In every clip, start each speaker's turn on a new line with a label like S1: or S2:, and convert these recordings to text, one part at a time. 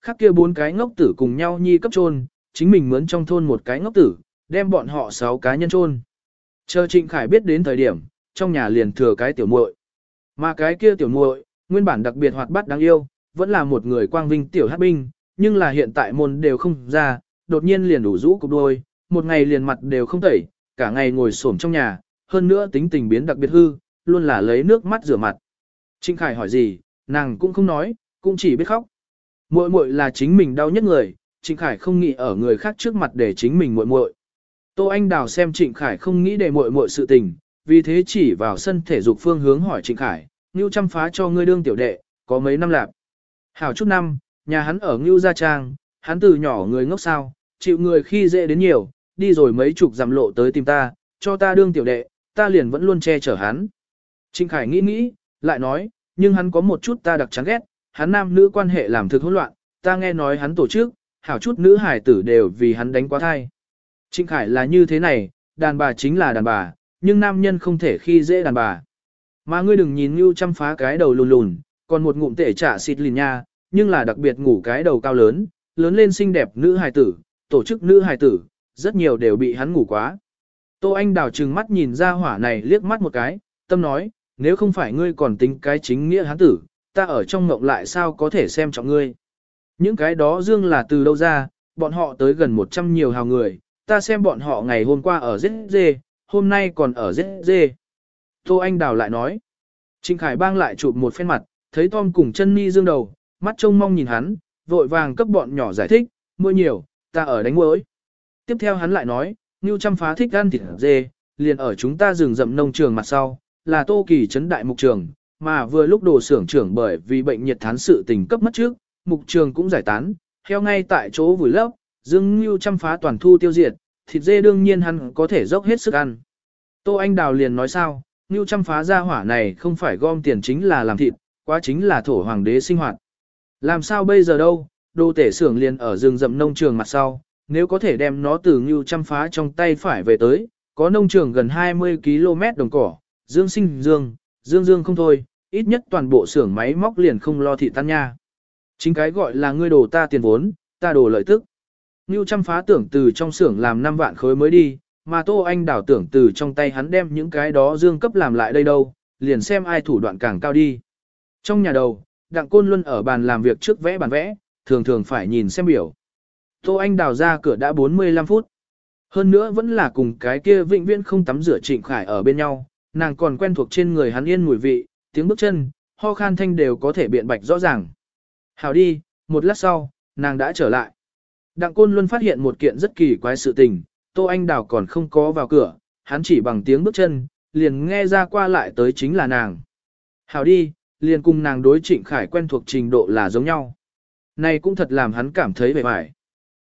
S1: Khác kia bốn cái ngốc tử cùng nhau nhi cấp trôn, chính mình mướn trong thôn một cái ngốc tử, đem bọn họ sáu cá nhân trôn. Chờ Trịnh Khải biết đến thời điểm, trong nhà liền thừa cái tiểu muội. Mà cái kia tiểu muội, nguyên bản đặc biệt hoạt bát đáng yêu, vẫn là một người quang vinh tiểu hát binh, nhưng là hiện tại môn đều không ra, đột nhiên liền đủ rũ cục đôi, một ngày liền mặt đều không tẩy, cả ngày ngồi xổm trong nhà, hơn nữa tính tình biến đặc biệt hư, luôn là lấy nước mắt rửa mặt. Trịnh Khải hỏi gì, nàng cũng không nói, cũng chỉ biết khóc. Muội muội là chính mình đau nhất người, Trịnh Khải không nghĩ ở người khác trước mặt để chính mình muội muội. Tô Anh Đào xem Trịnh Khải không nghĩ để muội muội sự tình, vì thế chỉ vào sân thể dục phương hướng hỏi Trịnh Khải, Ngưu chăm phá cho ngươi đương tiểu đệ, có mấy năm lạp. Hảo chút năm, nhà hắn ở Ngưu Gia Trang, hắn từ nhỏ người ngốc sao, chịu người khi dễ đến nhiều, đi rồi mấy chục dặm lộ tới tìm ta, cho ta đương tiểu đệ, ta liền vẫn luôn che chở hắn. Trịnh Khải nghĩ nghĩ, lại nói, nhưng hắn có một chút ta đặc chán ghét, hắn nam nữ quan hệ làm thực hỗn loạn, ta nghe nói hắn tổ chức, hảo chút nữ hải tử đều vì hắn đánh quá thai. Trịnh Khải là như thế này, đàn bà chính là đàn bà, nhưng nam nhân không thể khi dễ đàn bà. Mà ngươi đừng nhìn như chăm phá cái đầu lùn lùn, còn một ngụm tể trả xịt lìn nha, nhưng là đặc biệt ngủ cái đầu cao lớn, lớn lên xinh đẹp nữ hài tử, tổ chức nữ hài tử, rất nhiều đều bị hắn ngủ quá. Tô Anh đào trừng mắt nhìn ra hỏa này liếc mắt một cái, tâm nói, nếu không phải ngươi còn tính cái chính nghĩa hắn tử, ta ở trong ngộng lại sao có thể xem trọng ngươi. Những cái đó dương là từ đâu ra, bọn họ tới gần 100 nhiều hào người, ta xem bọn họ ngày hôm qua ở giết dê, hôm nay còn ở giết dê. Tô Anh Đào lại nói. Trịnh Khải bang lại chụp một phen mặt, thấy Tom cùng chân mi dương đầu, mắt trông mong nhìn hắn, vội vàng cấp bọn nhỏ giải thích, mua nhiều, ta ở đánh mỗi. Tiếp theo hắn lại nói, Ngưu chăm phá thích ăn thịt dê, liền ở chúng ta rừng rậm nông trường mặt sau, là Tô Kỳ trấn đại mục trường, mà vừa lúc đồ xưởng trưởng bởi vì bệnh nhiệt thán sự tình cấp mất trước, mục trường cũng giải tán, heo ngay tại chỗ vùi lấp, Dương Ngưu chăm phá toàn thu tiêu diệt, thịt dê đương nhiên hắn có thể dốc hết sức ăn. Tô Anh Đào liền nói sao, Ngưu chăm phá ra hỏa này không phải gom tiền chính là làm thịt, quá chính là thổ hoàng đế sinh hoạt. Làm sao bây giờ đâu, đồ tể xưởng liền ở rừng rậm nông trường mặt sau, nếu có thể đem nó từ Ngưu chăm phá trong tay phải về tới, có nông trường gần 20 km đồng cỏ, dương sinh dương, dương dương không thôi, ít nhất toàn bộ xưởng máy móc liền không lo thị tan nha. Chính cái gọi là ngươi đồ ta tiền vốn, ta đồ lợi tức. Ngưu chăm phá tưởng từ trong xưởng làm 5 vạn khối mới đi, mà Tô Anh đảo tưởng từ trong tay hắn đem những cái đó dương cấp làm lại đây đâu, liền xem ai thủ đoạn càng cao đi. Trong nhà đầu, Đặng Côn Luân ở bàn làm việc trước vẽ bản vẽ, thường thường phải nhìn xem biểu. Tô Anh đào ra cửa đã 45 phút. Hơn nữa vẫn là cùng cái kia vĩnh viễn không tắm rửa trịnh khải ở bên nhau, nàng còn quen thuộc trên người hắn yên mùi vị, tiếng bước chân, ho khan thanh đều có thể biện bạch rõ ràng. Hào đi, một lát sau, nàng đã trở lại. Đặng Côn luôn phát hiện một kiện rất kỳ quái sự tình, Tô Anh Đào còn không có vào cửa, hắn chỉ bằng tiếng bước chân, liền nghe ra qua lại tới chính là nàng. Hào đi, liền cùng nàng đối trịnh khải quen thuộc trình độ là giống nhau. Này cũng thật làm hắn cảm thấy vẻ vải.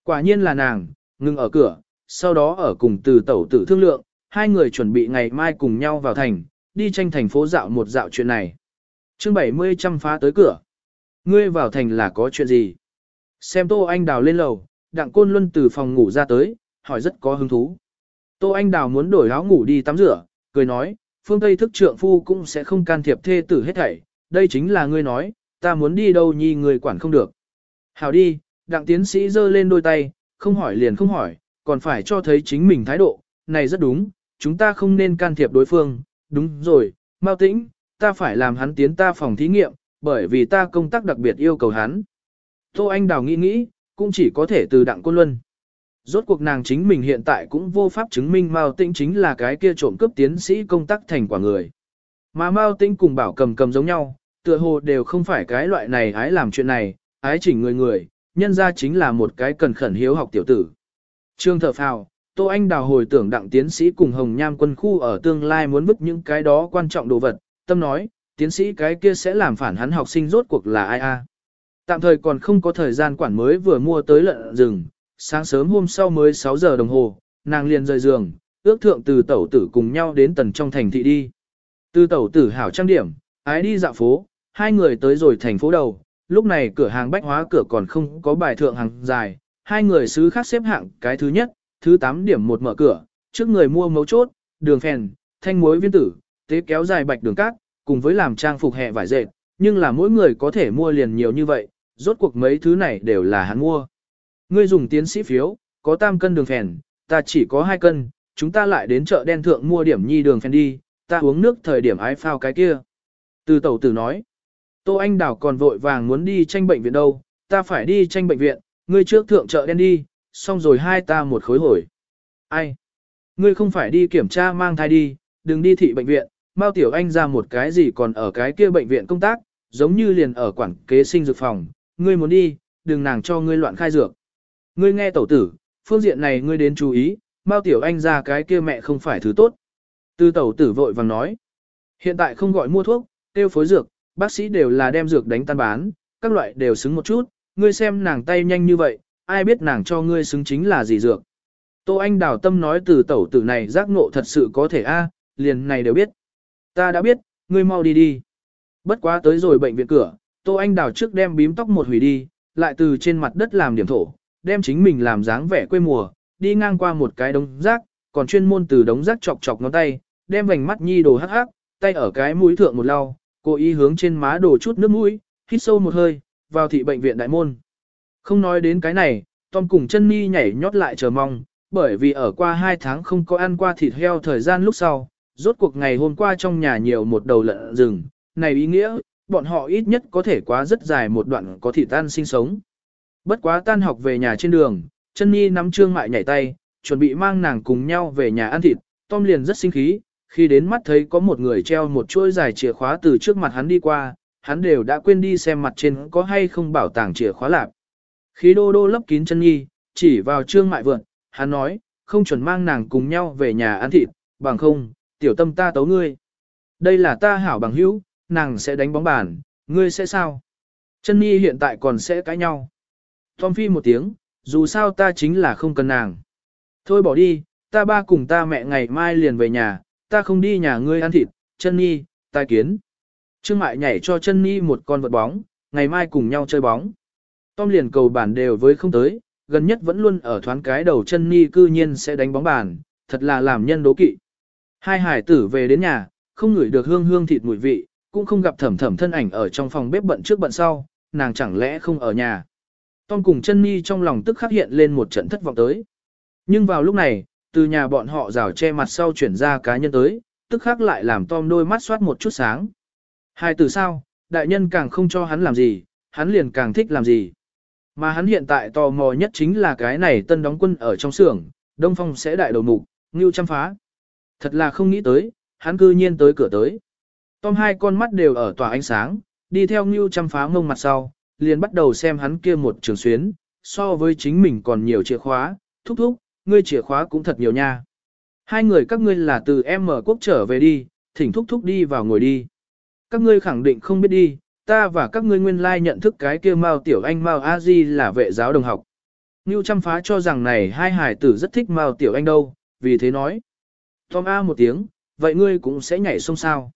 S1: Quả nhiên là nàng, ngừng ở cửa, sau đó ở cùng từ tẩu tử thương lượng, hai người chuẩn bị ngày mai cùng nhau vào thành, đi tranh thành phố dạo một dạo chuyện này. chương 70 trăm phá tới cửa. Ngươi vào thành là có chuyện gì? Xem Tô Anh Đào lên lầu, Đặng Côn Luân từ phòng ngủ ra tới, hỏi rất có hứng thú. Tô Anh Đào muốn đổi áo ngủ đi tắm rửa, cười nói, phương Tây thức trượng phu cũng sẽ không can thiệp thê tử hết thảy, đây chính là ngươi nói, ta muốn đi đâu nhi người quản không được. Hảo đi, đặng tiến sĩ giơ lên đôi tay, không hỏi liền không hỏi, còn phải cho thấy chính mình thái độ, này rất đúng, chúng ta không nên can thiệp đối phương, đúng rồi, Mao Tĩnh, ta phải làm hắn tiến ta phòng thí nghiệm, bởi vì ta công tác đặc biệt yêu cầu hắn. Tô Anh Đào nghĩ nghĩ, cũng chỉ có thể từ đặng côn luân. Rốt cuộc nàng chính mình hiện tại cũng vô pháp chứng minh Mao Tĩnh chính là cái kia trộm cướp tiến sĩ công tác thành quả người. Mà Mao Tĩnh cùng bảo cầm cầm giống nhau, tựa hồ đều không phải cái loại này ái làm chuyện này, ái chỉnh người người, nhân ra chính là một cái cần khẩn hiếu học tiểu tử. Trương thở phào, Tô Anh đào hồi tưởng đặng tiến sĩ cùng Hồng Nham quân khu ở tương lai muốn vứt những cái đó quan trọng đồ vật, tâm nói, tiến sĩ cái kia sẽ làm phản hắn học sinh rốt cuộc là ai a? Tạm thời còn không có thời gian quản mới vừa mua tới lợn rừng, sáng sớm hôm sau mới 6 giờ đồng hồ, nàng liền rời giường, ước thượng từ tẩu tử cùng nhau đến tần trong thành thị đi. Từ tẩu tử hảo trang điểm, ái đi dạo phố, hai người tới rồi thành phố đầu, lúc này cửa hàng bách hóa cửa còn không có bài thượng hàng dài, hai người xứ khác xếp hạng cái thứ nhất, thứ 8 điểm một mở cửa, trước người mua mấu chốt, đường phèn, thanh muối viên tử, tế kéo dài bạch đường cát, cùng với làm trang phục hẹ vải dệt, nhưng là mỗi người có thể mua liền nhiều như vậy, rốt cuộc mấy thứ này đều là hắn mua. Ngươi dùng tiến sĩ phiếu, có tam cân đường phèn, ta chỉ có hai cân, chúng ta lại đến chợ đen thượng mua điểm nhi đường phèn đi, ta uống nước thời điểm ái phao cái kia. Từ tẩu tử nói, Tô Anh Đảo còn vội vàng muốn đi tranh bệnh viện đâu, ta phải đi tranh bệnh viện, ngươi trước thượng chợ đen đi, xong rồi hai ta một khối hồi. Ai? Ngươi không phải đi kiểm tra mang thai đi, đừng đi thị bệnh viện, Mao Tiểu Anh ra một cái gì còn ở cái kia bệnh viện công tác, giống như liền ở quản kế sinh dược phòng, ngươi muốn đi, đừng nàng cho ngươi loạn khai dược. Ngươi nghe tẩu tử, phương diện này ngươi đến chú ý, Mao Tiểu Anh ra cái kia mẹ không phải thứ tốt. Tư tẩu tử vội vàng nói, hiện tại không gọi mua thuốc, tiêu phối dược, bác sĩ đều là đem dược đánh tan bán, các loại đều xứng một chút, ngươi xem nàng tay nhanh như vậy, ai biết nàng cho ngươi xứng chính là gì dược. Tô Anh đào tâm nói từ tẩu tử này giác ngộ thật sự có thể a, liền này đều biết. Ta đã biết, ngươi mau đi đi. Bất quá tới rồi bệnh viện cửa, Tô Anh đào trước đem bím tóc một hủy đi, lại từ trên mặt đất làm điểm thổ, đem chính mình làm dáng vẻ quê mùa, đi ngang qua một cái đống rác, còn chuyên môn từ đống rác chọc chọc ngón tay, đem vành mắt nhi đồ hắc hắc, tay ở cái mũi thượng một lau, cố ý hướng trên má đổ chút nước mũi, hít sâu một hơi, vào thị bệnh viện đại môn. Không nói đến cái này, Tom cùng chân mi nhảy nhót lại chờ mong, bởi vì ở qua hai tháng không có ăn qua thịt heo thời gian lúc sau, rốt cuộc ngày hôm qua trong nhà nhiều một đầu lợn rừng, này ý nghĩa, bọn họ ít nhất có thể quá rất dài một đoạn có thịt tan sinh sống. Bất quá tan học về nhà trên đường, chân mi nắm trương mại nhảy tay, chuẩn bị mang nàng cùng nhau về nhà ăn thịt, Tom liền rất sinh khí, khi đến mắt thấy có một người treo một chuỗi dài chìa khóa từ trước mặt hắn đi qua, hắn đều đã quên đi xem mặt trên có hay không bảo tàng chìa khóa lạp. Khí đô đô lấp kín chân nhi, chỉ vào trương mại vượn, hắn nói, không chuẩn mang nàng cùng nhau về nhà ăn thịt, bằng không, tiểu tâm ta tấu ngươi. Đây là ta hảo bằng hữu, nàng sẽ đánh bóng bàn, ngươi sẽ sao? Chân nhi hiện tại còn sẽ cãi nhau. Tom phi một tiếng, dù sao ta chính là không cần nàng. Thôi bỏ đi, ta ba cùng ta mẹ ngày mai liền về nhà, ta không đi nhà ngươi ăn thịt, chân nhi, ta kiến. Trương mại nhảy cho chân nhi một con vật bóng, ngày mai cùng nhau chơi bóng. Tom liền cầu bản đều với không tới, gần nhất vẫn luôn ở thoáng cái đầu chân nhi cư nhiên sẽ đánh bóng bàn, thật là làm nhân đố kỵ. Hai hải tử về đến nhà, không ngửi được hương hương thịt mùi vị, cũng không gặp thẩm thẩm thân ảnh ở trong phòng bếp bận trước bận sau, nàng chẳng lẽ không ở nhà. Tom cùng chân nhi trong lòng tức khắc hiện lên một trận thất vọng tới. Nhưng vào lúc này, từ nhà bọn họ rào che mặt sau chuyển ra cá nhân tới, tức khắc lại làm Tom đôi mắt soát một chút sáng. Hai từ sao, đại nhân càng không cho hắn làm gì, hắn liền càng thích làm gì. Mà hắn hiện tại tò mò nhất chính là cái này tân đóng quân ở trong xưởng, Đông Phong sẽ đại đầu mục, ngưu chăm phá. Thật là không nghĩ tới, hắn cư nhiên tới cửa tới. Tom hai con mắt đều ở tỏa ánh sáng, đi theo ngưu chăm phá ngông mặt sau, liền bắt đầu xem hắn kia một trường xuyến, so với chính mình còn nhiều chìa khóa, thúc thúc, ngươi chìa khóa cũng thật nhiều nha. Hai người các ngươi là từ em mở quốc trở về đi, thỉnh thúc thúc đi vào ngồi đi. Các ngươi khẳng định không biết đi, ta và các ngươi nguyên lai nhận thức cái kia Mao Tiểu Anh Mao A Di là vệ giáo đồng học. Ngưu chăm phá cho rằng này hai hải tử rất thích Mao Tiểu Anh đâu, vì thế nói. Tom A một tiếng, vậy ngươi cũng sẽ nhảy sông sao.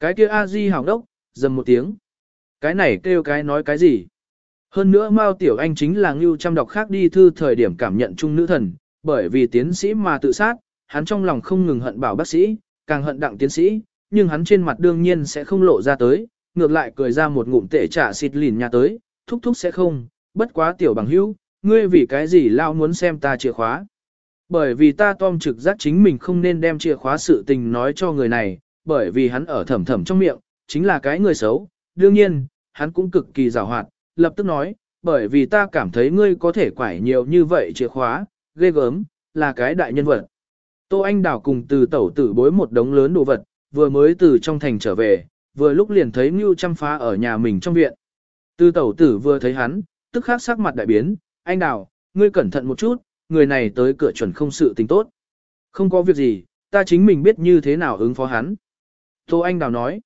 S1: Cái kia A Di hào đốc, dầm một tiếng. Cái này kêu cái nói cái gì? Hơn nữa Mao Tiểu Anh chính là ngưu chăm đọc khác đi thư thời điểm cảm nhận chung nữ thần, bởi vì tiến sĩ mà tự sát, hắn trong lòng không ngừng hận bảo bác sĩ, càng hận đặng tiến sĩ, nhưng hắn trên mặt đương nhiên sẽ không lộ ra tới, ngược lại cười ra một ngụm tệ trả xịt lìn nhà tới, thúc thúc sẽ không, bất quá tiểu bằng hữu, ngươi vì cái gì lao muốn xem ta chìa khóa. Bởi vì ta Tom trực giác chính mình không nên đem chìa khóa sự tình nói cho người này, bởi vì hắn ở thầm thầm trong miệng, chính là cái người xấu, đương nhiên, hắn cũng cực kỳ rào hoạt, lập tức nói, bởi vì ta cảm thấy ngươi có thể quải nhiều như vậy chìa khóa, ghê gớm, là cái đại nhân vật. Tô Anh Đào cùng từ tẩu tử bối một đống lớn đồ vật, vừa mới từ trong thành trở về, vừa lúc liền thấy Ngưu chăm phá ở nhà mình trong viện. Tư tẩu tử vừa thấy hắn, tức khắc sắc mặt đại biến, anh Đào, ngươi cẩn thận một chút, người này tới cửa chuẩn không sự tình tốt. Không có việc gì, ta chính mình biết như thế nào ứng phó hắn. Tô Anh Đào nói,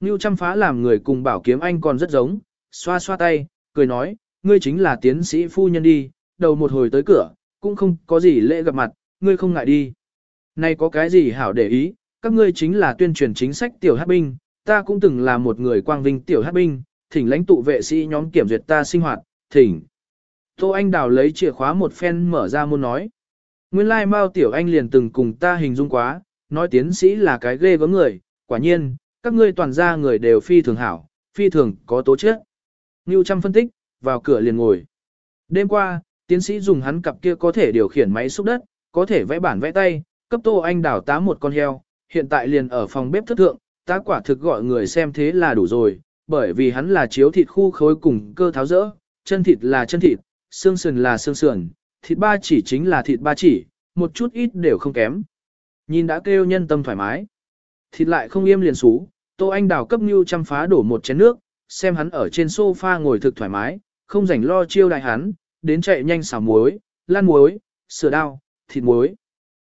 S1: Ngưu chăm phá làm người cùng bảo kiếm anh còn rất giống, xoa xoa tay, cười nói, ngươi chính là tiến sĩ phu nhân đi, đầu một hồi tới cửa, cũng không có gì lễ gặp mặt, ngươi không ngại đi. Này có cái gì hảo để ý, các ngươi chính là tuyên truyền chính sách tiểu hát binh, ta cũng từng là một người quang vinh tiểu hát binh, thỉnh lãnh tụ vệ sĩ nhóm kiểm duyệt ta sinh hoạt, thỉnh. Tô Anh Đào lấy chìa khóa một phen mở ra muốn nói. Nguyên lai Mao Tiểu Anh liền từng cùng ta hình dung quá, nói tiến sĩ là cái ghê gớm người, quả nhiên, các ngươi toàn gia người đều phi thường hảo, phi thường có tố chất. Ngưu Trăm phân tích, vào cửa liền ngồi. Đêm qua, tiến sĩ dùng hắn cặp kia có thể điều khiển máy xúc đất, có thể vẽ bản vẽ tay, cấp Tô Anh đảo tá một con heo, hiện tại liền ở phòng bếp thất thượng, ta quả thực gọi người xem thế là đủ rồi, bởi vì hắn là chiếu thịt khu khối cùng cơ tháo rỡ, chân thịt là chân thịt, xương sườn là xương sườn, thịt ba chỉ chính là thịt ba chỉ, một chút ít đều không kém. Nhìn đã kêu nhân tâm thoải mái. Thịt lại không im liền xú, Tô Anh đào cấp như chăm phá đổ một chén nước, xem hắn ở trên sofa ngồi thực thoải mái, không rảnh lo chiêu đại hắn, đến chạy nhanh xào muối, lan muối, sửa đao, thịt muối.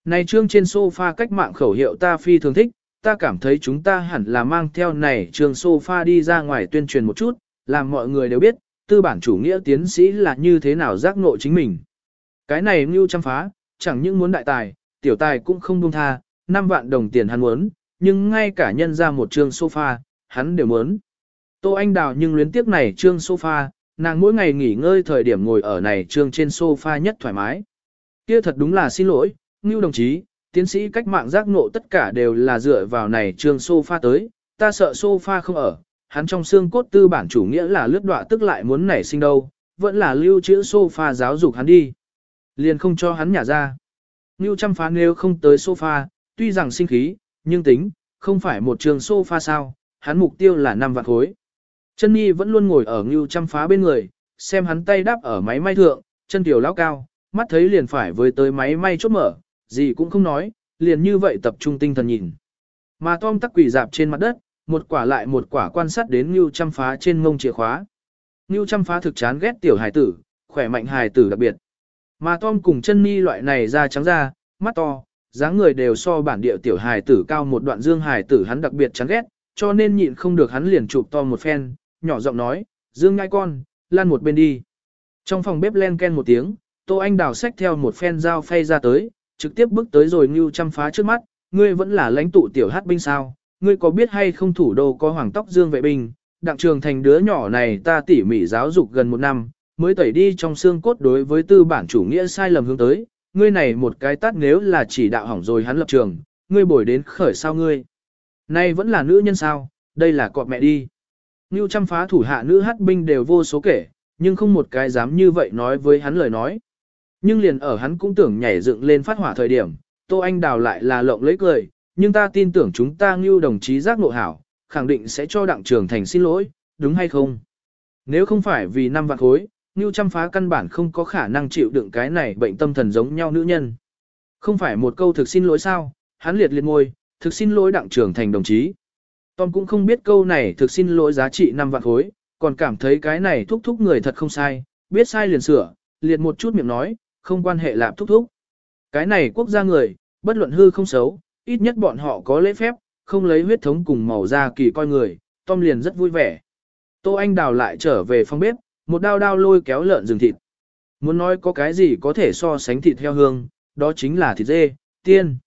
S1: Này trương trên sofa cách mạng khẩu hiệu ta phi thường thích, ta cảm thấy chúng ta hẳn là mang theo này trường sofa đi ra ngoài tuyên truyền một chút, làm mọi người đều biết, tư bản chủ nghĩa tiến sĩ là như thế nào giác ngộ chính mình. Cái này mưu chăm phá, chẳng những muốn đại tài, tiểu tài cũng không buông tha, 5 vạn đồng tiền hắn muốn, nhưng ngay cả nhân ra một trường sofa, hắn đều muốn. Tô Anh Đào nhưng luyến tiếc này trương sofa, nàng mỗi ngày nghỉ ngơi thời điểm ngồi ở này trương trên sofa nhất thoải mái. Kia thật đúng là xin lỗi, Ngưu đồng chí, tiến sĩ cách mạng giác ngộ tất cả đều là dựa vào này Trường sofa tới, ta sợ sofa không ở, hắn trong xương cốt tư bản chủ nghĩa là lướt đọa tức lại muốn nảy sinh đâu, vẫn là lưu trữ sofa giáo dục hắn đi. Liền không cho hắn nhả ra. Ngưu chăm phá nếu không tới sofa, tuy rằng sinh khí, nhưng tính, không phải một trường sofa sao, hắn mục tiêu là năm vạn khối. Chân Nhi vẫn luôn ngồi ở Ngưu chăm phá bên người, xem hắn tay đáp ở máy may thượng, chân tiểu lão cao, mắt thấy liền phải với tới máy may chốt mở, gì cũng không nói, liền như vậy tập trung tinh thần nhìn. Mà Tom tắc quỷ dạp trên mặt đất, một quả lại một quả quan sát đến Ngưu chăm phá trên ngông chìa khóa. Ngưu chăm phá thực chán ghét tiểu hài tử, khỏe mạnh hài tử đặc biệt. Mà Tom cùng chân mi loại này da trắng da, mắt to, dáng người đều so bản địa tiểu hài tử cao một đoạn dương hài tử hắn đặc biệt chán ghét, cho nên nhịn không được hắn liền chụp Tom một phen, nhỏ giọng nói, dương ngai con, lan một bên đi. Trong phòng bếp len ken một tiếng, Tô Anh đào xách theo một phen dao phay ra tới, trực tiếp bước tới rồi ngưu chăm phá trước mắt, ngươi vẫn là lãnh tụ tiểu hát binh sao, ngươi có biết hay không thủ đô có hoàng tóc dương vệ binh, đặng trường thành đứa nhỏ này ta tỉ mỉ giáo dục gần một năm, mới tẩy đi trong xương cốt đối với tư bản chủ nghĩa sai lầm hướng tới, ngươi này một cái tắt nếu là chỉ đạo hỏng rồi hắn lập trường, ngươi bồi đến khởi sao ngươi. Nay vẫn là nữ nhân sao, đây là cọp mẹ đi. Ngưu chăm phá thủ hạ nữ hát binh đều vô số kể, nhưng không một cái dám như vậy nói với hắn lời nói. Nhưng liền ở hắn cũng tưởng nhảy dựng lên phát hỏa thời điểm, Tô Anh Đào lại là lộng lấy cười, nhưng ta tin tưởng chúng ta Ngưu đồng chí giác ngộ hảo, khẳng định sẽ cho đặng trường thành xin lỗi, đúng hay không? Nếu không phải vì năm vạn khối, Ngưu chăm phá căn bản không có khả năng chịu đựng cái này bệnh tâm thần giống nhau nữ nhân. Không phải một câu thực xin lỗi sao, hắn liệt liệt ngôi, thực xin lỗi đặng trưởng thành đồng chí. Tom cũng không biết câu này thực xin lỗi giá trị năm vạn khối, còn cảm thấy cái này thúc thúc người thật không sai, biết sai liền sửa, liệt một chút miệng nói, không quan hệ lạp thúc thúc. Cái này quốc gia người, bất luận hư không xấu, ít nhất bọn họ có lễ phép, không lấy huyết thống cùng màu da kỳ coi người, Tom liền rất vui vẻ. Tô Anh đào lại trở về phòng bếp, một đao đao lôi kéo lợn rừng thịt. Muốn nói có cái gì có thể so sánh thịt heo hương, đó chính là thịt dê, tiên.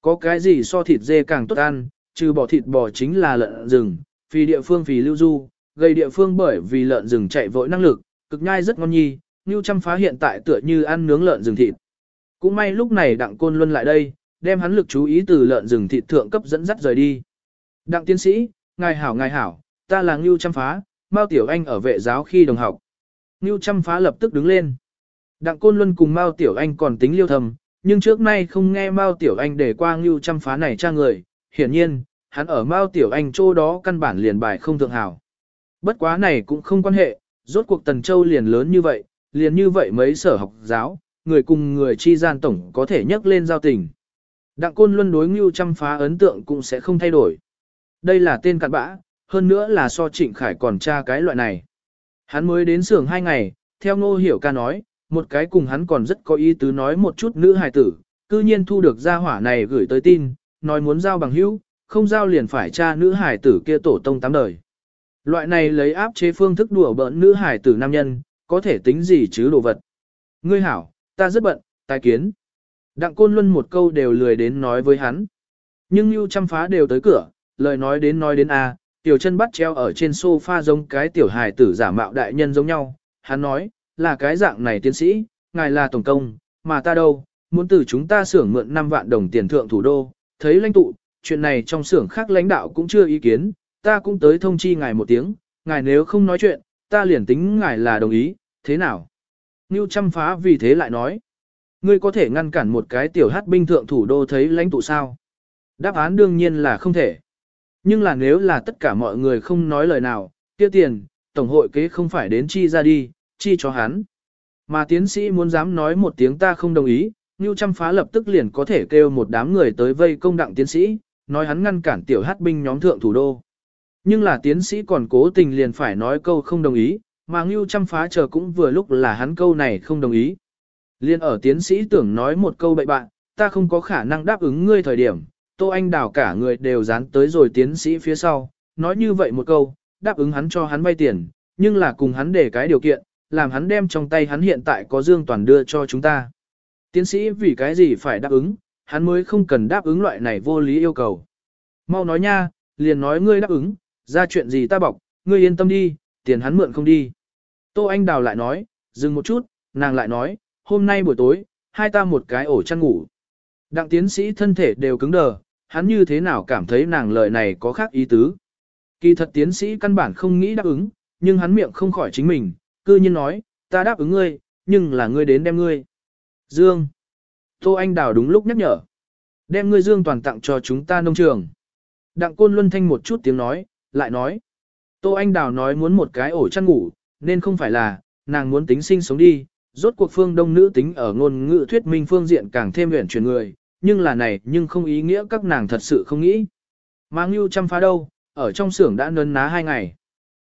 S1: Có cái gì so thịt dê càng tốt ăn, trừ bỏ thịt bò chính là lợn rừng, vì địa phương vì lưu du, gây địa phương bởi vì lợn rừng chạy vội năng lực, cực nhai rất ngon nhi, Ngưu Trăm phá hiện tại tựa như ăn nướng lợn rừng thịt. Cũng may lúc này Đặng Côn Luân lại đây, đem hắn lực chú ý từ lợn rừng thịt thượng cấp dẫn dắt rời đi. Đặng tiến sĩ, ngài hảo ngài hảo, ta là Ngưu Trăm phá, Mao Tiểu Anh ở vệ giáo khi đồng học. Ngưu Trăm phá lập tức đứng lên. Đặng Côn Luân cùng Mao Tiểu Anh còn tính liêu thầm, nhưng trước nay không nghe Mao Tiểu Anh để qua Ngưu Trăm phá này tra người. Hiển nhiên, hắn ở Mao Tiểu Anh chỗ đó căn bản liền bài không thượng hảo. Bất quá này cũng không quan hệ, rốt cuộc Tần Châu liền lớn như vậy, liền như vậy mấy sở học giáo, người cùng người chi gian tổng có thể nhắc lên giao tình. Đặng Côn Luân đối Ngưu chăm phá ấn tượng cũng sẽ không thay đổi. Đây là tên cặn bã, hơn nữa là so trịnh khải còn tra cái loại này. Hắn mới đến xưởng hai ngày, theo ngô hiểu ca nói, một cái cùng hắn còn rất có ý tứ nói một chút nữ hài tử, cư nhiên thu được gia hỏa này gửi tới tin, nói muốn giao bằng hữu, không giao liền phải tra nữ hài tử kia tổ tông tám đời. Loại này lấy áp chế phương thức đùa bỡn nữ hài tử nam nhân, có thể tính gì chứ đồ vật. Ngươi hảo, ta rất bận, tài kiến. Đặng Côn Luân một câu đều lười đến nói với hắn. Nhưng Nhu chăm phá đều tới cửa, lời nói đến nói đến a, tiểu chân bắt treo ở trên sofa giống cái tiểu hài tử giả mạo đại nhân giống nhau. Hắn nói, là cái dạng này tiến sĩ, ngài là tổng công, mà ta đâu, muốn từ chúng ta xưởng mượn 5 vạn đồng tiền thượng thủ đô, thấy lãnh tụ, chuyện này trong xưởng khác lãnh đạo cũng chưa ý kiến, ta cũng tới thông chi ngài một tiếng, ngài nếu không nói chuyện, ta liền tính ngài là đồng ý, thế nào? Ngưu chăm phá vì thế lại nói. Ngươi có thể ngăn cản một cái tiểu hát binh thượng thủ đô thấy lãnh tụ sao? Đáp án đương nhiên là không thể. Nhưng là nếu là tất cả mọi người không nói lời nào, kia tiền, tổng hội kế không phải đến chi ra đi, chi cho hắn. Mà tiến sĩ muốn dám nói một tiếng ta không đồng ý, Ngưu Trăm Phá lập tức liền có thể kêu một đám người tới vây công đặng tiến sĩ, nói hắn ngăn cản tiểu hát binh nhóm thượng thủ đô. Nhưng là tiến sĩ còn cố tình liền phải nói câu không đồng ý, mà Ngưu Trăm Phá chờ cũng vừa lúc là hắn câu này không đồng ý. Liên ở tiến sĩ tưởng nói một câu bậy bạn, ta không có khả năng đáp ứng ngươi thời điểm, Tô Anh Đào cả người đều dán tới rồi tiến sĩ phía sau, nói như vậy một câu, đáp ứng hắn cho hắn vay tiền, nhưng là cùng hắn để cái điều kiện, làm hắn đem trong tay hắn hiện tại có dương toàn đưa cho chúng ta. Tiến sĩ vì cái gì phải đáp ứng, hắn mới không cần đáp ứng loại này vô lý yêu cầu. Mau nói nha, liền nói ngươi đáp ứng, ra chuyện gì ta bọc, ngươi yên tâm đi, tiền hắn mượn không đi. Tô Anh Đào lại nói, dừng một chút, nàng lại nói, hôm nay buổi tối, hai ta một cái ổ chăn ngủ. Đặng tiến sĩ thân thể đều cứng đờ, hắn như thế nào cảm thấy nàng lời này có khác ý tứ. Kỳ thật tiến sĩ căn bản không nghĩ đáp ứng, nhưng hắn miệng không khỏi chính mình, cư nhiên nói, ta đáp ứng ngươi, nhưng là ngươi đến đem ngươi. Dương. Tô Anh Đào đúng lúc nhắc nhở. Đem ngươi Dương toàn tặng cho chúng ta nông trường. Đặng Côn Luân Thanh một chút tiếng nói, lại nói. Tô Anh Đào nói muốn một cái ổ chăn ngủ, nên không phải là, nàng muốn tính sinh sống đi. Rốt cuộc phương đông nữ tính ở ngôn ngữ thuyết minh phương diện càng thêm huyền truyền người, nhưng là này nhưng không ý nghĩa các nàng thật sự không nghĩ. Mang Ngưu chăm phá đâu, ở trong xưởng đã nấn ná hai ngày.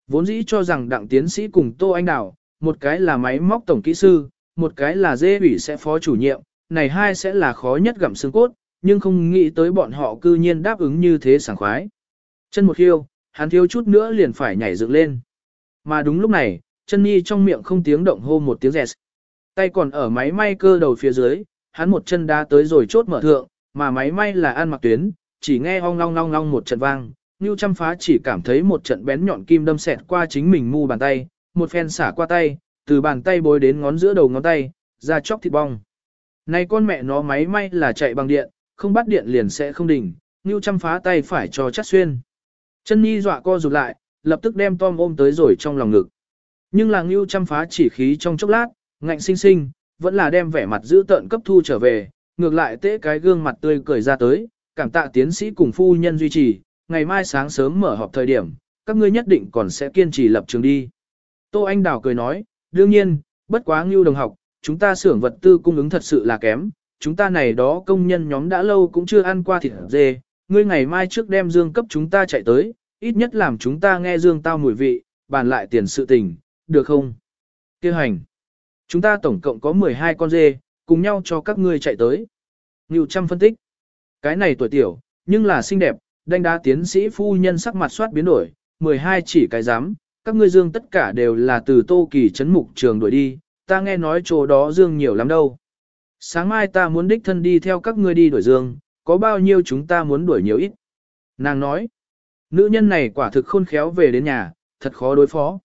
S1: Vốn dĩ cho rằng đặng tiến sĩ cùng Tô Anh Đào, một cái là máy móc tổng kỹ sư, một cái là dê ủy sẽ phó chủ nhiệm, này hai sẽ là khó nhất gặm xương cốt, nhưng không nghĩ tới bọn họ cư nhiên đáp ứng như thế sảng khoái. Chân một khiêu, hắn thiếu chút nữa liền phải nhảy dựng lên. Mà đúng lúc này, chân nhi trong miệng không tiếng động hô một tiếng rẹt. Tay còn ở máy may cơ đầu phía dưới, hắn một chân đá tới rồi chốt mở thượng, mà máy may là ăn mặc tuyến, chỉ nghe ong long long long một trận vang, Nưu Trăm Phá chỉ cảm thấy một trận bén nhọn kim đâm xẹt qua chính mình mu bàn tay, một phen xả qua tay, từ bàn tay bối đến ngón giữa đầu ngón tay, ra chóc thịt bong. Này con mẹ nó máy may là chạy bằng điện, không bắt điện liền sẽ không đỉnh, Nưu Trăm Phá tay phải cho chắc xuyên. Chân Nhi dọa co rụt lại, lập tức đem Tom ôm tới rồi trong lòng ngực. Nhưng là Ngưu chăm Phá chỉ khí trong chốc lát, ngạnh sinh sinh, vẫn là đem vẻ mặt giữ tợn cấp thu trở về, ngược lại tế cái gương mặt tươi cười ra tới, cảm tạ tiến sĩ cùng phu nhân duy trì, ngày mai sáng sớm mở họp thời điểm, các ngươi nhất định còn sẽ kiên trì lập trường đi. Tô Anh Đào cười nói, đương nhiên, bất quá ngưu đồng học, chúng ta xưởng vật tư cung ứng thật sự là kém, chúng ta này đó công nhân nhóm đã lâu cũng chưa ăn qua thịt dê, ngươi ngày mai trước đem dương cấp chúng ta chạy tới, ít nhất làm chúng ta nghe dương tao mùi vị, bàn lại tiền sự tình, được không? Kêu hành. Chúng ta tổng cộng có 12 con dê, cùng nhau cho các ngươi chạy tới. Ngưu trăm phân tích. Cái này tuổi tiểu, nhưng là xinh đẹp, đánh đá tiến sĩ phu nhân sắc mặt soát biến đổi, 12 chỉ cái dám, các ngươi dương tất cả đều là từ tô kỳ chấn mục trường đuổi đi, ta nghe nói chỗ đó dương nhiều lắm đâu. Sáng mai ta muốn đích thân đi theo các ngươi đi đuổi dương, có bao nhiêu chúng ta muốn đuổi nhiều ít. Nàng nói, nữ nhân này quả thực khôn khéo về đến nhà, thật khó đối phó.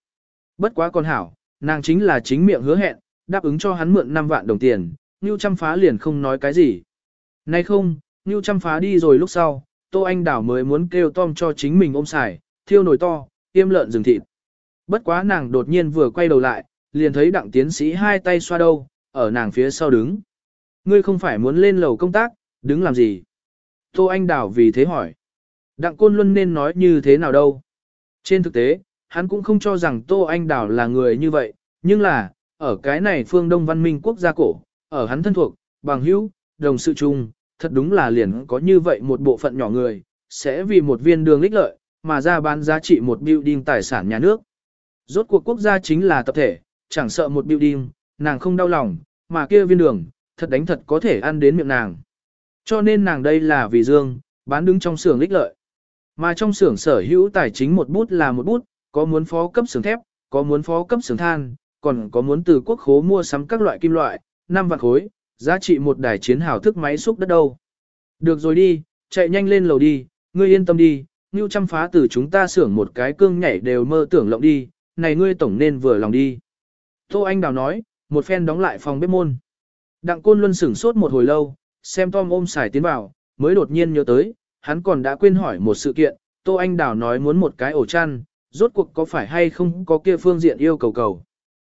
S1: Bất quá con hảo, nàng chính là chính miệng hứa hẹn, đáp ứng cho hắn mượn 5 vạn đồng tiền, Ngưu Trăm Phá liền không nói cái gì. Nay không, Ngưu Trăm Phá đi rồi lúc sau, Tô Anh Đảo mới muốn kêu Tom cho chính mình ôm xài, thiêu nồi to, tiêm lợn rừng thịt. Bất quá nàng đột nhiên vừa quay đầu lại, liền thấy đặng tiến sĩ hai tay xoa đâu, ở nàng phía sau đứng. Ngươi không phải muốn lên lầu công tác, đứng làm gì? Tô Anh Đảo vì thế hỏi. Đặng Côn Luân nên nói như thế nào đâu? Trên thực tế, hắn cũng không cho rằng Tô Anh Đảo là người như vậy, nhưng là, ở cái này phương Đông văn minh quốc gia cổ, ở hắn thân thuộc, bằng hữu, đồng sự chung, thật đúng là liền có như vậy một bộ phận nhỏ người, sẽ vì một viên đường lích lợi, mà ra bán giá trị một building tài sản nhà nước. Rốt cuộc quốc gia chính là tập thể, chẳng sợ một building, nàng không đau lòng, mà kia viên đường, thật đánh thật có thể ăn đến miệng nàng. Cho nên nàng đây là vì dương, bán đứng trong xưởng lích lợi. Mà trong xưởng sở hữu tài chính một bút là một bút, có muốn phó cấp xưởng thép, có muốn phó cấp xưởng than, còn có muốn từ quốc khố mua sắm các loại kim loại, năm vạn khối, giá trị một đài chiến hào thức máy xúc đất đâu. Được rồi đi, chạy nhanh lên lầu đi, ngươi yên tâm đi, Ngưu chăm phá từ chúng ta xưởng một cái cương nhảy đều mơ tưởng lộng đi, này ngươi tổng nên vừa lòng đi. Tô Anh Đào nói, một phen đóng lại phòng bếp môn. Đặng Côn Luân sửng sốt một hồi lâu, xem Tom ôm xài tiến vào, mới đột nhiên nhớ tới, hắn còn đã quên hỏi một sự kiện, Tô Anh Đào nói muốn một cái ổ chăn, rốt cuộc có phải hay không có kia phương diện yêu cầu cầu.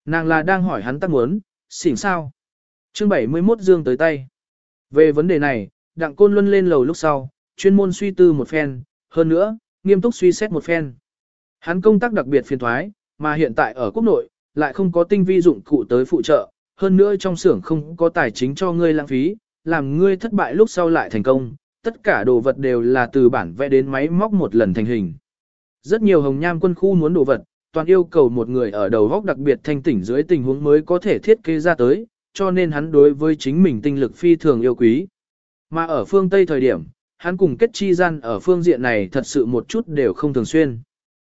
S1: Nàng là đang hỏi hắn tắc muốn, xỉn sao. chương 71 dương tới tay. Về vấn đề này, Đặng Côn Luân lên lầu lúc sau, chuyên môn suy tư một phen, hơn nữa, nghiêm túc suy xét một phen. Hắn công tác đặc biệt phiền thoái, mà hiện tại ở quốc nội, lại không có tinh vi dụng cụ tới phụ trợ, hơn nữa trong xưởng không có tài chính cho ngươi lãng phí, làm ngươi thất bại lúc sau lại thành công, tất cả đồ vật đều là từ bản vẽ đến máy móc một lần thành hình. Rất nhiều hồng nham quân khu muốn đồ vật, toàn yêu cầu một người ở đầu góc đặc biệt thanh tỉnh dưới tình huống mới có thể thiết kế ra tới, cho nên hắn đối với chính mình tinh lực phi thường yêu quý. Mà ở phương Tây thời điểm, hắn cùng kết chi gian ở phương diện này thật sự một chút đều không thường xuyên.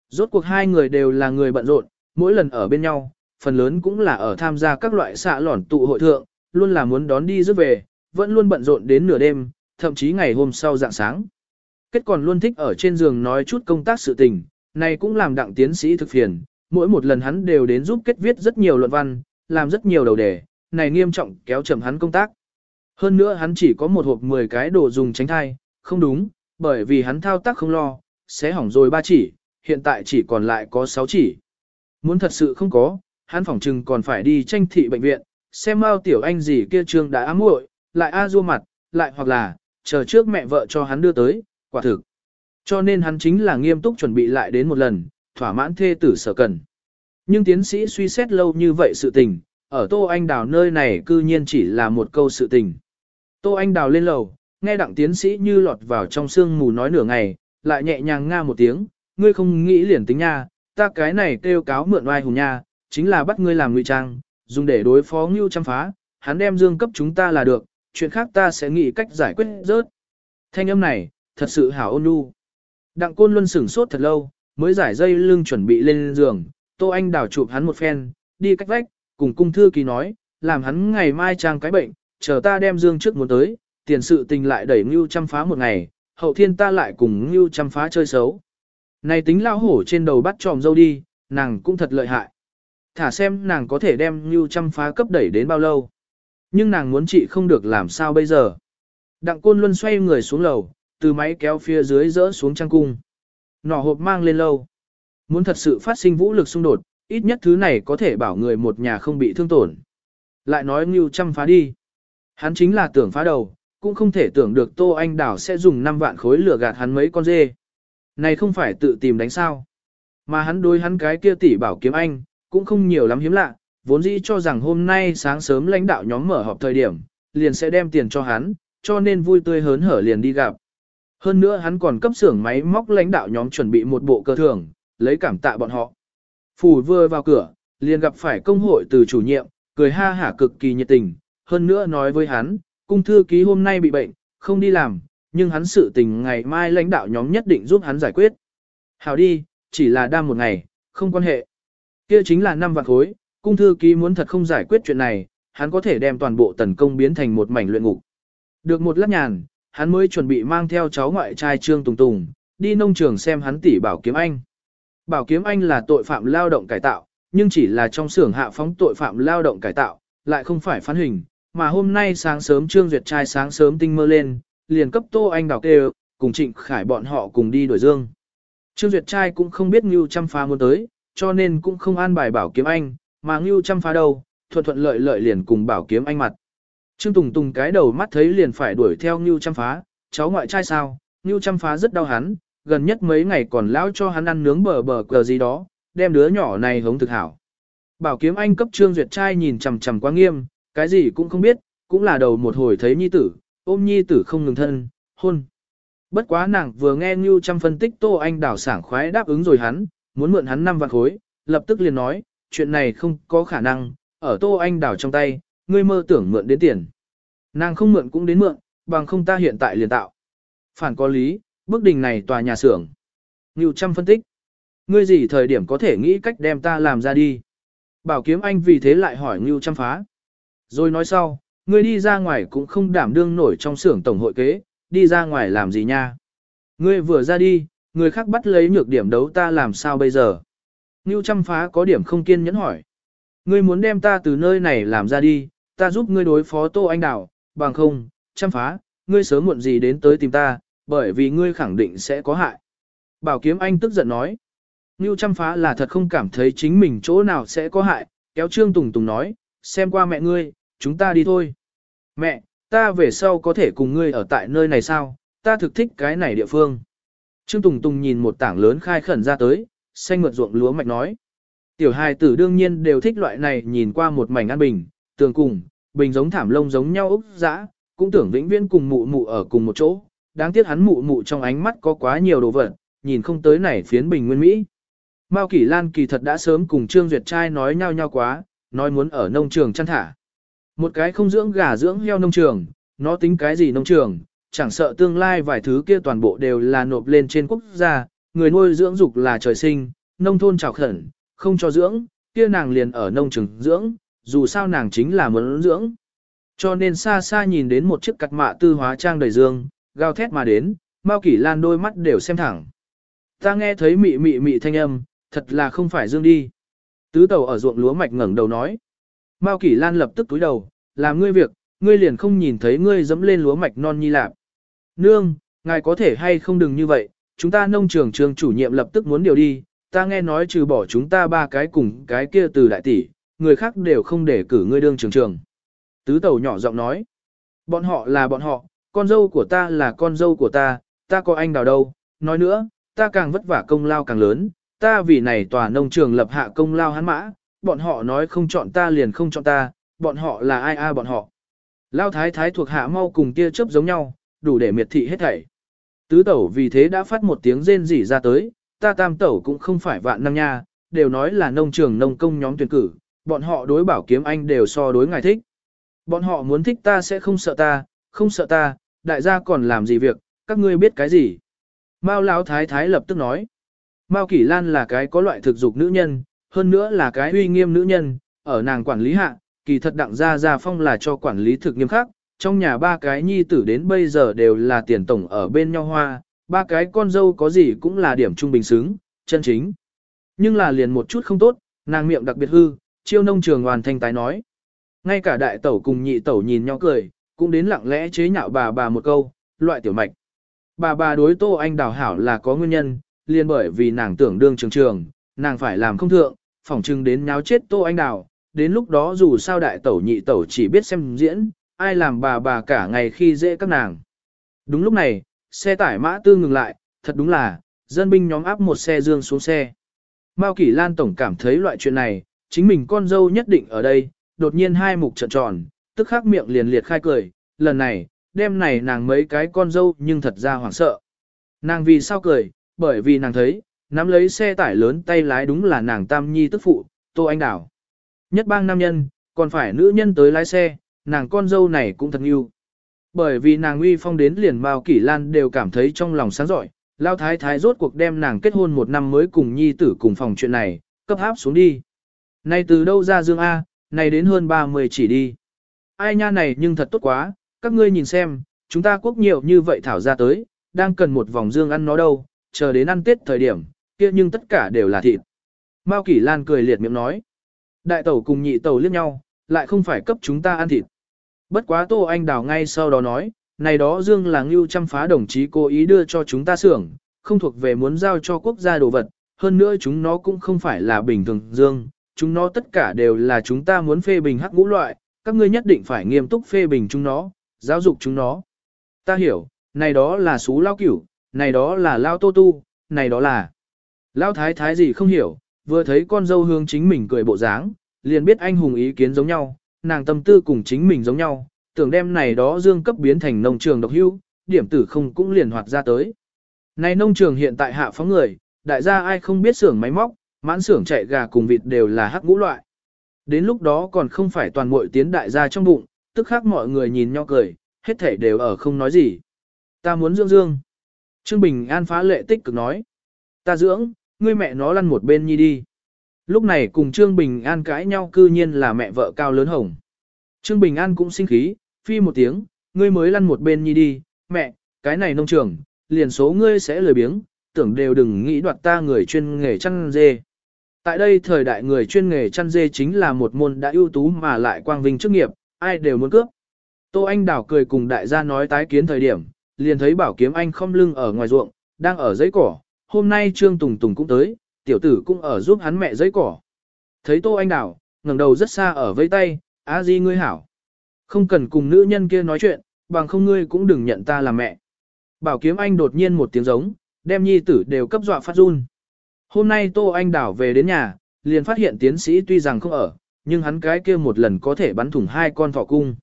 S1: Rốt cuộc hai người đều là người bận rộn, mỗi lần ở bên nhau, phần lớn cũng là ở tham gia các loại xạ lỏn tụ hội thượng, luôn là muốn đón đi rước về, vẫn luôn bận rộn đến nửa đêm, thậm chí ngày hôm sau dạng sáng. Kết còn luôn thích ở trên giường nói chút công tác sự tình, này cũng làm đặng tiến sĩ thực phiền, mỗi một lần hắn đều đến giúp kết viết rất nhiều luận văn, làm rất nhiều đầu đề, này nghiêm trọng kéo chậm hắn công tác. Hơn nữa hắn chỉ có một hộp 10 cái đồ dùng tránh thai, không đúng, bởi vì hắn thao tác không lo, sẽ hỏng rồi ba chỉ, hiện tại chỉ còn lại có 6 chỉ. Muốn thật sự không có, hắn phỏng chừng còn phải đi tranh thị bệnh viện, xem mau tiểu anh gì kia trương đã ám muội, lại a du mặt, lại hoặc là, chờ trước mẹ vợ cho hắn đưa tới, quả thực. Cho nên hắn chính là nghiêm túc chuẩn bị lại đến một lần, thỏa mãn thê tử sở cần. Nhưng tiến sĩ suy xét lâu như vậy sự tình, ở Tô Anh Đào nơi này cư nhiên chỉ là một câu sự tình. Tô Anh Đào lên lầu, nghe đặng tiến sĩ như lọt vào trong sương mù nói nửa ngày, lại nhẹ nhàng nga một tiếng, ngươi không nghĩ liền tính nha, ta cái này kêu cáo mượn oai hùng nha, chính là bắt ngươi làm ngụy trang, dùng để đối phó ngưu chăm phá, hắn đem dương cấp chúng ta là được, chuyện khác ta sẽ nghĩ cách giải quyết rớt. Thanh âm này, thật sự hảo ôn nhu. Đặng côn luân sửng sốt thật lâu, mới giải dây lưng chuẩn bị lên giường, Tô Anh đảo chụp hắn một phen, đi cách vách, cùng cung thư ký nói, làm hắn ngày mai trang cái bệnh, chờ ta đem dương trước muốn tới, tiền sự tình lại đẩy Ngưu chăm phá một ngày, hậu thiên ta lại cùng Ngưu chăm phá chơi xấu. Này tính lao hổ trên đầu bắt tròm dâu đi, nàng cũng thật lợi hại. Thả xem nàng có thể đem Ngưu chăm phá cấp đẩy đến bao lâu. Nhưng nàng muốn trị không được làm sao bây giờ. Đặng côn luân xoay người xuống lầu, từ máy kéo phía dưới rỡ xuống trang cung. Nỏ hộp mang lên lâu. Muốn thật sự phát sinh vũ lực xung đột, ít nhất thứ này có thể bảo người một nhà không bị thương tổn. Lại nói Ngưu chăm phá đi. Hắn chính là tưởng phá đầu, cũng không thể tưởng được Tô Anh Đảo sẽ dùng 5 vạn khối lửa gạt hắn mấy con dê. Này không phải tự tìm đánh sao. Mà hắn đối hắn cái kia tỷ bảo kiếm anh, cũng không nhiều lắm hiếm lạ, vốn dĩ cho rằng hôm nay sáng sớm lãnh đạo nhóm mở họp thời điểm, liền sẽ đem tiền cho hắn, cho nên vui tươi hớn hở liền đi gặp. Hơn nữa hắn còn cấp xưởng máy móc lãnh đạo nhóm chuẩn bị một bộ cơ thưởng, lấy cảm tạ bọn họ. Phủ vừa vào cửa, liền gặp phải công hội từ chủ nhiệm, cười ha hả cực kỳ nhiệt tình, hơn nữa nói với hắn, cung thư ký hôm nay bị bệnh, không đi làm, nhưng hắn sự tình ngày mai lãnh đạo nhóm nhất định giúp hắn giải quyết. Hảo đi, chỉ là đam một ngày, không quan hệ. Kia chính là năm vạn khối, cung thư ký muốn thật không giải quyết chuyện này, hắn có thể đem toàn bộ tần công biến thành một mảnh luyện ngục. Được một lát nhàn, hắn mới chuẩn bị mang theo cháu ngoại trai Trương Tùng Tùng, đi nông trường xem hắn tỷ Bảo Kiếm Anh. Bảo Kiếm Anh là tội phạm lao động cải tạo, nhưng chỉ là trong xưởng hạ phóng tội phạm lao động cải tạo, lại không phải phán hình, mà hôm nay sáng sớm Trương Duyệt trai sáng sớm tinh mơ lên, liền cấp Tô Anh đào kêu, cùng Trịnh Khải bọn họ cùng đi đổi dương. Trương Duyệt trai cũng không biết Ngưu Trăm Phá muốn tới, cho nên cũng không an bài bảo kiếm anh, mà Ngưu chăm Phá đâu, thuận thuận lợi lợi liền cùng bảo kiếm anh mặt. Trương Tùng Tùng cái đầu mắt thấy liền phải đuổi theo Ngưu chăm Phá, cháu ngoại trai sao, Ngưu chăm Phá rất đau hắn, gần nhất mấy ngày còn lão cho hắn ăn nướng bờ bờ cờ gì đó, đem đứa nhỏ này hống thực hảo. Bảo kiếm anh cấp Trương Duyệt trai nhìn chằm chằm quá nghiêm, cái gì cũng không biết, cũng là đầu một hồi thấy nhi tử, ôm nhi tử không ngừng thân, hôn. Bất quá nàng vừa nghe Ngưu Trăm phân tích Tô Anh đảo sảng khoái đáp ứng rồi hắn, muốn mượn hắn năm vạn khối, lập tức liền nói, chuyện này không có khả năng, ở Tô Anh đảo trong tay, ngươi mơ tưởng mượn đến tiền. Nàng không mượn cũng đến mượn, bằng không ta hiện tại liền tạo. Phản có lý, bức đình này tòa nhà xưởng. Ngưu Trăm phân tích, ngươi gì thời điểm có thể nghĩ cách đem ta làm ra đi. Bảo kiếm anh vì thế lại hỏi Ngưu Trăm phá. Rồi nói sau, ngươi đi ra ngoài cũng không đảm đương nổi trong xưởng tổng hội kế, đi ra ngoài làm gì nha. Ngươi vừa ra đi, người khác bắt lấy nhược điểm đấu ta làm sao bây giờ. Ngưu chăm phá có điểm không kiên nhẫn hỏi. Ngươi muốn đem ta từ nơi này làm ra đi, ta giúp ngươi đối phó Tô Anh Đào, bằng không, chăm phá, ngươi sớm muộn gì đến tới tìm ta, bởi vì ngươi khẳng định sẽ có hại. Bảo kiếm anh tức giận nói. Ngưu chăm phá là thật không cảm thấy chính mình chỗ nào sẽ có hại, kéo Trương Tùng Tùng nói, xem qua mẹ ngươi, chúng ta đi thôi. Mẹ, ta về sau có thể cùng ngươi ở tại nơi này sao, ta thực thích cái này địa phương. Trương Tùng Tùng nhìn một tảng lớn khai khẩn ra tới, xanh mượt ruộng lúa mạch nói. Tiểu hài tử đương nhiên đều thích loại này nhìn qua một mảnh an bình, tường cùng, bình giống thảm lông giống nhau ốc dã, cũng tưởng vĩnh viễn cùng mụ mụ ở cùng một chỗ. Đáng tiếc hắn mụ mụ trong ánh mắt có quá nhiều đồ vật, nhìn không tới này phiến bình nguyên Mỹ. Mao Kỷ Lan kỳ thật đã sớm cùng Trương Duyệt trai nói nhau nhau quá, nói muốn ở nông trường chăn thả. Một cái không dưỡng gà dưỡng heo nông trường, nó tính cái gì nông trường, chẳng sợ tương lai vài thứ kia toàn bộ đều là nộp lên trên quốc gia, người nuôi dưỡng dục là trời sinh, nông thôn trào khẩn, không cho dưỡng, kia nàng liền ở nông trường dưỡng, dù sao nàng chính là muốn dưỡng. Cho nên xa xa nhìn đến một chiếc cặt mạ tư hóa trang đầy dương, gào thét mà đến, Mao Kỷ Lan đôi mắt đều xem thẳng. Ta nghe thấy mị mị mị thanh âm, thật là không phải dương đi. Tứ tàu ở ruộng lúa mạch ngẩng đầu nói. Mao Kỷ Lan lập tức túi đầu, làm ngươi việc, ngươi liền không nhìn thấy ngươi dẫm lên lúa mạch non nhi lạp. Nương, ngài có thể hay không đừng như vậy, chúng ta nông trường trường chủ nhiệm lập tức muốn điều đi, ta nghe nói trừ bỏ chúng ta ba cái cùng cái kia từ đại tỷ, người khác đều không để cử ngươi đương trường trường. Tứ tẩu nhỏ giọng nói, bọn họ là bọn họ, con dâu của ta là con dâu của ta, ta có anh đào đâu, nói nữa, ta càng vất vả công lao càng lớn, ta vì này tòa nông trường lập hạ công lao hắn mã, bọn họ nói không chọn ta liền không chọn ta, bọn họ là ai a à bọn họ. Lao thái thái thuộc hạ mau cùng tia chớp giống nhau, đủ để miệt thị hết thảy. Tứ tẩu vì thế đã phát một tiếng rên rỉ ra tới, ta tam tẩu cũng không phải vạn năng nha, đều nói là nông trường nông công nhóm tuyển cử, bọn họ đối bảo kiếm anh đều so đối ngài thích. Bọn họ muốn thích ta sẽ không sợ ta, không sợ ta, đại gia còn làm gì việc, các ngươi biết cái gì. Mao Lão thái thái lập tức nói. Mao Kỷ Lan là cái có loại thực dục nữ nhân, hơn nữa là cái uy nghiêm nữ nhân, ở nàng quản lý hạ, kỳ thật đặng gia gia phong là cho quản lý thực nghiêm khắc, trong nhà ba cái nhi tử đến bây giờ đều là tiền tổng ở bên nhau hoa, ba cái con dâu có gì cũng là điểm trung bình xứng, chân chính. Nhưng là liền một chút không tốt, nàng miệng đặc biệt hư, chiêu nông trường hoàn thành tái nói. Ngay cả đại tẩu cùng nhị tẩu nhìn nhau cười, cũng đến lặng lẽ chế nhạo bà bà một câu, loại tiểu mạch. Bà bà đối tô anh đào hảo là có nguyên nhân, liền bởi vì nàng tưởng đương trường trường, nàng phải làm không thượng, phỏng chừng đến nháo chết tô anh đào, đến lúc đó dù sao đại tẩu nhị tẩu chỉ biết xem diễn, ai làm bà bà cả ngày khi dễ các nàng. Đúng lúc này, xe tải mã tư ngừng lại, thật đúng là, dân binh nhóm áp một xe dương xuống xe. Mao Kỷ Lan Tổng cảm thấy loại chuyện này, chính mình con dâu nhất định ở đây, đột nhiên hai mục trợn tròn, tức khắc miệng liền liệt khai cười, lần này, đêm này nàng mấy cái con dâu nhưng thật ra hoảng sợ. Nàng vì sao cười, bởi vì nàng thấy, nắm lấy xe tải lớn tay lái đúng là nàng tam nhi tức phụ, Tô Anh Đảo. Nhất bang nam nhân, còn phải nữ nhân tới lái xe, nàng con dâu này cũng thật yêu. Bởi vì nàng uy phong đến liền Mao Kỷ Lan đều cảm thấy trong lòng sáng giỏi, Lao Thái Thái rốt cuộc đem nàng kết hôn một năm mới cùng nhi tử cùng phòng chuyện này, cấp áp xuống đi. Này từ đâu ra Dương A, này đến hơn 30 chỉ đi. Ai nha này nhưng thật tốt quá, các ngươi nhìn xem, chúng ta quốc nhiều như vậy thảo ra tới, đang cần một vòng Dương ăn nó đâu, chờ đến ăn Tết thời điểm, kia nhưng tất cả đều là thịt. Mao Kỷ Lan cười liệt miệng nói. Đại tẩu cùng nhị tẩu liếc nhau, lại không phải cấp chúng ta ăn thịt. Bất quá Tô Anh Đào ngay sau đó nói, này đó Dương là ngưu chăm phá đồng chí cố ý đưa cho chúng ta xưởng, không thuộc về muốn giao cho quốc gia đồ vật, hơn nữa chúng nó cũng không phải là bình thường Dương, chúng nó tất cả đều là chúng ta muốn phê bình hắc ngũ loại, các ngươi nhất định phải nghiêm túc phê bình chúng nó, giáo dục chúng nó. Ta hiểu, này đó là xú lao cửu, này đó là lao tô tu, này đó là... Lao thái thái gì không hiểu, vừa thấy con dâu hương chính mình cười bộ dáng, liền biết anh hùng ý kiến giống nhau, nàng tâm tư cùng chính mình giống nhau, tưởng đem này đó dương cấp biến thành nông trường độc hưu, điểm tử không cũng liền hoạt ra tới. Này nông trường hiện tại hạ phóng người, đại gia ai không biết xưởng máy móc, mãn xưởng chạy gà cùng vịt đều là hắc ngũ loại. Đến lúc đó còn không phải toàn muội tiến đại gia trong bụng, tức khác mọi người nhìn nhau cười, hết thể đều ở không nói gì. Ta muốn dưỡng dương. Trương Bình An phá lệ tích cực nói. Ta dưỡng, ngươi mẹ nó lăn một bên nhi đi. Lúc này cùng Trương Bình An cãi nhau cư nhiên là mẹ vợ cao lớn hồng. Trương Bình An cũng sinh khí, phi một tiếng, ngươi mới lăn một bên nhi đi, mẹ, cái này nông trường, liền số ngươi sẽ lười biếng, tưởng đều đừng nghĩ đoạt ta người chuyên nghề chăn dê. Tại đây thời đại người chuyên nghề chăn dê chính là một môn đã ưu tú mà lại quang vinh chức nghiệp, ai đều muốn cướp. Tô Anh Đảo cười cùng đại gia nói tái kiến thời điểm, liền thấy bảo kiếm anh không lưng ở ngoài ruộng, đang ở giấy cỏ, hôm nay Trương Tùng Tùng cũng tới, tiểu tử cũng ở giúp hắn mẹ giấy cỏ. Thấy Tô Anh Đào, ngẩng đầu rất xa ở vây tay, a di ngươi hảo. Không cần cùng nữ nhân kia nói chuyện, bằng không ngươi cũng đừng nhận ta làm mẹ. Bảo kiếm anh đột nhiên một tiếng giống, đem nhi tử đều cấp dọa phát run. Hôm nay Tô Anh Đảo về đến nhà, liền phát hiện tiến sĩ tuy rằng không ở, nhưng hắn cái kia một lần có thể bắn thủng hai con thỏ cung.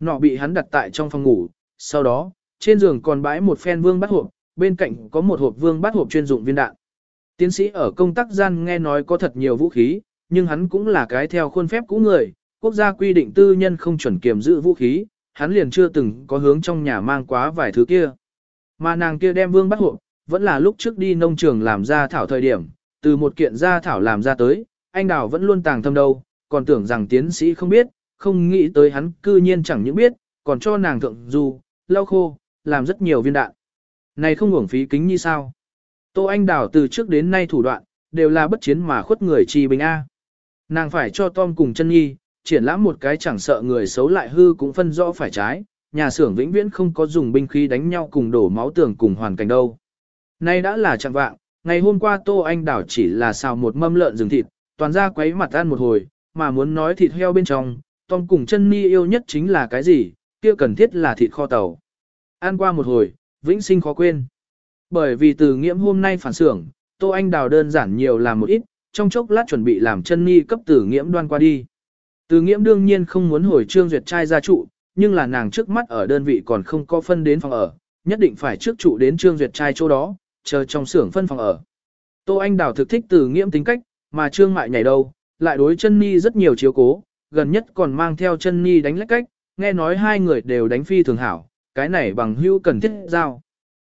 S1: Nọ bị hắn đặt tại trong phòng ngủ, sau đó, trên giường còn bãi một phen vương bắt hộp, bên cạnh có một hộp vương bắt hộp chuyên dụng viên đạn. Tiến sĩ ở công tác gian nghe nói có thật nhiều vũ khí, nhưng hắn cũng là cái theo khuôn phép cũ người, quốc gia quy định tư nhân không chuẩn kiểm giữ vũ khí, hắn liền chưa từng có hướng trong nhà mang quá vài thứ kia. Mà nàng kia đem vương bắt hộ, vẫn là lúc trước đi nông trường làm ra thảo thời điểm, từ một kiện gia thảo làm ra tới, anh đào vẫn luôn tàng thâm đâu, còn tưởng rằng tiến sĩ không biết, không nghĩ tới hắn cư nhiên chẳng những biết, còn cho nàng thượng du, lau khô, làm rất nhiều viên đạn. Này không uổng phí kính như sao? Tô Anh Đào từ trước đến nay thủ đoạn, đều là bất chiến mà khuất người chi bình A. Nàng phải cho Tom cùng chân nhi, triển lãm một cái chẳng sợ người xấu lại hư cũng phân rõ phải trái, nhà xưởng vĩnh viễn không có dùng binh khí đánh nhau cùng đổ máu tường cùng hoàn cảnh đâu. Nay đã là chẳng vạng, ngày hôm qua Tô Anh Đảo chỉ là xào một mâm lợn rừng thịt, toàn ra quấy mặt ăn một hồi, mà muốn nói thịt heo bên trong, Tom cùng chân Nhi yêu nhất chính là cái gì, kia cần thiết là thịt kho tàu. Ăn qua một hồi, vĩnh sinh khó quên. Bởi vì từ nghiễm hôm nay phản xưởng, Tô Anh Đào đơn giản nhiều làm một ít, trong chốc lát chuẩn bị làm chân ni cấp từ nghiễm đoan qua đi. Từ nghiễm đương nhiên không muốn hồi trương duyệt trai gia trụ, nhưng là nàng trước mắt ở đơn vị còn không có phân đến phòng ở, nhất định phải trước trụ đến trương duyệt trai chỗ đó, chờ trong xưởng phân phòng ở. Tô Anh Đào thực thích từ nghiễm tính cách, mà trương mại nhảy đâu, lại đối chân ni rất nhiều chiếu cố, gần nhất còn mang theo chân ni đánh lách cách, nghe nói hai người đều đánh phi thường hảo, cái này bằng hữu cần thiết giao.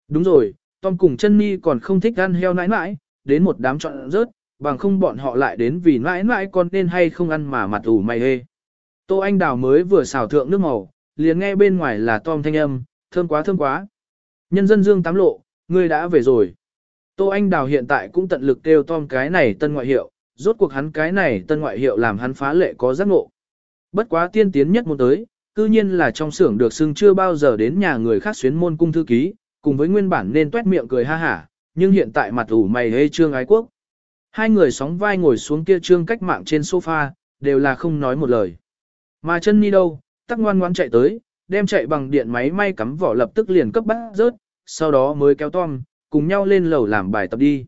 S1: Đúng rồi, Tom cùng chân ni còn không thích ăn heo nãi nãi, đến một đám chọn rớt, bằng không bọn họ lại đến vì nãi nãi con nên hay không ăn mà mặt ủ mày hê. Tô Anh Đào mới vừa xào thượng nước màu, liền nghe bên ngoài là Tom thanh âm, thơm quá thơm quá. Nhân dân dương tám lộ, ngươi đã về rồi. Tô Anh Đào hiện tại cũng tận lực kêu Tom cái này tân ngoại hiệu, rốt cuộc hắn cái này tân ngoại hiệu làm hắn phá lệ có giác ngộ. Bất quá tiên tiến nhất một tới, cư nhiên là trong xưởng được xưng chưa bao giờ đến nhà người khác xuyến môn cung thư ký, cùng với nguyên bản nên tuét miệng cười ha hả, nhưng hiện tại mặt ủ mày hê trương ái quốc. Hai người sóng vai ngồi xuống kia trương cách mạng trên sofa, đều là không nói một lời. Mà chân ni đâu, tắc ngoan ngoan chạy tới, đem chạy bằng điện máy may cắm vỏ lập tức liền cấp bắt rớt, sau đó mới kéo Tom, cùng nhau lên lầu làm bài tập đi.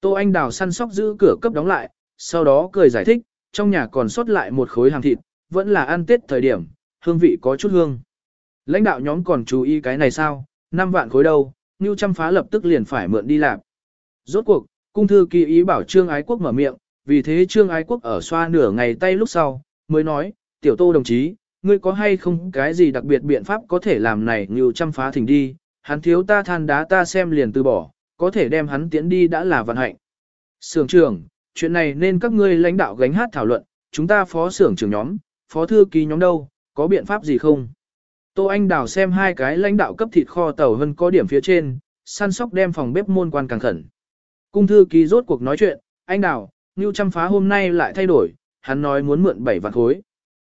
S1: Tô Anh Đào săn sóc giữ cửa cấp đóng lại, sau đó cười giải thích, trong nhà còn sót lại một khối hàng thịt, vẫn là ăn tết thời điểm, hương vị có chút hương. Lãnh đạo nhóm còn chú ý cái này sao, 5 vạn khối đâu, Ngưu Trăm Phá lập tức liền phải mượn đi làm. Rốt cuộc, cung thư kỳ ý bảo Trương Ái Quốc mở miệng, vì thế Trương Ái Quốc ở xoa nửa ngày tay lúc sau, mới nói, tiểu tô đồng chí, ngươi có hay không cái gì đặc biệt biện pháp có thể làm này Ngưu Trăm Phá thỉnh đi, hắn thiếu ta than đá ta xem liền từ bỏ, có thể đem hắn tiến đi đã là vận hạnh. Sưởng trưởng, chuyện này nên các ngươi lãnh đạo gánh hát thảo luận, chúng ta phó sưởng trưởng nhóm, phó thư ký nhóm đâu, có biện pháp gì không? Tô Anh Đào xem hai cái lãnh đạo cấp thịt kho tàu hơn có điểm phía trên, săn sóc đem phòng bếp môn quan càng khẩn. Cung thư ký rốt cuộc nói chuyện, anh Đào, Ngưu Trăm Phá hôm nay lại thay đổi, hắn nói muốn mượn 7 vạn khối.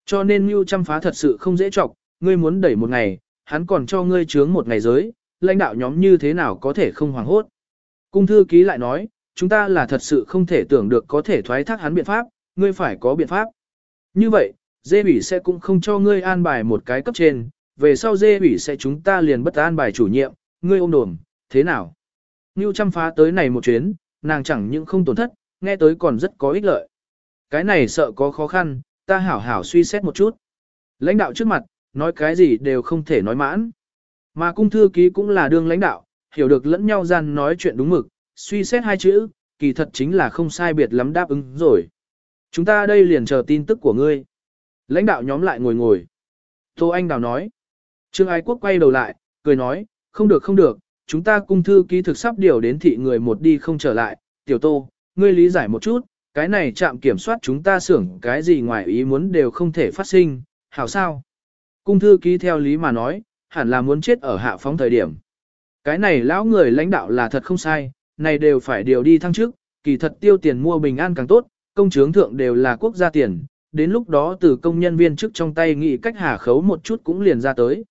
S1: Cho nên Ngưu Trăm Phá thật sự không dễ chọc, ngươi muốn đẩy một ngày, hắn còn cho ngươi chướng một ngày giới, lãnh đạo nhóm như thế nào có thể không hoảng hốt. Cung thư ký lại nói, chúng ta là thật sự không thể tưởng được có thể thoái thác hắn biện pháp, ngươi phải có biện pháp. Như vậy, dê bỉ sẽ cũng không cho ngươi an bài một cái cấp trên, về sau dê bỉ sẽ chúng ta liền bất an bài chủ nhiệm, ngươi ôm đồm, thế nào? Ngưu chăm phá tới này một chuyến, nàng chẳng những không tổn thất, nghe tới còn rất có ích lợi. Cái này sợ có khó khăn, ta hảo hảo suy xét một chút. Lãnh đạo trước mặt, nói cái gì đều không thể nói mãn. Mà cung thư ký cũng là đương lãnh đạo, hiểu được lẫn nhau gian nói chuyện đúng mực, suy xét hai chữ, kỳ thật chính là không sai biệt lắm đáp ứng rồi. Chúng ta đây liền chờ tin tức của ngươi. Lãnh đạo nhóm lại ngồi ngồi. Tô Anh Đào nói. Trương Ái Quốc quay đầu lại, cười nói, không được không được, chúng ta cung thư ký thực sắp điều đến thị người một đi không trở lại. Tiểu Tô, ngươi lý giải một chút, cái này chạm kiểm soát chúng ta xưởng cái gì ngoài ý muốn đều không thể phát sinh, hảo sao? Cung thư ký theo lý mà nói, hẳn là muốn chết ở hạ phóng thời điểm. Cái này lão người lãnh đạo là thật không sai, này đều phải điều đi thăng chức, kỳ thật tiêu tiền mua bình an càng tốt, công chướng thượng đều là quốc gia tiền, đến lúc đó từ công nhân viên chức trong tay nghĩ cách hà khấu một chút cũng liền ra tới.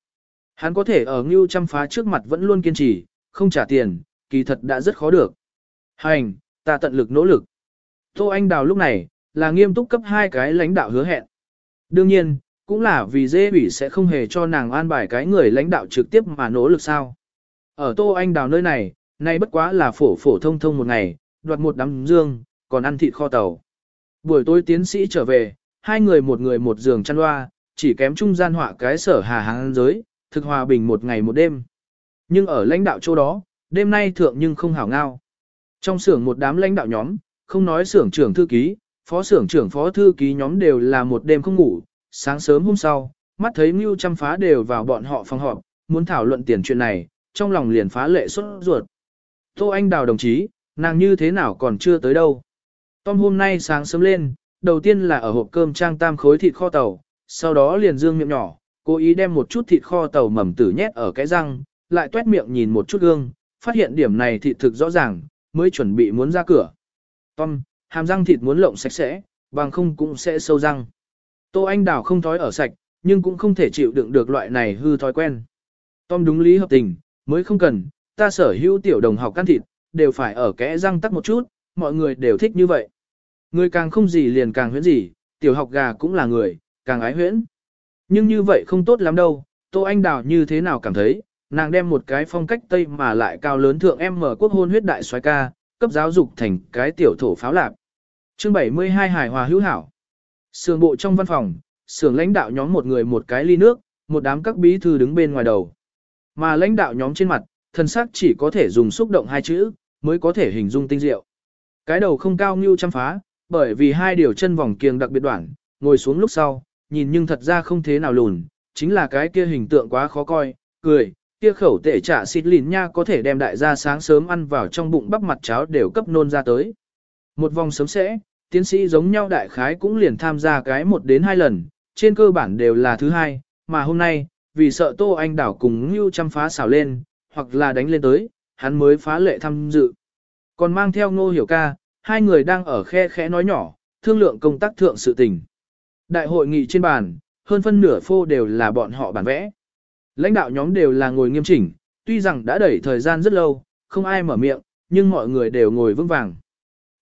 S1: Hắn có thể ở ngưu chăm phá trước mặt vẫn luôn kiên trì, không trả tiền, kỳ thật đã rất khó được. Hành, ta tận lực nỗ lực. Tô Anh Đào lúc này, là nghiêm túc cấp hai cái lãnh đạo hứa hẹn. Đương nhiên, cũng là vì dê ủy sẽ không hề cho nàng an bài cái người lãnh đạo trực tiếp mà nỗ lực sao. Ở Tô Anh Đào nơi này, nay bất quá là phổ phổ thông thông một ngày, đoạt một đám dương, còn ăn thịt kho tàu. Buổi tối tiến sĩ trở về, hai người một người một giường chăn loa, chỉ kém trung gian họa cái sở hà hàng giới, thực hòa bình một ngày một đêm. Nhưng ở lãnh đạo chỗ đó, đêm nay thượng nhưng không hảo ngao. Trong xưởng một đám lãnh đạo nhóm, không nói xưởng trưởng thư ký, phó xưởng trưởng phó thư ký nhóm đều là một đêm không ngủ, sáng sớm hôm sau, mắt thấy ngưu chăm phá đều vào bọn họ phòng họp, muốn thảo luận tiền chuyện này, trong lòng liền phá lệ xuất ruột. Tô Anh Đào đồng chí, nàng như thế nào còn chưa tới đâu. Tom hôm nay sáng sớm lên, đầu tiên là ở hộp cơm trang tam khối thịt kho tàu, sau đó liền dương miệng nhỏ, cố ý đem một chút thịt kho tàu mầm tử nhét ở cái răng, lại tuét miệng nhìn một chút gương, phát hiện điểm này thịt thực rõ ràng, mới chuẩn bị muốn ra cửa. Tom, hàm răng thịt muốn lộng sạch sẽ, bằng không cũng sẽ sâu răng. Tô Anh Đào không thói ở sạch, nhưng cũng không thể chịu đựng được loại này hư thói quen. Tom đúng lý hợp tình, mới không cần, ta sở hữu tiểu đồng học căn thịt, đều phải ở kẽ răng tắc một chút, mọi người đều thích như vậy. Người càng không gì liền càng huyễn gì, tiểu học gà cũng là người, càng ái huyễn. Nhưng như vậy không tốt lắm đâu, Tô Anh Đào như thế nào cảm thấy, nàng đem một cái phong cách Tây mà lại cao lớn thượng em mở quốc hôn huyết đại xoái ca, cấp giáo dục thành cái tiểu thổ pháo lạp. Chương 72 hải hòa hữu hảo. Sưởng bộ trong văn phòng, sưởng lãnh đạo nhóm một người một cái ly nước, một đám các bí thư đứng bên ngoài đầu. Mà lãnh đạo nhóm trên mặt, thân xác chỉ có thể dùng xúc động hai chữ, mới có thể hình dung tinh diệu. Cái đầu không cao như chăm phá, bởi vì hai điều chân vòng kiềng đặc biệt đoạn, ngồi xuống lúc sau, nhìn nhưng thật ra không thế nào lùn, chính là cái kia hình tượng quá khó coi, cười, kia khẩu tệ trả xịt lìn nha có thể đem đại gia sáng sớm ăn vào trong bụng bắp mặt cháo đều cấp nôn ra tới. Một vòng sớm sẽ, tiến sĩ giống nhau đại khái cũng liền tham gia cái một đến hai lần, trên cơ bản đều là thứ hai, mà hôm nay, vì sợ Tô Anh đảo cùng Ngưu chăm phá xảo lên, hoặc là đánh lên tới, hắn mới phá lệ tham dự. Còn mang theo ngô hiểu ca, hai người đang ở khe khẽ nói nhỏ, thương lượng công tác thượng sự tình. Đại hội nghị trên bàn, hơn phân nửa phô đều là bọn họ bản vẽ. Lãnh đạo nhóm đều là ngồi nghiêm chỉnh, tuy rằng đã đẩy thời gian rất lâu, không ai mở miệng, nhưng mọi người đều ngồi vững vàng.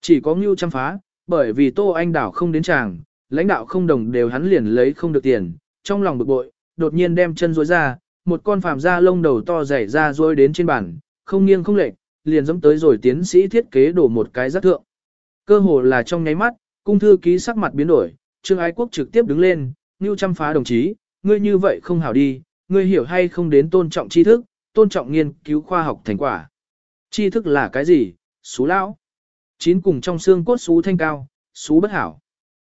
S1: Chỉ có Ngưu chăm phá, bởi vì Tô Anh Đảo không đến chàng, lãnh đạo không đồng đều hắn liền lấy không được tiền, trong lòng bực bội, đột nhiên đem chân rối ra, một con phàm da lông đầu to dày ra rối đến trên bàn, không nghiêng không lệch, liền dẫm tới rồi tiến sĩ thiết kế đổ một cái rất thượng. Cơ hồ là trong nháy mắt, cung thư ký sắc mặt biến đổi, Trương Ái Quốc trực tiếp đứng lên, Ngưu chăm phá đồng chí, ngươi như vậy không hảo đi, ngươi hiểu hay không đến tôn trọng tri thức, tôn trọng nghiên cứu khoa học thành quả. Tri thức là cái gì? Xú lão. Chín cùng trong xương cốt xú thanh cao, xú bất hảo.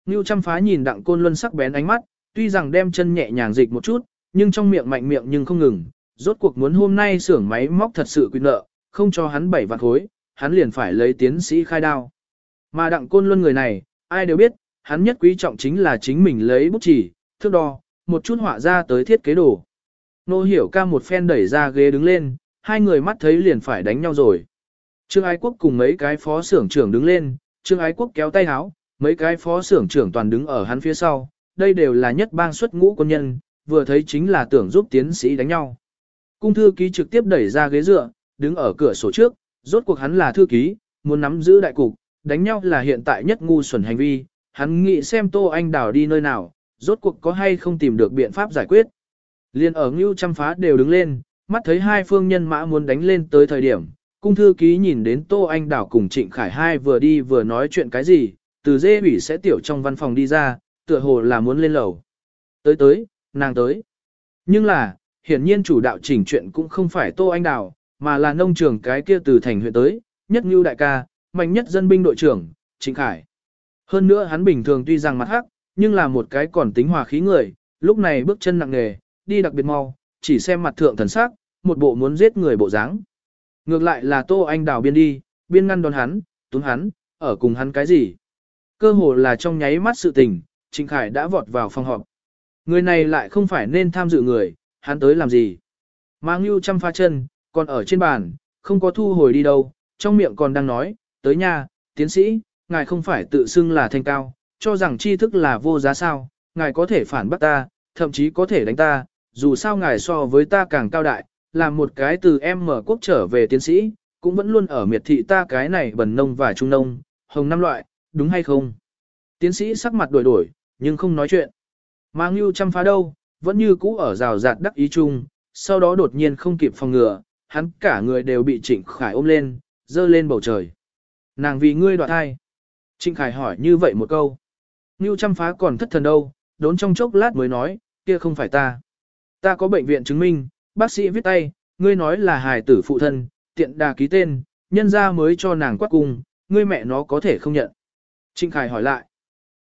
S1: Ngưu chăm phá nhìn đặng côn luân sắc bén ánh mắt, tuy rằng đem chân nhẹ nhàng dịch một chút, nhưng trong miệng mạnh miệng nhưng không ngừng. Rốt cuộc muốn hôm nay xưởng máy móc thật sự quy nợ, không cho hắn bảy vạn khối, hắn liền phải lấy tiến sĩ khai đao. Mà đặng côn luân người này, ai đều biết, hắn nhất quý trọng chính là chính mình lấy bút chỉ, thước đo, một chút họa ra tới thiết kế đồ. Nô hiểu ca một phen đẩy ra ghế đứng lên, hai người mắt thấy liền phải đánh nhau rồi. Trương Ái Quốc cùng mấy cái phó xưởng trưởng đứng lên, Trương Ái Quốc kéo tay háo, mấy cái phó xưởng trưởng toàn đứng ở hắn phía sau, đây đều là nhất bang xuất ngũ quân nhân, vừa thấy chính là tưởng giúp tiến sĩ đánh nhau. Cung thư ký trực tiếp đẩy ra ghế dựa, đứng ở cửa sổ trước, rốt cuộc hắn là thư ký, muốn nắm giữ đại cục, đánh nhau là hiện tại nhất ngu xuẩn hành vi, hắn nghĩ xem Tô Anh Đào đi nơi nào, rốt cuộc có hay không tìm được biện pháp giải quyết. Liên ở Ngưu Trăm Phá đều đứng lên, mắt thấy hai phương nhân mã muốn đánh lên tới thời điểm, cung thư ký nhìn đến Tô Anh Đảo cùng Trịnh Khải hai vừa đi vừa nói chuyện cái gì, từ dê ủy sẽ tiểu trong văn phòng đi ra, tựa hồ là muốn lên lầu. Tới tới, nàng tới. Nhưng là, hiển nhiên chủ đạo chỉnh chuyện cũng không phải Tô Anh Đảo, mà là nông trường cái kia từ thành huyện tới, nhất Ngưu đại ca, mạnh nhất dân binh đội trưởng, Trịnh Khải. Hơn nữa hắn bình thường tuy rằng mặt hắc, nhưng là một cái còn tính hòa khí người, lúc này bước chân nặng nề, đi đặc biệt mau, chỉ xem mặt thượng thần sắc, một bộ muốn giết người bộ dáng. Ngược lại là Tô Anh đào biên đi, biên ngăn đón hắn, túng hắn, ở cùng hắn cái gì. Cơ hồ là trong nháy mắt sự tình, Trịnh Khải đã vọt vào phòng họp. Người này lại không phải nên tham dự người, hắn tới làm gì. Mang lưu chăm pha chân, còn ở trên bàn, không có thu hồi đi đâu, trong miệng còn đang nói, tới nhà, tiến sĩ, ngài không phải tự xưng là thanh cao, cho rằng tri thức là vô giá sao, ngài có thể phản bác ta, thậm chí có thể đánh ta, dù sao ngài so với ta càng cao đại, làm một cái từ em mở quốc trở về tiến sĩ, cũng vẫn luôn ở miệt thị ta cái này bẩn nông và trung nông, hồng năm loại, đúng hay không? Tiến sĩ sắc mặt đổi đổi, nhưng không nói chuyện. Mang lưu chăm phá đâu, vẫn như cũ ở rào rạt đắc ý chung, sau đó đột nhiên không kịp phòng ngừa, hắn cả người đều bị Trịnh Khải ôm lên, dơ lên bầu trời. Nàng vì ngươi đoạt thai. Trịnh Khải hỏi như vậy một câu. Ngưu chăm phá còn thất thần đâu, đốn trong chốc lát mới nói, kia không phải ta. Ta có bệnh viện chứng minh, bác sĩ viết tay, ngươi nói là hài tử phụ thân, tiện đà ký tên, nhân ra mới cho nàng quát cung, ngươi mẹ nó có thể không nhận. Trịnh Khải hỏi lại.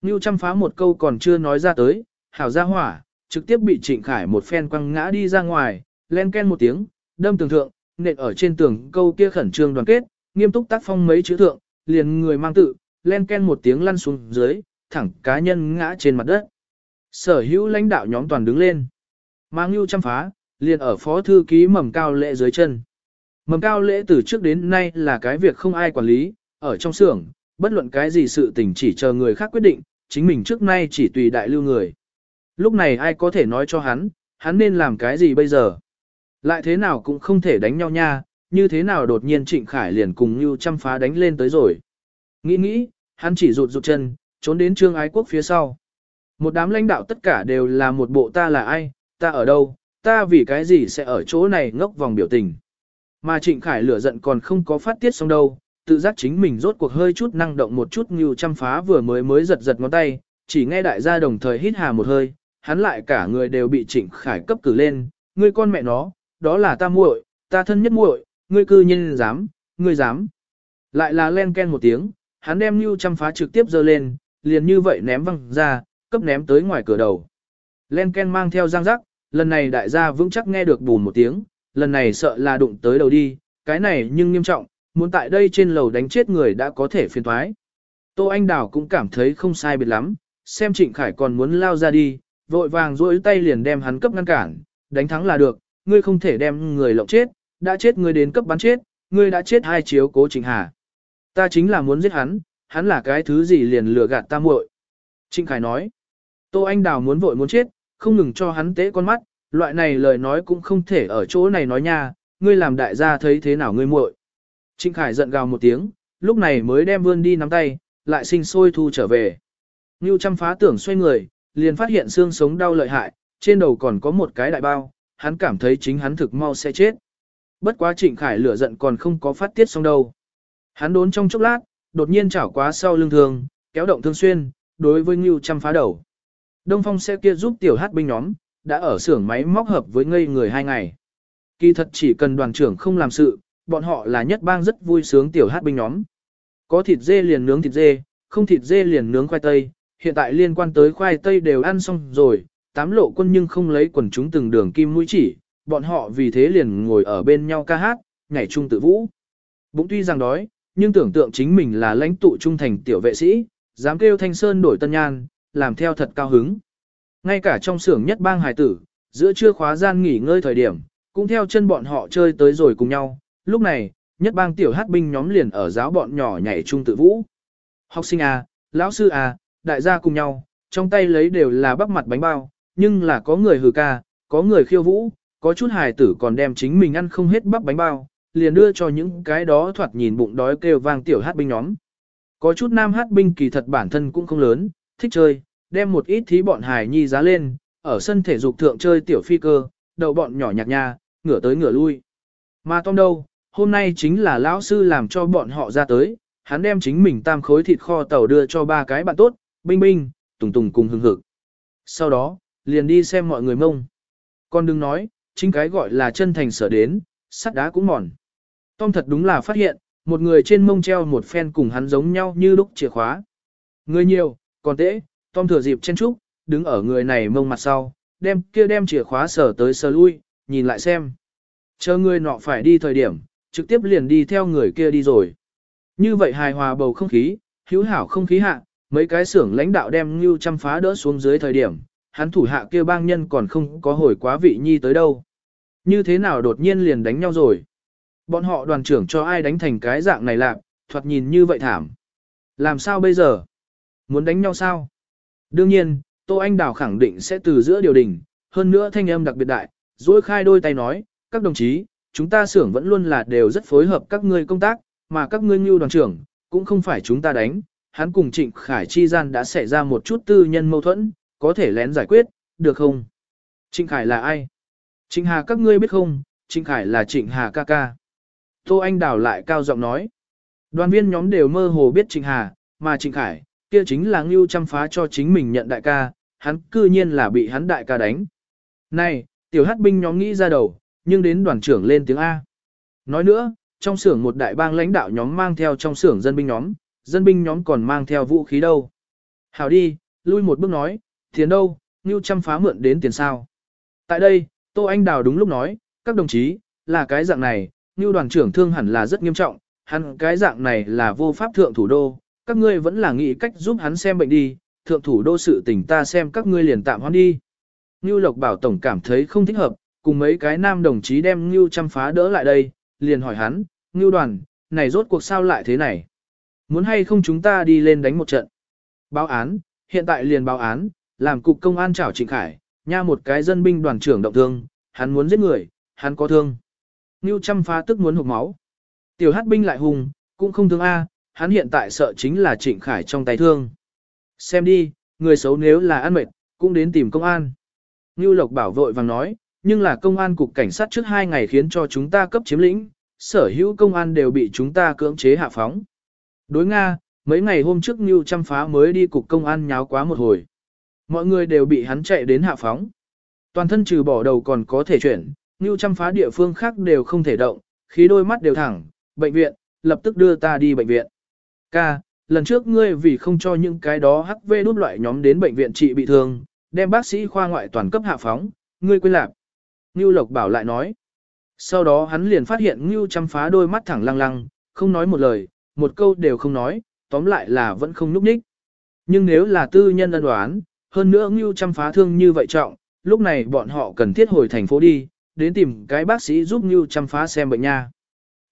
S1: Ngưu chăm phá một câu còn chưa nói ra tới, hảo ra hỏa, trực tiếp bị Trịnh Khải một phen quăng ngã đi ra ngoài, len ken một tiếng, đâm tường thượng, nện ở trên tường câu kia khẩn trương đoàn kết, nghiêm túc tác phong mấy chữ thượng, liền người mang tự, len ken một tiếng lăn xuống dưới, thẳng cá nhân ngã trên mặt đất. Sở hữu lãnh đạo nhóm toàn đứng lên. Mang Ngưu chăm phá, liền ở phó thư ký mầm cao lễ dưới chân. Mầm cao lễ từ trước đến nay là cái việc không ai quản lý, ở trong xưởng, bất luận cái gì sự tình chỉ chờ người khác quyết định, chính mình trước nay chỉ tùy đại lưu người. Lúc này ai có thể nói cho hắn, hắn nên làm cái gì bây giờ? Lại thế nào cũng không thể đánh nhau nha, như thế nào đột nhiên Trịnh Khải liền cùng Ngưu chăm phá đánh lên tới rồi. Nghĩ nghĩ, hắn chỉ rụt rụt chân, trốn đến trương ái quốc phía sau. Một đám lãnh đạo tất cả đều là một bộ ta là ai, ta ở đâu, ta vì cái gì sẽ ở chỗ này ngốc vòng biểu tình. Mà Trịnh Khải lửa giận còn không có phát tiết xong đâu, tự giác chính mình rốt cuộc hơi chút năng động một chút như chăm phá vừa mới mới giật giật ngón tay, chỉ nghe đại gia đồng thời hít hà một hơi, hắn lại cả người đều bị Trịnh Khải cấp cử lên, ngươi con mẹ nó, đó là ta muội, ta thân nhất muội, ngươi cư nhiên dám, ngươi dám. Lại là len ken một tiếng, hắn đem Nưu chăm phá trực tiếp giơ lên, liền như vậy ném văng ra, cấp ném tới ngoài cửa đầu. Len ken mang theo răng rắc, lần này đại gia vững chắc nghe được bùn một tiếng, lần này sợ là đụng tới đầu đi, cái này nhưng nghiêm trọng, muốn tại đây trên lầu đánh chết người đã có thể phiền thoái. Tô Anh Đào cũng cảm thấy không sai biệt lắm, xem Trịnh Khải còn muốn lao ra đi, vội vàng duỗi tay liền đem hắn cấp ngăn cản, đánh thắng là được, ngươi không thể đem người lộng chết, đã chết ngươi đến cấp bắn chết, ngươi đã chết hai chiếu cố Trịnh Hà. Ta chính là muốn giết hắn, hắn là cái thứ gì liền lừa gạt ta muội. Trịnh Khải nói, Tô Anh Đào muốn vội muốn chết, không ngừng cho hắn tế con mắt, loại này lời nói cũng không thể ở chỗ này nói nha, ngươi làm đại gia thấy thế nào ngươi muội. Trịnh Khải giận gào một tiếng, lúc này mới đem vươn đi nắm tay, lại sinh sôi thu trở về. Ngưu chăm phá tưởng xoay người, liền phát hiện xương sống đau lợi hại, trên đầu còn có một cái đại bao, hắn cảm thấy chính hắn thực mau sẽ chết. Bất quá Trịnh Khải lửa giận còn không có phát tiết xong đâu. Hắn đốn trong chốc lát, đột nhiên chảo quá sau lưng thường, kéo động thương xuyên, đối với Ngưu chăm phá đầu. Đông Phong xe kia giúp tiểu hát binh nhóm, đã ở xưởng máy móc hợp với ngây người hai ngày. Kỳ thật chỉ cần đoàn trưởng không làm sự, bọn họ là nhất bang rất vui sướng tiểu hát binh nhóm. Có thịt dê liền nướng thịt dê, không thịt dê liền nướng khoai tây, hiện tại liên quan tới khoai tây đều ăn xong rồi, tám lộ quân nhưng không lấy quần chúng từng đường kim mũi chỉ, bọn họ vì thế liền ngồi ở bên nhau ca hát, nhảy chung tự vũ. Bụng tuy rằng đói, nhưng tưởng tượng chính mình là lãnh tụ trung thành tiểu vệ sĩ, dám kêu thanh sơn đổi tân nhan, làm theo thật cao hứng. Ngay cả trong xưởng nhất bang hải tử, giữa trưa khóa gian nghỉ ngơi thời điểm, cũng theo chân bọn họ chơi tới rồi cùng nhau. Lúc này, nhất bang tiểu hát binh nhóm liền ở giáo bọn nhỏ nhảy chung tự vũ. Học sinh à, lão sư à, đại gia cùng nhau, trong tay lấy đều là bắp mặt bánh bao, nhưng là có người hừ ca, có người khiêu vũ, có chút hài tử còn đem chính mình ăn không hết bắp bánh bao, liền đưa cho những cái đó thoạt nhìn bụng đói kêu vang tiểu hát binh nhóm. Có chút nam hát binh kỳ thật bản thân cũng không lớn, thích chơi, đem một ít thí bọn hài nhi giá lên, ở sân thể dục thượng chơi tiểu phi cơ, đầu bọn nhỏ nhạc nha, ngửa tới ngửa lui. Mà Tom đâu, hôm nay chính là lão sư làm cho bọn họ ra tới, hắn đem chính mình tam khối thịt kho tàu đưa cho ba cái bạn tốt, binh binh, tùng tùng cùng hưng hực. Sau đó, liền đi xem mọi người mông. Con đừng nói, chính cái gọi là chân thành sở đến, sắt đá cũng mòn. Tom thật đúng là phát hiện, một người trên mông treo một phen cùng hắn giống nhau như lúc chìa khóa. Người nhiều, còn tễ, Tom thừa dịp chen trúc, đứng ở người này mông mặt sau, đem kia đem chìa khóa sở tới sờ lui, nhìn lại xem. Chờ người nọ phải đi thời điểm, trực tiếp liền đi theo người kia đi rồi. Như vậy hài hòa bầu không khí, hữu hảo không khí hạ, mấy cái xưởng lãnh đạo đem Ngưu chăm phá đỡ xuống dưới thời điểm, hắn thủ hạ kia bang nhân còn không có hồi quá vị nhi tới đâu. Như thế nào đột nhiên liền đánh nhau rồi. Bọn họ đoàn trưởng cho ai đánh thành cái dạng này lạc, thoạt nhìn như vậy thảm. Làm sao bây giờ? Muốn đánh nhau sao? Đương nhiên, Tô Anh Đào khẳng định sẽ từ giữa điều đình, hơn nữa thanh âm đặc biệt đại, dối khai đôi tay nói, các đồng chí, chúng ta xưởng vẫn luôn là đều rất phối hợp các ngươi công tác, mà các ngươi như đoàn trưởng, cũng không phải chúng ta đánh, hắn cùng Trịnh Khải chi gian đã xảy ra một chút tư nhân mâu thuẫn, có thể lén giải quyết, được không? Trịnh Khải là ai? Trịnh Hà các ngươi biết không, Trịnh Khải là Trịnh Hà ca ca. Tô Anh Đào lại cao giọng nói. Đoàn viên nhóm đều mơ hồ biết Trịnh Hà, mà Trịnh Khải, kia chính là Ngưu chăm phá cho chính mình nhận đại ca, hắn cư nhiên là bị hắn đại ca đánh. Này, tiểu hát binh nhóm nghĩ ra đầu, nhưng đến đoàn trưởng lên tiếng A. Nói nữa, trong xưởng một đại bang lãnh đạo nhóm mang theo trong xưởng dân binh nhóm, dân binh nhóm còn mang theo vũ khí đâu. Hảo đi, lui một bước nói, tiền đâu, Ngưu chăm phá mượn đến tiền sao. Tại đây, Tô Anh Đào đúng lúc nói, các đồng chí, là cái dạng này, như đoàn trưởng thương hẳn là rất nghiêm trọng, hắn cái dạng này là vô pháp thượng thủ đô, các ngươi vẫn là nghĩ cách giúp hắn xem bệnh đi, thượng thủ đô sự tình ta xem các ngươi liền tạm hoãn đi. Như Lộc Bảo Tổng cảm thấy không thích hợp, cùng mấy cái nam đồng chí đem Như chăm phá đỡ lại đây, liền hỏi hắn, Như đoàn, này rốt cuộc sao lại thế này? Muốn hay không chúng ta đi lên đánh một trận? Báo án, hiện tại liền báo án, làm cục công an trảo Trịnh Khải, nha một cái dân binh đoàn trưởng động thương, hắn muốn giết người, hắn có thương. Ngưu chăm phá tức muốn hụt máu. Tiểu hát binh lại hùng, cũng không thương A, hắn hiện tại sợ chính là Trịnh Khải trong tay thương. Xem đi, người xấu nếu là ăn mệt, cũng đến tìm công an. Ngưu Lộc bảo vội vàng nói, nhưng là công an cục cảnh sát trước hai ngày khiến cho chúng ta cấp chiếm lĩnh, sở hữu công an đều bị chúng ta cưỡng chế hạ phóng. Đối Nga, mấy ngày hôm trước Ngưu chăm phá mới đi cục công an nháo quá một hồi. Mọi người đều bị hắn chạy đến hạ phóng. Toàn thân trừ bỏ đầu còn có thể chuyển, như chăm phá địa phương khác đều không thể động, khí đôi mắt đều thẳng, bệnh viện, lập tức đưa ta đi bệnh viện. Ca, lần trước ngươi vì không cho những cái đó hắc vê đút loại nhóm đến bệnh viện trị bị thương, đem bác sĩ khoa ngoại toàn cấp hạ phóng, ngươi quên lạc. Ngưu Lộc bảo lại nói. Sau đó hắn liền phát hiện Ngưu chăm phá đôi mắt thẳng lăng lăng, không nói một lời, một câu đều không nói, tóm lại là vẫn không núp ních. Nhưng nếu là tư nhân ân đoán, hơn nữa Ngưu Trăm phá thương như vậy trọng, lúc này bọn họ cần thiết hồi thành phố đi, đến tìm cái bác sĩ giúp Ngưu Trăm phá xem bệnh nha.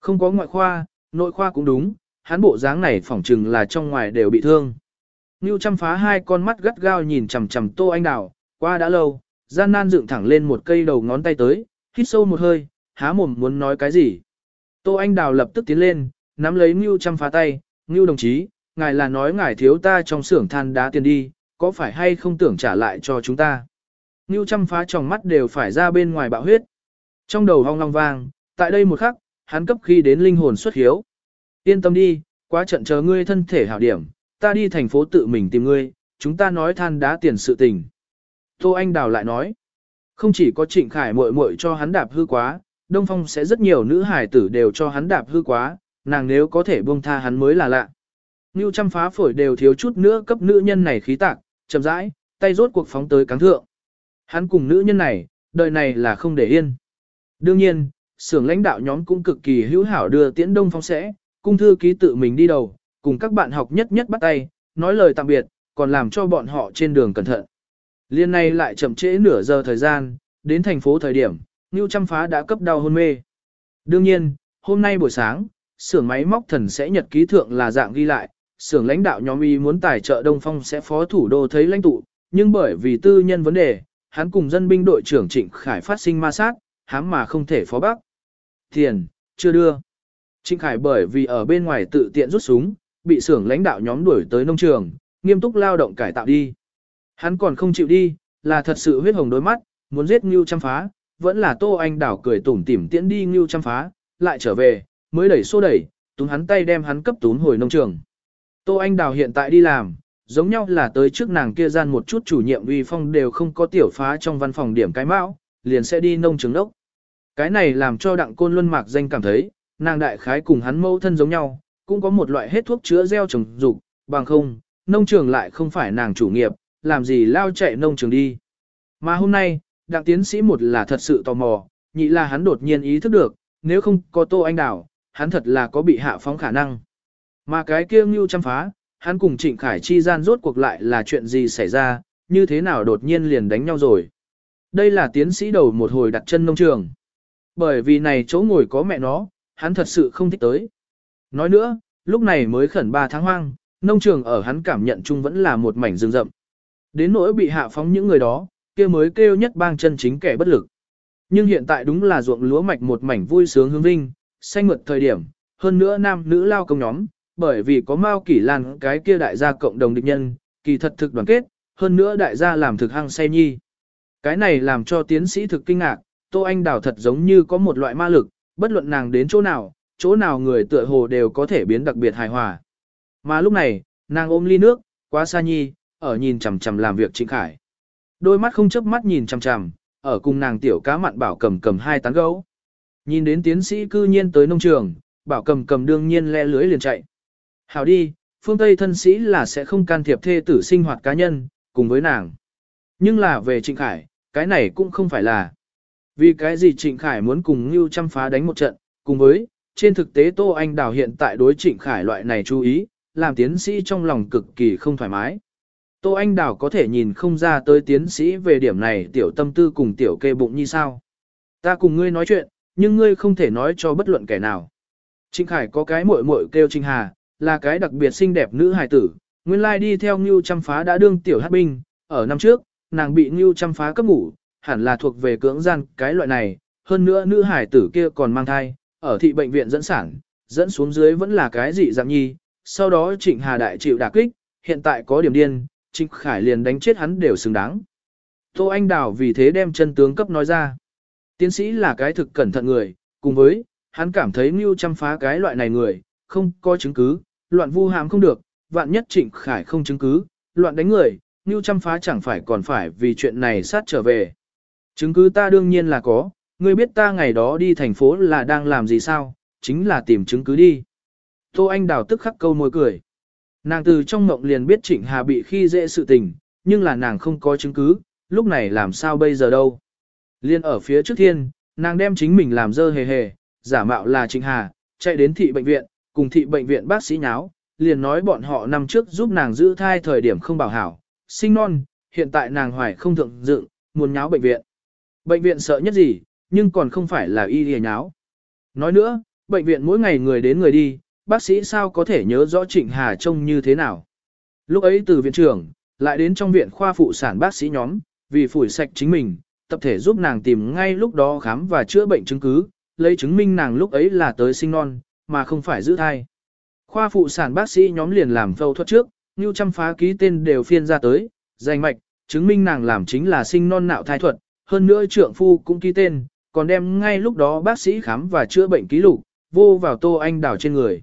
S1: Không có ngoại khoa, nội khoa cũng đúng, hắn bộ dáng này phỏng chừng là trong ngoài đều bị thương. Ngưu Trăm phá hai con mắt gắt gao nhìn chằm chằm Tô Anh Đào, qua đã lâu, gian nan dựng thẳng lên một cây đầu ngón tay tới, hít sâu một hơi, há mồm muốn nói cái gì. Tô Anh Đào lập tức tiến lên, nắm lấy Ngưu Trăm phá tay, Ngưu đồng chí, ngài là nói ngài thiếu ta trong xưởng than đá tiền đi, có phải hay không tưởng trả lại cho chúng ta. Ngưu chăm phá tròng mắt đều phải ra bên ngoài bạo huyết. Trong đầu hong long vang, tại đây một khắc, hắn cấp khi đến linh hồn xuất hiếu. Yên tâm đi, quá trận chờ ngươi thân thể hảo điểm, ta đi thành phố tự mình tìm ngươi, chúng ta nói than đá tiền sự tình. Tô Anh Đào lại nói, không chỉ có Trịnh Khải muội muội cho hắn đạp hư quá, Đông Phong sẽ rất nhiều nữ hải tử đều cho hắn đạp hư quá, nàng nếu có thể buông tha hắn mới là lạ. Ngưu chăm phá phổi đều thiếu chút nữa cấp nữ nhân này khí tạc, chậm rãi, tay rốt cuộc phóng tới cáng thượng. Hắn cùng nữ nhân này, đời này là không để yên. Đương nhiên, xưởng lãnh đạo nhóm cũng cực kỳ hữu hảo đưa tiễn Đông Phong sẽ, cung thư ký tự mình đi đầu, cùng các bạn học nhất nhất bắt tay, nói lời tạm biệt, còn làm cho bọn họ trên đường cẩn thận. Liên này lại chậm trễ nửa giờ thời gian, đến thành phố thời điểm, Ngưu Trăm Phá đã cấp đau hôn mê. Đương nhiên, hôm nay buổi sáng, xưởng máy móc thần sẽ nhật ký thượng là dạng ghi lại, xưởng lãnh đạo nhóm y muốn tài trợ Đông Phong sẽ phó thủ đô thấy lãnh tụ, nhưng bởi vì tư nhân vấn đề, hắn cùng dân binh đội trưởng Trịnh Khải phát sinh ma sát, hám mà không thể phó bắc. Tiền, chưa đưa. Trịnh Khải bởi vì ở bên ngoài tự tiện rút súng, bị xưởng lãnh đạo nhóm đuổi tới nông trường, nghiêm túc lao động cải tạo đi. Hắn còn không chịu đi, là thật sự huyết hồng đôi mắt, muốn giết Ngưu Trăm Phá, vẫn là Tô Anh đảo cười tủm tỉm tiễn đi Ngưu Trăm Phá, lại trở về, mới đẩy xô đẩy, túm hắn tay đem hắn cấp túm hồi nông trường. Tô Anh Đào hiện tại đi làm, giống nhau là tới trước nàng kia gian một chút chủ nhiệm uy phong đều không có tiểu phá trong văn phòng điểm cái mão, liền sẽ đi nông trường đốc. Cái này làm cho đặng côn luân mạc danh cảm thấy, nàng đại khái cùng hắn mâu thân giống nhau, cũng có một loại hết thuốc chữa gieo trồng dục, bằng không, nông trường lại không phải nàng chủ nghiệp, làm gì lao chạy nông trường đi. Mà hôm nay, đặng tiến sĩ một là thật sự tò mò, nhị là hắn đột nhiên ý thức được, nếu không có tô anh đảo, hắn thật là có bị hạ phóng khả năng. Mà cái kia ngưu chăm phá, hắn cùng trịnh khải chi gian rốt cuộc lại là chuyện gì xảy ra, như thế nào đột nhiên liền đánh nhau rồi. Đây là tiến sĩ đầu một hồi đặt chân nông trường. Bởi vì này chỗ ngồi có mẹ nó, hắn thật sự không thích tới. Nói nữa, lúc này mới khẩn 3 tháng hoang, nông trường ở hắn cảm nhận chung vẫn là một mảnh rừng rậm. Đến nỗi bị hạ phóng những người đó, kia mới kêu nhất bang chân chính kẻ bất lực. Nhưng hiện tại đúng là ruộng lúa mạch một mảnh vui sướng hương vinh, xanh mượt thời điểm, hơn nữa nam nữ lao công nhóm, bởi vì có Mao Kỷ Lan cái kia đại gia cộng đồng địch nhân, kỳ thật thực đoàn kết, hơn nữa đại gia làm thực hăng say nhi. Cái này làm cho tiến sĩ thực kinh ngạc, Tô Anh Đào thật giống như có một loại ma lực, bất luận nàng đến chỗ nào, chỗ nào người tựa hồ đều có thể biến đặc biệt hài hòa. Mà lúc này, nàng ôm ly nước, quá xa nhi, ở nhìn chằm chằm làm việc Trịnh Khải. Đôi mắt không chớp mắt nhìn chằm chằm, ở cùng nàng tiểu cá mặn bảo cầm cầm hai tán gấu. Nhìn đến tiến sĩ cư nhiên tới nông trường, bảo cầm cầm đương nhiên le lưới liền chạy. Hảo đi, phương Tây thân sĩ là sẽ không can thiệp thê tử sinh hoạt cá nhân, cùng với nàng. Nhưng là về Trịnh Khải, cái này cũng không phải là. Vì cái gì Trịnh Khải muốn cùng Ngưu chăm phá đánh một trận, cùng với, trên thực tế Tô Anh Đào hiện tại đối Trịnh Khải loại này chú ý, làm tiến sĩ trong lòng cực kỳ không thoải mái. Tô Anh Đào có thể nhìn không ra tới tiến sĩ về điểm này tiểu tâm tư cùng tiểu kê bụng như sao. Ta cùng ngươi nói chuyện, nhưng ngươi không thể nói cho bất luận kẻ nào. Trịnh Khải có cái muội muội kêu Trịnh Hà, là cái đặc biệt xinh đẹp nữ hài tử, nguyên lai đi theo Ngưu Trăm Phá đã đương tiểu hát binh, ở năm trước, nàng bị Ngưu Trăm Phá cấp ngủ, hẳn là thuộc về cưỡng gian cái loại này, hơn nữa nữ hài tử kia còn mang thai, ở thị bệnh viện dẫn sản, dẫn xuống dưới vẫn là cái dị dạng nhi, sau đó Trịnh Hà đại chịu đả kích, hiện tại có điểm điên, Trịnh Khải liền đánh chết hắn đều xứng đáng. Tô Anh Đào vì thế đem chân tướng cấp nói ra. Tiến sĩ là cái thực cẩn thận người, cùng với, hắn cảm thấy Ngưu chăm phá cái loại này người, không có chứng cứ, loạn vu hàm không được, vạn nhất Trịnh Khải không chứng cứ, loạn đánh người, Ngưu chăm phá chẳng phải còn phải vì chuyện này sát trở về. Chứng cứ ta đương nhiên là có, ngươi biết ta ngày đó đi thành phố là đang làm gì sao, chính là tìm chứng cứ đi. Tô Anh Đào tức khắc câu môi cười. Nàng từ trong mộng liền biết Trịnh Hà bị khi dễ sự tình, nhưng là nàng không có chứng cứ, lúc này làm sao bây giờ đâu. Liên ở phía trước thiên, nàng đem chính mình làm dơ hề hề, giả mạo là Trịnh Hà, chạy đến thị bệnh viện, cùng thị bệnh viện bác sĩ nháo, liền nói bọn họ năm trước giúp nàng giữ thai thời điểm không bảo hảo, sinh non, hiện tại nàng hoài không thượng dựng, muốn nháo bệnh viện. Bệnh viện sợ nhất gì, nhưng còn không phải là y lìa nháo. Nói nữa, bệnh viện mỗi ngày người đến người đi, bác sĩ sao có thể nhớ rõ Trịnh Hà trông như thế nào. Lúc ấy từ viện trưởng, lại đến trong viện khoa phụ sản bác sĩ nhóm, vì phủi sạch chính mình, tập thể giúp nàng tìm ngay lúc đó khám và chữa bệnh chứng cứ, lấy chứng minh nàng lúc ấy là tới sinh non, mà không phải giữ thai. Khoa phụ sản bác sĩ nhóm liền làm phẫu thuật trước, như chăm phá ký tên đều phiên ra tới, danh mạch, chứng minh nàng làm chính là sinh non nạo thai thuật, hơn nữa trượng phu cũng ký tên, còn đem ngay lúc đó bác sĩ khám và chữa bệnh ký lục, vô vào Tô Anh Đảo trên người.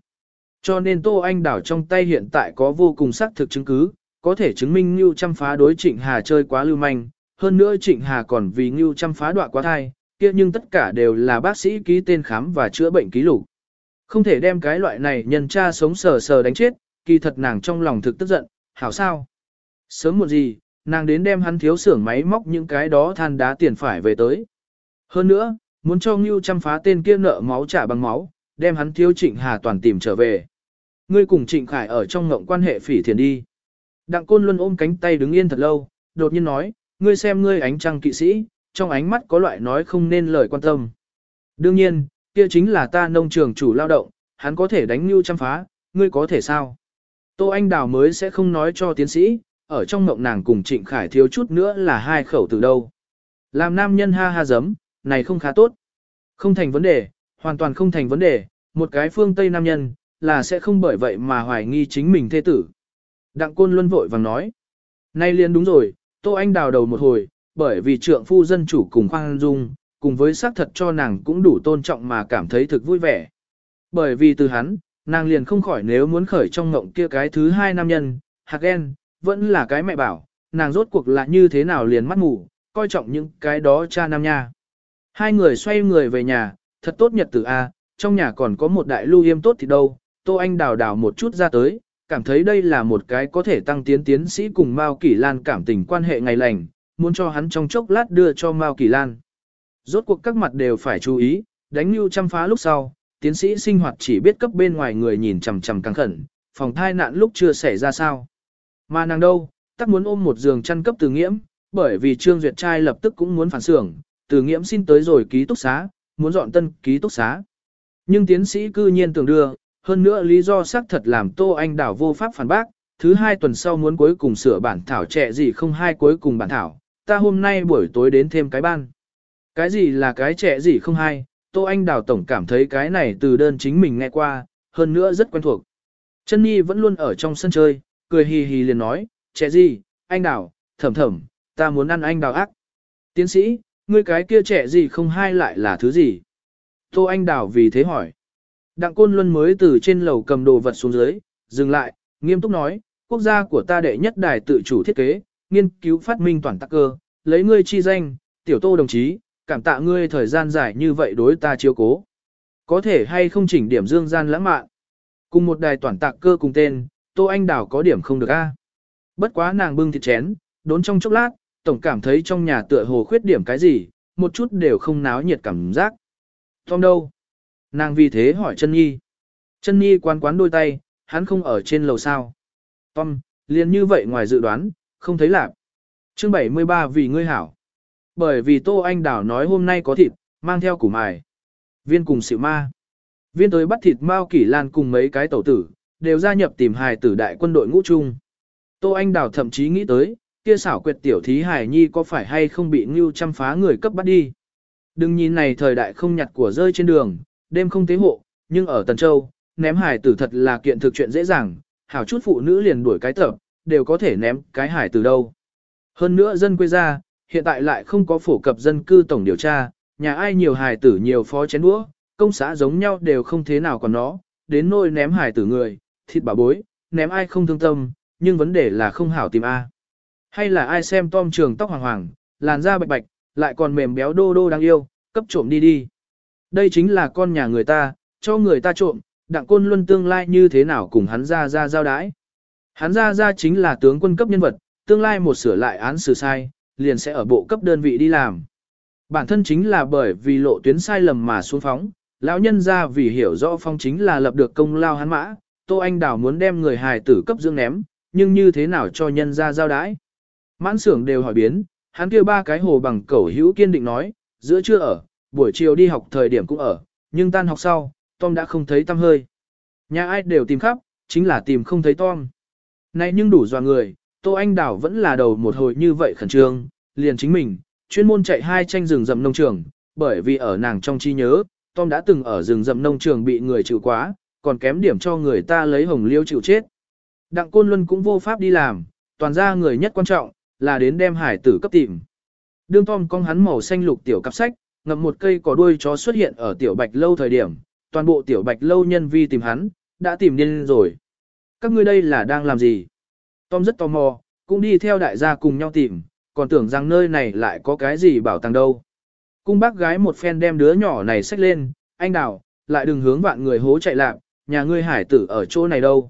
S1: Cho nên Tô Anh Đảo trong tay hiện tại có vô cùng xác thực chứng cứ, có thể chứng minh Ngưu Trăm phá đối Trịnh Hà chơi quá lưu manh, hơn nữa Trịnh Hà còn vì Ngưu Trăm phá đọa quá thai, kia nhưng tất cả đều là bác sĩ ký tên khám và chữa bệnh ký lục. Không thể đem cái loại này nhân cha sống sờ sờ đánh chết, kỳ thật nàng trong lòng thực tức giận, hảo sao? Sớm một gì, nàng đến đem hắn thiếu xưởng máy móc những cái đó than đá tiền phải về tới. Hơn nữa, muốn cho Ngưu chăm phá tên kia nợ máu trả bằng máu, đem hắn thiếu Trịnh Hà toàn tìm trở về. Ngươi cùng Trịnh Khải ở trong ngộng quan hệ phỉ thiền đi. Đặng Côn luôn ôm cánh tay đứng yên thật lâu, đột nhiên nói, ngươi xem ngươi ánh trăng kỵ sĩ, trong ánh mắt có loại nói không nên lời quan tâm. Đương nhiên, kia chính là ta nông trường chủ lao động, hắn có thể đánh Ngưu chăm phá, ngươi có thể sao? Tô Anh Đào mới sẽ không nói cho tiến sĩ, ở trong mộng nàng cùng Trịnh Khải thiếu chút nữa là hai khẩu từ đâu. Làm nam nhân ha ha giấm, này không khá tốt. Không thành vấn đề, hoàn toàn không thành vấn đề, một cái phương Tây nam nhân, là sẽ không bởi vậy mà hoài nghi chính mình thê tử. Đặng Côn Luân vội vàng nói. Nay liền đúng rồi, Tô Anh đào đầu một hồi, bởi vì trượng phu dân chủ cùng khoan dung, cùng với xác thật cho nàng cũng đủ tôn trọng mà cảm thấy thực vui vẻ. Bởi vì từ hắn, nàng liền không khỏi nếu muốn khởi trong ngộng kia cái thứ hai nam nhân, Hagen, vẫn là cái mẹ bảo, nàng rốt cuộc là như thế nào liền mắt ngủ, coi trọng những cái đó cha nam nha. Hai người xoay người về nhà, thật tốt nhật tử A, trong nhà còn có một đại lưu yêm tốt thì đâu, Tô Anh đào đào một chút ra tới, cảm thấy đây là một cái có thể tăng tiến tiến sĩ cùng Mao Kỷ Lan cảm tình quan hệ ngày lành, muốn cho hắn trong chốc lát đưa cho Mao Kỷ Lan. Rốt cuộc các mặt đều phải chú ý, đánh như chăm phá lúc sau, tiến sĩ sinh hoạt chỉ biết cấp bên ngoài người nhìn chằm chằm căng khẩn, phòng thai nạn lúc chưa xảy ra sao. Mà nàng đâu, tắc muốn ôm một giường chăn cấp từ nghiễm, bởi vì Trương Duyệt trai lập tức cũng muốn phản xưởng, từ nghiễm xin tới rồi ký túc xá, muốn dọn tân ký túc xá. Nhưng tiến sĩ cư nhiên tưởng đưa, hơn nữa lý do xác thật làm Tô Anh Đảo vô pháp phản bác, thứ hai tuần sau muốn cuối cùng sửa bản thảo trẻ gì không hai cuối cùng bản thảo, ta hôm nay buổi tối đến thêm cái ban. Cái gì là cái trẻ gì không hay, Tô Anh Đào Tổng cảm thấy cái này từ đơn chính mình nghe qua, hơn nữa rất quen thuộc. Chân Nhi vẫn luôn ở trong sân chơi, cười hì hì liền nói, trẻ gì, anh Đào, thầm thầm, ta muốn ăn anh Đào ác. Tiến sĩ, ngươi cái kia trẻ gì không hay lại là thứ gì? Tô Anh Đào vì thế hỏi. Đặng Côn Luân mới từ trên lầu cầm đồ vật xuống dưới, dừng lại, nghiêm túc nói, quốc gia của ta đệ nhất đài tự chủ thiết kế, nghiên cứu phát minh toàn tắc cơ, lấy ngươi chi danh, tiểu tô đồng chí, cảm tạ ngươi thời gian dài như vậy đối ta chiếu cố. Có thể hay không chỉnh điểm dương gian lãng mạn. Cùng một đài toàn tạc cơ cùng tên, Tô Anh Đào có điểm không được a. Bất quá nàng bưng thịt chén, đốn trong chốc lát, tổng cảm thấy trong nhà tựa hồ khuyết điểm cái gì, một chút đều không náo nhiệt cảm giác. Tom đâu? Nàng vì thế hỏi chân nhi. Chân nhi quan quán đôi tay, hắn không ở trên lầu sao. Tom, liền như vậy ngoài dự đoán, không thấy lạc. Chương 73 vì ngươi hảo. Bởi vì Tô Anh Đảo nói hôm nay có thịt, mang theo củ mài. Viên cùng xịu ma. Viên tới bắt thịt Mao Kỷ Lan cùng mấy cái tẩu tử, đều gia nhập tìm hài tử đại quân đội ngũ chung. Tô Anh Đảo thậm chí nghĩ tới, kia xảo quyệt tiểu thí hài nhi có phải hay không bị ngưu chăm phá người cấp bắt đi. Đừng nhìn này thời đại không nhặt của rơi trên đường, đêm không tế hộ, nhưng ở Tần Châu, ném hài tử thật là kiện thực chuyện dễ dàng, hảo chút phụ nữ liền đuổi cái tập, đều có thể ném cái hài tử đâu. Hơn nữa dân quê ra, hiện tại lại không có phổ cập dân cư tổng điều tra, nhà ai nhiều hài tử nhiều phó chén đũa, công xã giống nhau đều không thế nào còn nó, đến nôi ném hài tử người, thịt bà bối, ném ai không thương tâm, nhưng vấn đề là không hảo tìm A. Hay là ai xem tom trường tóc hoàng hoàng, làn da bạch bạch, lại còn mềm béo đô đô đáng yêu, cấp trộm đi đi. Đây chính là con nhà người ta, cho người ta trộm, đặng côn luân tương lai như thế nào cùng hắn ra ra giao đái. Hắn ra ra chính là tướng quân cấp nhân vật, tương lai một sửa lại án xử sai, liền sẽ ở bộ cấp đơn vị đi làm. Bản thân chính là bởi vì lộ tuyến sai lầm mà xuống phóng, lão nhân ra vì hiểu rõ phong chính là lập được công lao hắn mã, Tô Anh Đào muốn đem người hài tử cấp dưỡng ném, nhưng như thế nào cho nhân ra giao đái. Mãn xưởng đều hỏi biến, hắn kia ba cái hồ bằng cẩu hữu kiên định nói, giữa trưa ở, buổi chiều đi học thời điểm cũng ở, nhưng tan học sau, Tom đã không thấy tâm hơi. Nhà ai đều tìm khắp, chính là tìm không thấy Tom. Này nhưng đủ dò người, Tô Anh Đảo vẫn là đầu một hồi như vậy khẩn trương, liền chính mình, chuyên môn chạy hai tranh rừng rậm nông trường, bởi vì ở nàng trong trí nhớ, Tom đã từng ở rừng rậm nông trường bị người chịu quá, còn kém điểm cho người ta lấy hồng liêu chịu chết. Đặng Côn Luân cũng vô pháp đi làm, toàn ra người nhất quan trọng, là đến đem hải tử cấp tìm. Đương Tom con hắn màu xanh lục tiểu cặp sách, ngậm một cây cỏ đuôi chó xuất hiện ở tiểu bạch lâu thời điểm, toàn bộ tiểu bạch lâu nhân vi tìm hắn, đã tìm điên rồi. Các ngươi đây là đang làm gì? Tom rất tò mò, cũng đi theo đại gia cùng nhau tìm, còn tưởng rằng nơi này lại có cái gì bảo tàng đâu. Cung bác gái một phen đem đứa nhỏ này xách lên, anh đào, lại đừng hướng vạn người hố chạy lạc, nhà ngươi hải tử ở chỗ này đâu.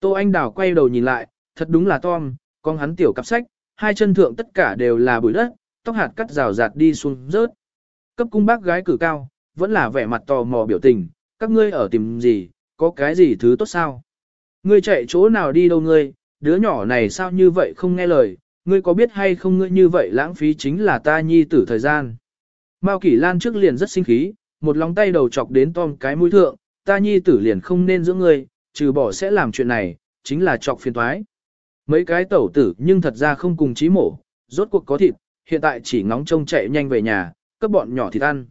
S1: Tô anh đào quay đầu nhìn lại, thật đúng là Tom, con hắn tiểu cặp sách, hai chân thượng tất cả đều là bụi đất, tóc hạt cắt rào rạt đi xuống rớt. Cấp cung bác gái cử cao, vẫn là vẻ mặt tò mò biểu tình, các ngươi ở tìm gì, có cái gì thứ tốt sao? Ngươi chạy chỗ nào đi đâu ngươi, đứa nhỏ này sao như vậy không nghe lời, ngươi có biết hay không ngươi như vậy lãng phí chính là ta nhi tử thời gian. Mao Kỷ Lan trước liền rất sinh khí, một lòng tay đầu chọc đến Tom cái mũi thượng, ta nhi tử liền không nên giữ ngươi, trừ bỏ sẽ làm chuyện này, chính là chọc phiền toái. Mấy cái tẩu tử nhưng thật ra không cùng chí mổ, rốt cuộc có thịt, hiện tại chỉ ngóng trông chạy nhanh về nhà, cấp bọn nhỏ thịt ăn.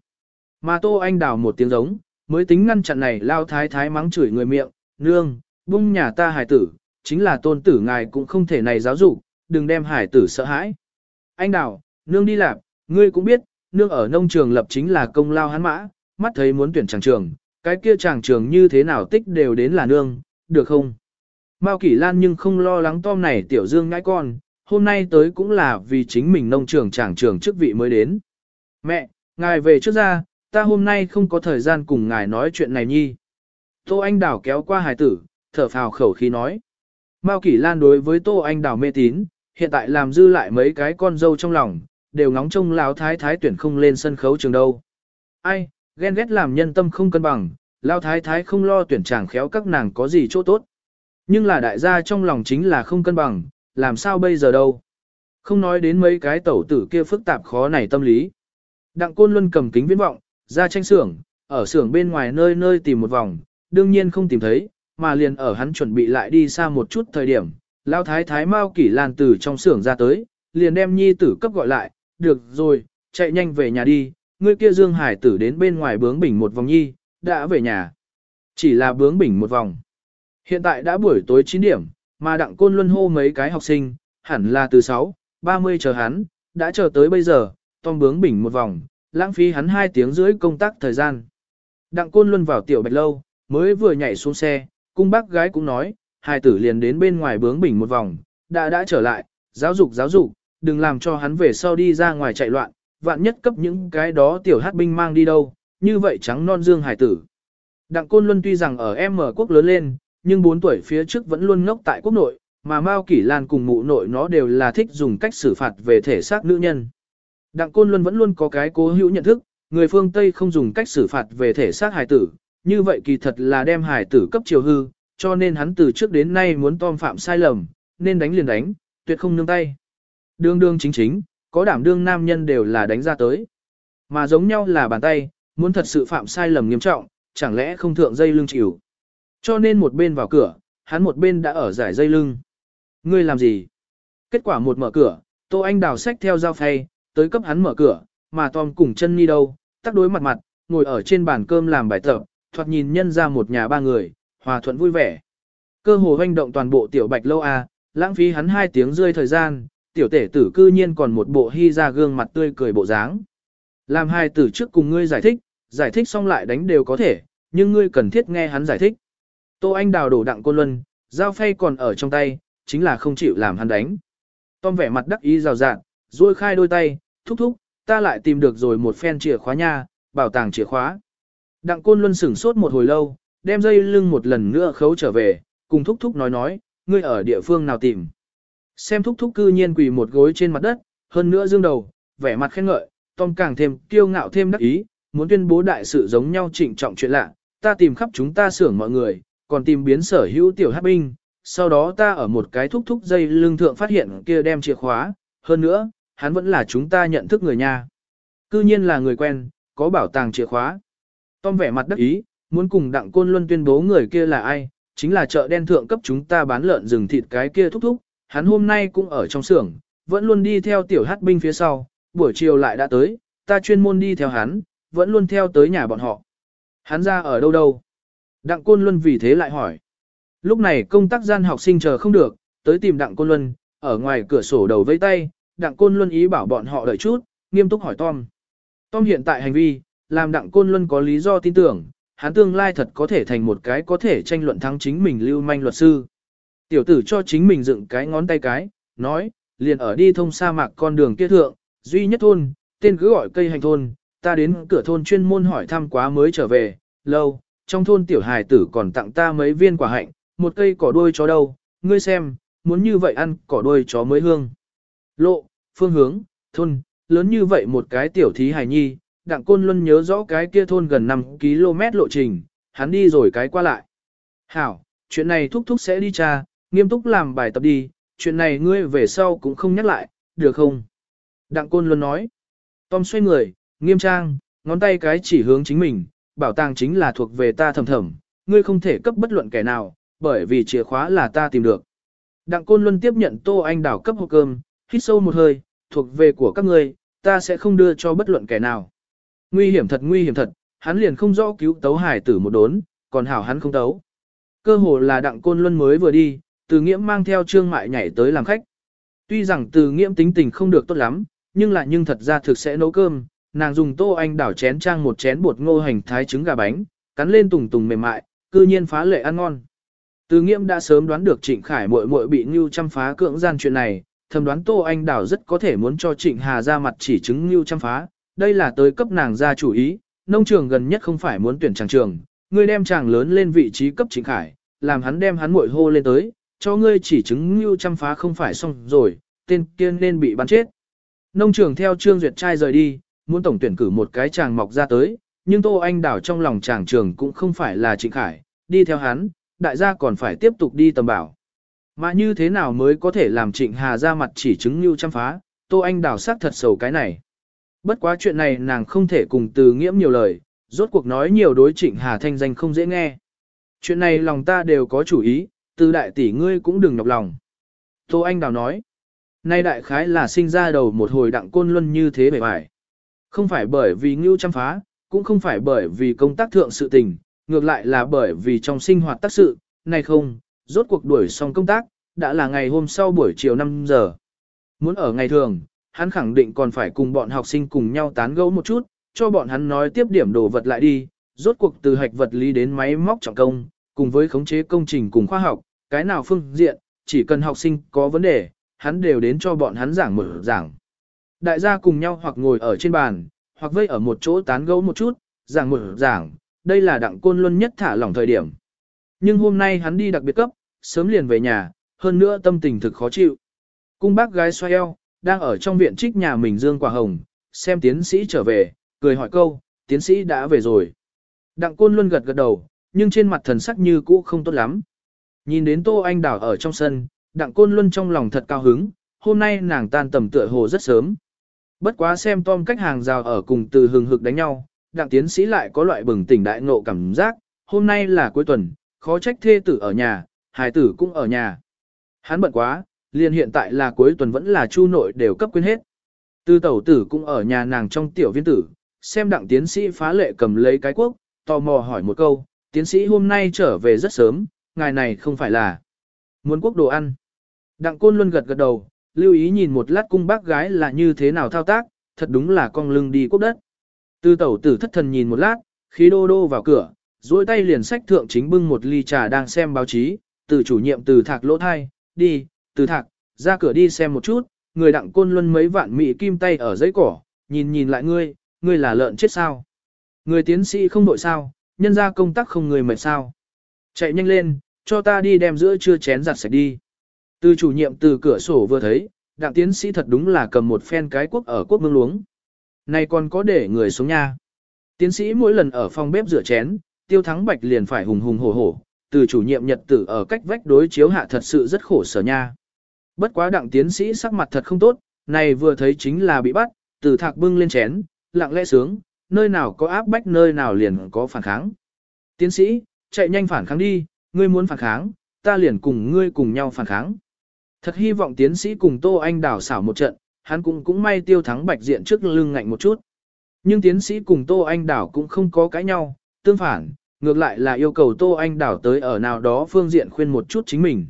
S1: Mà Tô Anh đào một tiếng giống, mới tính ngăn chặn này lao thái thái mắng chửi người miệng, nương, bung nhà ta hài tử, chính là tôn tử ngài cũng không thể này giáo dục, đừng đem hải tử sợ hãi. Anh đào, nương đi làm, ngươi cũng biết, nương ở nông trường lập chính là công lao hắn mã, mắt thấy muốn tuyển chàng trường, cái kia chàng trường như thế nào tích đều đến là nương, được không? Mao Kỷ Lan nhưng không lo lắng Tom này tiểu dương ngãi con, hôm nay tới cũng là vì chính mình nông trường chàng trường chức vị mới đến. Mẹ, ngài về trước ra, ta hôm nay không có thời gian cùng ngài nói chuyện này nhi. Tô Anh Đào kéo qua hài tử, thở phào khẩu khí nói. Mao Kỷ Lan đối với Tô Anh Đào mê tín, hiện tại làm dư lại mấy cái con dâu trong lòng, đều ngóng trông lão thái thái tuyển không lên sân khấu trường đâu. Ai, ghen ghét làm nhân tâm không cân bằng, lão thái thái không lo tuyển chàng khéo các nàng có gì chỗ tốt. Nhưng là đại gia trong lòng chính là không cân bằng, làm sao bây giờ đâu. Không nói đến mấy cái tẩu tử kia phức tạp khó này tâm lý. Đặng Côn Luân cầm kính viễn vọng, ra tranh xưởng, ở xưởng bên ngoài nơi nơi tìm một vòng, đương nhiên không tìm thấy, mà liền ở hắn chuẩn bị lại đi xa một chút thời điểm, Lão thái thái Mao Kỷ Lan từ trong xưởng ra tới, liền đem nhi tử cấp gọi lại, được rồi, chạy nhanh về nhà đi, ngươi kia Dương Hải tử đến bên ngoài bướng bỉnh một vòng nhi, đã về nhà. Chỉ là bướng bỉnh một vòng. Hiện tại đã buổi tối 9 điểm, mà đặng côn luân hô mấy cái học sinh, hẳn là từ 6, 30 chờ hắn, đã chờ tới bây giờ, Tom bướng bỉnh một vòng, lãng phí hắn 2 tiếng rưỡi công tác thời gian. Đặng côn luân vào tiểu bạch lâu, mới vừa nhảy xuống xe, cung bác gái cũng nói, hai tử liền đến bên ngoài bướng bỉnh một vòng, đã đã trở lại, giáo dục giáo dục, đừng làm cho hắn về sau đi ra ngoài chạy loạn, vạn nhất cấp những cái đó tiểu hát binh mang đi đâu, như vậy trắng non dương hải tử. Đặng Côn Luân tuy rằng ở M quốc lớn lên, nhưng 4 tuổi phía trước vẫn luôn ngốc tại quốc nội, mà Mao Kỷ Lan cùng mụ nội nó đều là thích dùng cách xử phạt về thể xác nữ nhân. Đặng Côn Luân vẫn luôn có cái cố hữu nhận thức, người phương Tây không dùng cách xử phạt về thể xác hài tử, như vậy kỳ thật là đem hải tử cấp chiều hư, cho nên hắn từ trước đến nay muốn tom phạm sai lầm, nên đánh liền đánh, tuyệt không nương tay. Đương đương chính chính, có đảm đương nam nhân đều là đánh ra tới. Mà giống nhau là bàn tay, muốn thật sự phạm sai lầm nghiêm trọng, chẳng lẽ không thượng dây lưng chịu. Cho nên một bên vào cửa, hắn một bên đã ở giải dây lưng. Ngươi làm gì? Kết quả một mở cửa, Tô Anh đào sách theo dao phay, tới cấp hắn mở cửa, mà Tom cùng chân đi đâu, tắc đối mặt mặt, ngồi ở trên bàn cơm làm bài tập, thoạt nhìn nhân ra một nhà ba người, hòa thuận vui vẻ. Cơ hồ hoành động toàn bộ tiểu bạch lâu a, lãng phí hắn hai tiếng rơi thời gian, tiểu tể tử cư nhiên còn một bộ hy ra gương mặt tươi cười bộ dáng. Làm hai tử trước cùng ngươi giải thích, giải thích xong lại đánh đều có thể, nhưng ngươi cần thiết nghe hắn giải thích. Tô Anh đào đổ đặng côn luân, dao phay còn ở trong tay, chính là không chịu làm hắn đánh. Tom vẻ mặt đắc ý rào rạng, duỗi khai đôi tay, thúc thúc, ta lại tìm được rồi một phen chìa khóa nha, bảo tàng chìa khóa. Đặng côn luân sửng sốt một hồi lâu, đem dây lưng một lần nữa khấu trở về, cùng thúc thúc nói nói, ngươi ở địa phương nào tìm. Xem thúc thúc cư nhiên quỳ một gối trên mặt đất, hơn nữa dương đầu, vẻ mặt khen ngợi, Tom càng thêm kiêu ngạo thêm đắc ý, muốn tuyên bố đại sự giống nhau trịnh trọng chuyện lạ, ta tìm khắp chúng ta xưởng mọi người, còn tìm biến sở hữu tiểu hát binh, sau đó ta ở một cái thúc thúc dây lưng thượng phát hiện kia đem chìa khóa, hơn nữa, hắn vẫn là chúng ta nhận thức người nha. Cư nhiên là người quen, có bảo tàng chìa khóa. Tom vẻ mặt đắc ý, muốn cùng đặng côn luân tuyên bố người kia là ai, chính là chợ đen thượng cấp chúng ta bán lợn rừng thịt cái kia thúc thúc, hắn hôm nay cũng ở trong xưởng, vẫn luôn đi theo tiểu hát binh phía sau, buổi chiều lại đã tới, ta chuyên môn đi theo hắn, vẫn luôn theo tới nhà bọn họ. Hắn ra ở đâu đâu? Đặng Côn Luân vì thế lại hỏi. Lúc này công tác gian học sinh chờ không được, tới tìm Đặng Côn Luân, ở ngoài cửa sổ đầu vây tay, Đặng Côn Luân ý bảo bọn họ đợi chút, nghiêm túc hỏi Tom. Tom hiện tại hành vi, làm Đặng Côn Luân có lý do tin tưởng, hắn tương lai thật có thể thành một cái có thể tranh luận thắng chính mình lưu manh luật sư. Tiểu tử cho chính mình dựng cái ngón tay cái, nói, liền ở đi thông sa mạc con đường kia thượng, duy nhất thôn, tên cứ gọi cây hành thôn, ta đến cửa thôn chuyên môn hỏi thăm quá mới trở về, lâu, trong thôn tiểu hài tử còn tặng ta mấy viên quả hạnh, một cây cỏ đuôi chó đâu, ngươi xem, muốn như vậy ăn cỏ đuôi chó mới hương. Lộ, phương hướng, thôn, lớn như vậy một cái tiểu thí hài nhi, đặng côn luôn nhớ rõ cái kia thôn gần 5 km lộ trình, hắn đi rồi cái qua lại. Hảo, chuyện này thúc thúc sẽ đi cha, nghiêm túc làm bài tập đi, chuyện này ngươi về sau cũng không nhắc lại, được không? Đặng côn luôn nói. Tom xoay người, nghiêm trang, ngón tay cái chỉ hướng chính mình, bảo tàng chính là thuộc về ta thầm thầm, ngươi không thể cấp bất luận kẻ nào, bởi vì chìa khóa là ta tìm được. Đặng Côn Luân tiếp nhận Tô Anh đảo cấp hộp cơm, hít sâu một hơi, thuộc về của các ngươi, ta sẽ không đưa cho bất luận kẻ nào. Nguy hiểm thật nguy hiểm thật, hắn liền không rõ cứu tấu hải tử một đốn, còn hảo hắn không tấu. Cơ hồ là Đặng Côn Luân mới vừa đi, từ nghiễm mang theo trương mại nhảy tới làm khách. Tuy rằng từ nghiễm tính tình không được tốt lắm, nhưng lại nhưng thật ra thực sẽ nấu cơm, nàng dùng tô anh đảo chén trang một chén bột ngô hành thái trứng gà bánh, cắn lên tùng tùng mềm mại, cư nhiên phá lệ ăn ngon. Từ Nghiễm đã sớm đoán được Trịnh Khải muội muội bị Nưu chăm phá cưỡng gian chuyện này, thầm đoán Tô Anh Đảo rất có thể muốn cho Trịnh Hà ra mặt chỉ chứng Nưu chăm phá, đây là tới cấp nàng ra chủ ý, nông trường gần nhất không phải muốn tuyển chàng trường, ngươi đem chàng lớn lên vị trí cấp Trịnh Khải, làm hắn đem hắn muội hô lên tới, cho ngươi chỉ chứng như chăm phá không phải xong rồi, tên kia nên bị bắn chết. Nông trường theo Trương Duyệt trai rời đi, muốn tổng tuyển cử một cái chàng mọc ra tới, nhưng Tô Anh Đảo trong lòng chàng trường cũng không phải là Trịnh Khải, đi theo hắn, đại gia còn phải tiếp tục đi tầm bảo. Mà như thế nào mới có thể làm Trịnh Hà ra mặt chỉ chứng như chăm phá, Tô Anh Đảo sắc thật sầu cái này. Bất quá chuyện này nàng không thể cùng từ nghiễm nhiều lời, rốt cuộc nói nhiều đối Trịnh Hà thanh danh không dễ nghe. Chuyện này lòng ta đều có chủ ý, từ đại tỷ ngươi cũng đừng nhọc lòng. Tô Anh Đào nói, nay đại khái là sinh ra đầu một hồi đặng côn luân như thế bề bài. Không phải bởi vì ngưu chăm phá, cũng không phải bởi vì công tác thượng sự tình, ngược lại là bởi vì trong sinh hoạt tác sự, này không, rốt cuộc đuổi xong công tác, đã là ngày hôm sau buổi chiều 5 giờ. Muốn ở ngày thường, hắn khẳng định còn phải cùng bọn học sinh cùng nhau tán gẫu một chút, cho bọn hắn nói tiếp điểm đồ vật lại đi, rốt cuộc từ hạch vật lý đến máy móc trọng công, cùng với khống chế công trình cùng khoa học, cái nào phương diện, chỉ cần học sinh có vấn đề, hắn đều đến cho bọn hắn giảng mở giảng. Đại gia cùng nhau hoặc ngồi ở trên bàn, hoặc vây ở một chỗ tán gẫu một chút, giảng mở giảng, đây là đặng côn luân nhất thả lỏng thời điểm. Nhưng hôm nay hắn đi đặc biệt cấp, sớm liền về nhà, hơn nữa tâm tình thực khó chịu. Cung bác gái xoay eo, đang ở trong viện trích nhà mình dương quả hồng, xem tiến sĩ trở về, cười hỏi câu, tiến sĩ đã về rồi. Đặng côn luân gật gật đầu, nhưng trên mặt thần sắc như cũ không tốt lắm. Nhìn đến Tô Anh Đảo ở trong sân, đặng côn luân trong lòng thật cao hứng, hôm nay nàng tan tầm tựa hồ rất sớm. Bất quá xem Tom cách hàng rào ở cùng từ hừng hực đánh nhau, đặng tiến sĩ lại có loại bừng tỉnh đại ngộ cảm giác, hôm nay là cuối tuần, khó trách thê tử ở nhà, hài tử cũng ở nhà. Hắn bận quá, liền hiện tại là cuối tuần vẫn là chu nội đều cấp quên hết. Tư tẩu tử cũng ở nhà nàng trong tiểu viên tử, xem đặng tiến sĩ phá lệ cầm lấy cái quốc, tò mò hỏi một câu, tiến sĩ hôm nay trở về rất sớm, ngài này không phải là muốn quốc đồ ăn. Đặng côn luôn gật gật đầu, lưu ý nhìn một lát cung bác gái là như thế nào thao tác, thật đúng là con lưng đi quốc đất. Tư tẩu tử thất thần nhìn một lát, khí đô đô vào cửa, duỗi tay liền sách thượng chính bưng một ly trà đang xem báo chí, từ chủ nhiệm từ thạc lỗ thai, đi, từ thạc, ra cửa đi xem một chút, người đặng côn luân mấy vạn mỹ kim tay ở giấy cỏ, nhìn nhìn lại ngươi, ngươi là lợn chết sao. Người tiến sĩ không đội sao, nhân ra công tác không người mệt sao. Chạy nhanh lên, cho ta đi đem giữa trưa chén giặt sạch đi. Từ chủ nhiệm từ cửa sổ vừa thấy, đặng tiến sĩ thật đúng là cầm một phen cái quốc ở quốc mương luống. Này còn có để người xuống nha. Tiến sĩ mỗi lần ở phòng bếp rửa chén, tiêu thắng bạch liền phải hùng hùng hổ hổ, từ chủ nhiệm nhật tử ở cách vách đối chiếu hạ thật sự rất khổ sở nha. Bất quá đặng tiến sĩ sắc mặt thật không tốt, này vừa thấy chính là bị bắt, từ thạc bưng lên chén, lặng lẽ sướng, nơi nào có áp bách nơi nào liền có phản kháng. Tiến sĩ, chạy nhanh phản kháng đi, ngươi muốn phản kháng, ta liền cùng ngươi cùng nhau phản kháng. Thật hy vọng tiến sĩ cùng Tô Anh đảo xảo một trận, hắn cũng cũng may tiêu thắng bạch diện trước lưng ngạnh một chút. Nhưng tiến sĩ cùng Tô Anh đảo cũng không có cãi nhau, tương phản, ngược lại là yêu cầu Tô Anh đảo tới ở nào đó phương diện khuyên một chút chính mình.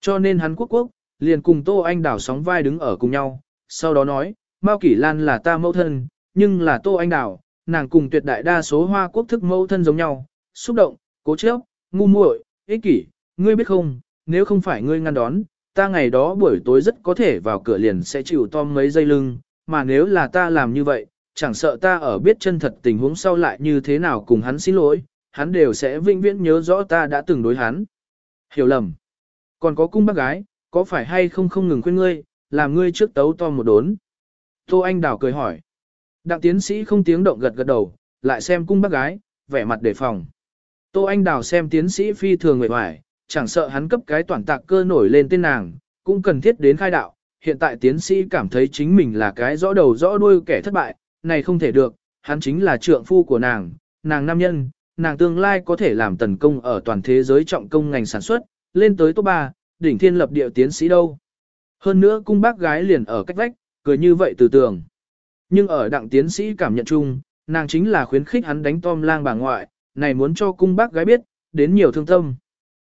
S1: Cho nên hắn quốc quốc, liền cùng Tô Anh đảo sóng vai đứng ở cùng nhau, sau đó nói, Mao Kỷ Lan là ta mẫu thân, nhưng là Tô Anh đảo, nàng cùng tuyệt đại đa số hoa quốc thức mẫu thân giống nhau, xúc động, cố chấp, ngu muội, ích kỷ, ngươi biết không, nếu không phải ngươi ngăn đón, ta ngày đó buổi tối rất có thể vào cửa liền sẽ chịu tom mấy dây lưng, mà nếu là ta làm như vậy, chẳng sợ ta ở biết chân thật tình huống sau lại như thế nào cùng hắn xin lỗi, hắn đều sẽ vĩnh viễn nhớ rõ ta đã từng đối hắn. Hiểu lầm. Còn có cung bác gái, có phải hay không không ngừng khuyên ngươi, làm ngươi trước tấu to một đốn. Tô Anh Đào cười hỏi. Đặng tiến sĩ không tiếng động gật gật đầu, lại xem cung bác gái, vẻ mặt đề phòng. Tô Anh Đào xem tiến sĩ phi thường nguyện hoài, chẳng sợ hắn cấp cái toàn tạc cơ nổi lên tên nàng, cũng cần thiết đến khai đạo. Hiện tại tiến sĩ cảm thấy chính mình là cái rõ đầu rõ đuôi kẻ thất bại, này không thể được, hắn chính là trượng phu của nàng, nàng nam nhân, nàng tương lai có thể làm tần công ở toàn thế giới trọng công ngành sản xuất, lên tới top 3, đỉnh thiên lập địa tiến sĩ đâu. Hơn nữa cung bác gái liền ở cách vách, cười như vậy từ tường. Nhưng ở đặng tiến sĩ cảm nhận chung, nàng chính là khuyến khích hắn đánh tom lang bà ngoại, này muốn cho cung bác gái biết, đến nhiều thương tâm.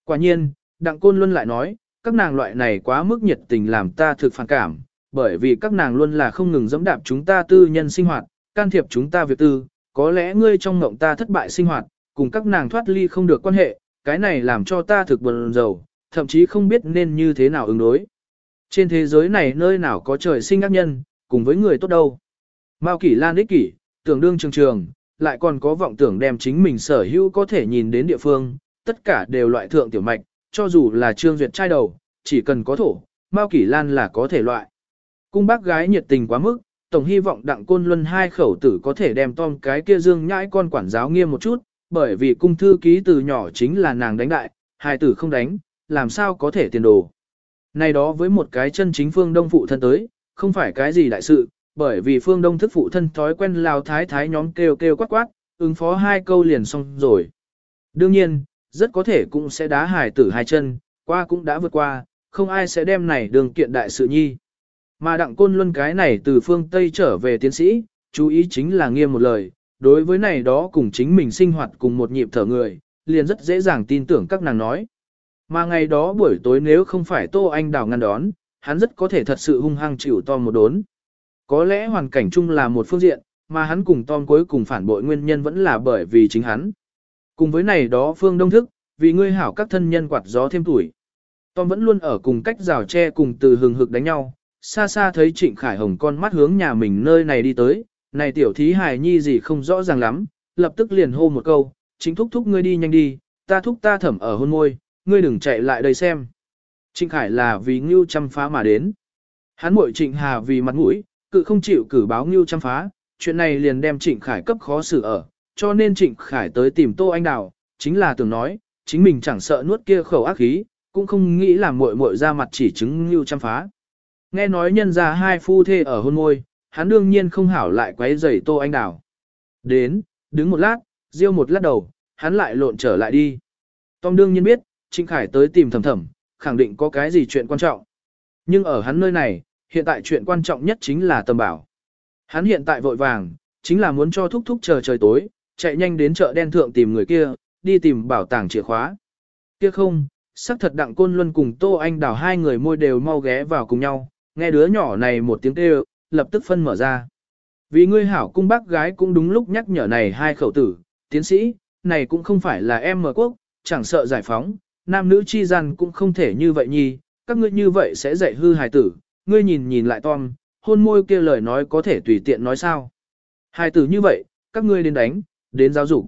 S1: Quả nhiên, đặng côn luân lại nói, các nàng loại này quá mức nhiệt tình làm ta thực phản cảm, bởi vì các nàng luôn là không ngừng dẫm đạp chúng ta tư nhân sinh hoạt, can thiệp chúng ta việc tư, có lẽ ngươi trong ngộng ta thất bại sinh hoạt, cùng các nàng thoát ly không được quan hệ, cái này làm cho ta thực buồn rầu, thậm chí không biết nên như thế nào ứng đối. Trên thế giới này nơi nào có trời sinh ác nhân, cùng với người tốt đâu. Mao kỷ lan ích kỷ, tưởng đương trường trường, lại còn có vọng tưởng đem chính mình sở hữu có thể nhìn đến địa phương, tất cả đều loại thượng tiểu mạch, cho dù là trương duyệt trai đầu, chỉ cần có thổ, Mao kỷ lan là có thể loại. Cung bác gái nhiệt tình quá mức, tổng hy vọng đặng côn luân hai khẩu tử có thể đem tom cái kia dương nhãi con quản giáo nghiêm một chút, bởi vì cung thư ký từ nhỏ chính là nàng đánh đại, hai tử không đánh, làm sao có thể tiền đồ. Này đó với một cái chân chính phương đông phụ thân tới, không phải cái gì đại sự, bởi vì phương đông thức phụ thân thói quen lao thái thái nhóm kêu kêu quát quát, ứng phó hai câu liền xong rồi. Đương nhiên, rất có thể cũng sẽ đá hài tử hai chân, qua cũng đã vượt qua, không ai sẽ đem này đường kiện đại sự nhi. Mà đặng côn luân cái này từ phương Tây trở về tiến sĩ, chú ý chính là nghiêm một lời, đối với này đó cùng chính mình sinh hoạt cùng một nhịp thở người, liền rất dễ dàng tin tưởng các nàng nói. Mà ngày đó buổi tối nếu không phải Tô Anh Đào ngăn đón, hắn rất có thể thật sự hung hăng chịu Tom một đốn. Có lẽ hoàn cảnh chung là một phương diện, mà hắn cùng Tom cuối cùng phản bội nguyên nhân vẫn là bởi vì chính hắn. Cùng với này đó phương đông thức, vì ngươi hảo các thân nhân quạt gió thêm tuổi. Tom vẫn luôn ở cùng cách rào tre cùng từ hừng hực đánh nhau, xa xa thấy Trịnh Khải Hồng con mắt hướng nhà mình nơi này đi tới, này tiểu thí hài nhi gì không rõ ràng lắm, lập tức liền hô một câu, chính thúc thúc ngươi đi nhanh đi, ta thúc ta thẩm ở hôn môi, ngươi đừng chạy lại đây xem. Trịnh Khải là vì ngưu chăm phá mà đến. Hắn muội Trịnh Hà vì mặt mũi, cự không chịu cử báo ngưu chăm phá, chuyện này liền đem Trịnh Khải cấp khó xử ở, cho nên Trịnh Khải tới tìm Tô Anh Đào, chính là tưởng nói, chính mình chẳng sợ nuốt kia khẩu ác khí, cũng không nghĩ làm muội muội ra mặt chỉ chứng ngưu chăm phá. Nghe nói nhân ra hai phu thê ở hôn môi, hắn đương nhiên không hảo lại quấy rầy Tô Anh Đào. Đến, đứng một lát, riêu một lát đầu, hắn lại lộn trở lại đi. Tom đương nhiên biết, Trịnh Khải tới tìm thầm thầm, khẳng định có cái gì chuyện quan trọng. Nhưng ở hắn nơi này, hiện tại chuyện quan trọng nhất chính là tầm bảo. Hắn hiện tại vội vàng, chính là muốn cho thúc thúc chờ trời tối, chạy nhanh đến chợ đen thượng tìm người kia, đi tìm bảo tàng chìa khóa. Kia không, sắc thật đặng côn luân cùng Tô Anh đảo hai người môi đều mau ghé vào cùng nhau, nghe đứa nhỏ này một tiếng kêu, lập tức phân mở ra. Vì ngươi hảo cung bác gái cũng đúng lúc nhắc nhở này hai khẩu tử, tiến sĩ, này cũng không phải là em mở quốc, chẳng sợ giải phóng, nam nữ chi gian cũng không thể như vậy nhi, các ngươi như vậy sẽ dạy hư hài tử, ngươi nhìn nhìn lại Tom, hôn môi kia lời nói có thể tùy tiện nói sao. Hài tử như vậy, các ngươi đến đánh, đến giáo dục.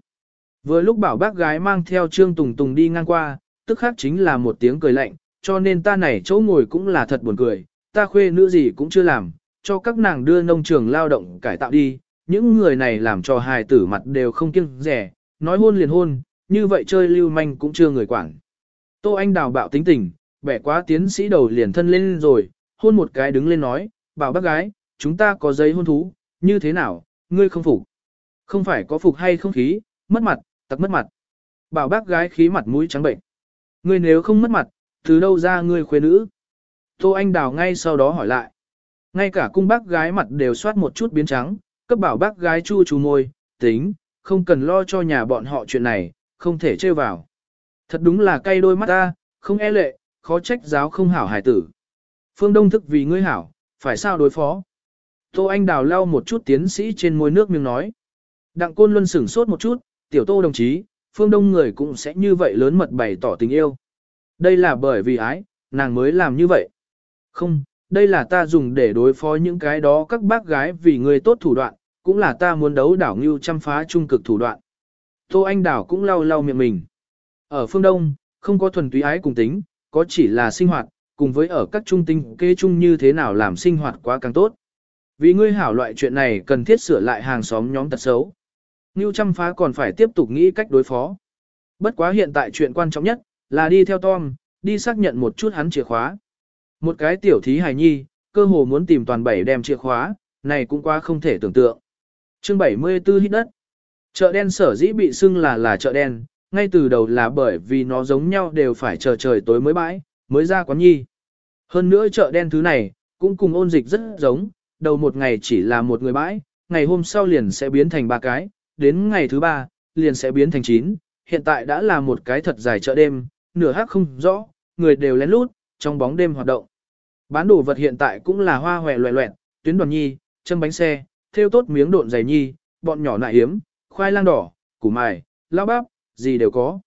S1: Vừa lúc bảo bác gái mang theo Trương Tùng Tùng đi ngang qua, tức khác chính là một tiếng cười lạnh, cho nên ta này chỗ ngồi cũng là thật buồn cười, ta khuê nữ gì cũng chưa làm, cho các nàng đưa nông trường lao động cải tạo đi, những người này làm cho hài tử mặt đều không kiêng rẻ, nói hôn liền hôn, như vậy chơi lưu manh cũng chưa người quản. Tô Anh đào bạo tính tình, bẻ quá tiến sĩ đầu liền thân lên rồi, hôn một cái đứng lên nói, bảo bác gái, chúng ta có giấy hôn thú, như thế nào, ngươi không phục. Không phải có phục hay không khí, mất mặt, tặc mất mặt. Bảo bác gái khí mặt mũi trắng bệnh. Ngươi nếu không mất mặt, từ đâu ra ngươi khuê nữ? Tô Anh Đào ngay sau đó hỏi lại. Ngay cả cung bác gái mặt đều soát một chút biến trắng, cấp bảo bác gái chu chú môi, tính, không cần lo cho nhà bọn họ chuyện này, không thể trêu vào. Thật đúng là cay đôi mắt ta, không e lệ, khó trách giáo không hảo hải tử. Phương Đông thức vì ngươi hảo, phải sao đối phó? Tô Anh Đào lau một chút tiến sĩ trên môi nước miếng nói. Đặng Côn Luân sửng sốt một chút, tiểu tô đồng chí, Phương Đông người cũng sẽ như vậy lớn mật bày tỏ tình yêu. Đây là bởi vì ái, nàng mới làm như vậy. Không, đây là ta dùng để đối phó những cái đó các bác gái vì người tốt thủ đoạn, cũng là ta muốn đấu đảo ngưu chăm phá trung cực thủ đoạn. Tô Anh Đảo cũng lau lau miệng mình. Ở phương Đông, không có thuần túy ái cùng tính, có chỉ là sinh hoạt, cùng với ở các trung tinh kê chung như thế nào làm sinh hoạt quá càng tốt. Vì ngươi hảo loại chuyện này cần thiết sửa lại hàng xóm nhóm tật xấu. Ngưu chăm phá còn phải tiếp tục nghĩ cách đối phó. Bất quá hiện tại chuyện quan trọng nhất, là đi theo Tom, đi xác nhận một chút hắn chìa khóa. Một cái tiểu thí hài nhi, cơ hồ muốn tìm toàn bảy đem chìa khóa, này cũng quá không thể tưởng tượng. Chương 74 hít đất. Chợ đen sở dĩ bị xưng là là chợ đen, ngay từ đầu là bởi vì nó giống nhau đều phải chờ trời tối mới bãi, mới ra quán nhi. Hơn nữa chợ đen thứ này, cũng cùng ôn dịch rất giống, đầu một ngày chỉ là một người bãi, ngày hôm sau liền sẽ biến thành ba cái, đến ngày thứ ba, liền sẽ biến thành chín, hiện tại đã là một cái thật dài chợ đêm, nửa hắc không rõ, người đều lén lút, trong bóng đêm hoạt động. Bán đồ vật hiện tại cũng là hoa hòe loẹ loẹt, tuyến đoàn nhi, chân bánh xe, theo tốt miếng độn dày nhi, bọn nhỏ nại hiếm, khoai lang đỏ, củ mài, lao bắp, gì đều có.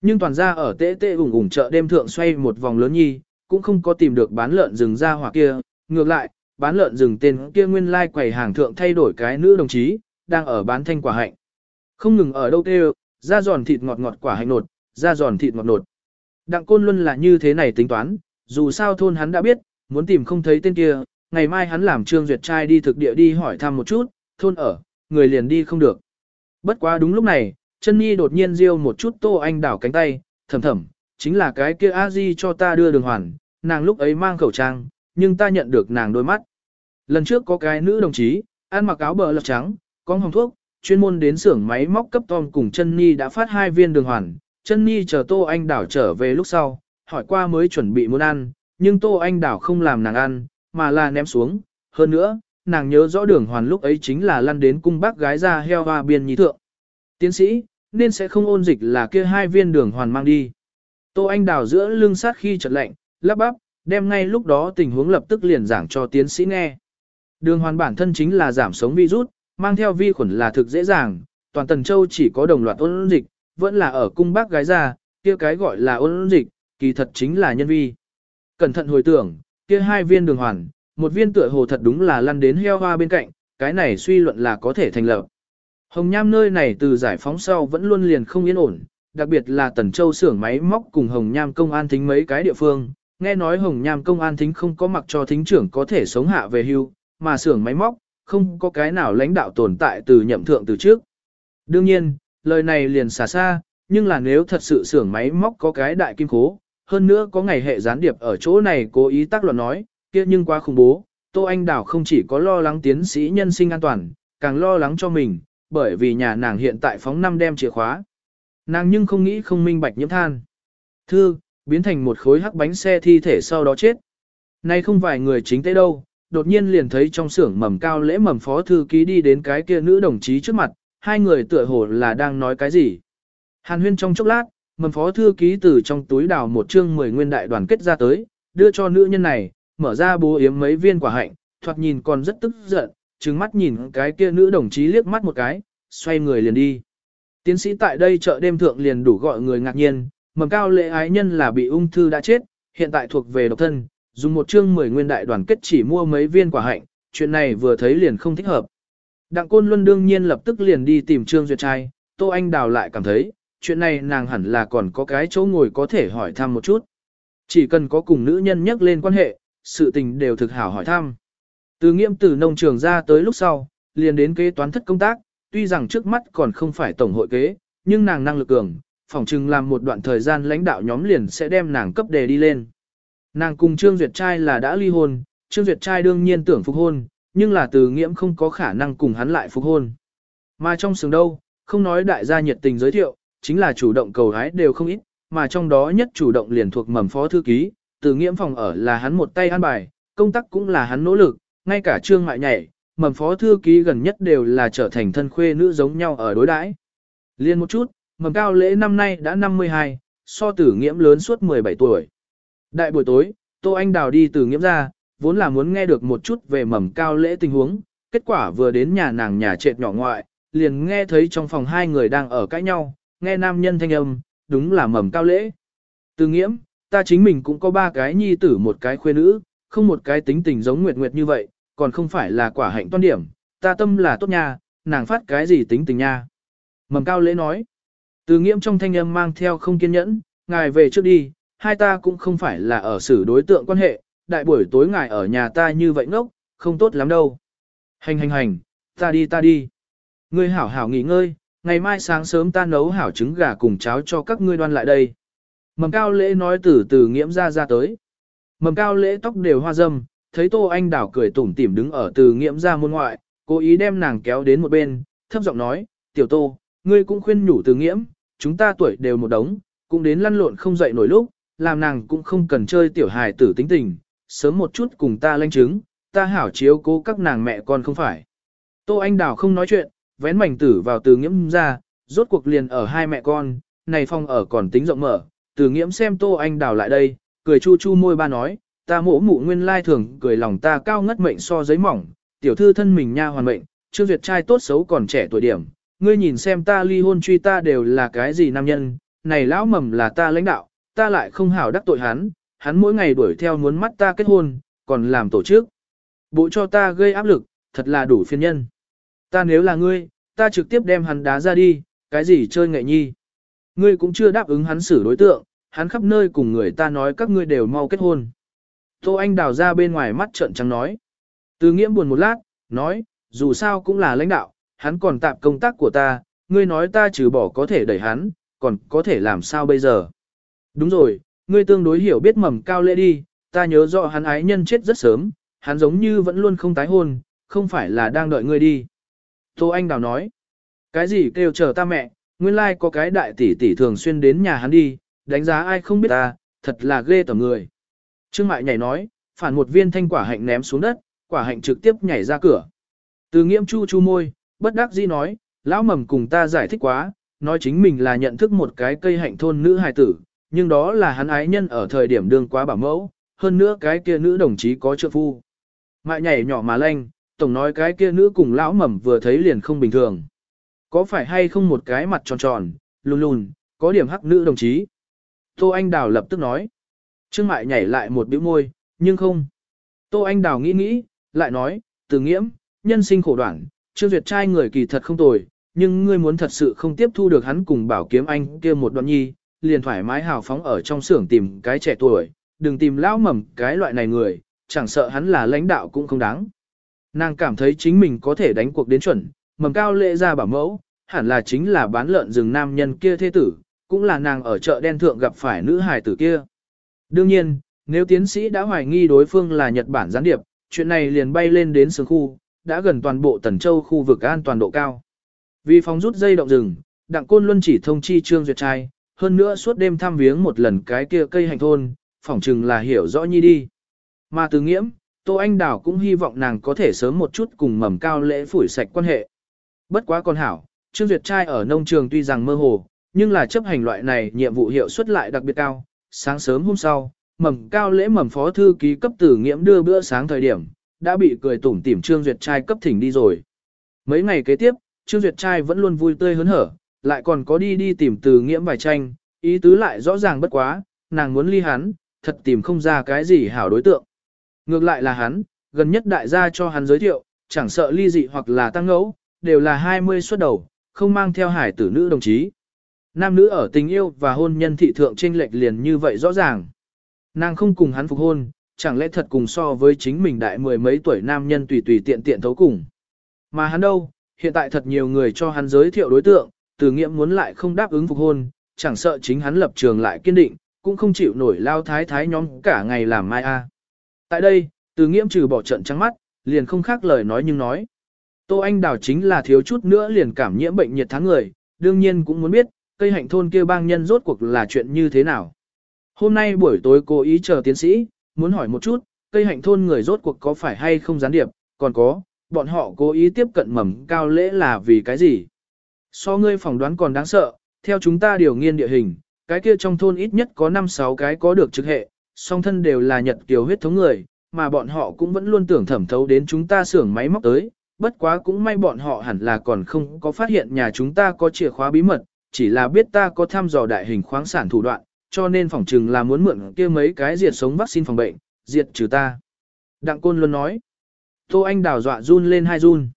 S1: Nhưng toàn ra ở tê tê ủng ủng chợ đêm thượng xoay một vòng lớn nhi, cũng không có tìm được bán lợn rừng ra hỏa kia, ngược lại, bán lợn rừng tên kia nguyên lai like quầy hàng thượng thay đổi cái nữ đồng chí, đang ở bán thanh quả hạnh. Không ngừng ở đâu kêu, ra giòn thịt ngọt ngọt quả hạnh nột, ra giòn thịt ngọt nột. Đặng côn luôn là như thế này tính toán, dù sao thôn hắn đã biết, muốn tìm không thấy tên kia, ngày mai hắn làm trương duyệt trai đi thực địa đi hỏi thăm một chút, thôn ở, người liền đi không được. Bất quá đúng lúc này, chân nhi đột nhiên riêu một chút tô anh đảo cánh tay, thầm thầm, chính là cái kia a di cho ta đưa đường hoàn, nàng lúc ấy mang khẩu trang, nhưng ta nhận được nàng đôi mắt. Lần trước có cái nữ đồng chí, ăn mặc áo bờ lọc trắng, con hồng thuốc, chuyên môn đến xưởng máy móc cấp Tom cùng chân Nhi đã phát hai viên đường hoàn. Chân Nhi chờ Tô Anh Đảo trở về lúc sau, hỏi qua mới chuẩn bị muốn ăn, nhưng Tô Anh Đảo không làm nàng ăn, mà là ném xuống. Hơn nữa, nàng nhớ rõ đường hoàn lúc ấy chính là lăn đến cung bác gái ra heo hoa biên nhí thượng. Tiến sĩ, nên sẽ không ôn dịch là kia hai viên đường hoàn mang đi. Tô Anh đào giữa lưng sát khi chợt lạnh, lắp bắp, đem ngay lúc đó tình huống lập tức liền giảng cho tiến sĩ nghe. Đường hoàn bản thân chính là giảm sống virus, mang theo vi khuẩn là thực dễ dàng, toàn Tần Châu chỉ có đồng loạt ôn dịch, vẫn là ở cung bác gái ra, kia cái gọi là ôn dịch, kỳ thật chính là nhân vi. Cẩn thận hồi tưởng, kia hai viên đường hoàn, một viên tựa hồ thật đúng là lăn đến heo hoa bên cạnh, cái này suy luận là có thể thành lập. Hồng Nham nơi này từ giải phóng sau vẫn luôn liền không yên ổn, đặc biệt là Tần Châu xưởng máy móc cùng Hồng Nham công an thính mấy cái địa phương. Nghe nói Hồng Nham công an thính không có mặc cho thính trưởng có thể sống hạ về hưu, mà xưởng máy móc, không có cái nào lãnh đạo tồn tại từ nhậm thượng từ trước. Đương nhiên, lời này liền xả xa, nhưng là nếu thật sự xưởng máy móc có cái đại kim cố, hơn nữa có ngày hệ gián điệp ở chỗ này cố ý tác luận nói, kia nhưng quá khủng bố, Tô Anh Đảo không chỉ có lo lắng tiến sĩ nhân sinh an toàn, càng lo lắng cho mình, bởi vì nhà nàng hiện tại phóng năm đem chìa khóa. Nàng nhưng không nghĩ không minh bạch nhiễm than. Thư, biến thành một khối hắc bánh xe thi thể sau đó chết. Nay không phải người chính tế đâu, đột nhiên liền thấy trong xưởng mầm cao lễ mầm phó thư ký đi đến cái kia nữ đồng chí trước mặt, hai người tựa hồ là đang nói cái gì. Hàn huyên trong chốc lát, mầm phó thư ký từ trong túi đào một chương mười nguyên đại đoàn kết ra tới, đưa cho nữ nhân này, mở ra bố yếm mấy viên quả hạnh, thoạt nhìn còn rất tức giận, trừng mắt nhìn cái kia nữ đồng chí liếc mắt một cái, xoay người liền đi. Tiến sĩ tại đây chợ đêm thượng liền đủ gọi người ngạc nhiên, mầm cao lệ ái nhân là bị ung thư đã chết, hiện tại thuộc về độc thân, dùng một chương mười nguyên đại đoàn kết chỉ mua mấy viên quả hạnh, chuyện này vừa thấy liền không thích hợp. Đặng Côn Luân đương nhiên lập tức liền đi tìm Trương Duyệt trai, Tô Anh Đào lại cảm thấy, chuyện này nàng hẳn là còn có cái chỗ ngồi có thể hỏi thăm một chút. Chỉ cần có cùng nữ nhân nhắc lên quan hệ, sự tình đều thực hảo hỏi thăm. Từ nghiệm từ nông trường ra tới lúc sau, liền đến kế toán thất công tác, tuy rằng trước mắt còn không phải tổng hội kế, nhưng nàng năng lực cường, phỏng chừng làm một đoạn thời gian lãnh đạo nhóm liền sẽ đem nàng cấp đề đi lên. Nàng cùng Trương Duyệt trai là đã ly hôn, Trương Duyệt trai đương nhiên tưởng phục hôn, nhưng là từ nghiễm không có khả năng cùng hắn lại phục hôn. Mà trong sừng đâu, không nói đại gia nhiệt tình giới thiệu, chính là chủ động cầu hái đều không ít, mà trong đó nhất chủ động liền thuộc mầm phó thư ký, từ nghiễm phòng ở là hắn một tay an bài, công tác cũng là hắn nỗ lực, ngay cả trương mại nhảy, mầm phó thư ký gần nhất đều là trở thành thân khuê nữ giống nhau ở đối đãi. Liên một chút, mầm cao lễ năm nay đã 52, so tử nghiễm lớn suốt 17 tuổi. Đại buổi tối, Tô Anh Đào đi từ nghiễm ra, vốn là muốn nghe được một chút về mầm cao lễ tình huống, kết quả vừa đến nhà nàng nhà trệt nhỏ ngoại, liền nghe thấy trong phòng hai người đang ở cãi nhau, nghe nam nhân thanh âm, đúng là mầm cao lễ. Từ nghiễm, ta chính mình cũng có ba cái nhi tử một cái khuê nữ, không một cái tính tình giống Nguyệt Nguyệt như vậy, còn không phải là quả hạnh toan điểm, ta tâm là tốt nha, nàng phát cái gì tính tình nha. Mầm cao lễ nói, từ nghiễm trong thanh âm mang theo không kiên nhẫn, ngài về trước đi, hai ta cũng không phải là ở xử đối tượng quan hệ, đại buổi tối ngài ở nhà ta như vậy ngốc, không tốt lắm đâu. Hành hành hành, ta đi ta đi. Ngươi hảo hảo nghỉ ngơi, ngày mai sáng sớm ta nấu hảo trứng gà cùng cháo cho các ngươi đoan lại đây. Mầm cao lễ nói từ từ nghiễm ra ra tới. Mầm cao lễ tóc đều hoa dâm, thấy Tô Anh Đảo cười tủm tỉm đứng ở từ nghiễm ra môn ngoại, cố ý đem nàng kéo đến một bên, thấp giọng nói, tiểu Tô, ngươi cũng khuyên nhủ từ nghiễm, chúng ta tuổi đều một đống, cũng đến lăn lộn không dậy nổi lúc, làm nàng cũng không cần chơi tiểu hài tử tính tình, sớm một chút cùng ta lanh chứng, ta hảo chiếu cố các nàng mẹ con không phải. Tô Anh Đào không nói chuyện, vén mảnh tử vào từ nghiễm ra, rốt cuộc liền ở hai mẹ con, này phong ở còn tính rộng mở, từ nghiễm xem Tô Anh Đào lại đây, cười chu chu môi ba nói, ta mỗ mụ nguyên lai thường cười lòng ta cao ngất mệnh so giấy mỏng, tiểu thư thân mình nha hoàn mệnh, chưa duyệt trai tốt xấu còn trẻ tuổi điểm, ngươi nhìn xem ta ly hôn truy ta đều là cái gì nam nhân, này lão mầm là ta lãnh đạo, ta lại không hảo đắc tội hắn, hắn mỗi ngày đuổi theo muốn mắt ta kết hôn, còn làm tổ chức. Bộ cho ta gây áp lực, thật là đủ phiền nhân. Ta nếu là ngươi, ta trực tiếp đem hắn đá ra đi, cái gì chơi nghệ nhi. Ngươi cũng chưa đáp ứng hắn xử đối tượng, hắn khắp nơi cùng người ta nói các ngươi đều mau kết hôn. Tô Anh đào ra bên ngoài mắt trợn trắng nói. Từ nghiễm buồn một lát, nói, dù sao cũng là lãnh đạo, hắn còn tạm công tác của ta, ngươi nói ta trừ bỏ có thể đẩy hắn, còn có thể làm sao bây giờ. Đúng rồi, ngươi tương đối hiểu biết mầm cao lễ đi, ta nhớ rõ hắn ái nhân chết rất sớm, hắn giống như vẫn luôn không tái hôn, không phải là đang đợi ngươi đi. Tô Anh Đào nói, cái gì kêu chờ ta mẹ, nguyên lai like có cái đại tỷ tỷ thường xuyên đến nhà hắn đi, đánh giá ai không biết ta, thật là ghê tởm người. Trương Mại nhảy nói, phản một viên thanh quả hạnh ném xuống đất, quả hạnh trực tiếp nhảy ra cửa. Từ nghiễm chu chu môi, bất đắc dĩ nói, lão mầm cùng ta giải thích quá, nói chính mình là nhận thức một cái cây hạnh thôn nữ hài tử, nhưng đó là hắn ái nhân ở thời điểm đương quá bảo mẫu, hơn nữa cái kia nữ đồng chí có trợ phu. Mại nhảy nhỏ mà lanh, tổng nói cái kia nữ cùng lão mầm vừa thấy liền không bình thường. Có phải hay không một cái mặt tròn tròn, lùn lùn, có điểm hắc nữ đồng chí. Tô Anh Đào lập tức nói. Trương Mại nhảy lại một bĩu môi, nhưng không. Tô Anh Đào nghĩ nghĩ, lại nói, từ nghiễm, nhân sinh khổ đoạn, Trương Duyệt trai người kỳ thật không tồi, nhưng ngươi muốn thật sự không tiếp thu được hắn cùng bảo kiếm anh kia một đoạn nhi, liền thoải mái hào phóng ở trong xưởng tìm cái trẻ tuổi, đừng tìm lão mầm cái loại này người, chẳng sợ hắn là lãnh đạo cũng không đáng. Nàng cảm thấy chính mình có thể đánh cuộc đến chuẩn, mầm cao lệ ra bảo mẫu, hẳn là chính là bán lợn rừng nam nhân kia thế tử, cũng là nàng ở chợ đen thượng gặp phải nữ hài tử kia. Đương nhiên, nếu tiến sĩ đã hoài nghi đối phương là Nhật Bản gián điệp, chuyện này liền bay lên đến sướng khu, đã gần toàn bộ Tần Châu khu vực an toàn độ cao. Vì phóng rút dây động rừng, Đặng Côn Luân chỉ thông chi Trương Duyệt trai, hơn nữa suốt đêm thăm viếng một lần cái kia cây hành thôn, phỏng chừng là hiểu rõ nhi đi. Mà từ nghiễm, Tô Anh Đào cũng hy vọng nàng có thể sớm một chút cùng mầm cao lễ phủi sạch quan hệ. Bất quá con hảo, Trương Duyệt trai ở nông trường tuy rằng mơ hồ, nhưng là chấp hành loại này nhiệm vụ hiệu suất lại đặc biệt cao. Sáng sớm hôm sau, mầm cao lễ mầm phó thư ký cấp tử nghiễm đưa bữa sáng thời điểm, đã bị cười tủm tỉm Trương Duyệt trai cấp thỉnh đi rồi. Mấy ngày kế tiếp, Trương Duyệt trai vẫn luôn vui tươi hớn hở, lại còn có đi đi tìm từ nghiễm vài tranh, ý tứ lại rõ ràng bất quá, nàng muốn ly hắn, thật tìm không ra cái gì hảo đối tượng. Ngược lại là hắn, gần nhất đại gia cho hắn giới thiệu, chẳng sợ ly dị hoặc là tăng ngẫu, đều là 20 xuất đầu, không mang theo hải tử nữ đồng chí. Nam nữ ở tình yêu và hôn nhân thị thượng trên lệch liền như vậy rõ ràng. Nàng không cùng hắn phục hôn, chẳng lẽ thật cùng so với chính mình đại mười mấy tuổi nam nhân tùy tùy tiện tiện thấu cùng. Mà hắn đâu, hiện tại thật nhiều người cho hắn giới thiệu đối tượng, từ nghiệm muốn lại không đáp ứng phục hôn, chẳng sợ chính hắn lập trường lại kiên định, cũng không chịu nổi lao thái thái nhóm cả ngày làm mai a. Tại đây, từ nghiệm trừ bỏ trận trắng mắt, liền không khác lời nói nhưng nói. Tô Anh Đào chính là thiếu chút nữa liền cảm nhiễm bệnh nhiệt tháng người, đương nhiên cũng muốn biết, cây hạnh thôn kia bang nhân rốt cuộc là chuyện như thế nào. Hôm nay buổi tối cố ý chờ tiến sĩ, muốn hỏi một chút, cây hạnh thôn người rốt cuộc có phải hay không gián điệp, còn có, bọn họ cố ý tiếp cận mầm cao lễ là vì cái gì. So ngươi phỏng đoán còn đáng sợ, theo chúng ta điều nghiên địa hình, cái kia trong thôn ít nhất có 5-6 cái có được trực hệ, song thân đều là nhật kiều huyết thống người, mà bọn họ cũng vẫn luôn tưởng thẩm thấu đến chúng ta xưởng máy móc tới, bất quá cũng may bọn họ hẳn là còn không có phát hiện nhà chúng ta có chìa khóa bí mật, chỉ là biết ta có thăm dò đại hình khoáng sản thủ đoạn, cho nên phỏng chừng là muốn mượn kia mấy cái diệt sống vaccine phòng bệnh, diệt trừ ta. Đặng Côn luôn nói. Tô Anh đào dọa run lên hai run.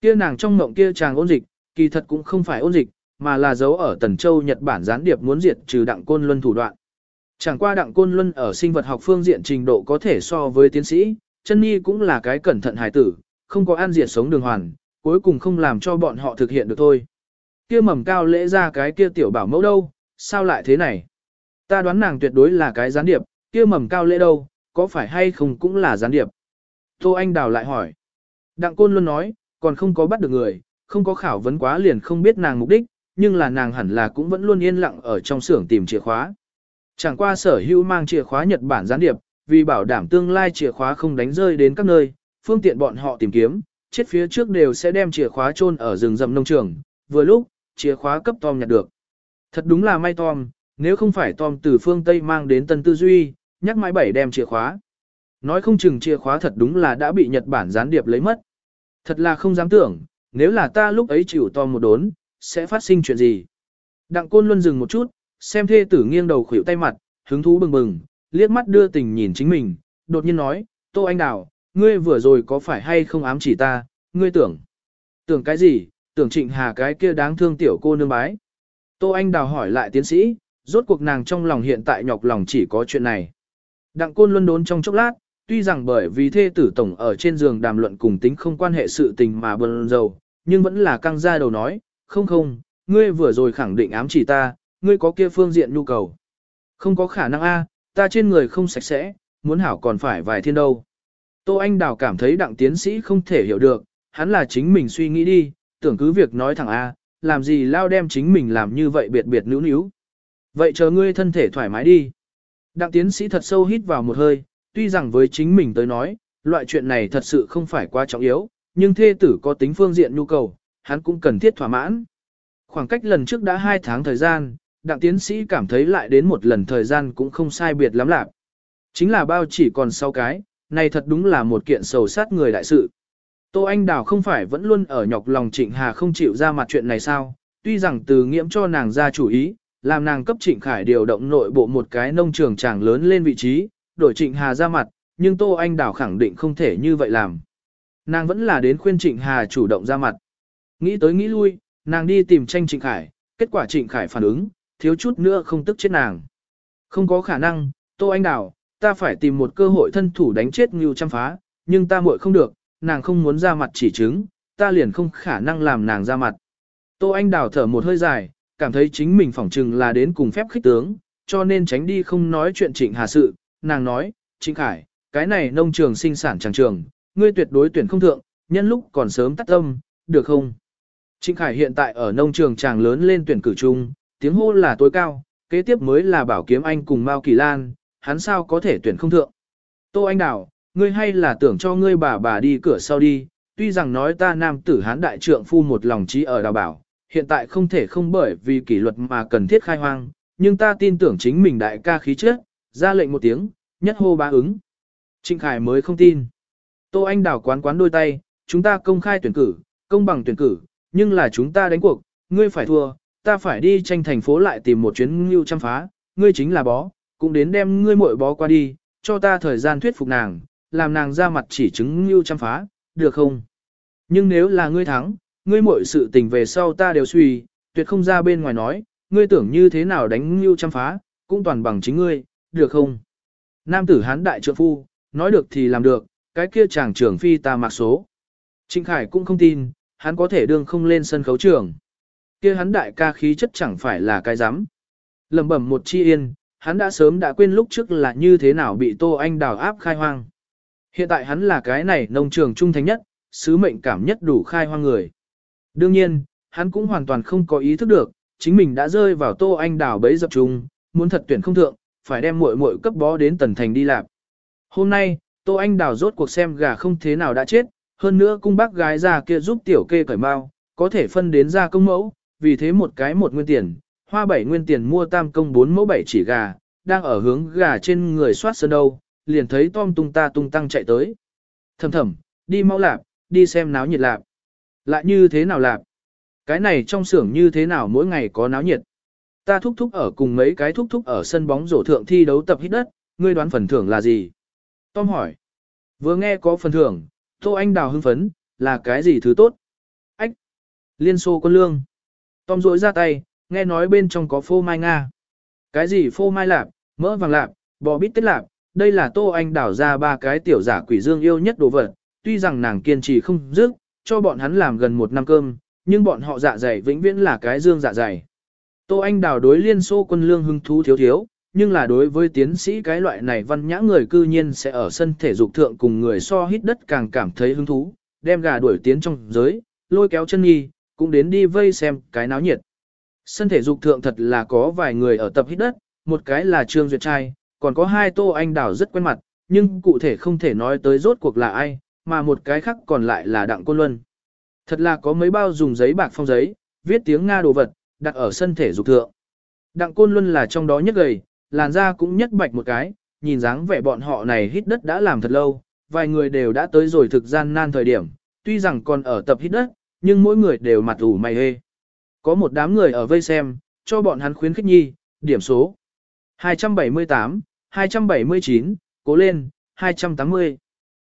S1: Kia nàng trong mộng kia chàng ôn dịch, kỳ thật cũng không phải ôn dịch, mà là giấu ở Tần Châu Nhật Bản gián điệp muốn diệt trừ Đặng Côn Luân thủ đoạn. Chẳng qua Đặng Côn Luân ở sinh vật học phương diện trình độ có thể so với tiến sĩ, chân nhi cũng là cái cẩn thận hài tử, không có an diệt sống đường hoàn, cuối cùng không làm cho bọn họ thực hiện được thôi. Kia mầm cao lễ ra cái kia tiểu bảo mẫu đâu, sao lại thế này? Ta đoán nàng tuyệt đối là cái gián điệp, kia mầm cao lễ đâu, có phải hay không cũng là gián điệp? Tô Anh Đào lại hỏi. Đặng Côn luôn nói, còn không có bắt được người, không có khảo vấn quá liền không biết nàng mục đích, nhưng là nàng hẳn là cũng vẫn luôn yên lặng ở trong xưởng tìm chìa khóa. Chẳng qua sở hữu mang chìa khóa Nhật Bản gián điệp, vì bảo đảm tương lai chìa khóa không đánh rơi đến các nơi, phương tiện bọn họ tìm kiếm, chết phía trước đều sẽ đem chìa khóa chôn ở rừng rậm nông trường, vừa lúc, chìa khóa cấp Tom nhặt được. Thật đúng là may Tom, nếu không phải Tom từ phương Tây mang đến tân tư duy, nhắc mãi bảy đem chìa khóa. Nói không chừng chìa khóa thật đúng là đã bị Nhật Bản gián điệp lấy mất. Thật là không dám tưởng, nếu là ta lúc ấy chịu Tom một đốn, sẽ phát sinh chuyện gì. Đặng Côn Luân dừng một chút, xem thê tử nghiêng đầu khuỷu tay mặt, hứng thú bừng bừng, liếc mắt đưa tình nhìn chính mình, đột nhiên nói, Tô Anh Đào, ngươi vừa rồi có phải hay không ám chỉ ta, ngươi tưởng. Tưởng cái gì, tưởng trịnh hà cái kia đáng thương tiểu cô nương bái. Tô Anh Đào hỏi lại tiến sĩ, rốt cuộc nàng trong lòng hiện tại nhọc lòng chỉ có chuyện này. Đặng Côn Luân đốn trong chốc lát, tuy rằng bởi vì thê tử tổng ở trên giường đàm luận cùng tính không quan hệ sự tình mà bần dầu, nhưng vẫn là căng ra đầu nói, không không, ngươi vừa rồi khẳng định ám chỉ ta, ngươi có kia phương diện nhu cầu. Không có khả năng a, ta trên người không sạch sẽ, muốn hảo còn phải vài thiên đâu. Tô Anh Đào cảm thấy đặng tiến sĩ không thể hiểu được, hắn là chính mình suy nghĩ đi, tưởng cứ việc nói thẳng a, làm gì lao đem chính mình làm như vậy biệt biệt nữu níu. Vậy chờ ngươi thân thể thoải mái đi. Đặng tiến sĩ thật sâu hít vào một hơi, tuy rằng với chính mình tới nói, loại chuyện này thật sự không phải quá trọng yếu, nhưng thê tử có tính phương diện nhu cầu, hắn cũng cần thiết thỏa mãn. Khoảng cách lần trước đã 2 tháng thời gian, đặng tiến sĩ cảm thấy lại đến một lần thời gian cũng không sai biệt lắm lạc. Chính là bao chỉ còn 6 cái, này thật đúng là một kiện sầu sát người đại sự. Tô Anh Đào không phải vẫn luôn ở nhọc lòng Trịnh Hà không chịu ra mặt chuyện này sao, tuy rằng từ nghiễm cho nàng ra chủ ý, làm nàng cấp Trịnh Khải điều động nội bộ một cái nông trường chẳng lớn lên vị trí, đổi Trịnh Hà ra mặt, nhưng Tô Anh Đào khẳng định không thể như vậy làm. Nàng vẫn là đến khuyên Trịnh Hà chủ động ra mặt. Nghĩ tới nghĩ lui, nàng đi tìm tranh Trịnh Khải, kết quả Trịnh Khải phản ứng, thiếu chút nữa không tức chết nàng. Không có khả năng, Tô Anh Đào, ta phải tìm một cơ hội thân thủ đánh chết Ngưu Trăm Phá, nhưng ta muội không được, nàng không muốn ra mặt chỉ chứng, ta liền không khả năng làm nàng ra mặt. Tô Anh Đào thở một hơi dài, cảm thấy chính mình phỏng chừng là đến cùng phép khích tướng, cho nên tránh đi không nói chuyện Trịnh Hà sự, nàng nói, Trịnh Khải, cái này nông trường sinh sản chẳng trường, ngươi tuyệt đối tuyển không thượng, nhân lúc còn sớm tắt âm, được không? Trịnh Khải hiện tại ở nông trường chàng lớn lên tuyển cử chung, tiếng hô là tối cao, kế tiếp mới là Bảo Kiếm Anh cùng Mao Kỳ Lan, hắn sao có thể tuyển không thượng. Tô Anh Đào, ngươi hay là tưởng cho ngươi bà bà đi cửa sau đi, tuy rằng nói ta nam tử hán đại trượng phu một lòng trí ở đào bảo, hiện tại không thể không bởi vì kỷ luật mà cần thiết khai hoang, nhưng ta tin tưởng chính mình đại ca khí trước, ra lệnh một tiếng, nhất hô bá ứng. Trịnh Khải mới không tin. Tô Anh đảo quán quán đôi tay, chúng ta công khai tuyển cử, công bằng tuyển cử, nhưng là chúng ta đánh cuộc, ngươi phải thua, ta phải đi tranh thành phố lại tìm một chuyến ngưu chăm phá, ngươi chính là bó, cũng đến đem ngươi muội bó qua đi, cho ta thời gian thuyết phục nàng, làm nàng ra mặt chỉ chứng như chăm phá, được không? Nhưng nếu là ngươi thắng, ngươi mọi sự tình về sau ta đều suy, tuyệt không ra bên ngoài nói, ngươi tưởng như thế nào đánh như chăm phá, cũng toàn bằng chính ngươi, được không? Nam tử hán đại trượng phu, nói được thì làm được, cái kia chàng trưởng phi ta mặc số. Trịnh Khải cũng không tin, hắn có thể đương không lên sân khấu trường. Kia hắn đại ca khí chất chẳng phải là cái dám. Lầm bẩm một chi yên, hắn đã sớm đã quên lúc trước là như thế nào bị Tô Anh đào áp khai hoang. Hiện tại hắn là cái này nông trường trung thành nhất, sứ mệnh cảm nhất đủ khai hoang người. Đương nhiên, hắn cũng hoàn toàn không có ý thức được, chính mình đã rơi vào Tô Anh đào bấy dập trùng, muốn thật tuyển không thượng, phải đem muội muội cấp bó đến tần thành đi làm. Hôm nay, Tô Anh Đào rốt cuộc xem gà không thế nào đã chết, hơn nữa cung bác gái già kia giúp tiểu kê cởi mau, có thể phân đến ra công mẫu, vì thế một cái một nguyên tiền, hoa bảy nguyên tiền mua tam công bốn mẫu bảy chỉ gà, đang ở hướng gà trên người soát sơn đâu, liền thấy Tom tung ta tung tăng chạy tới. Thầm thầm, đi mau lạp, đi xem náo nhiệt lạp. Lại như thế nào lạp? Cái này trong xưởng như thế nào mỗi ngày có náo nhiệt? Ta thúc thúc ở cùng mấy cái thúc thúc ở sân bóng rổ thượng thi đấu tập hít đất, ngươi đoán phần thưởng là gì? Tom hỏi. Vừa nghe có phần thưởng, Tô Anh Đào hưng phấn, là cái gì thứ tốt? Ách! Liên xô quân lương. Tom rỗi ra tay, nghe nói bên trong có phô mai Nga. Cái gì phô mai lạp, mỡ vàng lạp, bò bít tết lạp, đây là Tô Anh đảo ra ba cái tiểu giả quỷ dương yêu nhất đồ vật. Tuy rằng nàng kiên trì không dứt, cho bọn hắn làm gần một năm cơm, nhưng bọn họ dạ dày vĩnh viễn là cái dương dạ dày. Tô Anh đảo đối liên xô quân lương hưng thú thiếu thiếu, nhưng là đối với tiến sĩ cái loại này văn nhã người cư nhiên sẽ ở sân thể dục thượng cùng người so hít đất càng cảm thấy hứng thú, đem gà đuổi tiến trong giới, lôi kéo chân nhi, cũng đến đi vây xem cái náo nhiệt. Sân thể dục thượng thật là có vài người ở tập hít đất, một cái là Trương Duyệt Trai, còn có hai tô anh đào rất quen mặt, nhưng cụ thể không thể nói tới rốt cuộc là ai, mà một cái khác còn lại là Đặng Côn Luân. Thật là có mấy bao dùng giấy bạc phong giấy, viết tiếng Nga đồ vật, đặt ở sân thể dục thượng. Đặng Côn Luân là trong đó nhất gầy, làn da cũng nhất bạch một cái, nhìn dáng vẻ bọn họ này hít đất đã làm thật lâu, vài người đều đã tới rồi thực gian nan thời điểm, tuy rằng còn ở tập hít đất, nhưng mỗi người đều mặt ủ mày hê. Có một đám người ở vây xem, cho bọn hắn khuyến khích nhi, điểm số 278, 279, cố lên, 280.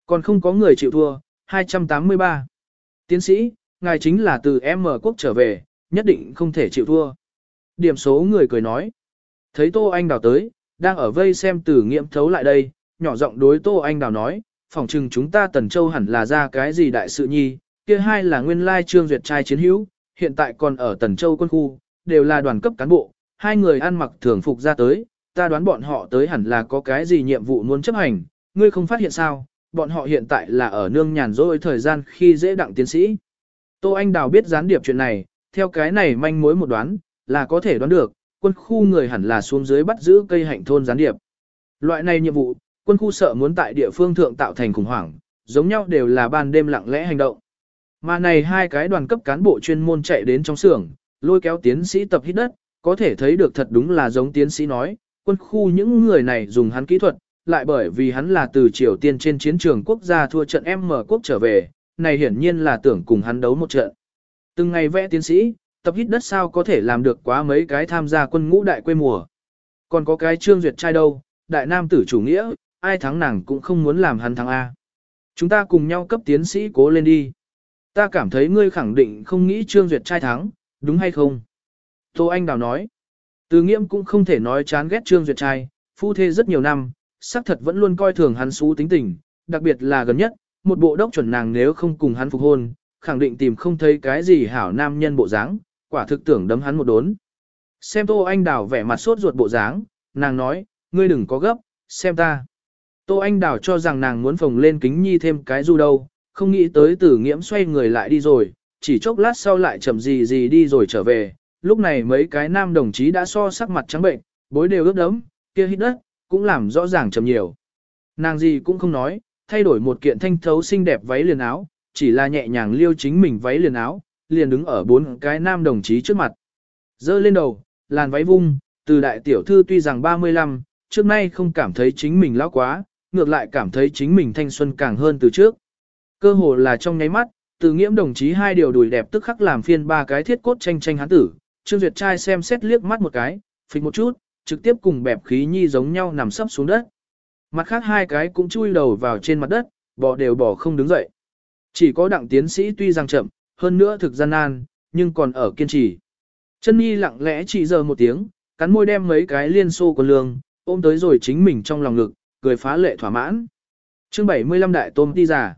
S1: Còn không có người chịu thua, 283. Tiến sĩ, ngài chính là từ M quốc trở về, nhất định không thể chịu thua. Điểm số người cười nói. Thấy Tô Anh Đào tới, đang ở vây xem tử nghiệm thấu lại đây, nhỏ giọng đối Tô Anh Đào nói, phỏng chừng chúng ta Tần Châu hẳn là ra cái gì đại sự nhi, kia hai là nguyên lai trương duyệt trai chiến hữu, hiện tại còn ở Tần Châu quân khu, đều là đoàn cấp cán bộ, hai người ăn mặc thường phục ra tới, ta đoán bọn họ tới hẳn là có cái gì nhiệm vụ muốn chấp hành, ngươi không phát hiện sao, bọn họ hiện tại là ở nương nhàn rỗi thời gian khi dễ đặng tiến sĩ. Tô Anh Đào biết gián điệp chuyện này, theo cái này manh mối một đoán, là có thể đoán được, quân khu người hẳn là xuống dưới bắt giữ cây hạnh thôn gián điệp. Loại này nhiệm vụ, quân khu sợ muốn tại địa phương thượng tạo thành khủng hoảng, giống nhau đều là ban đêm lặng lẽ hành động. Mà này hai cái đoàn cấp cán bộ chuyên môn chạy đến trong xưởng, lôi kéo tiến sĩ tập hít đất, có thể thấy được thật đúng là giống tiến sĩ nói, quân khu những người này dùng hắn kỹ thuật, lại bởi vì hắn là từ Triều Tiên trên chiến trường quốc gia thua trận M quốc trở về, này hiển nhiên là tưởng cùng hắn đấu một trận. Từng ngày vẽ tiến sĩ, tập hít đất sao có thể làm được quá mấy cái tham gia quân ngũ đại quê mùa. Còn có cái trương duyệt trai đâu, đại nam tử chủ nghĩa, ai thắng nàng cũng không muốn làm hắn thắng A. Chúng ta cùng nhau cấp tiến sĩ cố lên đi. Ta cảm thấy ngươi khẳng định không nghĩ trương duyệt trai thắng, đúng hay không? Tô Anh Đào nói. Từ nghiễm cũng không thể nói chán ghét trương duyệt trai, phu thê rất nhiều năm, xác thật vẫn luôn coi thường hắn xú tính tình, đặc biệt là gần nhất, một bộ đốc chuẩn nàng nếu không cùng hắn phục hôn, khẳng định tìm không thấy cái gì hảo nam nhân bộ dáng, quả thực tưởng đấm hắn một đốn. Xem Tô Anh Đào vẻ mặt sốt ruột bộ dáng, nàng nói, ngươi đừng có gấp, xem ta. Tô Anh Đào cho rằng nàng muốn phồng lên kính nhi thêm cái du đâu, không nghĩ tới tử nghiễm xoay người lại đi rồi, chỉ chốc lát sau lại chậm gì gì đi rồi trở về. Lúc này mấy cái nam đồng chí đã so sắc mặt trắng bệnh, bối đều ướt đẫm, kia hít đất, cũng làm rõ ràng trầm nhiều. Nàng gì cũng không nói, thay đổi một kiện thanh thấu xinh đẹp váy liền áo, chỉ là nhẹ nhàng liêu chính mình váy liền áo, liền đứng ở bốn cái nam đồng chí trước mặt. Dơ lên đầu, làn váy vung, từ đại tiểu thư tuy rằng 35, trước nay không cảm thấy chính mình lão quá, ngược lại cảm thấy chính mình thanh xuân càng hơn từ trước. Cơ hồ là trong nháy mắt, từ nghiễm đồng chí hai điều đùi đẹp tức khắc làm phiên ba cái thiết cốt tranh tranh hắn tử, Trương Duyệt trai xem xét liếc mắt một cái, phịch một chút, trực tiếp cùng bẹp khí nhi giống nhau nằm sấp xuống đất. Mặt khác hai cái cũng chui đầu vào trên mặt đất, bỏ đều bỏ không đứng dậy. Chỉ có đặng tiến sĩ tuy rằng chậm, hơn nữa thực gian nan, nhưng còn ở kiên trì. Chân nhi lặng lẽ chỉ giờ một tiếng, cắn môi đem mấy cái liên xô của lương, ôm tới rồi chính mình trong lòng ngực, cười phá lệ thỏa mãn. chương 75 đại tôm đi giả.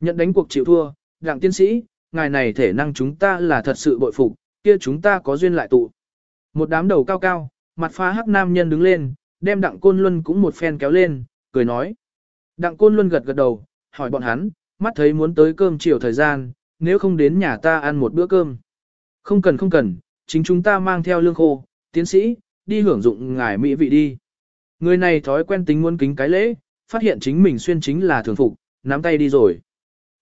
S1: Nhận đánh cuộc chịu thua, đặng tiến sĩ, ngài này thể năng chúng ta là thật sự bội phục, kia chúng ta có duyên lại tụ. Một đám đầu cao cao, mặt pha hắc nam nhân đứng lên, đem đặng côn luân cũng một phen kéo lên, cười nói. Đặng côn luân gật gật đầu, hỏi bọn hắn, mắt thấy muốn tới cơm chiều thời gian, nếu không đến nhà ta ăn một bữa cơm. Không cần không cần, chính chúng ta mang theo lương khô, tiến sĩ, đi hưởng dụng ngài mỹ vị đi. Người này thói quen tính muốn kính cái lễ, phát hiện chính mình xuyên chính là thường phục, nắm tay đi rồi.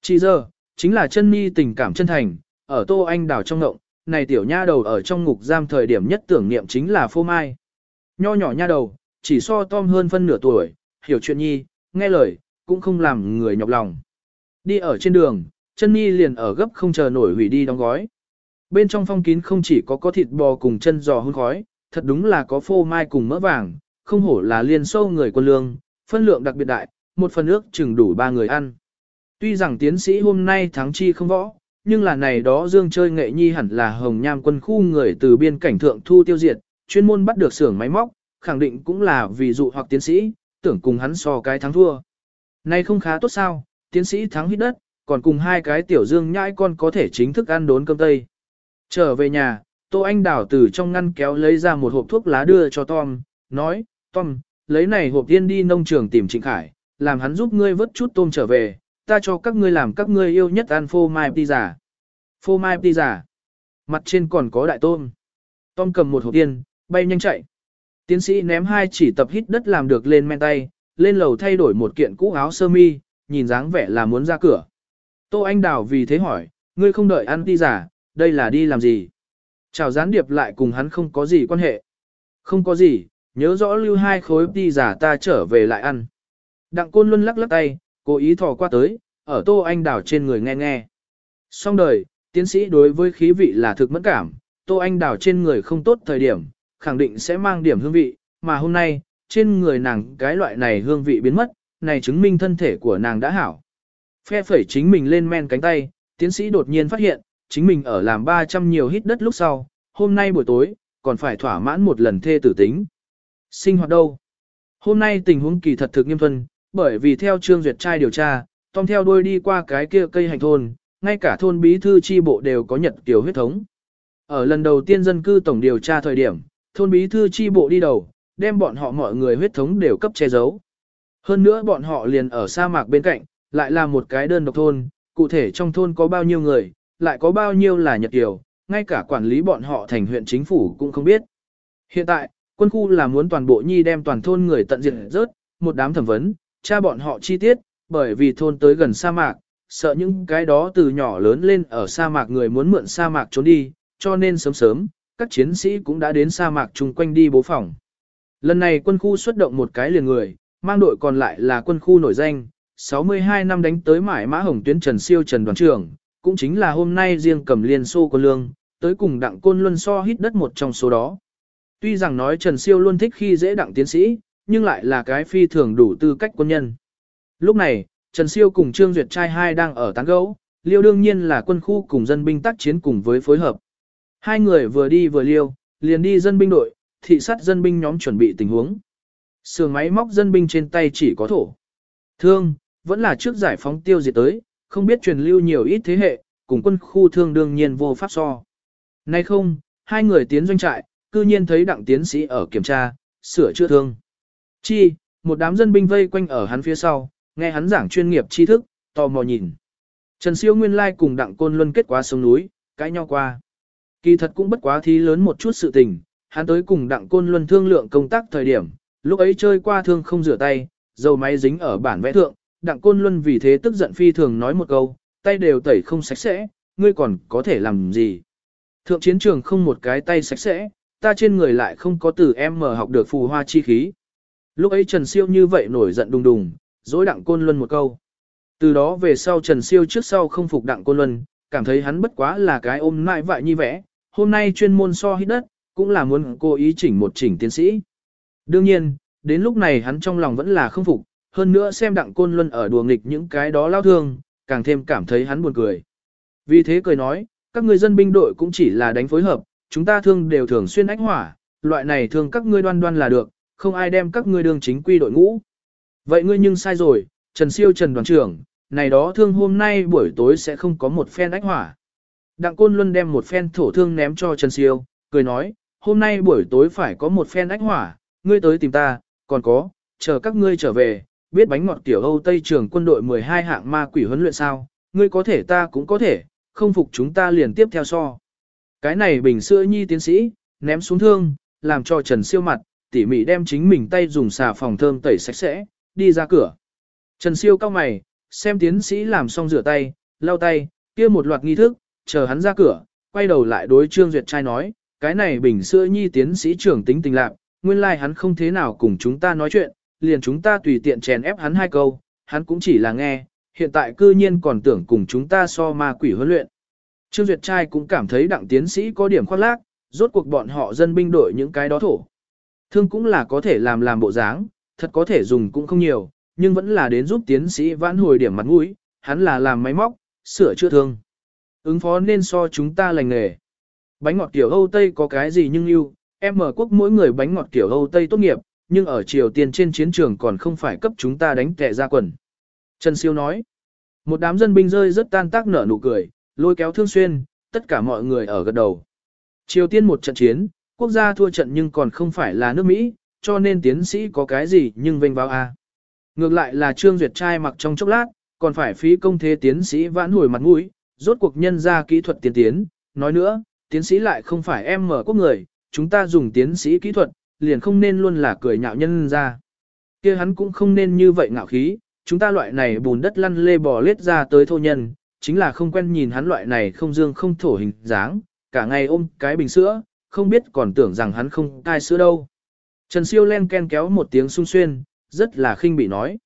S1: Chỉ giờ, chính là chân mi tình cảm chân thành, ở tô anh đảo trong ngộng, này tiểu nha đầu ở trong ngục giam thời điểm nhất tưởng niệm chính là phô mai. Nho nhỏ nha đầu, chỉ so Tom hơn phân nửa tuổi, hiểu chuyện nhi, nghe lời, cũng không làm người nhọc lòng. Đi ở trên đường, chân nhi liền ở gấp không chờ nổi hủy đi đóng gói. Bên trong phong kín không chỉ có có thịt bò cùng chân giò hun khói, thật đúng là có phô mai cùng mỡ vàng, không hổ là liền sâu người quân lương, phân lượng đặc biệt đại, một phần ước chừng đủ ba người ăn. Tuy rằng tiến sĩ hôm nay thắng chi không võ, nhưng là này đó dương chơi nghệ nhi hẳn là hồng nham quân khu người từ biên cảnh thượng thu tiêu diệt, chuyên môn bắt được xưởng máy móc, khẳng định cũng là vì dụ hoặc tiến sĩ, tưởng cùng hắn so cái thắng thua. Này không khá tốt sao, tiến sĩ thắng hít đất, còn cùng hai cái tiểu dương nhãi con có thể chính thức ăn đốn cơm tây. Trở về nhà, Tô Anh đảo từ trong ngăn kéo lấy ra một hộp thuốc lá đưa cho Tom, nói, Tom, lấy này hộp tiên đi nông trường tìm Trịnh Khải, làm hắn giúp ngươi vớt chút tôm trở về, ta cho các ngươi làm các ngươi yêu nhất ăn phô mai pizza. Phô mai pizza. Mặt trên còn có đại tôm. Tom cầm một hộp tiên, bay nhanh chạy. Tiến sĩ ném hai chỉ tập hít đất làm được lên men tay, lên lầu thay đổi một kiện cũ áo sơ mi, nhìn dáng vẻ là muốn ra cửa. Tô Anh Đào vì thế hỏi, ngươi không đợi ăn pizza, đây là đi làm gì? Chào gián điệp lại cùng hắn không có gì quan hệ. Không có gì, nhớ rõ lưu hai khối pizza ta trở về lại ăn. Đặng Côn Luân lắc lắc tay, cố ý thò qua tới, ở Tô Anh Đào trên người nghe nghe. Xong đời, tiến sĩ đối với khí vị là thực mẫn cảm, Tô Anh Đào trên người không tốt thời điểm, khẳng định sẽ mang điểm hương vị, mà hôm nay, trên người nàng cái loại này hương vị biến mất, này chứng minh thân thể của nàng đã hảo. Phe phẩy chính mình lên men cánh tay, tiến sĩ đột nhiên phát hiện, chính mình ở làm 300 nhiều hít đất lúc sau, hôm nay buổi tối, còn phải thỏa mãn một lần thê tử tính. Sinh hoạt đâu? Hôm nay tình huống kỳ thật thực nghiêm thuần, bởi vì theo Trương Duyệt trai điều tra, Tom theo đuôi đi qua cái kia cây hành thôn, ngay cả thôn bí thư chi bộ đều có nhật tiểu huyết thống. Ở lần đầu tiên dân cư tổng điều tra thời điểm, thôn bí thư chi bộ đi đầu, đem bọn họ mọi người huyết thống đều cấp che giấu. Hơn nữa bọn họ liền ở sa mạc bên cạnh, lại là một cái đơn độc thôn, cụ thể trong thôn có bao nhiêu người, lại có bao nhiêu là nhật tiểu, ngay cả quản lý bọn họ thành huyện chính phủ cũng không biết. Hiện tại, quân khu là muốn toàn bộ nhi đem toàn thôn người tận diệt rớt, một đám thẩm vấn, cha bọn họ chi tiết, bởi vì thôn tới gần sa mạc, sợ những cái đó từ nhỏ lớn lên ở sa mạc người muốn mượn sa mạc trốn đi, cho nên sớm sớm, các chiến sĩ cũng đã đến sa mạc chung quanh đi bố phòng. Lần này quân khu xuất động một cái liền người, mang đội còn lại là quân khu nổi danh, 62 năm đánh tới mãi mã hồng tuyến Trần Siêu Trần đoàn trưởng, cũng chính là hôm nay riêng cầm liên xô quân lương, tới cùng đặng côn luân so hít đất một trong số đó. Tuy rằng nói Trần Siêu luôn thích khi dễ đặng tiến sĩ, nhưng lại là cái phi thường đủ tư cách quân nhân. Lúc này, Trần Siêu cùng Trương Duyệt trai hai đang ở tán gấu, liêu đương nhiên là quân khu cùng dân binh tác chiến cùng với phối hợp. Hai người vừa đi vừa liêu, liền đi dân binh đội, thị sát dân binh nhóm chuẩn bị tình huống. Sườn máy móc dân binh trên tay chỉ có thổ. Thương, vẫn là trước giải phóng tiêu diệt tới, không biết truyền lưu nhiều ít thế hệ, cùng quân khu thương đương nhiên vô pháp so. Nay không, hai người tiến doanh trại, cư nhiên thấy đặng tiến sĩ ở kiểm tra, sửa chữa thương. Chi, một đám dân binh vây quanh ở hắn phía sau, nghe hắn giảng chuyên nghiệp tri thức, tò mò nhìn. Trần Siêu nguyên lai cùng đặng côn luân kết quá sông núi, cãi nhau qua. Kỳ thật cũng bất quá thí lớn một chút sự tình, hắn tới cùng đặng côn luân thương lượng công tác thời điểm, lúc ấy chơi qua thương không rửa tay, dầu máy dính ở bản vẽ thượng, đặng côn luân vì thế tức giận phi thường nói một câu, tay đều tẩy không sạch sẽ, ngươi còn có thể làm gì. Thượng chiến trường không một cái tay sạch sẽ, ta trên người lại không có từ em mở học được phù hoa chi khí. Lúc ấy Trần Siêu như vậy nổi giận đùng đùng, dối đặng côn luân một câu. Từ đó về sau Trần Siêu trước sau không phục đặng côn luân, cảm thấy hắn bất quá là cái ôm nại vại như vẽ, hôm nay chuyên môn so hít đất, cũng là muốn cố ý chỉnh một chỉnh tiến sĩ. Đương nhiên, đến lúc này hắn trong lòng vẫn là không phục, hơn nữa xem đặng côn luân ở đùa nghịch những cái đó lao thương, càng thêm cảm thấy hắn buồn cười. Vì thế cười nói, các người dân binh đội cũng chỉ là đánh phối hợp, chúng ta thương đều thường xuyên ách hỏa, loại này thương các ngươi đoan đoan là được, không ai đem các ngươi đường chính quy đội ngũ. Vậy ngươi nhưng sai rồi, Trần Siêu Trần đoàn trưởng, này đó thương hôm nay buổi tối sẽ không có một phen ách hỏa. Đặng Côn Luân đem một phen thổ thương ném cho Trần Siêu, cười nói, hôm nay buổi tối phải có một phen ách hỏa, ngươi tới tìm ta, còn có, chờ các ngươi trở về, biết bánh ngọt tiểu Âu Tây trường quân đội 12 hạng ma quỷ huấn luyện sao, ngươi có thể ta cũng có thể, không phục chúng ta liền tiếp theo so. Cái này bình sữa nhi tiến sĩ, ném xuống thương, làm cho Trần Siêu mặt, tỉ mỉ đem chính mình tay dùng xà phòng thơm tẩy sạch sẽ, đi ra cửa. Trần Siêu cao mày, xem tiến sĩ làm xong rửa tay, lau tay, kia một loạt nghi thức, chờ hắn ra cửa, quay đầu lại đối Trương Duyệt trai nói, cái này bình sữa nhi tiến sĩ trưởng tính tình lạc, nguyên lai like hắn không thế nào cùng chúng ta nói chuyện, liền chúng ta tùy tiện chèn ép hắn hai câu, hắn cũng chỉ là nghe, hiện tại cư nhiên còn tưởng cùng chúng ta so ma quỷ huấn luyện. Trương Duyệt trai cũng cảm thấy đặng tiến sĩ có điểm khoác lác, rốt cuộc bọn họ dân binh đội những cái đó thổ. Thương cũng là có thể làm làm bộ dáng, thật có thể dùng cũng không nhiều, nhưng vẫn là đến giúp tiến sĩ vãn hồi điểm mặt mũi, hắn là làm máy móc, sửa chữa thương. Ứng phó nên so chúng ta lành nghề. Bánh ngọt kiểu Âu Tây có cái gì nhưng ưu, em mở quốc mỗi người bánh ngọt kiểu Âu Tây tốt nghiệp, nhưng ở Triều Tiên trên chiến trường còn không phải cấp chúng ta đánh kẻ ra quần. Trần Siêu nói, một đám dân binh rơi rất tan tác nở nụ cười, lôi kéo thương xuyên, tất cả mọi người ở gật đầu. Triều Tiên một trận chiến, quốc gia thua trận nhưng còn không phải là nước Mỹ, cho nên tiến sĩ có cái gì nhưng vênh vào a. À? Ngược lại là Trương Duyệt trai mặc trong chốc lát, còn phải phí công thế tiến sĩ vãn hồi mặt mũi, rốt cuộc nhân ra kỹ thuật tiên tiến, nói nữa, tiến sĩ lại không phải em mở quốc người, chúng ta dùng tiến sĩ kỹ thuật, liền không nên luôn là cười nhạo nhân ra. kia hắn cũng không nên như vậy ngạo khí, chúng ta loại này bùn đất lăn lê bò lết ra tới thô nhân, chính là không quen nhìn hắn loại này không dương không thổ hình dáng, cả ngày ôm cái bình sữa, không biết còn tưởng rằng hắn không cai sữa đâu. Trần Siêu len ken kéo một tiếng sung xuyên, rất là khinh bị nói.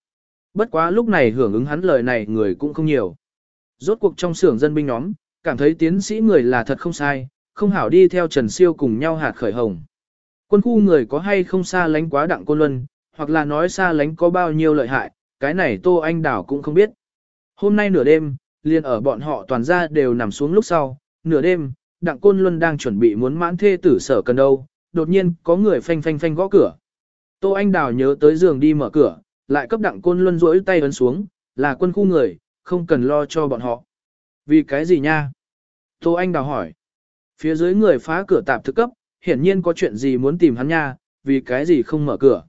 S1: Bất quá lúc này hưởng ứng hắn lời này người cũng không nhiều. Rốt cuộc trong xưởng dân binh nhóm, cảm thấy tiến sĩ người là thật không sai, không hảo đi theo Trần Siêu cùng nhau hạt khởi hồng. Quân khu người có hay không xa lánh quá đặng côn luân, hoặc là nói xa lánh có bao nhiêu lợi hại, cái này Tô Anh Đảo cũng không biết. Hôm nay nửa đêm, liền ở bọn họ toàn ra đều nằm xuống lúc sau, nửa đêm, đặng côn luân đang chuẩn bị muốn mãn thê tử sở cần đâu, đột nhiên có người phanh phanh phanh gõ cửa. Tô Anh Đào nhớ tới giường đi mở cửa, lại cấp đặng côn luân rỗi tay ấn xuống, là quân khu người, không cần lo cho bọn họ. Vì cái gì nha? Tô Anh Đào hỏi. Phía dưới người phá cửa tạp thực cấp, hiển nhiên có chuyện gì muốn tìm hắn nha, vì cái gì không mở cửa.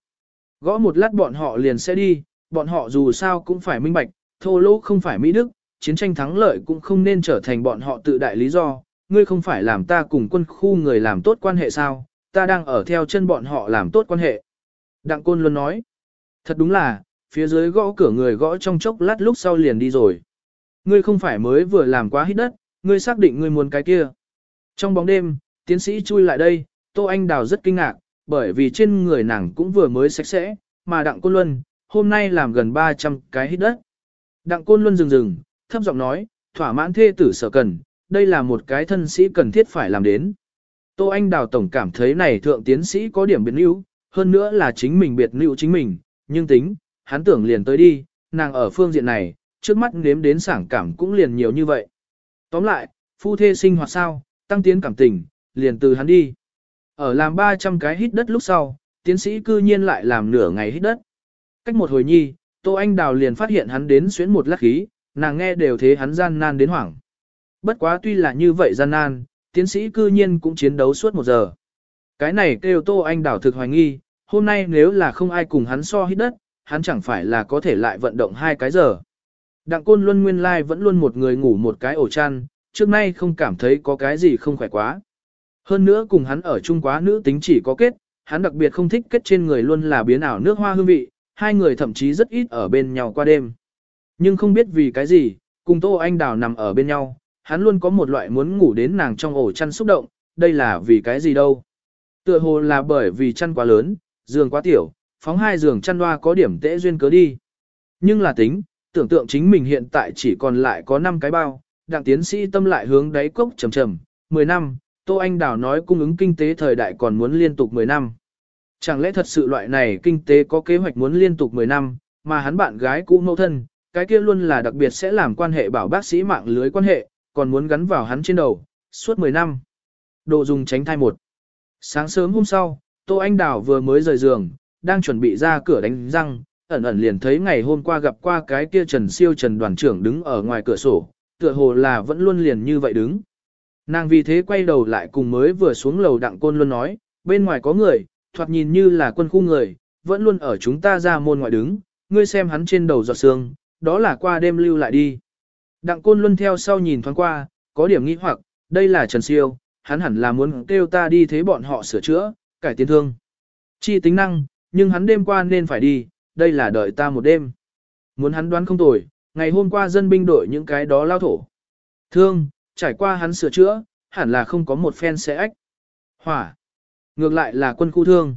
S1: Gõ một lát bọn họ liền sẽ đi, bọn họ dù sao cũng phải minh bạch, thô lỗ không phải Mỹ Đức, chiến tranh thắng lợi cũng không nên trở thành bọn họ tự đại lý do, ngươi không phải làm ta cùng quân khu người làm tốt quan hệ sao, ta đang ở theo chân bọn họ làm tốt quan hệ. Đặng Côn luôn nói, Thật đúng là, phía dưới gõ cửa người gõ trong chốc lát lúc sau liền đi rồi. Ngươi không phải mới vừa làm quá hít đất, ngươi xác định ngươi muốn cái kia. Trong bóng đêm, tiến sĩ chui lại đây, Tô Anh Đào rất kinh ngạc, bởi vì trên người nàng cũng vừa mới sạch sẽ, mà Đặng Côn Luân, hôm nay làm gần 300 cái hít đất. Đặng Côn Luân dừng dừng, thấp giọng nói, thỏa mãn thê tử sở cần, đây là một cái thân sĩ cần thiết phải làm đến. Tô Anh Đào Tổng cảm thấy này thượng tiến sĩ có điểm biệt níu, hơn nữa là chính mình biệt níu chính mình, nhưng tính, hắn tưởng liền tới đi, nàng ở phương diện này, trước mắt nếm đến sảng cảm cũng liền nhiều như vậy. Tóm lại, phu thê sinh hoạt sao, tăng tiến cảm tình, liền từ hắn đi. Ở làm 300 cái hít đất lúc sau, tiến sĩ cư nhiên lại làm nửa ngày hít đất. Cách một hồi nhi, Tô Anh Đào liền phát hiện hắn đến xuyến một lát khí, nàng nghe đều thế hắn gian nan đến hoảng. Bất quá tuy là như vậy gian nan, tiến sĩ cư nhiên cũng chiến đấu suốt một giờ. Cái này kêu Tô Anh đảo thực hoài nghi, hôm nay nếu là không ai cùng hắn so hít đất, hắn chẳng phải là có thể lại vận động hai cái giờ. Đặng côn luân nguyên lai vẫn luôn một người ngủ một cái ổ chăn, trước nay không cảm thấy có cái gì không khỏe quá. Hơn nữa cùng hắn ở chung quá nữ tính chỉ có kết, hắn đặc biệt không thích kết trên người luôn là biến ảo nước hoa hương vị, hai người thậm chí rất ít ở bên nhau qua đêm. Nhưng không biết vì cái gì, cùng Tô Anh Đào nằm ở bên nhau, hắn luôn có một loại muốn ngủ đến nàng trong ổ chăn xúc động, đây là vì cái gì đâu. Tựa hồ là bởi vì chăn quá lớn, giường quá tiểu, phóng hai giường chăn loa có điểm tễ duyên cớ đi. Nhưng là tính, tưởng tượng chính mình hiện tại chỉ còn lại có 5 cái bao, đặng tiến sĩ tâm lại hướng đáy cốc trầm trầm, 10 năm, Tô Anh Đào nói cung ứng kinh tế thời đại còn muốn liên tục 10 năm. Chẳng lẽ thật sự loại này kinh tế có kế hoạch muốn liên tục 10 năm, mà hắn bạn gái cũ mẫu thân, cái kia luôn là đặc biệt sẽ làm quan hệ bảo bác sĩ mạng lưới quan hệ, còn muốn gắn vào hắn trên đầu, suốt 10 năm. Đồ dùng tránh thai một. Sáng sớm hôm sau, Tô Anh Đào vừa mới rời giường, đang chuẩn bị ra cửa đánh răng, ẩn ẩn liền thấy ngày hôm qua gặp qua cái kia Trần Siêu Trần đoàn trưởng đứng ở ngoài cửa sổ, tựa hồ là vẫn luôn liền như vậy đứng. Nàng vì thế quay đầu lại cùng mới vừa xuống lầu đặng côn luôn nói, bên ngoài có người, thoạt nhìn như là quân khu người, vẫn luôn ở chúng ta ra môn ngoại đứng, ngươi xem hắn trên đầu giọt sương, đó là qua đêm lưu lại đi. Đặng côn luân theo sau nhìn thoáng qua, có điểm nghi hoặc, đây là Trần Siêu, hắn hẳn là muốn kêu ta đi thế bọn họ sửa chữa, cải tiến thương. Chi tính năng, nhưng hắn đêm qua nên phải đi, đây là đợi ta một đêm. Muốn hắn đoán không tồi, ngày hôm qua dân binh đội những cái đó lao thổ. Thương, trải qua hắn sửa chữa, hẳn là không có một phen sẽ ách. Hỏa. Ngược lại là quân khu thương.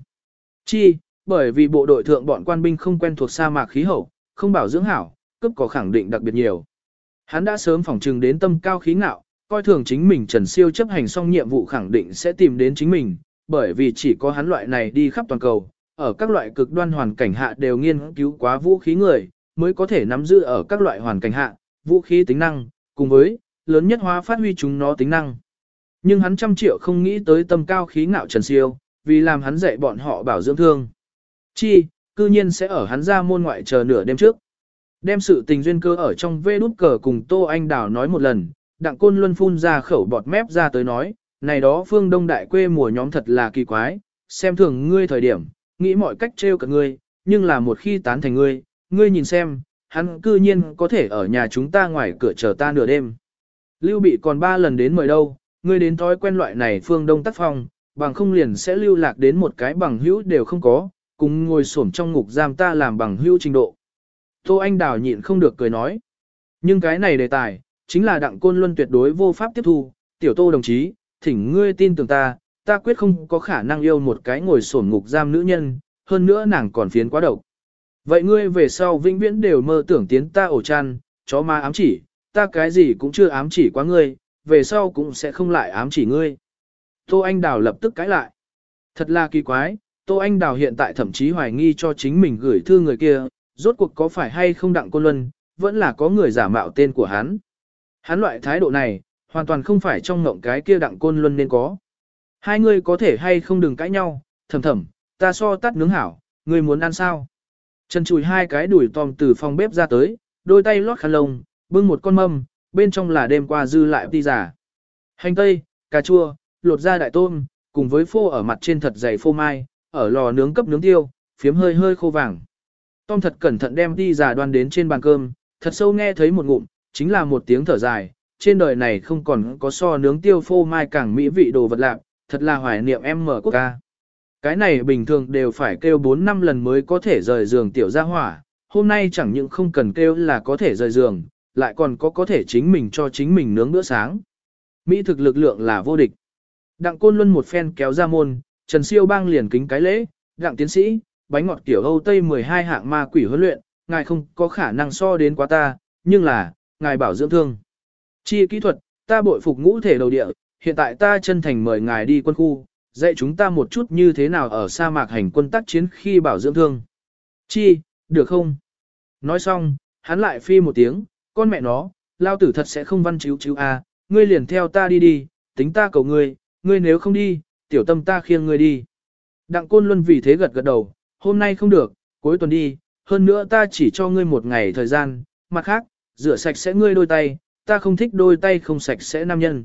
S1: Chi, bởi vì bộ đội thượng bọn quan binh không quen thuộc sa mạc khí hậu, không bảo dưỡng hảo, cấp có khẳng định đặc biệt nhiều. Hắn đã sớm phỏng trừng đến tâm cao khí ngạo, coi thường chính mình Trần Siêu chấp hành xong nhiệm vụ khẳng định sẽ tìm đến chính mình, bởi vì chỉ có hắn loại này đi khắp toàn cầu, ở các loại cực đoan hoàn cảnh hạ đều nghiên cứu quá vũ khí người, mới có thể nắm giữ ở các loại hoàn cảnh hạ, vũ khí tính năng, cùng với, lớn nhất hóa phát huy chúng nó tính năng. Nhưng hắn trăm triệu không nghĩ tới tâm cao khí ngạo Trần Siêu, vì làm hắn dạy bọn họ bảo dưỡng thương. Chi, cư nhiên sẽ ở hắn ra môn ngoại chờ nửa đêm trước. Đem sự tình duyên cơ ở trong vê đút cờ cùng Tô Anh Đào nói một lần, đặng côn luân phun ra khẩu bọt mép ra tới nói, này đó phương đông đại quê mùa nhóm thật là kỳ quái, xem thường ngươi thời điểm, nghĩ mọi cách trêu cả ngươi, nhưng là một khi tán thành ngươi, ngươi nhìn xem, hắn cư nhiên có thể ở nhà chúng ta ngoài cửa chờ ta nửa đêm. Lưu bị còn ba lần đến mời đâu, ngươi đến thói quen loại này phương đông tác phong, bằng không liền sẽ lưu lạc đến một cái bằng hữu đều không có, cùng ngồi xổm trong ngục giam ta làm bằng hữu trình độ. Tô Anh Đào nhịn không được cười nói. Nhưng cái này đề tài, chính là đặng côn luân tuyệt đối vô pháp tiếp thu, tiểu tô đồng chí, thỉnh ngươi tin tưởng ta, ta quyết không có khả năng yêu một cái ngồi sổn ngục giam nữ nhân, hơn nữa nàng còn phiến quá độc. Vậy ngươi về sau vĩnh viễn đều mơ tưởng tiến ta ổ chăn, chó ma ám chỉ, ta cái gì cũng chưa ám chỉ quá ngươi, về sau cũng sẽ không lại ám chỉ ngươi. Tô Anh Đào lập tức cãi lại. Thật là kỳ quái, Tô Anh Đào hiện tại thậm chí hoài nghi cho chính mình gửi thư người kia, rốt cuộc có phải hay không đặng côn luân, vẫn là có người giả mạo tên của hắn. Hắn loại thái độ này, hoàn toàn không phải trong ngộng cái kia đặng côn luân nên có. Hai người có thể hay không đừng cãi nhau, thầm thầm, ta so tắt nướng hảo, ngươi muốn ăn sao? Trần chùi hai cái đuổi tòm từ phòng bếp ra tới, đôi tay lót khăn lông, bưng một con mâm, bên trong là đêm qua dư lại đi giả. Hành tây, cà chua, lột ra đại tôm, cùng với phô ở mặt trên thật dày phô mai, ở lò nướng cấp nướng tiêu, phiếm hơi hơi khô vàng. Tom thật cẩn thận đem đi giả đoan đến trên bàn cơm, thật sâu nghe thấy một ngụm, chính là một tiếng thở dài, trên đời này không còn có so nướng tiêu phô mai càng mỹ vị đồ vật lạc, thật là hoài niệm em mở quốc ca. Cái này bình thường đều phải kêu 4 năm lần mới có thể rời giường tiểu gia hỏa, hôm nay chẳng những không cần kêu là có thể rời giường, lại còn có có thể chính mình cho chính mình nướng bữa sáng. Mỹ thực lực lượng là vô địch. Đặng Côn Luân một phen kéo ra môn, Trần Siêu bang liền kính cái lễ, đặng tiến sĩ, bánh ngọt kiểu Âu Tây 12 hạng ma quỷ huấn luyện, ngài không có khả năng so đến quá ta, nhưng là, ngài bảo dưỡng thương. Chi kỹ thuật, ta bội phục ngũ thể đầu địa, hiện tại ta chân thành mời ngài đi quân khu, dạy chúng ta một chút như thế nào ở sa mạc hành quân tác chiến khi bảo dưỡng thương. Chi, được không? Nói xong, hắn lại phi một tiếng, con mẹ nó, lao tử thật sẽ không văn chiếu chiếu a, ngươi liền theo ta đi đi, tính ta cầu ngươi, ngươi nếu không đi, tiểu tâm ta khiêng ngươi đi. Đặng Côn Luân vì thế gật gật đầu, hôm nay không được, cuối tuần đi, hơn nữa ta chỉ cho ngươi một ngày thời gian, mặt khác, rửa sạch sẽ ngươi đôi tay, ta không thích đôi tay không sạch sẽ nam nhân.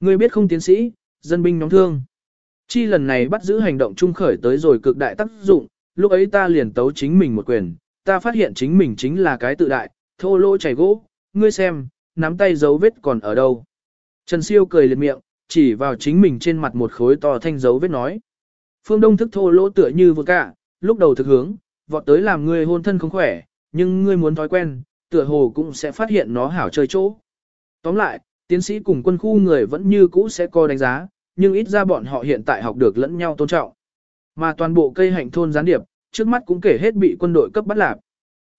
S1: Ngươi biết không tiến sĩ, dân binh nóng thương. Chi lần này bắt giữ hành động trung khởi tới rồi cực đại tác dụng, lúc ấy ta liền tấu chính mình một quyền, ta phát hiện chính mình chính là cái tự đại, thô lỗ chảy gỗ, ngươi xem, nắm tay dấu vết còn ở đâu. Trần Siêu cười liệt miệng, chỉ vào chính mình trên mặt một khối to thanh dấu vết nói. Phương Đông thức thô lỗ tựa như vừa cả, lúc đầu thực hướng, vọt tới làm ngươi hôn thân không khỏe, nhưng ngươi muốn thói quen, tựa hồ cũng sẽ phát hiện nó hảo chơi chỗ. Tóm lại, tiến sĩ cùng quân khu người vẫn như cũ sẽ coi đánh giá, nhưng ít ra bọn họ hiện tại học được lẫn nhau tôn trọng. Mà toàn bộ cây hạnh thôn gián điệp, trước mắt cũng kể hết bị quân đội cấp bắt lạc.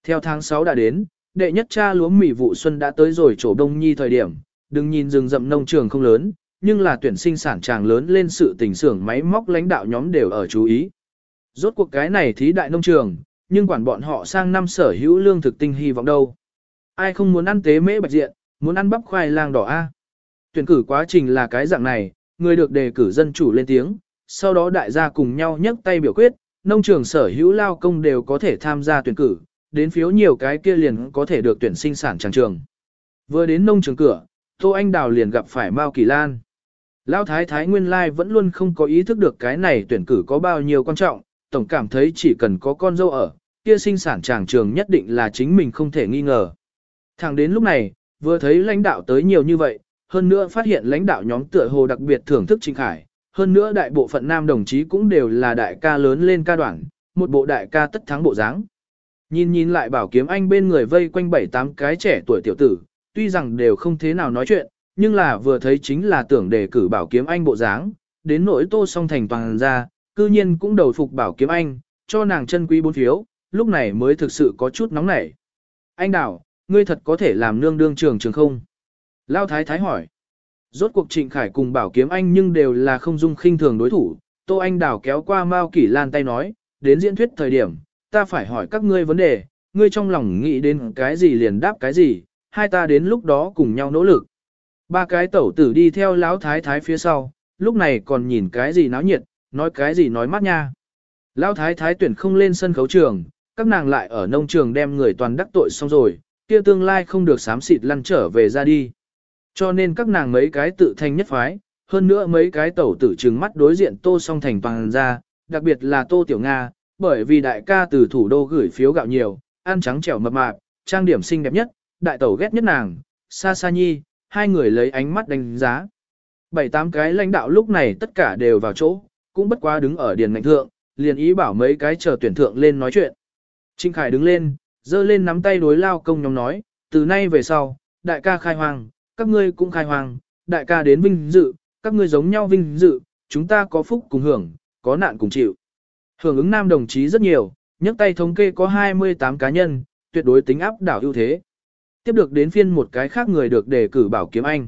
S1: Theo tháng 6 đã đến, đệ nhất cha lúa mì vụ xuân đã tới rồi chỗ đông nhi thời điểm, đừng nhìn rừng rậm nông trường không lớn, nhưng là tuyển sinh sản tràng lớn lên sự tình xưởng máy móc lãnh đạo nhóm đều ở chú ý. Rốt cuộc cái này thí đại nông trường, nhưng quản bọn họ sang năm sở hữu lương thực tinh hy vọng đâu. Ai không muốn ăn tế mễ bạch diện, muốn ăn bắp khoai lang đỏ A. Tuyển cử quá trình là cái dạng này, người được đề cử dân chủ lên tiếng, sau đó đại gia cùng nhau nhấc tay biểu quyết, nông trường sở hữu lao công đều có thể tham gia tuyển cử, đến phiếu nhiều cái kia liền có thể được tuyển sinh sản tràng trường. Vừa đến nông trường cửa, Tô Anh Đào liền gặp phải Mao Kỳ Lan. Lão Thái Thái nguyên lai vẫn luôn không có ý thức được cái này tuyển cử có bao nhiêu quan trọng, tổng cảm thấy chỉ cần có con dâu ở, kia sinh sản tràng trường nhất định là chính mình không thể nghi ngờ. Thẳng đến lúc này, vừa thấy lãnh đạo tới nhiều như vậy, hơn nữa phát hiện lãnh đạo nhóm tựa hồ đặc biệt thưởng thức Trịnh Khải, hơn nữa đại bộ phận nam đồng chí cũng đều là đại ca lớn lên ca đoạn, một bộ đại ca tất thắng bộ dáng. Nhìn nhìn lại bảo kiếm anh bên người vây quanh bảy tám cái trẻ tuổi tiểu tử, tuy rằng đều không thế nào nói chuyện, nhưng là vừa thấy chính là tưởng đề cử bảo kiếm anh bộ dáng, đến nỗi tô song thành toàn ra, cư nhiên cũng đầu phục bảo kiếm anh, cho nàng chân quý bốn phiếu, lúc này mới thực sự có chút nóng nảy. Anh đảo, ngươi thật có thể làm nương đương trường trường không? Lao thái thái hỏi. Rốt cuộc trịnh khải cùng bảo kiếm anh nhưng đều là không dung khinh thường đối thủ, tô anh đảo kéo qua Mao Kỷ Lan tay nói, đến diễn thuyết thời điểm, ta phải hỏi các ngươi vấn đề, ngươi trong lòng nghĩ đến cái gì liền đáp cái gì, hai ta đến lúc đó cùng nhau nỗ lực. Ba cái tẩu tử đi theo lão thái thái phía sau, lúc này còn nhìn cái gì náo nhiệt, nói cái gì nói mắt nha. Lão thái thái tuyển không lên sân khấu trường, các nàng lại ở nông trường đem người toàn đắc tội xong rồi, kia tương lai không được sám xịt lăn trở về ra đi. Cho nên các nàng mấy cái tự thanh nhất phái, hơn nữa mấy cái tẩu tử trừng mắt đối diện tô song thành bằng ra, đặc biệt là tô tiểu Nga, bởi vì đại ca từ thủ đô gửi phiếu gạo nhiều, ăn trắng trẻo mập mạp, trang điểm xinh đẹp nhất, đại tẩu ghét nhất nàng, xa xa nhi, hai người lấy ánh mắt đánh giá. Bảy tám cái lãnh đạo lúc này tất cả đều vào chỗ, cũng bất quá đứng ở điền ngành thượng, liền ý bảo mấy cái chờ tuyển thượng lên nói chuyện. Trinh Khải đứng lên, giơ lên nắm tay đối lao công nhóm nói, từ nay về sau, đại ca khai hoàng, các ngươi cũng khai hoàng, đại ca đến vinh dự, các ngươi giống nhau vinh dự, chúng ta có phúc cùng hưởng, có nạn cùng chịu. Hưởng ứng nam đồng chí rất nhiều, nhấc tay thống kê có 28 cá nhân, tuyệt đối tính áp đảo ưu thế. Tiếp được đến phiên một cái khác người được đề cử bảo kiếm anh.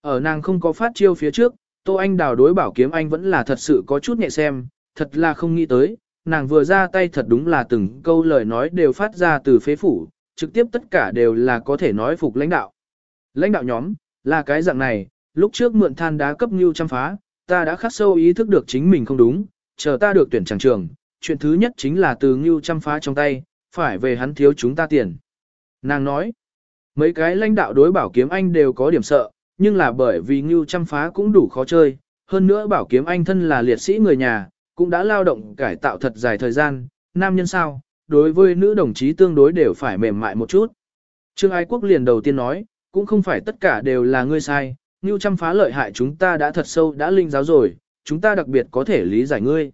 S1: Ở nàng không có phát chiêu phía trước, Tô Anh đào đối bảo kiếm anh vẫn là thật sự có chút nhẹ xem, thật là không nghĩ tới, nàng vừa ra tay thật đúng là từng câu lời nói đều phát ra từ phế phủ, trực tiếp tất cả đều là có thể nói phục lãnh đạo. Lãnh đạo nhóm, là cái dạng này, lúc trước mượn than đá cấp như chăm phá, ta đã khắc sâu ý thức được chính mình không đúng, chờ ta được tuyển chẳng trường, chuyện thứ nhất chính là từ như chăm phá trong tay, phải về hắn thiếu chúng ta tiền. Nàng nói, mấy cái lãnh đạo đối bảo kiếm anh đều có điểm sợ, nhưng là bởi vì Ngưu chăm phá cũng đủ khó chơi, hơn nữa bảo kiếm anh thân là liệt sĩ người nhà, cũng đã lao động cải tạo thật dài thời gian, nam nhân sao, đối với nữ đồng chí tương đối đều phải mềm mại một chút. Trương Ái Quốc liền đầu tiên nói, cũng không phải tất cả đều là ngươi sai, Ngưu chăm phá lợi hại chúng ta đã thật sâu đã linh giáo rồi, chúng ta đặc biệt có thể lý giải ngươi.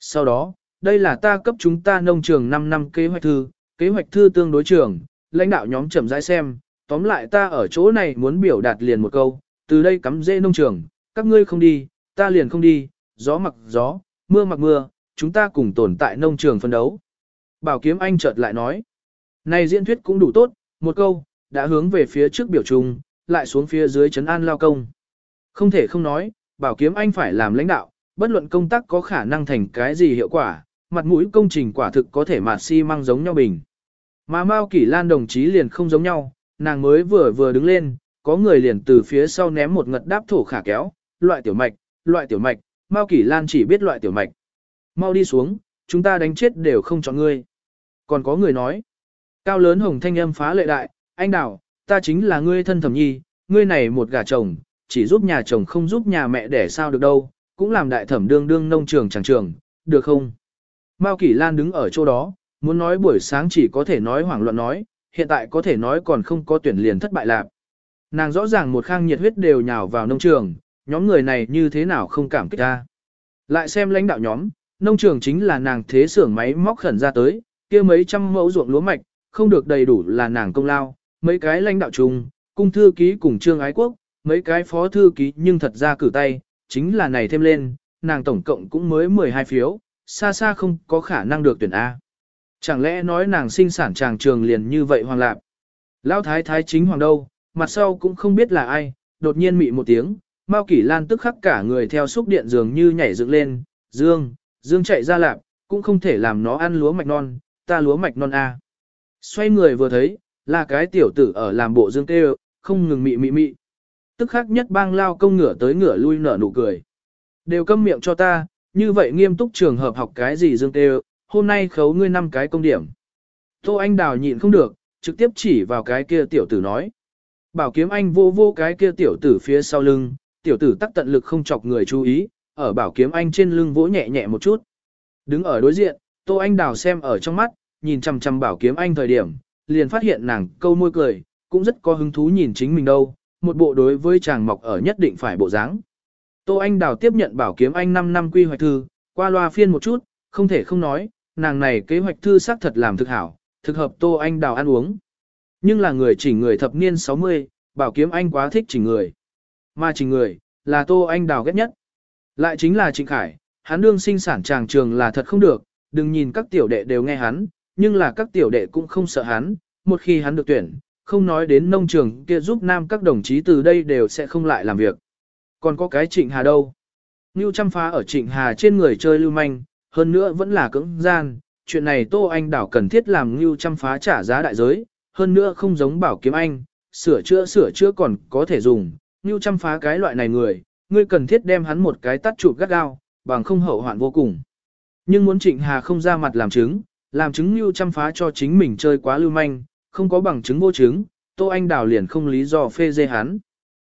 S1: Sau đó, đây là ta cấp chúng ta nông trường 5 năm kế hoạch thư, kế hoạch thư tương đối trường, lãnh đạo nhóm chậm rãi xem, tóm lại ta ở chỗ này muốn biểu đạt liền một câu, từ đây cắm dễ nông trường, các ngươi không đi, ta liền không đi, gió mặc gió, mưa mặc mưa, chúng ta cùng tồn tại nông trường phân đấu. Bảo kiếm anh chợt lại nói, này diễn thuyết cũng đủ tốt, một câu, đã hướng về phía trước biểu trung lại xuống phía dưới trấn an lao công. Không thể không nói, bảo kiếm anh phải làm lãnh đạo, bất luận công tác có khả năng thành cái gì hiệu quả, mặt mũi công trình quả thực có thể mạt xi si măng giống nhau bình. Mà Mao Kỷ Lan đồng chí liền không giống nhau, nàng mới vừa vừa đứng lên, có người liền từ phía sau ném một ngật đáp thổ khả kéo, loại tiểu mạch, loại tiểu mạch, Mao Kỷ Lan chỉ biết loại tiểu mạch. Mau đi xuống, chúng ta đánh chết đều không chọn ngươi. Còn có người nói, cao lớn hồng thanh âm phá lệ đại, anh đào, ta chính là ngươi thân thẩm nhi, ngươi này một gà chồng, chỉ giúp nhà chồng không giúp nhà mẹ để sao được đâu, cũng làm đại thẩm đương đương nông trường chẳng trường, được không? Mao Kỷ Lan đứng ở chỗ đó, muốn nói buổi sáng chỉ có thể nói hoảng loạn nói, hiện tại có thể nói còn không có tuyển liền thất bại lạc. Nàng rõ ràng một khang nhiệt huyết đều nhào vào nông trường, nhóm người này như thế nào không cảm kích ta. Lại xem lãnh đạo nhóm, nông trường chính là nàng thế xưởng máy móc khẩn ra tới, kia mấy trăm mẫu ruộng lúa mạch, không được đầy đủ là nàng công lao, mấy cái lãnh đạo chung, cung thư ký cùng trương ái quốc, mấy cái phó thư ký nhưng thật ra cử tay, chính là này thêm lên, nàng tổng cộng cũng mới 12 phiếu, xa xa không có khả năng được tuyển A. Chẳng lẽ nói nàng sinh sản chàng trường liền như vậy hoàng lạc. Lão thái thái chính hoàng đâu, mặt sau cũng không biết là ai, đột nhiên mị một tiếng, Mao Kỷ Lan tức khắc cả người theo xúc điện dường như nhảy dựng lên, Dương, Dương chạy ra lạp, cũng không thể làm nó ăn lúa mạch non, ta lúa mạch non a. Xoay người vừa thấy, là cái tiểu tử ở làm bộ Dương kêu, không ngừng mị mị mị. Tức khắc nhất bang lao công ngửa tới ngửa lui nở nụ cười. Đều câm miệng cho ta, như vậy nghiêm túc trường hợp học cái gì Dương kêu, hôm nay khấu ngươi năm cái công điểm. Tô Anh Đào nhịn không được, trực tiếp chỉ vào cái kia tiểu tử nói. Bảo kiếm anh vô vô cái kia tiểu tử phía sau lưng, tiểu tử tắc tận lực không chọc người chú ý, ở bảo kiếm anh trên lưng vỗ nhẹ nhẹ một chút. Đứng ở đối diện, Tô Anh Đào xem ở trong mắt, nhìn chằm chằm bảo kiếm anh thời điểm, liền phát hiện nàng câu môi cười, cũng rất có hứng thú nhìn chính mình đâu, một bộ đối với chàng mọc ở nhất định phải bộ dáng. Tô Anh Đào tiếp nhận bảo kiếm anh 5 năm quy hoạch thư, qua loa phiên một chút, không thể không nói, nàng này kế hoạch thư xác thật làm thực hảo, thực hợp Tô Anh Đào ăn uống. Nhưng là người chỉnh người thập niên 60, bảo kiếm anh quá thích chỉnh người. Mà chỉnh người, là Tô Anh Đào ghét nhất. Lại chính là Trịnh Khải, hắn đương sinh sản tràng trường là thật không được, đừng nhìn các tiểu đệ đều nghe hắn, nhưng là các tiểu đệ cũng không sợ hắn, một khi hắn được tuyển, không nói đến nông trường kia giúp nam các đồng chí từ đây đều sẽ không lại làm việc. Còn có cái Trịnh Hà đâu? Ngưu chăm phá ở Trịnh Hà trên người chơi lưu manh, hơn nữa vẫn là cưỡng gian, chuyện này Tô Anh Đảo cần thiết làm Ngưu chăm phá trả giá đại giới, hơn nữa không giống bảo kiếm anh, sửa chữa sửa chữa còn có thể dùng, Ngưu chăm phá cái loại này người, ngươi cần thiết đem hắn một cái tắt chụp gắt gao, bằng không hậu hoạn vô cùng. Nhưng muốn Trịnh Hà không ra mặt làm chứng, làm chứng Ngưu chăm phá cho chính mình chơi quá lưu manh, không có bằng chứng vô chứng, Tô Anh Đảo liền không lý do phê dê hắn.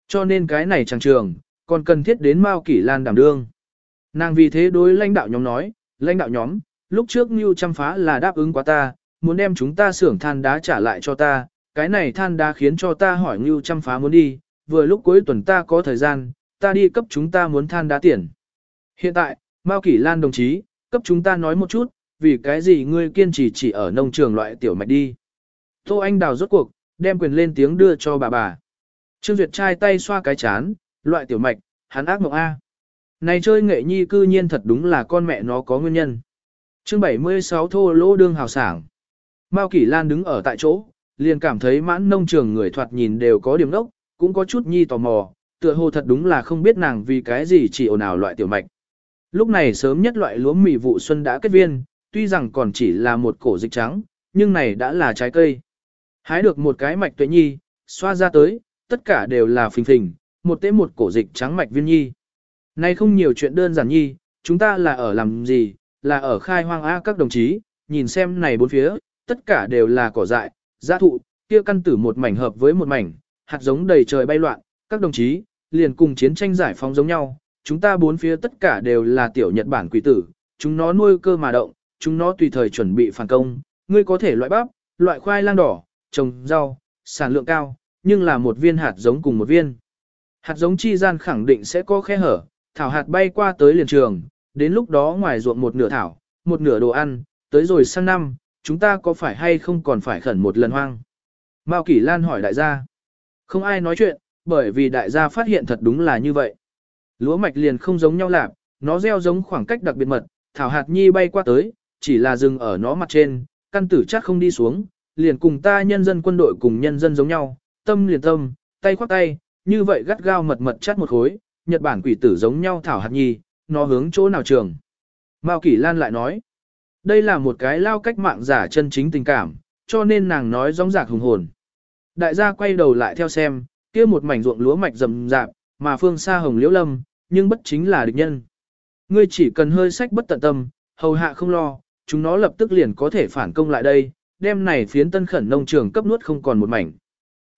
S1: Cho nên cái này chẳng trường, còn cần thiết đến Mao Kỷ Lan đảm đương. Nàng vì thế đối lãnh đạo nhóm nói, lãnh đạo nhóm, lúc trước Ngưu chăm phá là đáp ứng quá ta, muốn đem chúng ta xưởng than đá trả lại cho ta, cái này than đá khiến cho ta hỏi Ngưu chăm phá muốn đi, vừa lúc cuối tuần ta có thời gian, ta đi cấp chúng ta muốn than đá tiền. Hiện tại, Mao Kỷ Lan đồng chí, cấp chúng ta nói một chút, vì cái gì ngươi kiên trì chỉ ở nông trường loại tiểu mạch đi. Tô Anh Đào rốt cuộc, đem quyền lên tiếng đưa cho bà bà. Trương Duyệt trai tay xoa cái chán, loại tiểu mạch, hắn ác mộng A. Này chơi nghệ nhi cư nhiên thật đúng là con mẹ nó có nguyên nhân. chương 76 thô lỗ đương hào sảng. Mao Kỷ Lan đứng ở tại chỗ, liền cảm thấy mãn nông trường người thoạt nhìn đều có điểm đốc, cũng có chút nhi tò mò, tựa hồ thật đúng là không biết nàng vì cái gì chỉ ồn ào loại tiểu mạch. Lúc này sớm nhất loại lúa mì vụ xuân đã kết viên, tuy rằng còn chỉ là một cổ dịch trắng, nhưng này đã là trái cây. Hái được một cái mạch tuệ nhi, xoa ra tới, tất cả đều là phình phình, một tế một cổ dịch trắng mạch viên nhi nay không nhiều chuyện đơn giản nhi, chúng ta là ở làm gì, là ở khai hoang á các đồng chí, nhìn xem này bốn phía, tất cả đều là cỏ dại, giã thụ, kia căn tử một mảnh hợp với một mảnh, hạt giống đầy trời bay loạn, các đồng chí, liền cùng chiến tranh giải phóng giống nhau, chúng ta bốn phía tất cả đều là tiểu Nhật Bản quỷ tử, chúng nó nuôi cơ mà động, chúng nó tùy thời chuẩn bị phản công, ngươi có thể loại bắp, loại khoai lang đỏ, trồng rau, sản lượng cao, nhưng là một viên hạt giống cùng một viên. Hạt giống chi gian khẳng định sẽ có khe hở, thảo hạt bay qua tới liền trường, đến lúc đó ngoài ruộng một nửa thảo, một nửa đồ ăn, tới rồi sang năm, chúng ta có phải hay không còn phải khẩn một lần hoang. Mao Kỷ Lan hỏi đại gia. Không ai nói chuyện, bởi vì đại gia phát hiện thật đúng là như vậy. Lúa mạch liền không giống nhau lạc, nó gieo giống khoảng cách đặc biệt mật, thảo hạt nhi bay qua tới, chỉ là dừng ở nó mặt trên, căn tử chắc không đi xuống, liền cùng ta nhân dân quân đội cùng nhân dân giống nhau, tâm liền tâm, tay khoác tay, như vậy gắt gao mật mật chắt một khối, Nhật Bản quỷ tử giống nhau thảo hạt nhi, nó hướng chỗ nào trường. Mao Kỷ Lan lại nói, đây là một cái lao cách mạng giả chân chính tình cảm, cho nên nàng nói rong rạc hùng hồn. Đại gia quay đầu lại theo xem, kia một mảnh ruộng lúa mạch rầm rạp, mà phương xa hồng liễu lâm, nhưng bất chính là địch nhân. Ngươi chỉ cần hơi sách bất tận tâm, hầu hạ không lo, chúng nó lập tức liền có thể phản công lại đây, đem này phiến tân khẩn nông trường cấp nuốt không còn một mảnh.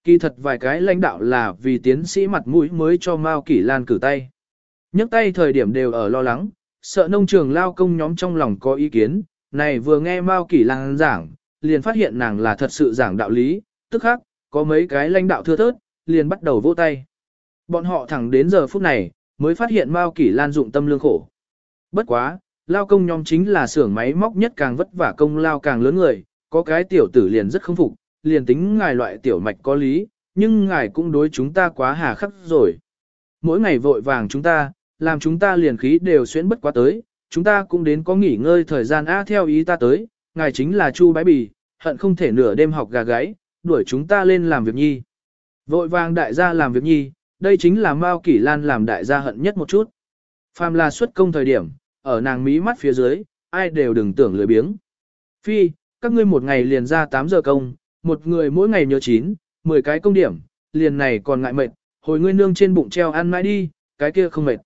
S1: Kỳ thật vài cái lãnh đạo là vì tiến sĩ mặt mũi mới cho Mao Kỷ Lan cử tay. nhấc tay thời điểm đều ở lo lắng, sợ nông trường lao công nhóm trong lòng có ý kiến, này vừa nghe Mao Kỷ Lan giảng, liền phát hiện nàng là thật sự giảng đạo lý, tức khác, có mấy cái lãnh đạo thưa thớt, liền bắt đầu vỗ tay. Bọn họ thẳng đến giờ phút này, mới phát hiện Mao Kỷ Lan dụng tâm lương khổ. Bất quá, lao công nhóm chính là xưởng máy móc nhất càng vất vả công lao càng lớn người, có cái tiểu tử liền rất không phục, liền tính ngài loại tiểu mạch có lý, nhưng ngài cũng đối chúng ta quá hà khắc rồi. Mỗi ngày vội vàng chúng ta, làm chúng ta liền khí đều xuyến bất quá tới, chúng ta cũng đến có nghỉ ngơi thời gian á theo ý ta tới, ngài chính là Chu Bái Bì, hận không thể nửa đêm học gà gáy, đuổi chúng ta lên làm việc nhi. Vội vàng đại gia làm việc nhi, đây chính là Mao Kỷ Lan làm đại gia hận nhất một chút. Phàm là xuất công thời điểm, ở nàng mí mắt phía dưới, ai đều đừng tưởng lười biếng. Phi, các ngươi một ngày liền ra 8 giờ công, một người mỗi ngày nhớ 9, 10 cái công điểm, liền này còn ngại mệt, hồi ngươi nương trên bụng treo ăn mãi đi, cái kia không mệt.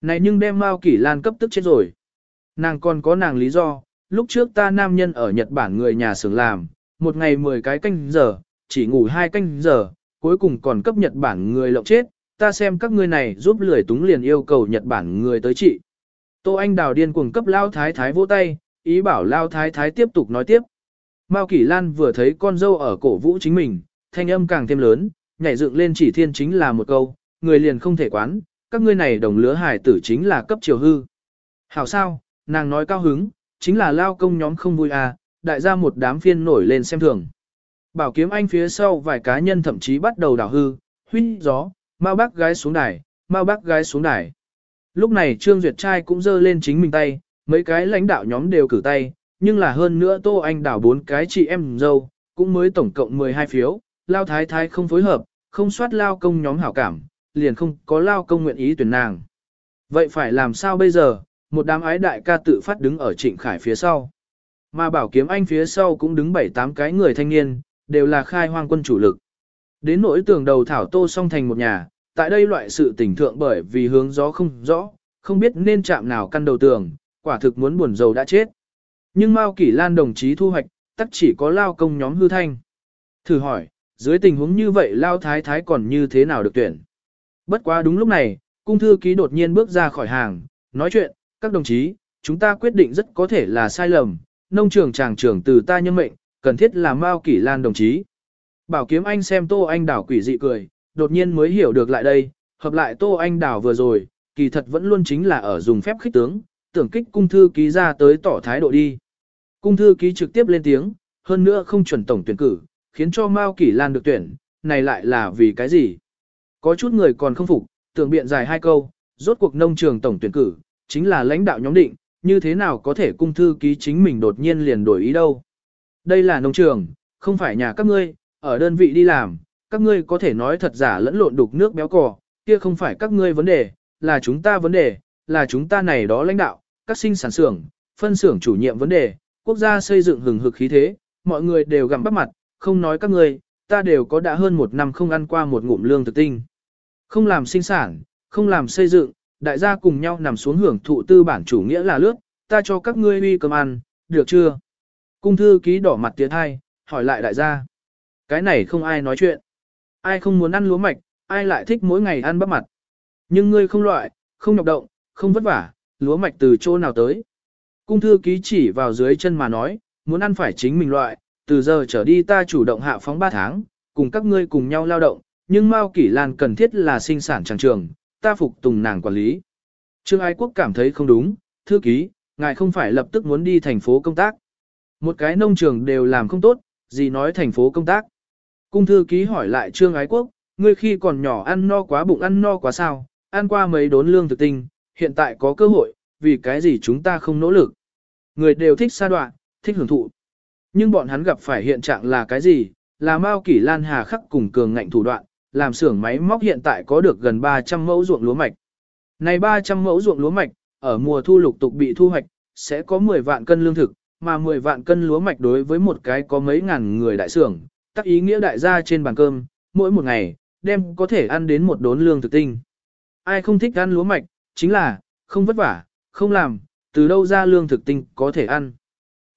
S1: Này nhưng đem Mao Kỷ Lan cấp tức chết rồi. Nàng còn có nàng lý do, lúc trước ta nam nhân ở Nhật Bản người nhà xưởng làm, một ngày 10 cái canh giờ, chỉ ngủ hai canh giờ, cuối cùng còn cấp Nhật Bản người lộng chết, ta xem các ngươi này giúp lười túng liền yêu cầu Nhật Bản người tới trị. Tô Anh Đào điên cuồng cấp Lao Thái Thái vỗ tay, ý bảo Lao Thái Thái tiếp tục nói tiếp. Mao Kỷ Lan vừa thấy con dâu ở cổ vũ chính mình, thanh âm càng thêm lớn, nhảy dựng lên chỉ thiên chính là một câu, người liền không thể quán, các ngươi này đồng lứa hải tử chính là cấp triều hư. Hảo sao, nàng nói cao hứng, chính là lao công nhóm không vui à, đại gia một đám phiên nổi lên xem thường. Bảo kiếm anh phía sau vài cá nhân thậm chí bắt đầu đảo hư, huyết gió, mau bác gái xuống đài, mau bác gái xuống đài. Lúc này Trương Duyệt trai cũng giơ lên chính mình tay, mấy cái lãnh đạo nhóm đều cử tay, nhưng là hơn nữa Tô Anh đảo bốn cái chị em dâu, cũng mới tổng cộng 12 phiếu, Lao Thái Thái không phối hợp, không soát Lao công nhóm hảo cảm, liền không có Lao công nguyện ý tuyển nàng. Vậy phải làm sao bây giờ, một đám ái đại ca tự phát đứng ở trịnh khải phía sau. Mà bảo kiếm anh phía sau cũng đứng bảy tám cái người thanh niên, đều là khai hoang quân chủ lực. Đến nỗi tường đầu thảo tô song thành một nhà, tại đây loại sự tình thượng bởi vì hướng gió không rõ, không biết nên chạm nào căn đầu tường, quả thực muốn buồn dầu đã chết. Nhưng Mao Kỷ Lan đồng chí thu hoạch, tắc chỉ có lao công nhóm hư thanh. Thử hỏi, dưới tình huống như vậy lao thái thái còn như thế nào được tuyển? Bất quá đúng lúc này, cung thư ký đột nhiên bước ra khỏi hàng, nói chuyện, các đồng chí, chúng ta quyết định rất có thể là sai lầm, nông trường tràng trưởng từ ta nhân mệnh, cần thiết là Mao Kỷ Lan đồng chí. Bảo kiếm anh xem Tô Anh Đảo quỷ dị cười, đột nhiên mới hiểu được lại đây, hợp lại Tô Anh Đảo vừa rồi, kỳ thật vẫn luôn chính là ở dùng phép khích tướng, tưởng kích cung thư ký ra tới tỏ thái độ đi. Cung thư ký trực tiếp lên tiếng, hơn nữa không chuẩn tổng tuyển cử, khiến cho Mao Kỷ Lan được tuyển, này lại là vì cái gì? Có chút người còn không phục, tưởng biện dài hai câu, rốt cuộc nông trường tổng tuyển cử, chính là lãnh đạo nhóm định, như thế nào có thể cung thư ký chính mình đột nhiên liền đổi ý đâu. Đây là nông trường, không phải nhà các ngươi, ở đơn vị đi làm, các ngươi có thể nói thật giả lẫn lộn đục nước béo cò, kia không phải các ngươi vấn đề, là chúng ta vấn đề, là chúng ta này đó lãnh đạo, các sinh sản xưởng, phân xưởng chủ nhiệm vấn đề, quốc gia xây dựng hừng hực khí thế, mọi người đều gặm bắp mặt, không nói các ngươi, ta đều có đã hơn một năm không ăn qua một ngụm lương thực tinh. Không làm sinh sản, không làm xây dựng, đại gia cùng nhau nằm xuống hưởng thụ tư bản chủ nghĩa là lướt, ta cho các ngươi uy cơm ăn, được chưa? Cung thư ký đỏ mặt tiến hai, hỏi lại đại gia. Cái này không ai nói chuyện. Ai không muốn ăn lúa mạch, ai lại thích mỗi ngày ăn bắp mặt. Nhưng ngươi không loại, không nhọc động, không vất vả, lúa mạch từ chỗ nào tới. Cung thư ký chỉ vào dưới chân mà nói, muốn ăn phải chính mình loại, từ giờ trở đi ta chủ động hạ phóng 3 tháng, cùng các ngươi cùng nhau lao động, nhưng Mao Kỷ Lan cần thiết là sinh sản chẳng trường, ta phục tùng nàng quản lý. Trương Ái Quốc cảm thấy không đúng, thư ký, ngài không phải lập tức muốn đi thành phố công tác. Một cái nông trường đều làm không tốt, gì nói thành phố công tác. Cung thư ký hỏi lại Trương Ái Quốc, ngươi khi còn nhỏ ăn no quá bụng ăn no quá sao, ăn qua mấy đốn lương thực tinh, hiện tại có cơ hội, vì cái gì chúng ta không nỗ lực. Người đều thích xa đoạn, thích hưởng thụ. Nhưng bọn hắn gặp phải hiện trạng là cái gì, là Mao Kỷ Lan Hà khắc cùng cường ngạnh thủ đoạn, làm xưởng máy móc hiện tại có được gần 300 mẫu ruộng lúa mạch. Này 300 mẫu ruộng lúa mạch, ở mùa thu lục tục bị thu hoạch, sẽ có 10 vạn cân lương thực, mà 10 vạn cân lúa mạch đối với một cái có mấy ngàn người đại xưởng, tác ý nghĩa đại gia trên bàn cơm, mỗi một ngày, đem có thể ăn đến một đốn lương thực tinh. Ai không thích ăn lúa mạch, chính là, không vất vả, không làm, từ đâu ra lương thực tinh có thể ăn.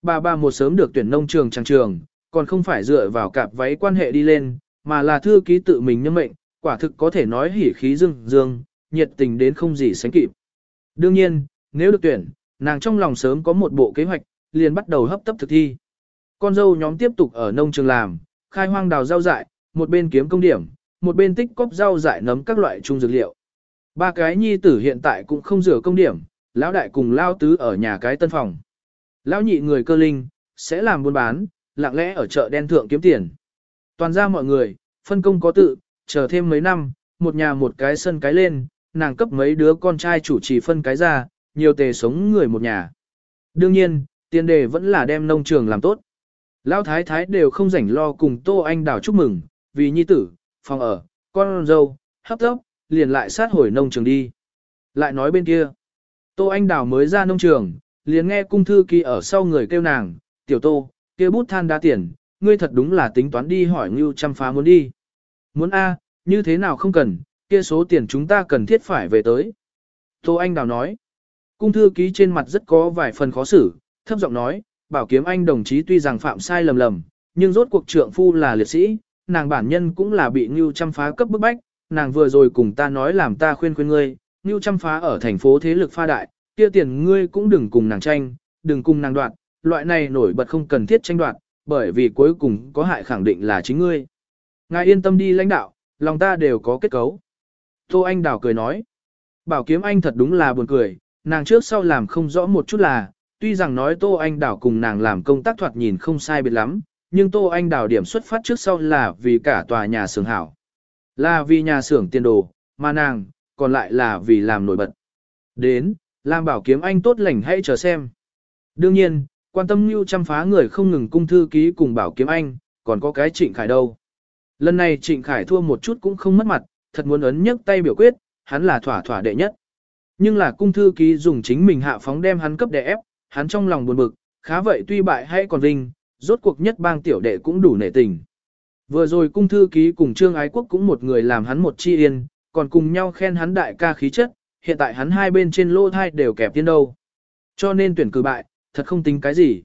S1: Bà bà một sớm được tuyển nông trường trang trường, còn không phải dựa vào cạp váy quan hệ đi lên, mà là thư ký tự mình nhân mệnh, quả thực có thể nói hỉ khí dương dương, nhiệt tình đến không gì sánh kịp. Đương nhiên, nếu được tuyển, nàng trong lòng sớm có một bộ kế hoạch, liền bắt đầu hấp tấp thực thi. Con dâu nhóm tiếp tục ở nông trường làm, khai hoang đào rau dại, một bên kiếm công điểm, một bên tích cóp rau dại nấm các loại trung dược liệu. Ba cái nhi tử hiện tại cũng không rửa công điểm, lão đại cùng lao tứ ở nhà cái tân phòng. Lão nhị người cơ linh, sẽ làm buôn bán, lặng lẽ ở chợ đen thượng kiếm tiền. Toàn ra mọi người, phân công có tự, chờ thêm mấy năm, một nhà một cái sân cái lên, nàng cấp mấy đứa con trai chủ trì phân cái ra, nhiều tề sống người một nhà. Đương nhiên, tiền đề vẫn là đem nông trường làm tốt. Lão thái thái đều không rảnh lo cùng Tô Anh Đào chúc mừng, vì nhi tử, phòng ở, con dâu, hấp tốc, liền lại sát hồi nông trường đi. Lại nói bên kia, Tô Anh Đào mới ra nông trường, liền nghe cung thư ký ở sau người kêu nàng, tiểu tô, kia bút than đá tiền, ngươi thật đúng là tính toán đi hỏi Ngưu chăm phá muốn đi. Muốn A, như thế nào không cần, kia số tiền chúng ta cần thiết phải về tới. Tô Anh Đào nói, cung thư ký trên mặt rất có vài phần khó xử, thấp giọng nói, bảo kiếm anh đồng chí tuy rằng phạm sai lầm lầm, nhưng rốt cuộc trượng phu là liệt sĩ, nàng bản nhân cũng là bị Ngưu chăm phá cấp bức bách, nàng vừa rồi cùng ta nói làm ta khuyên khuyên ngươi, Ngưu chăm phá ở thành phố thế lực pha đại, kia tiền ngươi cũng đừng cùng nàng tranh, đừng cùng nàng đoạt, loại này nổi bật không cần thiết tranh đoạt, bởi vì cuối cùng có hại khẳng định là chính ngươi. Ngài yên tâm đi lãnh đạo, lòng ta đều có kết cấu. Tô Anh Đào cười nói, bảo kiếm anh thật đúng là buồn cười, nàng trước sau làm không rõ một chút là, tuy rằng nói Tô Anh Đào cùng nàng làm công tác thoạt nhìn không sai biệt lắm, nhưng Tô Anh Đào điểm xuất phát trước sau là vì cả tòa nhà xưởng hảo. Là vì nhà xưởng tiền đồ, mà nàng, còn lại là vì làm nổi bật. Đến, lam bảo kiếm anh tốt lành hãy chờ xem. Đương nhiên, quan tâm như chăm phá người không ngừng cung thư ký cùng bảo kiếm anh, còn có cái trịnh khải đâu. Lần này trịnh khải thua một chút cũng không mất mặt, thật muốn ấn nhấc tay biểu quyết, hắn là thỏa thỏa đệ nhất. Nhưng là cung thư ký dùng chính mình hạ phóng đem hắn cấp đệ ép, hắn trong lòng buồn bực, khá vậy tuy bại hay còn vinh, rốt cuộc nhất bang tiểu đệ cũng đủ nể tình. Vừa rồi cung thư ký cùng Trương Ái Quốc cũng một người làm hắn một chi yên, còn cùng nhau khen hắn đại ca khí chất, hiện tại hắn hai bên trên lô thai đều kẹp tiên đâu. Cho nên tuyển cử bại, thật không tính cái gì.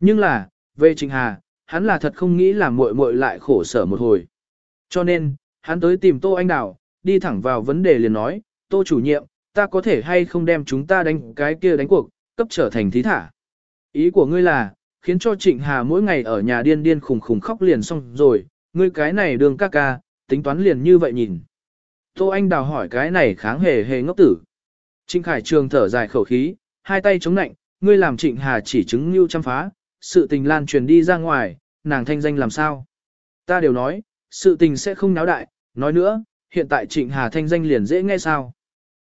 S1: Nhưng là, về Trịnh Hà, hắn là thật không nghĩ là muội muội lại khổ sở một hồi. Cho nên, hắn tới tìm Tô Anh Đào, đi thẳng vào vấn đề liền nói, Tô chủ nhiệm, ta có thể hay không đem chúng ta đánh cái kia đánh cuộc, cấp trở thành thí thả. Ý của ngươi là, khiến cho Trịnh Hà mỗi ngày ở nhà điên điên khùng khùng khóc liền xong rồi, ngươi cái này đường ca ca, tính toán liền như vậy nhìn. Tô Anh Đào hỏi cái này kháng hề hề ngốc tử. Trịnh Khải Trường thở dài khẩu khí, hai tay chống nạnh, ngươi làm Trịnh Hà chỉ chứng lưu chăm phá, sự tình lan truyền đi ra ngoài, nàng thanh danh làm sao. Ta đều nói, sự tình sẽ không náo đại, nói nữa, hiện tại Trịnh Hà thanh danh liền dễ nghe sao.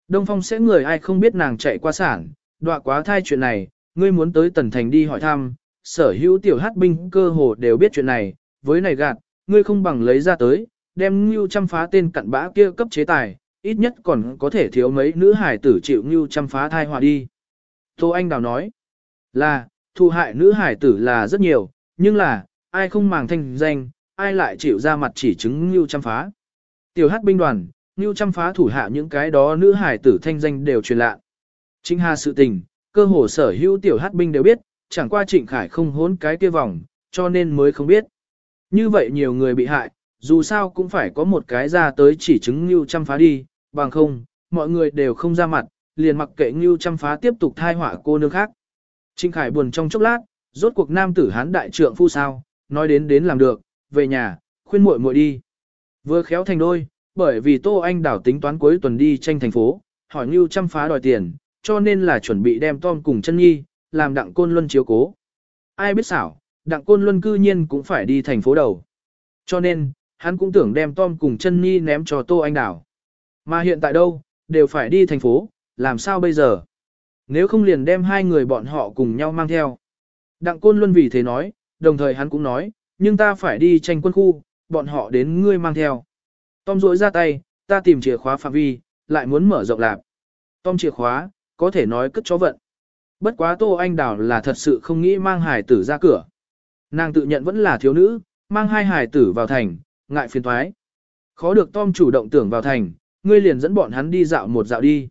S1: Đông Phong sẽ người ai không biết nàng chạy qua sản, đọa quá thai chuyện này, ngươi muốn tới Tần Thành đi hỏi thăm, sở hữu tiểu hát binh cơ hồ đều biết chuyện này, với này gạt, ngươi không bằng lấy ra tới, đem Ngưu chăm phá tên cặn bã kia cấp chế tài, ít nhất còn có thể thiếu mấy nữ hải tử chịu Ngưu chăm phá thai hòa đi. Tô Anh Đào nói, là, thụ hại nữ hải tử là rất nhiều, nhưng là, ai không màng thanh danh, ai lại chịu ra mặt chỉ chứng Ngưu chăm phá. Tiểu hát binh đoàn, Ngưu chăm phá thủ hạ những cái đó nữ hải tử thanh danh đều truyền lạ. Chính hà sự tình, cơ hồ sở hữu tiểu hát binh đều biết, chẳng qua trịnh khải không hốn cái kia vòng, cho nên mới không biết. Như vậy nhiều người bị hại, dù sao cũng phải có một cái ra tới chỉ chứng Ngưu chăm phá đi, bằng không, mọi người đều không ra mặt, liền mặc kệ Ngưu chăm phá tiếp tục thai họa cô nương khác. Trinh Khải buồn trong chốc lát, rốt cuộc nam tử hán đại trượng phu sao, nói đến đến làm được, về nhà, khuyên muội muội đi. Vừa khéo thành đôi, bởi vì Tô Anh đảo tính toán cuối tuần đi tranh thành phố, hỏi Ngưu chăm phá đòi tiền, cho nên là chuẩn bị đem Tom cùng chân nhi, làm đặng côn luân chiếu cố. Ai biết xảo, đặng côn luân cư nhiên cũng phải đi thành phố đầu. Cho nên, hắn cũng tưởng đem Tom cùng chân nhi ném cho Tô Anh Đảo. Mà hiện tại đâu, đều phải đi thành phố, làm sao bây giờ? Nếu không liền đem hai người bọn họ cùng nhau mang theo. Đặng Côn Luân vì thế nói, đồng thời hắn cũng nói, nhưng ta phải đi tranh quân khu, bọn họ đến ngươi mang theo. Tom rỗi ra tay, ta tìm chìa khóa phạm vi, lại muốn mở rộng lạp. Tom chìa khóa, có thể nói cất chó vận. Bất quá Tô Anh Đảo là thật sự không nghĩ mang hải tử ra cửa. Nàng tự nhận vẫn là thiếu nữ, mang hai hải tử vào thành, ngại phiền thoái. Khó được Tom chủ động tưởng vào thành, ngươi liền dẫn bọn hắn đi dạo một dạo đi.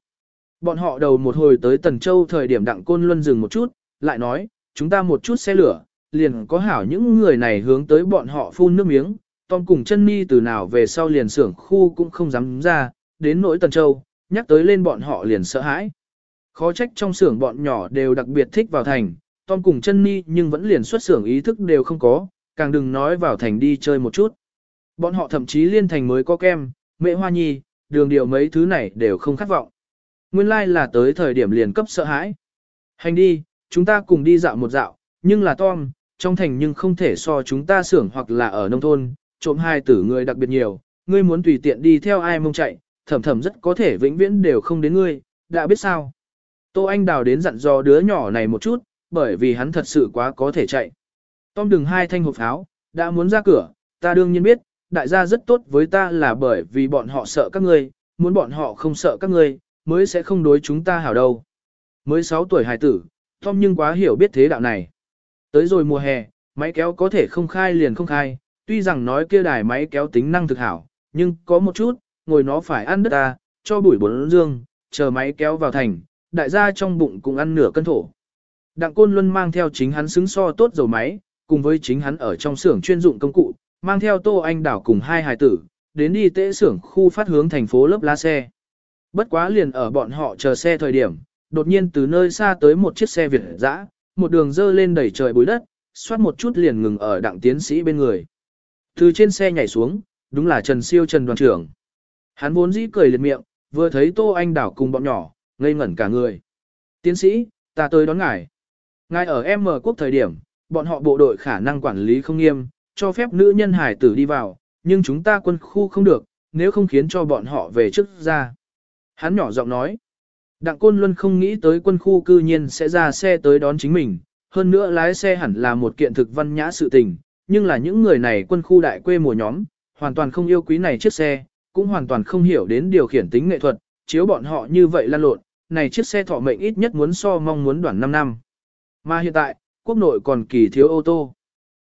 S1: Bọn họ đầu một hồi tới Tần Châu thời điểm đặng côn luân dừng một chút, lại nói, chúng ta một chút xe lửa, liền có hảo những người này hướng tới bọn họ phun nước miếng, Tom cùng chân mi từ nào về sau liền xưởng khu cũng không dám ra, đến nỗi Tần Châu, nhắc tới lên bọn họ liền sợ hãi. Khó trách trong xưởng bọn nhỏ đều đặc biệt thích vào thành, Tom cùng chân mi nhưng vẫn liền xuất xưởng ý thức đều không có, càng đừng nói vào thành đi chơi một chút. Bọn họ thậm chí liên thành mới có kem, mẹ hoa nhi, đường điều mấy thứ này đều không khát vọng. Nguyên lai like là tới thời điểm liền cấp sợ hãi. Hành đi, chúng ta cùng đi dạo một dạo, nhưng là Tom, trong thành nhưng không thể so chúng ta xưởng hoặc là ở nông thôn, trộm hai tử người đặc biệt nhiều, ngươi muốn tùy tiện đi theo ai mông chạy, thầm thầm rất có thể vĩnh viễn đều không đến ngươi, đã biết sao. Tô Anh Đào đến dặn dò đứa nhỏ này một chút, bởi vì hắn thật sự quá có thể chạy. Tom đừng hai thanh hộp pháo, đã muốn ra cửa, ta đương nhiên biết, đại gia rất tốt với ta là bởi vì bọn họ sợ các ngươi, muốn bọn họ không sợ các ngươi, mới sẽ không đối chúng ta hảo đâu. Mới 6 tuổi hài tử, Tom nhưng quá hiểu biết thế đạo này. Tới rồi mùa hè, máy kéo có thể không khai liền không khai, tuy rằng nói kia đài máy kéo tính năng thực hảo, nhưng có một chút, ngồi nó phải ăn đất ta, cho bụi bốn dương, chờ máy kéo vào thành, đại gia trong bụng cũng ăn nửa cân thổ. Đặng Côn Luân mang theo chính hắn xứng so tốt dầu máy, cùng với chính hắn ở trong xưởng chuyên dụng công cụ, mang theo Tô Anh Đảo cùng hai hài tử, đến đi tế xưởng khu phát hướng thành phố lớp lá xe. Bất quá liền ở bọn họ chờ xe thời điểm, đột nhiên từ nơi xa tới một chiếc xe Việt dã, một đường dơ lên đẩy trời bụi đất, xoát một chút liền ngừng ở đặng tiến sĩ bên người. Từ trên xe nhảy xuống, đúng là Trần Siêu Trần đoàn trưởng. Hắn vốn dĩ cười liệt miệng, vừa thấy Tô Anh Đảo cùng bọn nhỏ, ngây ngẩn cả người. Tiến sĩ, ta tới đón ngài. Ngài ở M quốc thời điểm, bọn họ bộ đội khả năng quản lý không nghiêm, cho phép nữ nhân hải tử đi vào, nhưng chúng ta quân khu không được, nếu không khiến cho bọn họ về trước ra. Hắn nhỏ giọng nói, Đặng Côn Luân không nghĩ tới quân khu cư nhiên sẽ ra xe tới đón chính mình, hơn nữa lái xe hẳn là một kiện thực văn nhã sự tình, nhưng là những người này quân khu đại quê mùa nhóm, hoàn toàn không yêu quý này chiếc xe, cũng hoàn toàn không hiểu đến điều khiển tính nghệ thuật, chiếu bọn họ như vậy lan lộn, này chiếc xe thọ mệnh ít nhất muốn so mong muốn đoạn 5 năm. Mà hiện tại, quốc nội còn kỳ thiếu ô tô.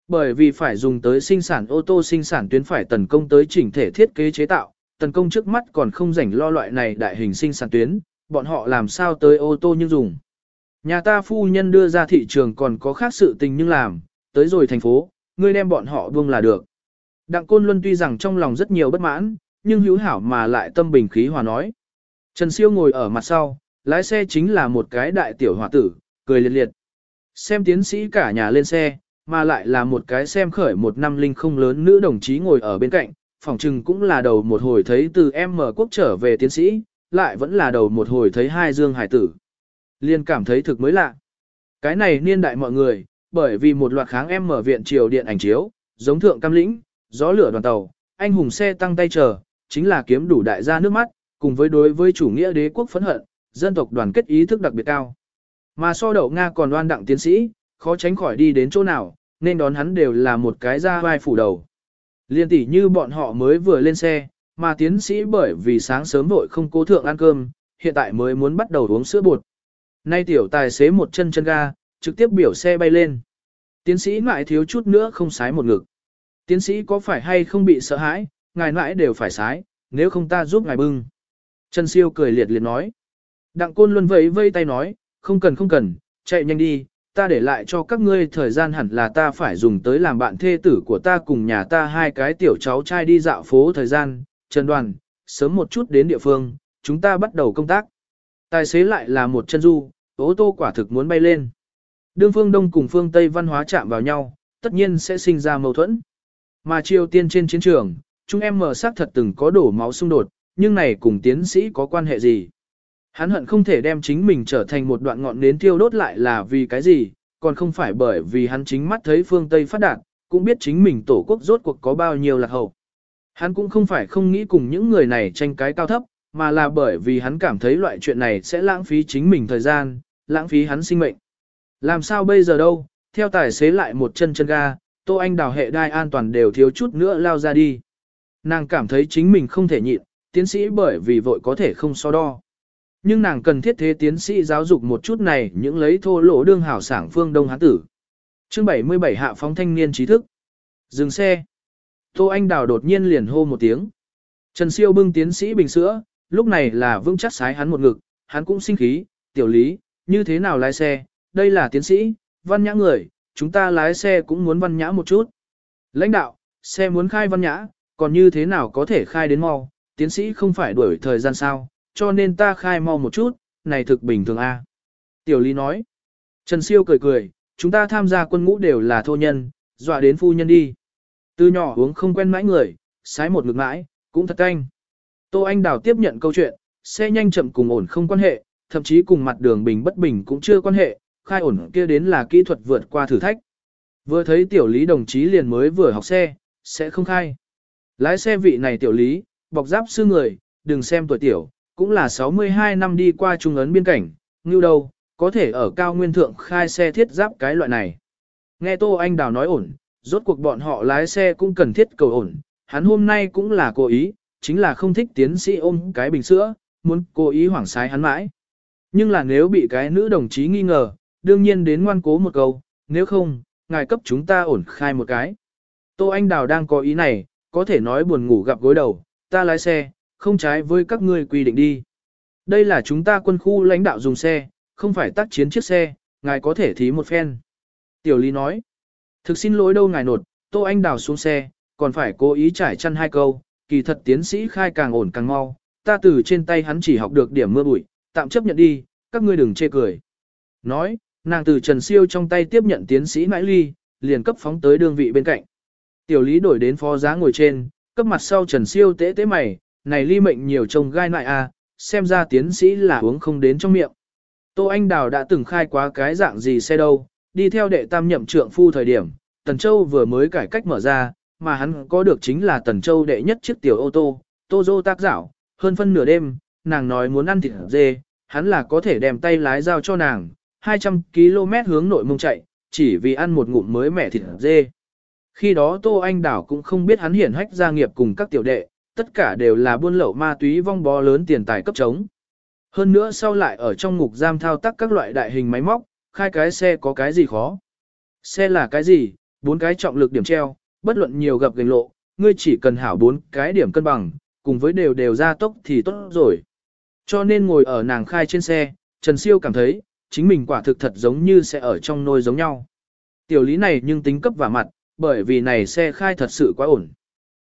S1: Bởi vì phải dùng tới sinh sản ô tô sinh sản tuyến phải tấn công tới chỉnh thể thiết kế chế tạo, tấn công trước mắt còn không rảnh lo loại này đại hình sinh sản tuyến, bọn họ làm sao tới ô tô nhưng dùng. Nhà ta phu nhân đưa ra thị trường còn có khác sự tình nhưng làm, tới rồi thành phố, ngươi đem bọn họ buông là được. Đặng Côn Luân tuy rằng trong lòng rất nhiều bất mãn, nhưng hữu hảo mà lại tâm bình khí hòa nói. Trần Siêu ngồi ở mặt sau, lái xe chính là một cái đại tiểu hòa tử, cười liệt liệt. Xem tiến sĩ cả nhà lên xe, mà lại là một cái xem khởi một năm linh không lớn nữ đồng chí ngồi ở bên cạnh, phòng trừng cũng là đầu một hồi thấy từ em mở quốc trở về tiến sĩ, lại vẫn là đầu một hồi thấy hai dương hải tử. Liên cảm thấy thực mới lạ. Cái này niên đại mọi người, bởi vì một loạt kháng em mở viện triều điện ảnh chiếu, giống thượng cam lĩnh, gió lửa đoàn tàu, anh hùng xe tăng tay chờ, chính là kiếm đủ đại gia nước mắt, cùng với đối với chủ nghĩa đế quốc phẫn hận, dân tộc đoàn kết ý thức đặc biệt cao. Mà so đậu Nga còn đoan đặng tiến sĩ, khó tránh khỏi đi đến chỗ nào, nên đón hắn đều là một cái ra vai phủ đầu. Liên tỷ như bọn họ mới vừa lên xe, mà tiến sĩ bởi vì sáng sớm vội không cố thượng ăn cơm, hiện tại mới muốn bắt đầu uống sữa bột. Nay tiểu tài xế một chân chân ga, trực tiếp biểu xe bay lên. Tiến sĩ ngại thiếu chút nữa không sái một ngực. Tiến sĩ có phải hay không bị sợ hãi, ngài mãi đều phải sái, nếu không ta giúp ngài bưng. Trần siêu cười liệt liệt nói. Đặng côn luôn vẫy vây tay nói, không cần không cần, chạy nhanh đi, ta để lại cho các ngươi thời gian hẳn là ta phải dùng tới làm bạn thê tử của ta cùng nhà ta hai cái tiểu cháu trai đi dạo phố thời gian, Trần Đoàn, sớm một chút đến địa phương, chúng ta bắt đầu công tác. Tài xế lại là một chân du, ô tô quả thực muốn bay lên. Đương phương Đông cùng phương Tây văn hóa chạm vào nhau, tất nhiên sẽ sinh ra mâu thuẫn. Mà Triều Tiên trên chiến trường, chúng em mở xác thật từng có đổ máu xung đột, nhưng này cùng tiến sĩ có quan hệ gì? Hắn hận không thể đem chính mình trở thành một đoạn ngọn nến tiêu đốt lại là vì cái gì, còn không phải bởi vì hắn chính mắt thấy phương Tây phát đạt, cũng biết chính mình tổ quốc rốt cuộc có bao nhiêu lạc hậu. Hắn cũng không phải không nghĩ cùng những người này tranh cái cao thấp, mà là bởi vì hắn cảm thấy loại chuyện này sẽ lãng phí chính mình thời gian, lãng phí hắn sinh mệnh. Làm sao bây giờ đâu, theo tài xế lại một chân chân ga, Tô Anh đào hệ đai an toàn đều thiếu chút nữa lao ra đi. Nàng cảm thấy chính mình không thể nhịn, tiến sĩ bởi vì vội có thể không so đo. Nhưng nàng cần thiết thế tiến sĩ giáo dục một chút này những lấy thô lỗ đương hảo sảng phương Đông Hán tử. chương 77 hạ phóng thanh niên trí thức. Dừng xe. Tô Anh Đào đột nhiên liền hô một tiếng. Trần Siêu bưng tiến sĩ bình sữa, lúc này là vững chắc sái hắn một ngực, hắn cũng sinh khí, tiểu lý, như thế nào lái xe, đây là tiến sĩ, văn nhã người, chúng ta lái xe cũng muốn văn nhã một chút. Lãnh đạo, xe muốn khai văn nhã, còn như thế nào có thể khai đến mau, tiến sĩ không phải đuổi thời gian sao, cho nên ta khai mau một chút, này thực bình thường a. Tiểu Lý nói, Trần Siêu cười cười, chúng ta tham gia quân ngũ đều là thô nhân, dọa đến phu nhân đi. Từ nhỏ uống không quen mãi người, sái một ngực mãi, cũng thật canh. Tô Anh Đào tiếp nhận câu chuyện, xe nhanh chậm cùng ổn không quan hệ, thậm chí cùng mặt đường bình bất bình cũng chưa quan hệ, khai ổn kia đến là kỹ thuật vượt qua thử thách. Vừa thấy tiểu lý đồng chí liền mới vừa học xe, sẽ không khai. Lái xe vị này tiểu lý, bọc giáp sư người, đừng xem tuổi tiểu, cũng là 62 năm đi qua trung ấn biên cảnh, như đâu, có thể ở cao nguyên thượng khai xe thiết giáp cái loại này. Nghe Tô Anh Đào nói ổn, rốt cuộc bọn họ lái xe cũng cần thiết cầu ổn, hắn hôm nay cũng là cố ý, chính là không thích tiến sĩ ôm cái bình sữa, muốn cố ý hoảng sái hắn mãi. Nhưng là nếu bị cái nữ đồng chí nghi ngờ, đương nhiên đến ngoan cố một câu, nếu không, ngài cấp chúng ta ổn khai một cái. Tô Anh Đào đang có ý này, có thể nói buồn ngủ gặp gối đầu, ta lái xe, không trái với các ngươi quy định đi. Đây là chúng ta quân khu lãnh đạo dùng xe, không phải tác chiến chiếc xe, ngài có thể thí một phen. Tiểu Lý nói, thực xin lỗi đâu ngài nột, Tô Anh Đào xuống xe, còn phải cố ý trải chăn hai câu, kỳ thật tiến sĩ khai càng ổn càng mau, ta từ trên tay hắn chỉ học được điểm mưa bụi, tạm chấp nhận đi, các ngươi đừng chê cười. Nói, nàng từ Trần Siêu trong tay tiếp nhận tiến sĩ mãi ly, liền cấp phóng tới đương vị bên cạnh. Tiểu lý đổi đến phó giá ngồi trên, cấp mặt sau Trần Siêu tế tế mày, này ly mệnh nhiều trông gai nại à, xem ra tiến sĩ là uống không đến trong miệng. Tô Anh Đào đã từng khai quá cái dạng gì xe đâu, đi theo đệ tam nhậm trượng phu thời điểm, Tần Châu vừa mới cải cách mở ra, mà hắn có được chính là Tần Châu đệ nhất chiếc tiểu ô tô, tô dô tác dạo hơn phân nửa đêm, nàng nói muốn ăn thịt dê, hắn là có thể đem tay lái giao cho nàng, 200 km hướng nội mông chạy, chỉ vì ăn một ngụm mới mẻ thịt dê. Khi đó Tô Anh Đảo cũng không biết hắn hiển hách gia nghiệp cùng các tiểu đệ, tất cả đều là buôn lậu ma túy vong bó lớn tiền tài cấp chống. Hơn nữa sau lại ở trong ngục giam thao tác các loại đại hình máy móc, khai cái xe có cái gì khó. Xe là cái gì, bốn cái trọng lực điểm treo, bất luận nhiều gặp gành lộ, ngươi chỉ cần hảo bốn cái điểm cân bằng, cùng với đều đều ra tốc thì tốt rồi. Cho nên ngồi ở nàng khai trên xe, Trần Siêu cảm thấy, chính mình quả thực thật giống như sẽ ở trong nôi giống nhau. Tiểu lý này nhưng tính cấp và mặt, bởi vì này xe khai thật sự quá ổn.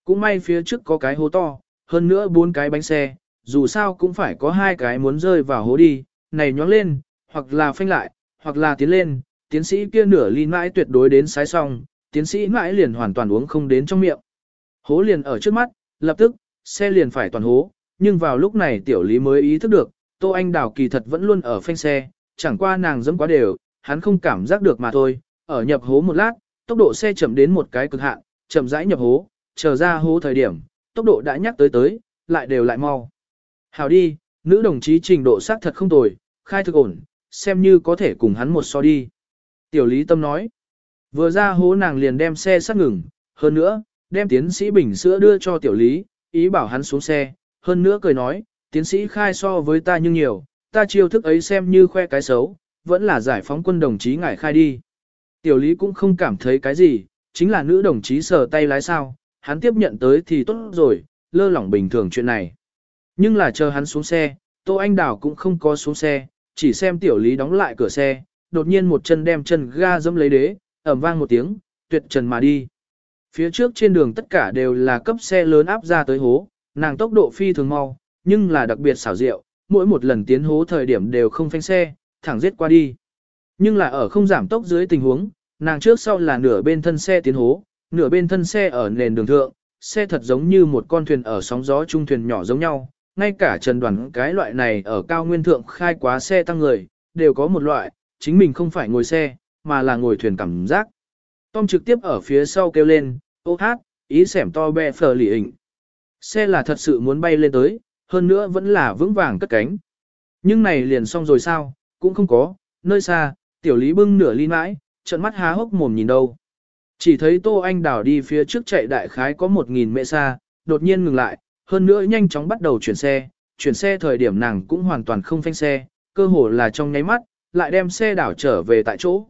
S1: Cũng may phía trước có cái hố to, hơn nữa bốn cái bánh xe, dù sao cũng phải có hai cái muốn rơi vào hố đi, này nhóng lên, hoặc là phanh lại, hoặc là tiến lên, tiến sĩ kia nửa ly mãi tuyệt đối đến sái xong, tiến sĩ mãi liền hoàn toàn uống không đến trong miệng. Hố liền ở trước mắt, lập tức, xe liền phải toàn hố, nhưng vào lúc này tiểu lý mới ý thức được, Tô Anh Đào kỳ thật vẫn luôn ở phanh xe, chẳng qua nàng dẫm quá đều, hắn không cảm giác được mà thôi, ở nhập hố một lát, tốc độ xe chậm đến một cái cực hạn, chậm rãi nhập hố, chờ ra hố thời điểm, tốc độ đã nhắc tới tới, lại đều lại mau. Hào đi, nữ đồng chí trình độ xác thật không tồi, khai thực ổn, xem như có thể cùng hắn một so đi. Tiểu lý tâm nói, vừa ra hố nàng liền đem xe sát ngừng, hơn nữa, đem tiến sĩ bình sữa đưa cho tiểu lý, ý bảo hắn xuống xe, hơn nữa cười nói, tiến sĩ khai so với ta nhưng nhiều, ta chiêu thức ấy xem như khoe cái xấu, vẫn là giải phóng quân đồng chí ngải khai đi. Tiểu lý cũng không cảm thấy cái gì, chính là nữ đồng chí sờ tay lái sao, hắn tiếp nhận tới thì tốt rồi, lơ lỏng bình thường chuyện này. Nhưng là chờ hắn xuống xe, Tô Anh Đào cũng không có xuống xe, chỉ xem tiểu lý đóng lại cửa xe, đột nhiên một chân đem chân ga dẫm lấy đế, ẩm vang một tiếng, tuyệt trần mà đi. Phía trước trên đường tất cả đều là cấp xe lớn áp ra tới hố, nàng tốc độ phi thường mau, nhưng là đặc biệt xảo diệu, mỗi một lần tiến hố thời điểm đều không phanh xe, thẳng giết qua đi. Nhưng là ở không giảm tốc dưới tình huống, nàng trước sau là nửa bên thân xe tiến hố, nửa bên thân xe ở nền đường thượng, xe thật giống như một con thuyền ở sóng gió trung thuyền nhỏ giống nhau, ngay cả trần đoàn cái loại này ở cao nguyên thượng khai quá xe tăng người, đều có một loại, chính mình không phải ngồi xe, mà là ngồi thuyền cảm giác. Tom trực tiếp ở phía sau kêu lên, ô hát, ý xẻm to bè phờ lì hình. Xe là thật sự muốn bay lên tới, hơn nữa vẫn là vững vàng cất cánh. Nhưng này liền xong rồi sao, cũng không có, nơi xa, tiểu lý bưng nửa ly mãi, trận mắt há hốc mồm nhìn đâu. Chỉ thấy Tô Anh Đào đi phía trước chạy đại khái có 1.000 mệ xa, đột nhiên ngừng lại, hơn nữa nhanh chóng bắt đầu chuyển xe, chuyển xe thời điểm nàng cũng hoàn toàn không phanh xe, cơ hồ là trong nháy mắt, lại đem xe đảo trở về tại chỗ.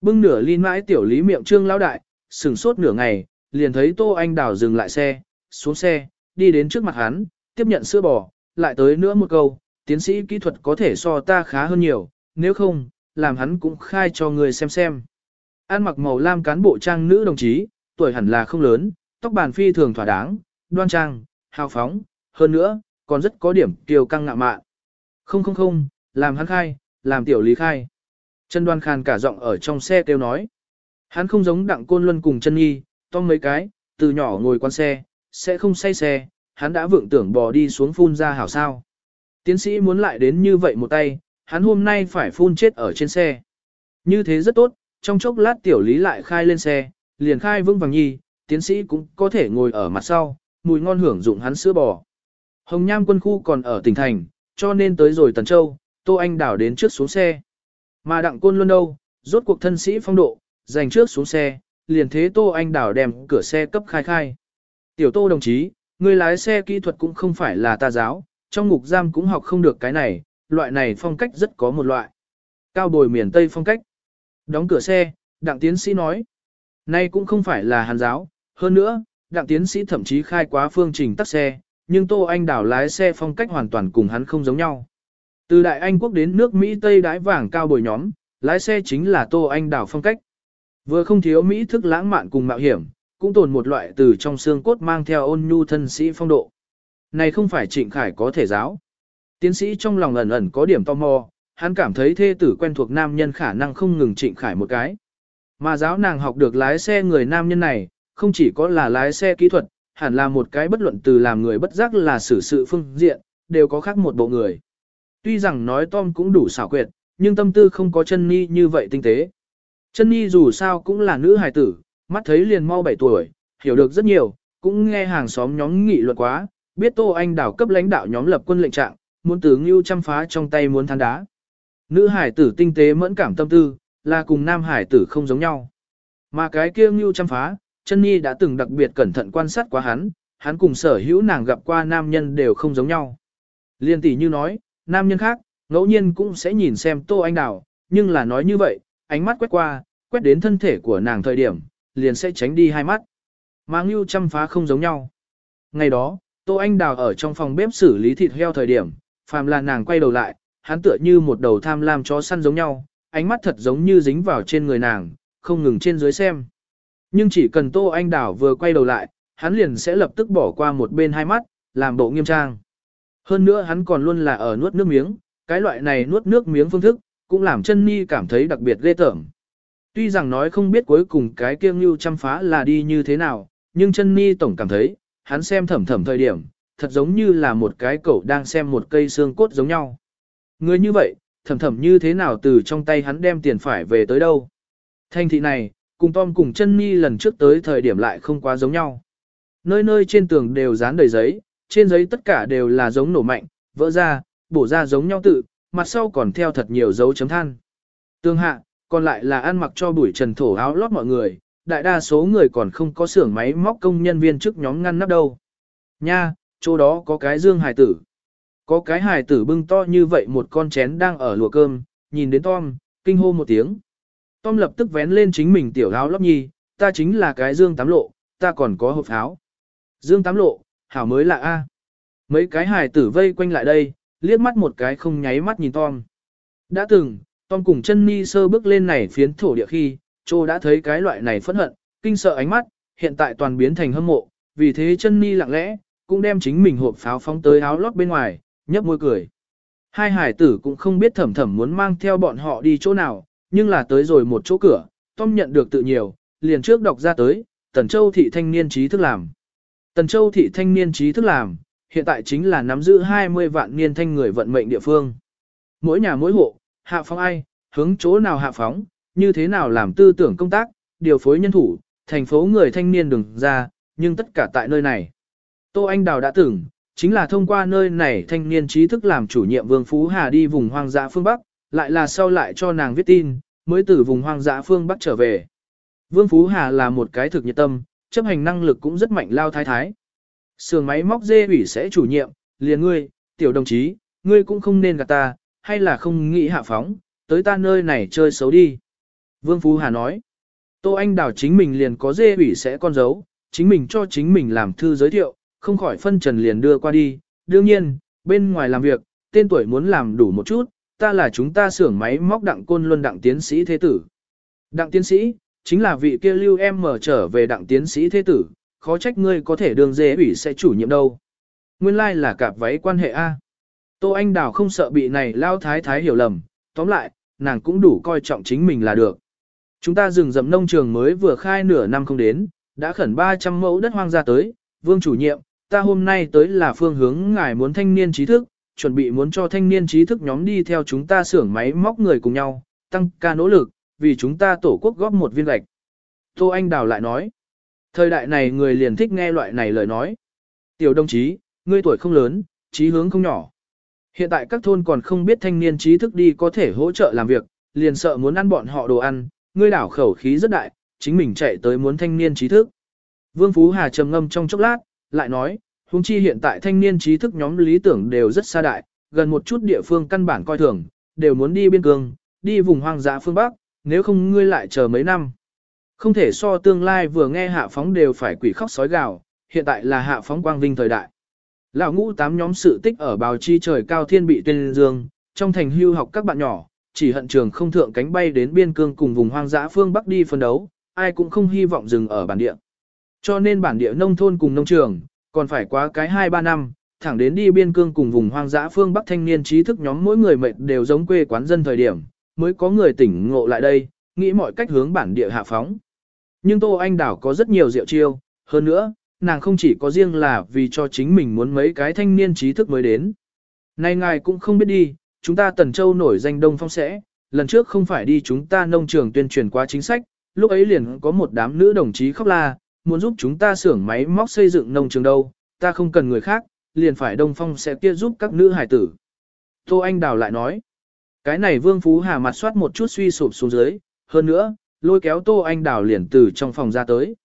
S1: Bưng nửa ly mãi tiểu lý miệng trương lão đại, sừng sốt nửa ngày, liền thấy Tô Anh Đào dừng lại xe, xuống xe, đi đến trước mặt hắn, tiếp nhận sữa bò, lại tới nữa một câu, tiến sĩ kỹ thuật có thể so ta khá hơn nhiều, nếu không, làm hắn cũng khai cho người xem xem. An mặc màu lam cán bộ trang nữ đồng chí, tuổi hẳn là không lớn, tóc bàn phi thường thỏa đáng, đoan trang, hào phóng, hơn nữa, còn rất có điểm kiều căng ngạo mạn. Không không không, làm hắn khai, làm tiểu lý khai. Trần đoan khàn cả giọng ở trong xe kêu nói. Hắn không giống đặng côn luân cùng chân nhi, to mấy cái, từ nhỏ ngồi quan xe, sẽ không say xe, hắn đã vượng tưởng bò đi xuống phun ra hảo sao. Tiến sĩ muốn lại đến như vậy một tay, hắn hôm nay phải phun chết ở trên xe. Như thế rất tốt, trong chốc lát tiểu lý lại khai lên xe, liền khai vững vàng nhi, tiến sĩ cũng có thể ngồi ở mặt sau, mùi ngon hưởng dụng hắn sữa bò. Hồng Nham quân khu còn ở tỉnh thành, cho nên tới rồi Tần Châu, Tô Anh đảo đến trước xuống xe. Mà đặng côn luôn đâu, rốt cuộc thân sĩ phong độ, dành trước xuống xe, liền thế Tô Anh đảo đem cửa xe cấp khai khai. Tiểu Tô đồng chí, người lái xe kỹ thuật cũng không phải là ta giáo, trong ngục giam cũng học không được cái này, loại này phong cách rất có một loại. Cao bồi miền Tây phong cách. Đóng cửa xe, đặng tiến sĩ nói. Nay cũng không phải là hàn giáo, hơn nữa, đặng tiến sĩ thậm chí khai quá phương trình tắt xe, nhưng Tô Anh đảo lái xe phong cách hoàn toàn cùng hắn không giống nhau. Từ Đại Anh quốc đến nước Mỹ Tây đái vàng cao bồi nhóm, lái xe chính là Tô Anh đảo phong cách. Vừa không thiếu Mỹ thức lãng mạn cùng mạo hiểm, cũng tồn một loại từ trong xương cốt mang theo ôn nhu thân sĩ phong độ. Này không phải trịnh khải có thể giáo. Tiến sĩ trong lòng ẩn ẩn có điểm tò mò, hắn cảm thấy thê tử quen thuộc nam nhân khả năng không ngừng trịnh khải một cái. Mà giáo nàng học được lái xe người nam nhân này, không chỉ có là lái xe kỹ thuật, hẳn là một cái bất luận từ làm người bất giác là xử sự phương diện, đều có khác một bộ người. Tuy rằng nói Tom cũng đủ xảo quyệt, nhưng tâm tư không có chân ni như vậy tinh tế. Chân ni dù sao cũng là nữ hài tử, mắt thấy liền mau 7 tuổi, hiểu được rất nhiều, cũng nghe hàng xóm nhóm nghị luận quá, biết Tô Anh đảo cấp lãnh đạo nhóm lập quân lệnh trạng, muốn tướng lưu chăm phá trong tay muốn than đá. Nữ hải tử tinh tế mẫn cảm tâm tư, là cùng nam hải tử không giống nhau. Mà cái kia ngưu chăm phá, chân nhi đã từng đặc biệt cẩn thận quan sát quá hắn, hắn cùng sở hữu nàng gặp qua nam nhân đều không giống nhau. Liên tỷ như nói, nam nhân khác, ngẫu nhiên cũng sẽ nhìn xem Tô Anh Đào, nhưng là nói như vậy, ánh mắt quét qua, quét đến thân thể của nàng thời điểm, liền sẽ tránh đi hai mắt. Mà Ngưu chăm phá không giống nhau. Ngày đó, Tô Anh Đào ở trong phòng bếp xử lý thịt heo thời điểm, phàm là nàng quay đầu lại, hắn tựa như một đầu tham lam chó săn giống nhau, ánh mắt thật giống như dính vào trên người nàng, không ngừng trên dưới xem. Nhưng chỉ cần Tô Anh Đào vừa quay đầu lại, hắn liền sẽ lập tức bỏ qua một bên hai mắt, làm bộ nghiêm trang. Hơn nữa hắn còn luôn là ở nuốt nước miếng, cái loại này nuốt nước miếng phương thức, cũng làm chân ni cảm thấy đặc biệt ghê tởm. Tuy rằng nói không biết cuối cùng cái kiêng như chăm phá là đi như thế nào, nhưng chân ni tổng cảm thấy, hắn xem thẩm thẩm thời điểm, thật giống như là một cái cậu đang xem một cây xương cốt giống nhau. Người như vậy, thầm thầm như thế nào từ trong tay hắn đem tiền phải về tới đâu. Thanh thị này, cùng Tom cùng chân mi lần trước tới thời điểm lại không quá giống nhau. Nơi nơi trên tường đều dán đầy giấy, trên giấy tất cả đều là giống nổ mạnh, vỡ ra, bổ ra giống nhau tự, mặt sau còn theo thật nhiều dấu chấm than. Tương hạ, còn lại là ăn mặc cho bụi trần thổ áo lót mọi người, đại đa số người còn không có xưởng máy móc công nhân viên trước nhóm ngăn nắp đâu. Nha, chỗ đó có cái dương hài tử. Có cái hài tử bưng to như vậy một con chén đang ở lùa cơm, nhìn đến Tom, kinh hô một tiếng. Tom lập tức vén lên chính mình tiểu áo lót nhi, ta chính là cái dương tám lộ, ta còn có hộp áo. Dương tám lộ, hảo mới là A. Mấy cái hài tử vây quanh lại đây, liếc mắt một cái không nháy mắt nhìn Tom. Đã từng, Tom cùng chân ni sơ bước lên này phiến thổ địa khi, Chô đã thấy cái loại này phẫn hận, kinh sợ ánh mắt, hiện tại toàn biến thành hâm mộ, vì thế chân ni lặng lẽ, cũng đem chính mình hộp pháo phóng tới áo lót bên ngoài, nhấp môi cười. Hai hải tử cũng không biết thẩm thẩm muốn mang theo bọn họ đi chỗ nào, nhưng là tới rồi một chỗ cửa, Tom nhận được tự nhiều, liền trước đọc ra tới, Tần Châu thị thanh niên trí thức làm. Tần Châu thị thanh niên trí thức làm, hiện tại chính là nắm giữ 20 vạn niên thanh người vận mệnh địa phương. Mỗi nhà mỗi hộ, hạ phóng ai, hướng chỗ nào hạ phóng, như thế nào làm tư tưởng công tác, điều phối nhân thủ, thành phố người thanh niên đừng ra, nhưng tất cả tại nơi này. Tô Anh Đào đã tưởng, chính là thông qua nơi này thanh niên trí thức làm chủ nhiệm Vương Phú Hà đi vùng hoang dã phương Bắc, lại là sau lại cho nàng viết tin, mới từ vùng hoang dã phương Bắc trở về. Vương Phú Hà là một cái thực nhiệt tâm, chấp hành năng lực cũng rất mạnh lao thái thái. Sườn máy móc dê ủy sẽ chủ nhiệm, liền ngươi, tiểu đồng chí, ngươi cũng không nên gạt ta, hay là không nghĩ hạ phóng, tới ta nơi này chơi xấu đi. Vương Phú Hà nói, Tô Anh Đào chính mình liền có dê ủy sẽ con dấu, chính mình cho chính mình làm thư giới thiệu, không khỏi phân trần liền đưa qua đi. Đương nhiên, bên ngoài làm việc, tên tuổi muốn làm đủ một chút, ta là chúng ta xưởng máy móc đặng côn luân đặng tiến sĩ thế tử. Đặng tiến sĩ, chính là vị kia lưu em mở trở về đặng tiến sĩ thế tử, khó trách ngươi có thể đường dễ ủy sẽ chủ nhiệm đâu. Nguyên lai like là cạp váy quan hệ A. Tô Anh Đào không sợ bị này lao thái thái hiểu lầm, tóm lại, nàng cũng đủ coi trọng chính mình là được. Chúng ta dừng dậm nông trường mới vừa khai nửa năm không đến, đã khẩn 300 mẫu đất hoang ra tới, vương chủ nhiệm, ta hôm nay tới là phương hướng ngài muốn thanh niên trí thức, chuẩn bị muốn cho thanh niên trí thức nhóm đi theo chúng ta xưởng máy móc người cùng nhau, tăng ca nỗ lực, vì chúng ta tổ quốc góp một viên gạch. Tô Anh Đào lại nói, thời đại này người liền thích nghe loại này lời nói. Tiểu đồng chí, ngươi tuổi không lớn, trí hướng không nhỏ. Hiện tại các thôn còn không biết thanh niên trí thức đi có thể hỗ trợ làm việc, liền sợ muốn ăn bọn họ đồ ăn, ngươi đảo khẩu khí rất đại, chính mình chạy tới muốn thanh niên trí thức. Vương Phú Hà trầm ngâm trong chốc lát, lại nói, huống chi hiện tại thanh niên trí thức nhóm lý tưởng đều rất xa đại, gần một chút địa phương căn bản coi thường, đều muốn đi biên cương, đi vùng hoang dã phương Bắc, nếu không ngươi lại chờ mấy năm. Không thể so tương lai vừa nghe hạ phóng đều phải quỷ khóc sói gào, hiện tại là hạ phóng quang vinh thời đại. Lão ngũ tám nhóm sự tích ở bào chi trời cao thiên bị tuyên dương, trong thành hưu học các bạn nhỏ, chỉ hận trường không thượng cánh bay đến biên cương cùng vùng hoang dã phương Bắc đi phân đấu, ai cũng không hy vọng dừng ở bản địa. Cho nên bản địa nông thôn cùng nông trường, còn phải quá cái 2-3 năm, thẳng đến đi biên cương cùng vùng hoang dã phương Bắc thanh niên trí thức nhóm mỗi người mệt đều giống quê quán dân thời điểm, mới có người tỉnh ngộ lại đây, nghĩ mọi cách hướng bản địa hạ phóng. Nhưng Tô Anh Đảo có rất nhiều diệu chiêu, hơn nữa, nàng không chỉ có riêng là vì cho chính mình muốn mấy cái thanh niên trí thức mới đến. Nay ngài cũng không biết đi, chúng ta Tần Châu nổi danh Đông Phong sẽ, lần trước không phải đi chúng ta nông trường tuyên truyền qua chính sách, lúc ấy liền có một đám nữ đồng chí khóc la, muốn giúp chúng ta xưởng máy móc xây dựng nông trường đâu, ta không cần người khác, liền phải Đông Phong sẽ kia giúp các nữ hải tử. Tô Anh Đào lại nói, cái này Vương Phú Hà mặt soát một chút suy sụp xuống dưới, hơn nữa, lôi kéo Tô Anh Đào liền từ trong phòng ra tới.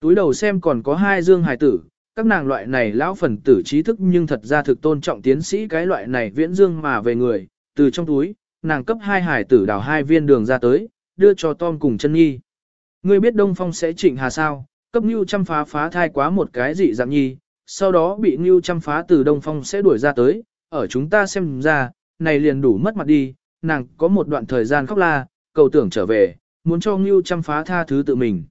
S1: Túi đầu xem còn có hai dương hải tử, các nàng loại này lão phần tử trí thức nhưng thật ra thực tôn trọng tiến sĩ cái loại này viễn dương mà về người, từ trong túi, nàng cấp hai hải tử đào hai viên đường ra tới, đưa cho Tom cùng chân nhi. Ngươi biết Đông Phong sẽ chỉnh hà sao, cấp Ngưu Trăm phá phá thai quá một cái dị dạng nhi, sau đó bị Ngưu Trăm phá từ Đông Phong sẽ đuổi ra tới, ở chúng ta xem ra, này liền đủ mất mặt đi, nàng có một đoạn thời gian khóc la, cầu tưởng trở về, muốn cho Ngưu Trăm phá tha thứ tự mình.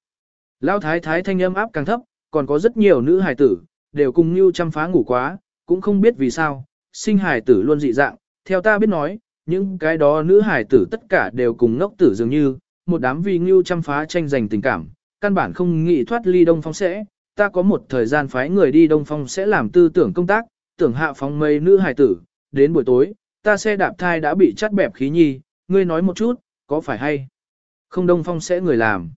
S1: Lão thái thái thanh âm áp càng thấp, còn có rất nhiều nữ hài tử, đều cùng Ngưu Trăm phá ngủ quá, cũng không biết vì sao, sinh hài tử luôn dị dạng, theo ta biết nói, những cái đó nữ hài tử tất cả đều cùng ngốc tử dường như, một đám vì Ngưu chăm phá tranh giành tình cảm, căn bản không nghĩ thoát ly Đông Phong sẽ, ta có một thời gian phái người đi Đông Phong sẽ làm tư tưởng công tác, tưởng hạ phóng mây nữ hài tử, đến buổi tối, ta xe đạp thai đã bị chắt bẹp khí nhi, ngươi nói một chút, có phải hay? Không Đông Phong sẽ người làm.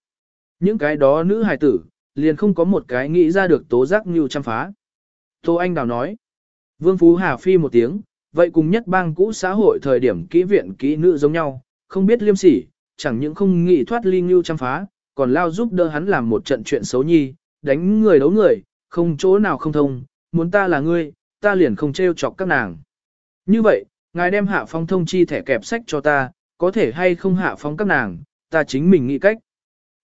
S1: Những cái đó nữ hài tử, liền không có một cái nghĩ ra được tố giác như chăm phá. Tô Anh Đào nói, Vương Phú Hà phi một tiếng, vậy cùng nhất bang cũ xã hội thời điểm kỹ viện kỹ nữ giống nhau, không biết liêm sỉ, chẳng những không nghĩ thoát ly như chăm phá, còn lao giúp đỡ hắn làm một trận chuyện xấu nhi, đánh người đấu người, không chỗ nào không thông, muốn ta là ngươi, ta liền không trêu chọc các nàng. Như vậy, ngài đem hạ phong thông chi thẻ kẹp sách cho ta, có thể hay không hạ phong các nàng, ta chính mình nghĩ cách.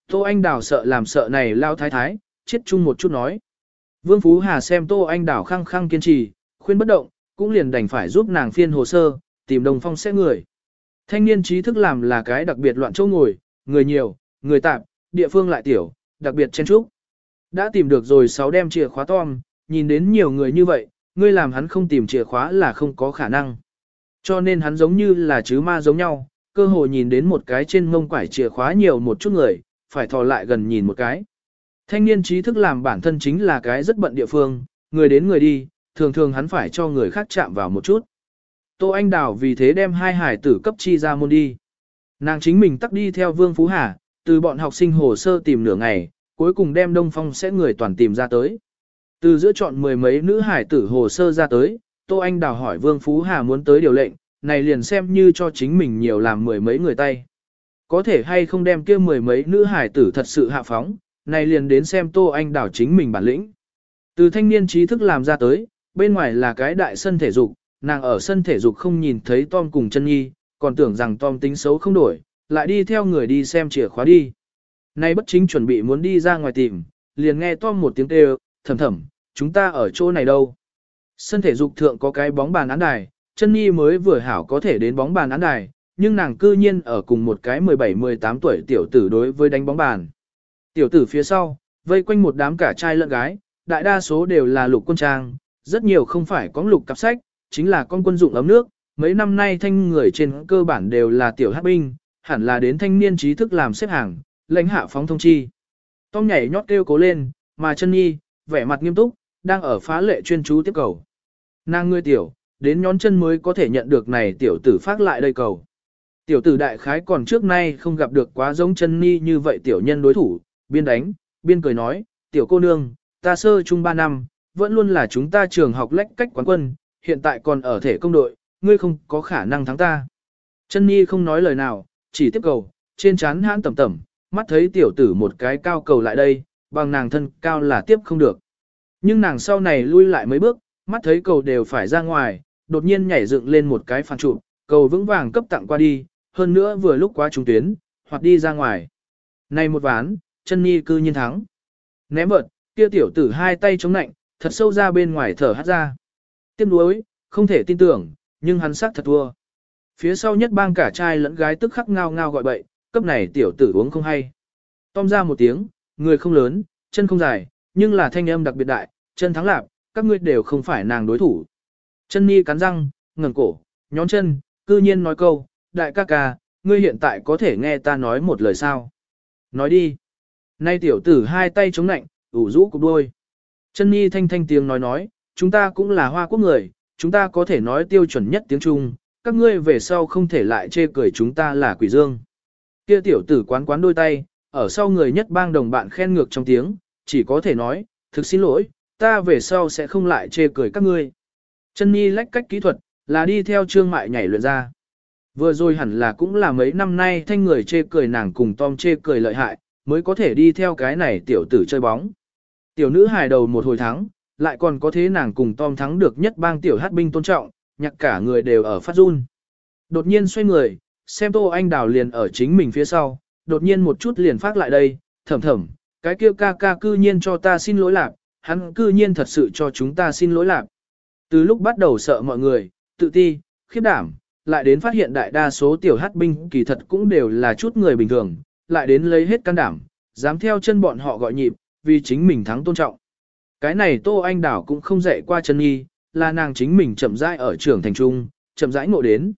S1: Tô Anh Đào sợ làm sợ này lao thái thái, chết chung một chút nói. Vương Phú Hà xem Tô Anh Đào khăng khăng kiên trì, khuyên bất động, cũng liền đành phải giúp nàng phiên hồ sơ, tìm đồng phong sẽ người. Thanh niên trí thức làm là cái đặc biệt loạn châu ngồi, người nhiều, người tạp, địa phương lại tiểu, đặc biệt chen trúc. Đã tìm được rồi sáu đem chìa khóa tom, nhìn đến nhiều người như vậy, ngươi làm hắn không tìm chìa khóa là không có khả năng. Cho nên hắn giống như là chứ ma giống nhau, cơ hội nhìn đến một cái trên mông quải chìa khóa nhiều một chút người, phải thò lại gần nhìn một cái. Thanh niên trí thức làm bản thân chính là cái rất bận địa phương, người đến người đi, thường thường hắn phải cho người khác chạm vào một chút. Tô Anh Đào vì thế đem hai hải tử cấp chi ra môn đi. Nàng chính mình tắt đi theo Vương Phú Hà, từ bọn học sinh hồ sơ tìm nửa ngày, cuối cùng đem Đông Phong sẽ người toàn tìm ra tới. Từ giữa chọn mười mấy nữ hải tử hồ sơ ra tới, Tô Anh Đào hỏi Vương Phú Hà muốn tới điều lệnh, này liền xem như cho chính mình nhiều làm mười mấy người tay. Có thể hay không đem kia mười mấy nữ hải tử thật sự hạ phóng, này liền đến xem Tô Anh Đào chính mình bản lĩnh. Từ thanh niên trí thức làm ra tới, bên ngoài là cái đại sân thể dục, nàng ở sân thể dục không nhìn thấy Tom cùng chân nhi, còn tưởng rằng Tom tính xấu không đổi, lại đi theo người đi xem chìa khóa đi. Nay bất chính chuẩn bị muốn đi ra ngoài tìm, liền nghe Tom một tiếng kêu, thầm thầm, chúng ta ở chỗ này đâu. Sân thể dục thượng có cái bóng bàn án đài, chân nhi mới vừa hảo có thể đến bóng bàn án đài, nhưng nàng cư nhiên ở cùng một cái 17-18 tuổi tiểu tử đối với đánh bóng bàn. Tiểu tử phía sau, vây quanh một đám cả trai lẫn gái, đại đa số đều là lục quân trang, rất nhiều không phải có lục cặp sách, chính là con quân dụng ấm nước, mấy năm nay thanh người trên cơ bản đều là tiểu hát binh, hẳn là đến thanh niên trí thức làm xếp hàng, lãnh hạ phóng thông chi. Tom nhảy nhót kêu cố lên, mà chân nhi, vẻ mặt nghiêm túc, đang ở phá lệ chuyên chú tiếp cầu. Nàng ngươi tiểu, đến nhón chân mới có thể nhận được này tiểu tử phát lại đây cầu. Tiểu tử đại khái còn trước nay không gặp được quá giống chân ni như vậy tiểu nhân đối thủ, biên đánh, biên cười nói, tiểu cô nương, ta sơ chung 3 năm, vẫn luôn là chúng ta trường học lách cách quán quân, hiện tại còn ở thể công đội, ngươi không có khả năng thắng ta. Chân Nhi không nói lời nào, chỉ tiếp cầu, trên chán hãn tầm tẩm, mắt thấy tiểu tử một cái cao cầu lại đây, bằng nàng thân cao là tiếp không được. Nhưng nàng sau này lui lại mấy bước, mắt thấy cầu đều phải ra ngoài, đột nhiên nhảy dựng lên một cái phản trụ, cầu vững vàng cấp tặng qua đi, hơn nữa vừa lúc quá trung tuyến, hoặc đi ra ngoài. Này một ván, chân nhi cư nhiên thắng. Ném vợt, kia tiểu tử hai tay chống nạnh, thật sâu ra bên ngoài thở hát ra. Tiếp nuối, không thể tin tưởng, nhưng hắn sắc thật thua. Phía sau nhất bang cả trai lẫn gái tức khắc ngao ngao gọi bậy, cấp này tiểu tử uống không hay. Tom ra một tiếng, người không lớn, chân không dài, nhưng là thanh âm đặc biệt đại, chân thắng lạp, các ngươi đều không phải nàng đối thủ. Chân ni cắn răng, ngẩng cổ, nhón chân, cư nhiên nói câu, đại ca ca, ngươi hiện tại có thể nghe ta nói một lời sao. Nói đi. Nay tiểu tử hai tay chống nạnh, ủ rũ cục đôi. Chân ni thanh thanh tiếng nói nói, chúng ta cũng là hoa quốc người, chúng ta có thể nói tiêu chuẩn nhất tiếng Trung, các ngươi về sau không thể lại chê cười chúng ta là quỷ dương. Kia tiểu tử quán quán đôi tay, ở sau người nhất bang đồng bạn khen ngược trong tiếng, chỉ có thể nói, thực xin lỗi, ta về sau sẽ không lại chê cười các ngươi. Chân Nhi lách cách kỹ thuật, là đi theo trương mại nhảy luyện ra. Vừa rồi hẳn là cũng là mấy năm nay thanh người chê cười nàng cùng Tom chê cười lợi hại, mới có thể đi theo cái này tiểu tử chơi bóng. Tiểu nữ hài đầu một hồi thắng, lại còn có thế nàng cùng Tom thắng được nhất bang tiểu hát binh tôn trọng, nhạc cả người đều ở phát run. Đột nhiên xoay người, xem Tô Anh Đào liền ở chính mình phía sau, đột nhiên một chút liền phát lại đây, thầm thầm, cái kia ca ca cư nhiên cho ta xin lỗi lạc, hắn cư nhiên thật sự cho chúng ta xin lỗi lạc. Từ lúc bắt đầu sợ mọi người, tự ti, khiếp đảm, lại đến phát hiện đại đa số tiểu hát binh kỳ thật cũng đều là chút người bình thường, lại đến lấy hết can đảm, dám theo chân bọn họ gọi nhịp, vì chính mình thắng tôn trọng. Cái này Tô Anh Đảo cũng không dạy qua chân nghi, là nàng chính mình chậm rãi ở trường thành trung, chậm rãi ngộ đến.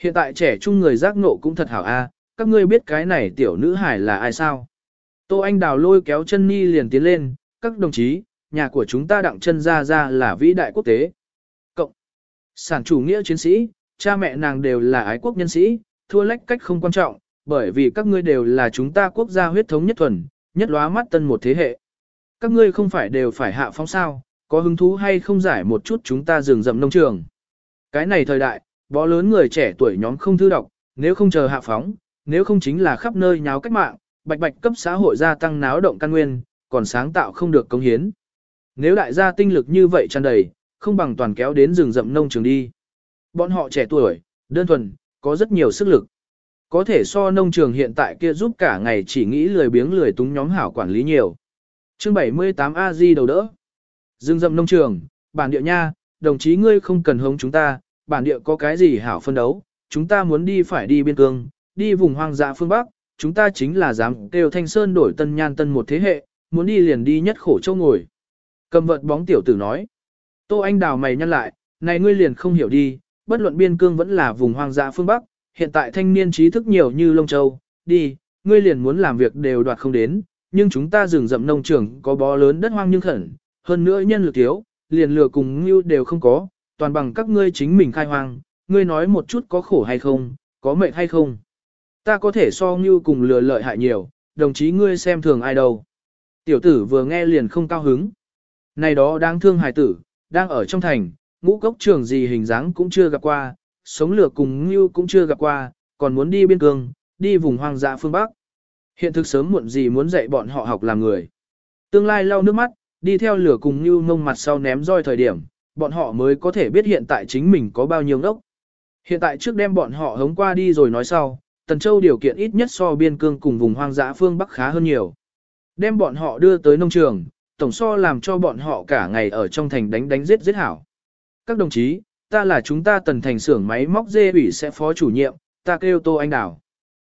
S1: Hiện tại trẻ trung người giác ngộ cũng thật hảo a, các ngươi biết cái này tiểu nữ hải là ai sao? Tô Anh Đào lôi kéo chân Nhi liền tiến lên, các đồng chí, nhà của chúng ta đặng chân ra ra là vĩ đại quốc tế. Cộng, sản chủ nghĩa chiến sĩ, cha mẹ nàng đều là ái quốc nhân sĩ, thua lách cách không quan trọng, bởi vì các ngươi đều là chúng ta quốc gia huyết thống nhất thuần, nhất lóa mắt tân một thế hệ. Các ngươi không phải đều phải hạ phóng sao, có hứng thú hay không giải một chút chúng ta rừng rậm nông trường. Cái này thời đại, bó lớn người trẻ tuổi nhóm không thư đọc, nếu không chờ hạ phóng, nếu không chính là khắp nơi nháo cách mạng, bạch bạch cấp xã hội gia tăng náo động căn nguyên, còn sáng tạo không được công hiến. Nếu đại gia tinh lực như vậy tràn đầy, không bằng toàn kéo đến rừng rậm nông trường đi. Bọn họ trẻ tuổi, đơn thuần, có rất nhiều sức lực. Có thể so nông trường hiện tại kia giúp cả ngày chỉ nghĩ lười biếng lười túng nhóm hảo quản lý nhiều. Chương 78 A Di đầu đỡ. Dương dậm nông trường, bản địa nha, đồng chí ngươi không cần hống chúng ta, bản địa có cái gì hảo phân đấu, chúng ta muốn đi phải đi biên cương, đi vùng hoang dã phương Bắc, chúng ta chính là dám kêu thanh sơn đổi tân nhan tân một thế hệ, muốn đi liền đi nhất khổ châu ngồi. Cầm vật bóng tiểu tử nói. Tô Anh đào mày nhăn lại, này ngươi liền không hiểu đi, bất luận biên cương vẫn là vùng hoang dã phương Bắc, hiện tại thanh niên trí thức nhiều như lông châu, đi, ngươi liền muốn làm việc đều đoạt không đến, nhưng chúng ta rừng rậm nông trường có bó lớn đất hoang nhưng khẩn, hơn nữa nhân lực thiếu, liền lừa cùng như đều không có, toàn bằng các ngươi chính mình khai hoang, ngươi nói một chút có khổ hay không, có mệt hay không. Ta có thể so như cùng lừa lợi hại nhiều, đồng chí ngươi xem thường ai đâu. Tiểu tử vừa nghe liền không cao hứng. Này đó đáng thương hài tử, đang ở trong thành, ngũ cốc trường gì hình dáng cũng chưa gặp qua, sống lửa cùng như cũng chưa gặp qua, còn muốn đi biên cương, đi vùng hoang dã phương Bắc. Hiện thực sớm muộn gì muốn dạy bọn họ học làm người. Tương lai lau nước mắt, đi theo lửa cùng như ngông mặt sau ném roi thời điểm, bọn họ mới có thể biết hiện tại chính mình có bao nhiêu ngốc. Hiện tại trước đem bọn họ hống qua đi rồi nói sau, Tần Châu điều kiện ít nhất so biên cương cùng vùng hoang dã phương Bắc khá hơn nhiều. Đem bọn họ đưa tới nông trường, tổng so làm cho bọn họ cả ngày ở trong thành đánh đánh giết giết hảo. Các đồng chí, ta là chúng ta tần thành xưởng máy móc dê ủy sẽ phó chủ nhiệm, ta kêu Tô Anh Đảo.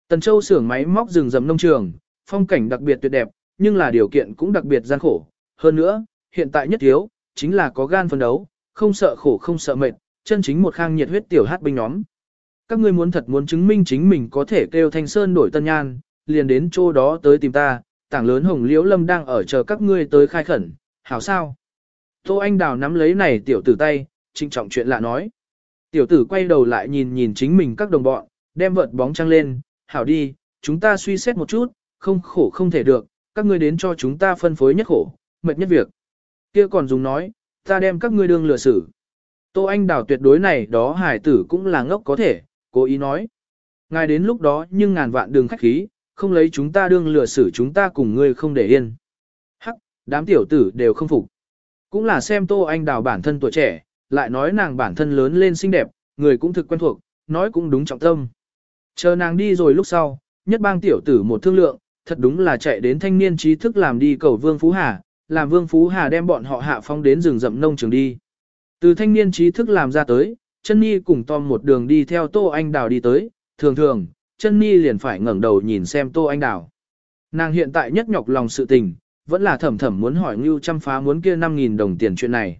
S1: Tần Châu xưởng máy móc rừng rậm nông trường, phong cảnh đặc biệt tuyệt đẹp, nhưng là điều kiện cũng đặc biệt gian khổ. Hơn nữa, hiện tại nhất thiếu, chính là có gan phân đấu, không sợ khổ không sợ mệt, chân chính một khang nhiệt huyết tiểu hát binh nhóm. Các ngươi muốn thật muốn chứng minh chính mình có thể kêu thanh sơn đổi tân nhan, liền đến chỗ đó tới tìm ta, tảng lớn hồng liễu lâm đang ở chờ các ngươi tới khai khẩn, hảo sao? Tô Anh Đào nắm lấy này tiểu tử tay, trinh trọng chuyện lạ nói. Tiểu tử quay đầu lại nhìn nhìn chính mình các đồng bọn, đem vợt bóng trăng lên, hảo đi, chúng ta suy xét một chút, không khổ không thể được, các ngươi đến cho chúng ta phân phối nhất khổ, mệt nhất việc. Kia còn dùng nói, ta đem các ngươi đương lừa xử. Tô Anh Đào tuyệt đối này đó hải tử cũng là ngốc có thể, cố ý nói. Ngài đến lúc đó nhưng ngàn vạn đường khách khí, không lấy chúng ta đương lừa xử chúng ta cùng ngươi không để yên. Hắc, đám tiểu tử đều không phục. Cũng là xem Tô Anh Đào bản thân tuổi trẻ, lại nói nàng bản thân lớn lên xinh đẹp, người cũng thực quen thuộc, nói cũng đúng trọng tâm. Chờ nàng đi rồi lúc sau, nhất bang tiểu tử một thương lượng, thật đúng là chạy đến thanh niên trí thức làm đi cầu Vương Phú Hà, làm Vương Phú Hà đem bọn họ hạ phong đến rừng rậm nông trường đi. Từ thanh niên trí thức làm ra tới, chân Nhi cùng Tom một đường đi theo Tô Anh Đào đi tới, thường thường, chân Nhi liền phải ngẩng đầu nhìn xem Tô Anh Đào. Nàng hiện tại nhất nhọc lòng sự tình, vẫn là thầm thầm muốn hỏi Ngưu chăm phá muốn kia 5.000 đồng tiền chuyện này.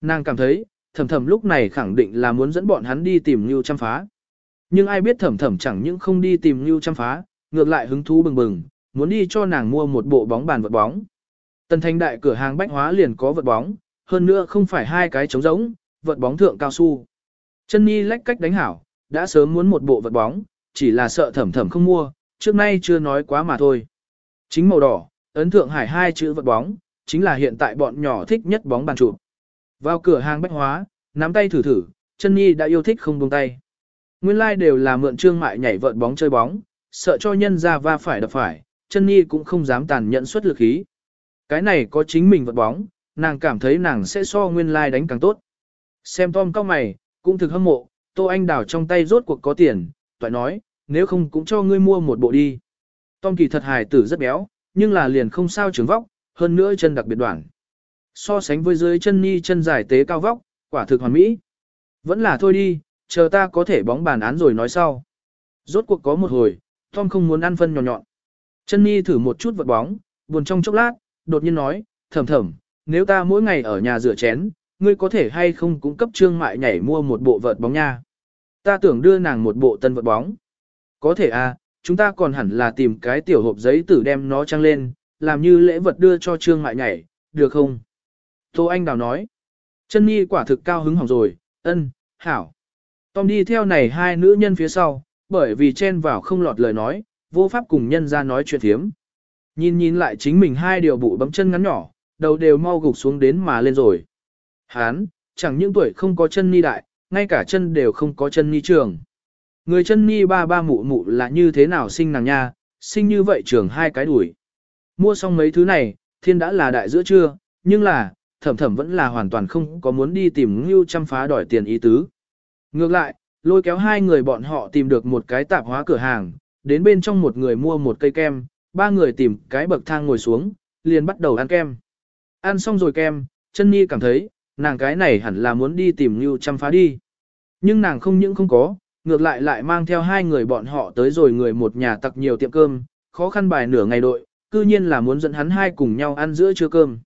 S1: Nàng cảm thấy, thầm thầm lúc này khẳng định là muốn dẫn bọn hắn đi tìm Ngưu chăm phá. Nhưng ai biết thầm thầm chẳng những không đi tìm Ngưu chăm phá, ngược lại hứng thú bừng bừng, muốn đi cho nàng mua một bộ bóng bàn vật bóng. Tần thành đại cửa hàng bách hóa liền có vật bóng, hơn nữa không phải hai cái trống rỗng, vật bóng thượng cao su. Chân Nhi lách cách đánh hảo, đã sớm muốn một bộ vật bóng, chỉ là sợ thầm thầm không mua, trước nay chưa nói quá mà thôi. Chính màu đỏ, ấn thượng hải hai chữ vật bóng, chính là hiện tại bọn nhỏ thích nhất bóng bàn chụp. Vào cửa hàng bách hóa, nắm tay thử thử, chân nhi đã yêu thích không buông tay. Nguyên lai like đều là mượn trương mại nhảy vợt bóng chơi bóng, sợ cho nhân ra va phải đập phải, chân nhi cũng không dám tàn nhẫn xuất lực khí. Cái này có chính mình vật bóng, nàng cảm thấy nàng sẽ so nguyên lai like đánh càng tốt. Xem Tom cao mày, cũng thực hâm mộ, Tô Anh đào trong tay rốt cuộc có tiền, toại nói, nếu không cũng cho ngươi mua một bộ đi. Tom kỳ thật hài tử rất béo, nhưng là liền không sao trứng vóc, hơn nữa chân đặc biệt đoạn. So sánh với dưới chân ni chân dài tế cao vóc, quả thực hoàn mỹ. Vẫn là thôi đi, chờ ta có thể bóng bàn án rồi nói sau. Rốt cuộc có một hồi, Tom không muốn ăn phân nhỏ nhọn. Chân ni thử một chút vật bóng, buồn trong chốc lát, đột nhiên nói, thầm thầm, nếu ta mỗi ngày ở nhà rửa chén, ngươi có thể hay không cung cấp trương mại nhảy mua một bộ vợt bóng nha. Ta tưởng đưa nàng một bộ tân vợt bóng. Có thể à, chúng ta còn hẳn là tìm cái tiểu hộp giấy tử đem nó trăng lên, làm như lễ vật đưa cho trương mại nhảy, được không? Tô Anh Đào nói. Chân Nhi quả thực cao hứng hỏng rồi, ân, hảo. Tom đi theo này hai nữ nhân phía sau, bởi vì chen vào không lọt lời nói, vô pháp cùng nhân ra nói chuyện thiếm. Nhìn nhìn lại chính mình hai điều bụ bấm chân ngắn nhỏ, đầu đều mau gục xuống đến mà lên rồi. Hán, chẳng những tuổi không có chân ni đại, ngay cả chân đều không có chân ni trường. Người chân ni ba ba mụ mụ là như thế nào sinh nàng nha, sinh như vậy trường hai cái đuổi. Mua xong mấy thứ này, thiên đã là đại giữa trưa, nhưng là, thẩm thẩm vẫn là hoàn toàn không có muốn đi tìm ngưu chăm phá đòi tiền ý tứ. Ngược lại, lôi kéo hai người bọn họ tìm được một cái tạp hóa cửa hàng, đến bên trong một người mua một cây kem, ba người tìm cái bậc thang ngồi xuống, liền bắt đầu ăn kem. Ăn xong rồi kem, chân nhi cảm thấy, nàng cái này hẳn là muốn đi tìm ngưu chăm phá đi. Nhưng nàng không những không có, ngược lại lại mang theo hai người bọn họ tới rồi người một nhà tặc nhiều tiệm cơm, khó khăn bài nửa ngày đội, cư nhiên là muốn dẫn hắn hai cùng nhau ăn giữa trưa cơm.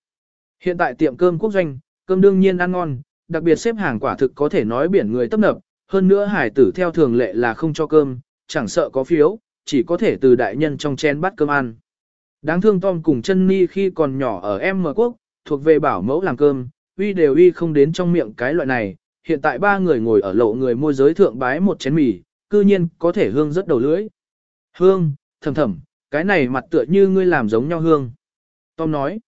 S1: Hiện tại tiệm cơm quốc doanh, cơm đương nhiên ăn ngon, đặc biệt xếp hàng quả thực có thể nói biển người tấp nập, hơn nữa hải tử theo thường lệ là không cho cơm, chẳng sợ có phiếu, chỉ có thể từ đại nhân trong chén bắt cơm ăn. Đáng thương Tom cùng chân Ni khi còn nhỏ ở M quốc, thuộc về bảo mẫu làm cơm, uy đều uy không đến trong miệng cái loại này, hiện tại ba người ngồi ở lộ người môi giới thượng bái một chén mì, cư nhiên có thể hương rất đầu lưỡi. Hương, thầm thầm, cái này mặt tựa như ngươi làm giống nhau hương. Tom nói,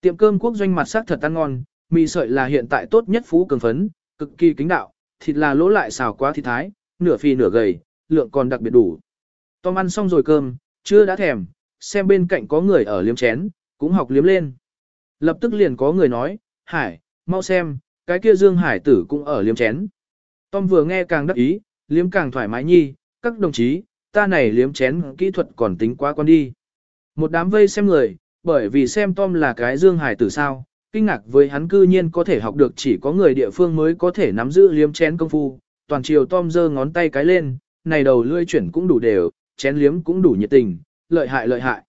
S1: tiệm cơm quốc doanh mặt sắc thật ăn ngon, mì sợi là hiện tại tốt nhất phú cường phấn, cực kỳ kính đạo, thịt là lỗ lại xào quá thịt thái, nửa phi nửa gầy, lượng còn đặc biệt đủ. Tom ăn xong rồi cơm, chưa đã thèm, xem bên cạnh có người ở liếm chén, cũng học liếm lên. Lập tức liền có người nói, Hải, mau xem, cái kia Dương Hải tử cũng ở liếm chén. Tom vừa nghe càng đắc ý, liếm càng thoải mái nhi, các đồng chí, ta này liếm chén kỹ thuật còn tính quá con đi. Một đám vây xem người, bởi vì xem Tom là cái Dương Hải tử sao, kinh ngạc với hắn cư nhiên có thể học được chỉ có người địa phương mới có thể nắm giữ liếm chén công phu. Toàn chiều Tom giơ ngón tay cái lên, này đầu lươi chuyển cũng đủ đều, chén liếm cũng đủ nhiệt tình, lợi hại lợi hại.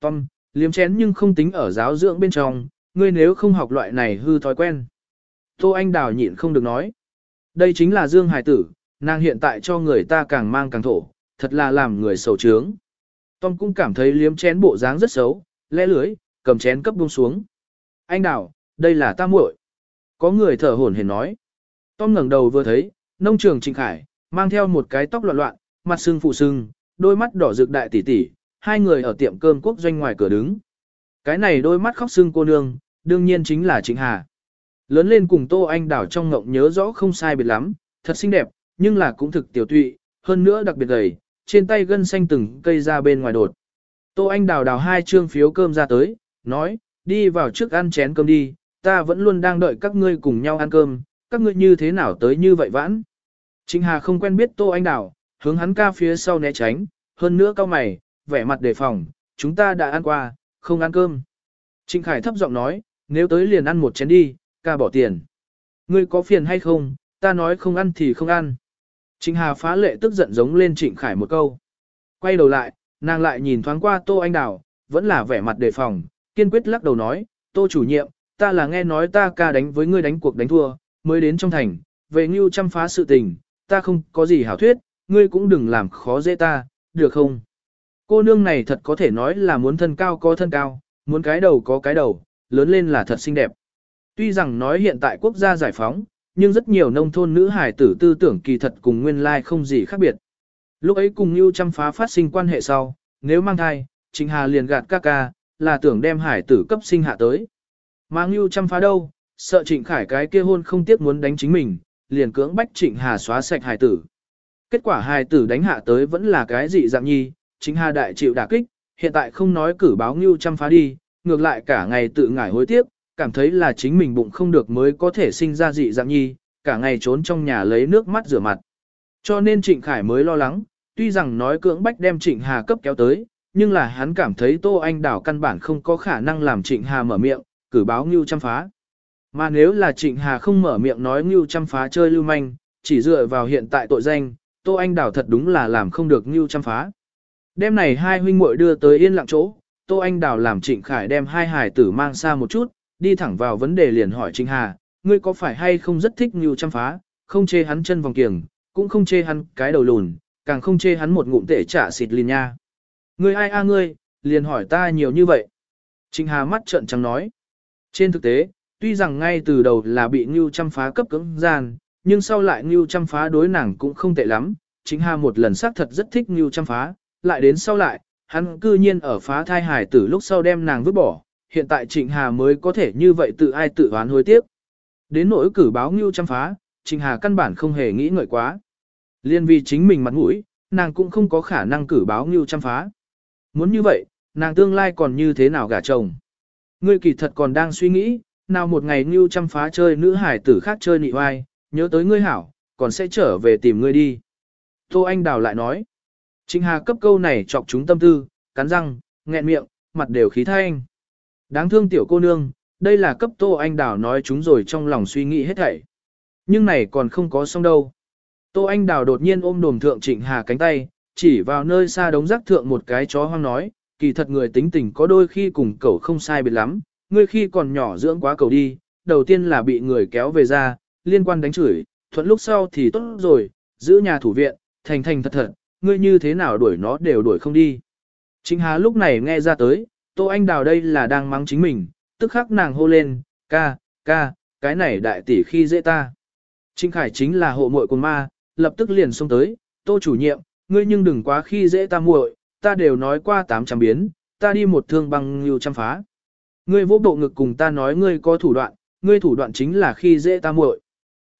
S1: Tom, liếm chén nhưng không tính ở giáo dưỡng bên trong, ngươi nếu không học loại này hư thói quen. Tô Anh Đào nhịn không được nói. Đây chính là Dương Hải tử, nàng hiện tại cho người ta càng mang càng thổ, thật là làm người sầu trướng. Tom cũng cảm thấy liếm chén bộ dáng rất xấu, lẽ lưới, cầm chén cấp buông xuống. Anh Đào, đây là ta muội. Có người thở hổn hển nói. Tom ngẩng đầu vừa thấy, nông trường Trịnh Khải, mang theo một cái tóc loạn loạn, mặt sưng phụ sưng, đôi mắt đỏ rực đại tỷ tỷ, hai người ở tiệm cơm quốc doanh ngoài cửa đứng. Cái này đôi mắt khóc sưng cô nương, đương nhiên chính là Trịnh Hà. Lớn lên cùng Tô Anh Đảo trong ngộng nhớ rõ không sai biệt lắm, thật xinh đẹp, nhưng là cũng thực tiểu tụy, hơn nữa đặc biệt gầy, trên tay gân xanh từng cây ra bên ngoài đột. Tô Anh Đào đào hai trương phiếu cơm ra tới, nói, đi vào trước ăn chén cơm đi, ta vẫn luôn đang đợi các ngươi cùng nhau ăn cơm, các ngươi như thế nào tới như vậy vãn. Trịnh Hà không quen biết Tô Anh Đào, hướng hắn ca phía sau né tránh, hơn nữa cao mày, vẻ mặt đề phòng, chúng ta đã ăn qua, không ăn cơm. Trịnh Khải thấp giọng nói, nếu tới liền ăn một chén đi, ca bỏ tiền. Ngươi có phiền hay không, ta nói không ăn thì không ăn. Trịnh Hà phá lệ tức giận giống lên Trịnh Khải một câu. Quay đầu lại, nàng lại nhìn thoáng qua Tô Anh Đào, vẫn là vẻ mặt đề phòng, kiên quyết lắc đầu nói, Tô chủ nhiệm, ta là nghe nói ta ca đánh với ngươi đánh cuộc đánh thua, mới đến trong thành, về ngưu chăm phá sự tình, ta không có gì hảo thuyết, ngươi cũng đừng làm khó dễ ta, được không? Cô nương này thật có thể nói là muốn thân cao có thân cao, muốn cái đầu có cái đầu, lớn lên là thật xinh đẹp. Tuy rằng nói hiện tại quốc gia giải phóng, nhưng rất nhiều nông thôn nữ hài tử tư tưởng kỳ thật cùng nguyên lai không gì khác biệt. Lúc ấy cùng Nưu chăm phá phát sinh quan hệ sau, nếu mang thai, Trịnh Hà liền gạt ca ca, là tưởng đem hải tử cấp sinh hạ tới. Mang Nưu chăm phá đâu, sợ Trịnh Khải cái kia hôn không tiếc muốn đánh chính mình, liền cưỡng bách Trịnh Hà xóa sạch hải tử. Kết quả hài tử đánh hạ tới vẫn là cái dị dạng nhi, chính Hà đại chịu đả kích, hiện tại không nói cử báo ngưu chăm phá đi, ngược lại cả ngày tự ngải hối tiếc, cảm thấy là chính mình bụng không được mới có thể sinh ra dị dạng nhi, cả ngày trốn trong nhà lấy nước mắt rửa mặt. Cho nên Trịnh Khải mới lo lắng, tuy rằng nói cưỡng bách đem Trịnh Hà cấp kéo tới, nhưng là hắn cảm thấy Tô Anh Đảo căn bản không có khả năng làm Trịnh Hà mở miệng, cử báo Ngưu chăm phá. Mà nếu là Trịnh Hà không mở miệng nói Ngưu chăm phá chơi lưu manh, chỉ dựa vào hiện tại tội danh, Tô Anh Đào thật đúng là làm không được như chăm phá. Đêm này hai huynh muội đưa tới yên lặng chỗ, Tô Anh Đào làm Trịnh Khải đem hai hải tử mang xa một chút, đi thẳng vào vấn đề liền hỏi Trịnh Hà, ngươi có phải hay không rất thích như chăm phá, không chê hắn chân vòng kiềng, cũng không chê hắn cái đầu lùn, càng không chê hắn một ngụm tể trả xịt liền nha. Ngươi ai a ngươi, liền hỏi ta nhiều như vậy. Trịnh Hà mắt trợn trắng nói. Trên thực tế, tuy rằng ngay từ đầu là bị Ngưu chăm phá cấp cứng gian, nhưng sau lại Ngưu Trăm phá đối nàng cũng không tệ lắm. Trịnh Hà một lần xác thật rất thích Ngưu Trăm phá, lại đến sau lại, hắn cư nhiên ở phá thai hải tử lúc sau đem nàng vứt bỏ, hiện tại Trịnh Hà mới có thể như vậy tự ai tự oán hối tiếc. Đến nỗi cử báo Ngưu Trăm phá, Trịnh Hà căn bản không hề nghĩ ngợi quá. Liên vì chính mình mặt mũi, nàng cũng không có khả năng cử báo Ngưu Trăm phá. Muốn như vậy, nàng tương lai còn như thế nào gả chồng? Ngươi kỳ thật còn đang suy nghĩ, nào một ngày Ngưu Trăm phá chơi nữ hải tử khác chơi nị oai, nhớ tới ngươi hảo, còn sẽ trở về tìm ngươi đi. Tô Anh Đào lại nói. Trịnh Hà cấp câu này chọc chúng tâm tư, cắn răng, nghẹn miệng, mặt đều khí thanh. Đáng thương tiểu cô nương, đây là cấp Tô Anh Đào nói chúng rồi trong lòng suy nghĩ hết thảy. Nhưng này còn không có xong đâu. Tô Anh Đào đột nhiên ôm đồm thượng Trịnh Hà cánh tay, chỉ vào nơi xa đống rác thượng một cái chó hoang nói, kỳ thật người tính tình có đôi khi cùng cậu không sai biệt lắm, ngươi khi còn nhỏ dưỡng quá cậu đi, đầu tiên là bị người kéo về ra, liên quan đánh chửi, thuận lúc sau thì tốt rồi, giữ nhà thủ viện, thành thành thật thật, ngươi như thế nào đuổi nó đều đuổi không đi. Trịnh Hà lúc này nghe ra tới, Tô Anh Đào đây là đang mắng chính mình, tức khắc nàng hô lên, ca, ca, cái này đại tỷ khi dễ ta. Trịnh Khải chính là hộ muội của ma, lập tức liền xông tới, tô chủ nhiệm, ngươi nhưng đừng quá khi dễ ta muội, ta đều nói qua tám trăm biến, ta đi một thương bằng nhiều trăm phá. Ngươi vô bộ ngực cùng ta nói ngươi có thủ đoạn, ngươi thủ đoạn chính là khi dễ ta muội.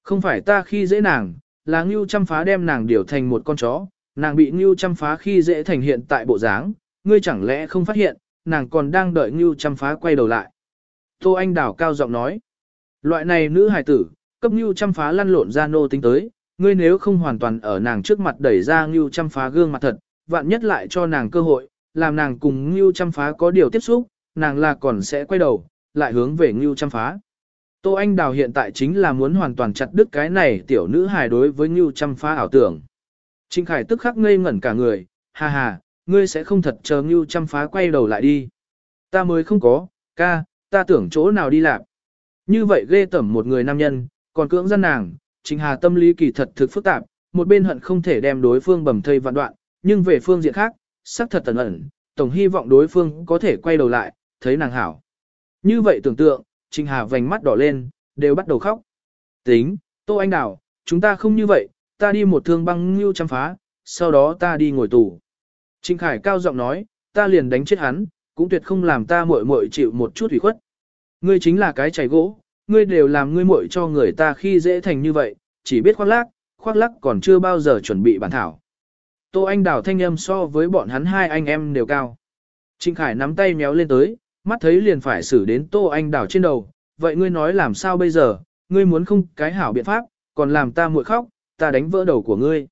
S1: Không phải ta khi dễ nàng, là Ngưu chăm phá đem nàng điều thành một con chó, nàng bị Ngưu chăm phá khi dễ thành hiện tại bộ dáng, ngươi chẳng lẽ không phát hiện, nàng còn đang đợi Ngưu chăm phá quay đầu lại. Tô Anh Đào cao giọng nói, loại này nữ hài tử, cấp Ngưu chăm phá lăn lộn ra nô tính tới, ngươi nếu không hoàn toàn ở nàng trước mặt đẩy ra Ngưu chăm phá gương mặt thật, vạn nhất lại cho nàng cơ hội, làm nàng cùng Ngưu chăm phá có điều tiếp xúc, nàng là còn sẽ quay đầu, lại hướng về Ngưu chăm phá. Tô Anh Đào hiện tại chính là muốn hoàn toàn chặt đứt cái này tiểu nữ hài đối với Ngưu Trăm phá ảo tưởng. Trinh Khải tức khắc ngây ngẩn cả người, ha ha, ngươi sẽ không thật chờ Ngưu Trăm phá quay đầu lại đi. Ta mới không có, ca, ta tưởng chỗ nào đi lạc. Như vậy ghê tẩm một người nam nhân, còn cưỡng dân nàng, Trình Hà tâm lý kỳ thật thực phức tạp, một bên hận không thể đem đối phương bầm thây vạn đoạn, nhưng về phương diện khác, sắc thật tẩn ẩn, tổng hy vọng đối phương có thể quay đầu lại, thấy nàng hảo. Như vậy tưởng tượng, Trình Hà vành mắt đỏ lên, đều bắt đầu khóc. Tính, Tô Anh Đào, chúng ta không như vậy, ta đi một thương băng ngưu chăm phá, sau đó ta đi ngồi tù. Trình Khải cao giọng nói, ta liền đánh chết hắn, cũng tuyệt không làm ta muội muội chịu một chút ủy khuất. Ngươi chính là cái chảy gỗ, ngươi đều làm ngươi muội cho người ta khi dễ thành như vậy, chỉ biết khoác lác, khoác lác còn chưa bao giờ chuẩn bị bản thảo. Tô Anh Đào thanh âm so với bọn hắn hai anh em đều cao. Trịnh Khải nắm tay méo lên tới, mắt thấy liền phải xử đến Tô Anh Đào trên đầu, vậy ngươi nói làm sao bây giờ, ngươi muốn không cái hảo biện pháp, còn làm ta muội khóc, ta đánh vỡ đầu của ngươi.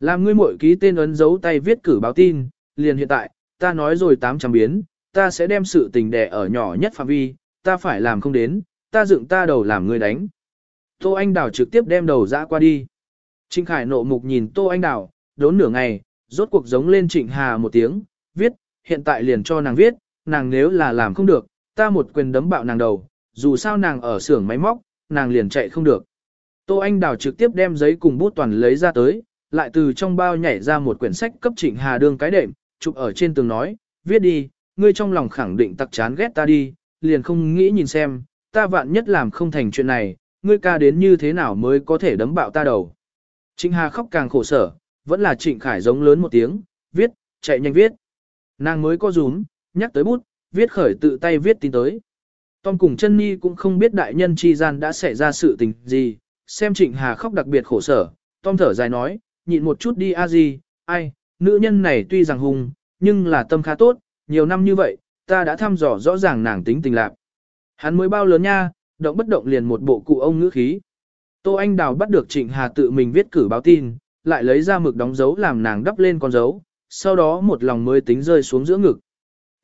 S1: Làm ngươi muội ký tên ấn dấu tay viết cử báo tin, liền hiện tại, ta nói rồi tám trăm biến, ta sẽ đem sự tình đẻ ở nhỏ nhất phạm vi, ta phải làm không đến, ta dựng ta đầu làm ngươi đánh. Tô Anh Đào trực tiếp đem đầu dã qua đi. Trịnh Khải nộ mục nhìn Tô Anh Đào, đốn nửa ngày, rốt cuộc giống lên Trịnh Hà một tiếng, viết, hiện tại liền cho nàng viết, nàng nếu là làm không được, ta một quyền đấm bạo nàng đầu, dù sao nàng ở xưởng máy móc, nàng liền chạy không được. Tô Anh Đào trực tiếp đem giấy cùng bút toàn lấy ra tới, lại từ trong bao nhảy ra một quyển sách cấp Trịnh Hà đương cái đệm, chụp ở trên tường nói, viết đi, ngươi trong lòng khẳng định tặc chán ghét ta đi, liền không nghĩ nhìn xem, ta vạn nhất làm không thành chuyện này, ngươi ca đến như thế nào mới có thể đấm bạo ta đầu. Trịnh Hà khóc càng khổ sở, vẫn là Trịnh Khải giống lớn một tiếng, viết, chạy nhanh viết. Nàng mới có rúm, nhắc tới bút, viết khởi tự tay viết tin tới. Tom cùng chân Nhi cũng không biết đại nhân chi gian đã xảy ra sự tình gì, xem Trịnh Hà khóc đặc biệt khổ sở, Tom thở dài nói, nhịn một chút đi a gì, ai, nữ nhân này tuy rằng hùng, nhưng là tâm khá tốt, nhiều năm như vậy, ta đã thăm dò rõ ràng nàng tính tình lạc. Hắn mới bao lớn nha, động bất động liền một bộ cụ ông ngữ khí. Tô Anh Đào bắt được Trịnh Hà tự mình viết cử báo tin, lại lấy ra mực đóng dấu làm nàng đắp lên con dấu, sau đó một lòng mới tính rơi xuống giữa ngực.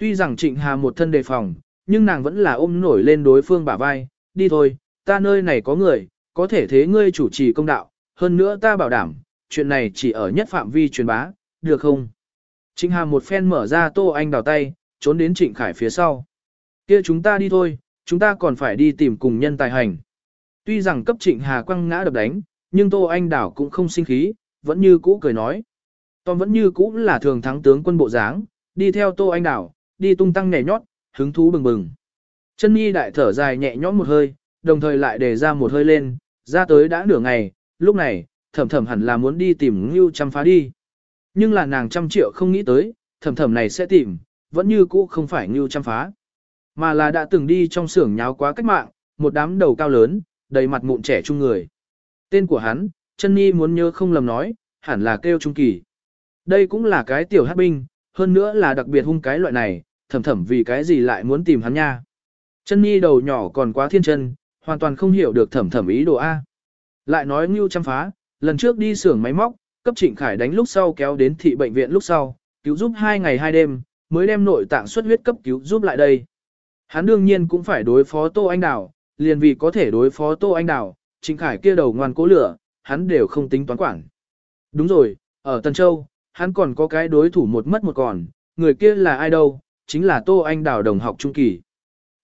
S1: Tuy rằng Trịnh Hà một thân đề phòng, nhưng nàng vẫn là ôm nổi lên đối phương bả vai, đi thôi, ta nơi này có người, có thể thế ngươi chủ trì công đạo, hơn nữa ta bảo đảm, chuyện này chỉ ở nhất phạm vi truyền bá, được không? Trịnh Hà một phen mở ra Tô Anh đào tay, trốn đến Trịnh Khải phía sau. kia chúng ta đi thôi, chúng ta còn phải đi tìm cùng nhân tài hành. Tuy rằng cấp Trịnh Hà quăng ngã đập đánh, nhưng Tô Anh đảo cũng không sinh khí, vẫn như cũ cười nói. Tom vẫn như cũ là thường thắng tướng quân bộ dáng, đi theo Tô Anh đảo, đi tung tăng nhảy nhót, hứng thú bừng bừng. Chân Nhi đại thở dài nhẹ nhõm một hơi, đồng thời lại để ra một hơi lên, ra tới đã nửa ngày, lúc này, thầm thầm hẳn là muốn đi tìm Ngưu chăm phá đi. Nhưng là nàng trăm triệu không nghĩ tới, thầm thầm này sẽ tìm, vẫn như cũ không phải Ngưu chăm phá. Mà là đã từng đi trong xưởng nháo quá cách mạng, một đám đầu cao lớn, đầy mặt mụn trẻ trung người. Tên của hắn, chân Nhi muốn nhớ không lầm nói, hẳn là kêu Trung Kỳ. Đây cũng là cái tiểu hát binh, hơn nữa là đặc biệt hung cái loại này, thầm thầm vì cái gì lại muốn tìm hắn nha. Chân Nhi đầu nhỏ còn quá thiên chân, hoàn toàn không hiểu được Thẩm Thẩm ý đồ A. Lại nói Ngưu chăm phá, lần trước đi xưởng máy móc, cấp trịnh khải đánh lúc sau kéo đến thị bệnh viện lúc sau, cứu giúp hai ngày hai đêm, mới đem nội tạng xuất huyết cấp cứu giúp lại đây. Hắn đương nhiên cũng phải đối phó Tô Anh Đào, liền vì có thể đối phó Tô Anh Đào, Trịnh Khải kia đầu ngoan cố lửa, hắn đều không tính toán quản. Đúng rồi, ở Tân Châu, hắn còn có cái đối thủ một mất một còn, người kia là ai đâu, chính là Tô Anh Đào đồng học Trung Kỳ.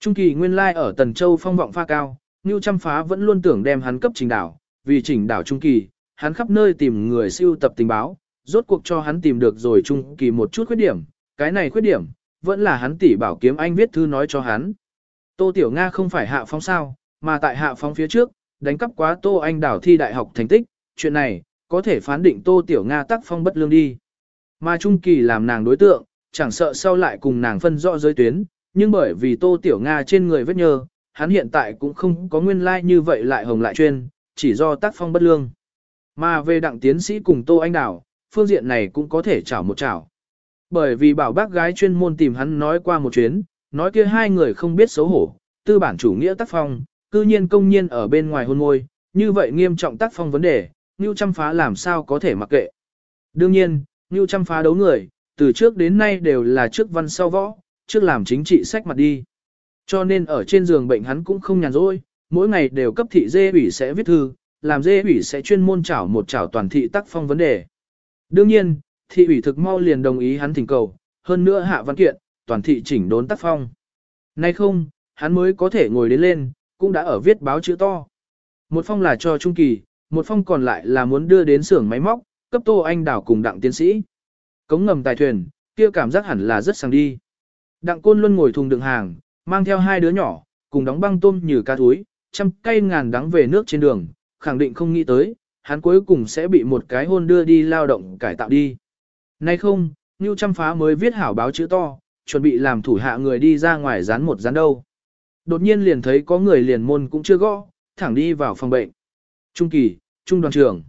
S1: Trung Kỳ nguyên lai like ở Tần Châu phong vọng pha cao, Ngưu Trăm Phá vẫn luôn tưởng đem hắn cấp trình đảo, vì chỉnh đảo Trung Kỳ, hắn khắp nơi tìm người siêu tập tình báo, rốt cuộc cho hắn tìm được rồi Trung Kỳ một chút khuyết điểm, cái này khuyết điểm, vẫn là hắn tỷ bảo kiếm anh viết thư nói cho hắn. Tô Tiểu Nga không phải hạ phong sao, mà tại hạ phóng phía trước, đánh cắp quá Tô Anh Đảo thi đại học thành tích, chuyện này, có thể phán định Tô Tiểu Nga tác phong bất lương đi. Mà Trung Kỳ làm nàng đối tượng, chẳng sợ sau lại cùng nàng phân rõ giới tuyến, nhưng bởi vì Tô Tiểu Nga trên người vết nhơ, hắn hiện tại cũng không có nguyên lai like như vậy lại hồng lại chuyên, chỉ do tác phong bất lương. Mà về đặng tiến sĩ cùng Tô Anh Đảo, phương diện này cũng có thể chảo một chảo. Bởi vì bảo bác gái chuyên môn tìm hắn nói qua một chuyến, nói kia hai người không biết xấu hổ, tư bản chủ nghĩa tác phong, cư nhiên công nhiên ở bên ngoài hôn môi, như vậy nghiêm trọng tác phong vấn đề, Ngưu Trăm Phá làm sao có thể mặc kệ. Đương nhiên, Ngưu Trăm Phá đấu người, từ trước đến nay đều là trước văn sau võ, trước làm chính trị sách mặt đi. Cho nên ở trên giường bệnh hắn cũng không nhàn rỗi, mỗi ngày đều cấp thị dê ủy sẽ viết thư, làm dê ủy sẽ chuyên môn chảo một chảo toàn thị tác phong vấn đề. Đương nhiên, thị ủy thực mau liền đồng ý hắn thỉnh cầu, hơn nữa hạ văn kiện, toàn thị chỉnh đốn tác phong. Nay không, hắn mới có thể ngồi đến lên, cũng đã ở viết báo chữ to. Một phong là cho Trung Kỳ, một phong còn lại là muốn đưa đến xưởng máy móc, cấp Tô Anh Đảo cùng đặng tiến sĩ. Cống ngầm tài thuyền, kia cảm giác hẳn là rất sang đi. Đặng Côn luôn ngồi thùng đựng hàng, mang theo hai đứa nhỏ, cùng đóng băng tôm như cá túi, trăm cây ngàn đắng về nước trên đường, khẳng định không nghĩ tới, hắn cuối cùng sẽ bị một cái hôn đưa đi lao động cải tạo đi. Nay không, Nưu Trăm Phá mới viết hảo báo chữ to, chuẩn bị làm thủ hạ người đi ra ngoài dán một dán đâu. Đột nhiên liền thấy có người liền môn cũng chưa gõ, thẳng đi vào phòng bệnh. Trung kỳ, trung đoàn trưởng.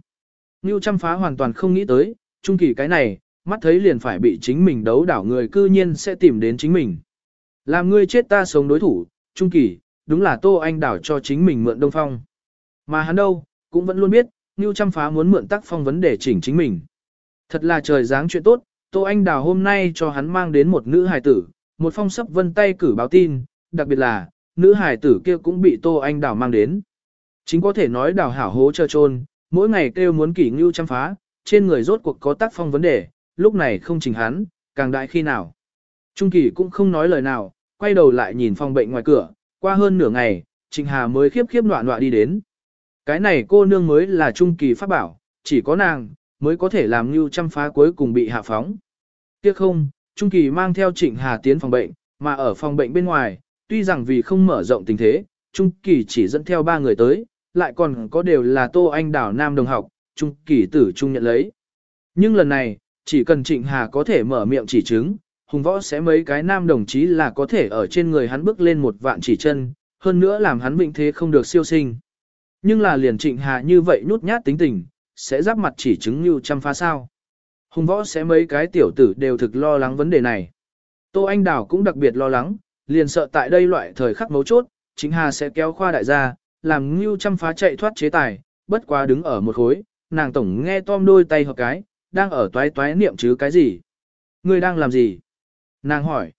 S1: Nưu Trăm Phá hoàn toàn không nghĩ tới, trung kỳ cái này, mắt thấy liền phải bị chính mình đấu đảo người cư nhiên sẽ tìm đến chính mình. Làm ngươi chết ta sống đối thủ, trung kỳ, đúng là Tô Anh đảo cho chính mình mượn Đông Phong. Mà hắn đâu, cũng vẫn luôn biết, Ngưu Trăm Phá muốn mượn tác phong vấn đề chỉnh chính mình. Thật là trời dáng chuyện tốt, Tô Anh Đào hôm nay cho hắn mang đến một nữ hài tử, một phong sấp vân tay cử báo tin, đặc biệt là, nữ hài tử kia cũng bị Tô Anh Đào mang đến. Chính có thể nói đào hảo hố trơ trôn, mỗi ngày kêu muốn kỷ ngưu Trăm phá, trên người rốt cuộc có tác phong vấn đề, lúc này không chỉnh hắn, càng đại khi nào. Trung kỳ cũng không nói lời nào, quay đầu lại nhìn phòng bệnh ngoài cửa, qua hơn nửa ngày, Trịnh Hà mới khiếp khiếp loạn loạn đi đến. Cái này cô nương mới là Trung kỳ pháp bảo, chỉ có nàng, mới có thể làm như chăm phá cuối cùng bị hạ phóng. Tiếc không, Trung Kỳ mang theo Trịnh Hà tiến phòng bệnh, mà ở phòng bệnh bên ngoài, tuy rằng vì không mở rộng tình thế, Trung Kỳ chỉ dẫn theo ba người tới, lại còn có đều là Tô Anh Đảo Nam đồng học, Trung Kỳ tử Trung nhận lấy. Nhưng lần này, chỉ cần Trịnh Hà có thể mở miệng chỉ chứng, Hùng Võ sẽ mấy cái nam đồng chí là có thể ở trên người hắn bước lên một vạn chỉ chân, hơn nữa làm hắn vĩnh thế không được siêu sinh. Nhưng là liền Trịnh Hà như vậy nhút nhát tính tình, sẽ giáp mặt chỉ chứng như trăm phá sao. Hùng võ sẽ mấy cái tiểu tử đều thực lo lắng vấn đề này. Tô Anh Đào cũng đặc biệt lo lắng, liền sợ tại đây loại thời khắc mấu chốt, Trịnh Hà sẽ kéo khoa đại gia, làm như trăm phá chạy thoát chế tài, bất quá đứng ở một khối, nàng tổng nghe tom đôi tay hợp cái, đang ở toái toái niệm chứ cái gì. Ngươi đang làm gì? Nàng hỏi.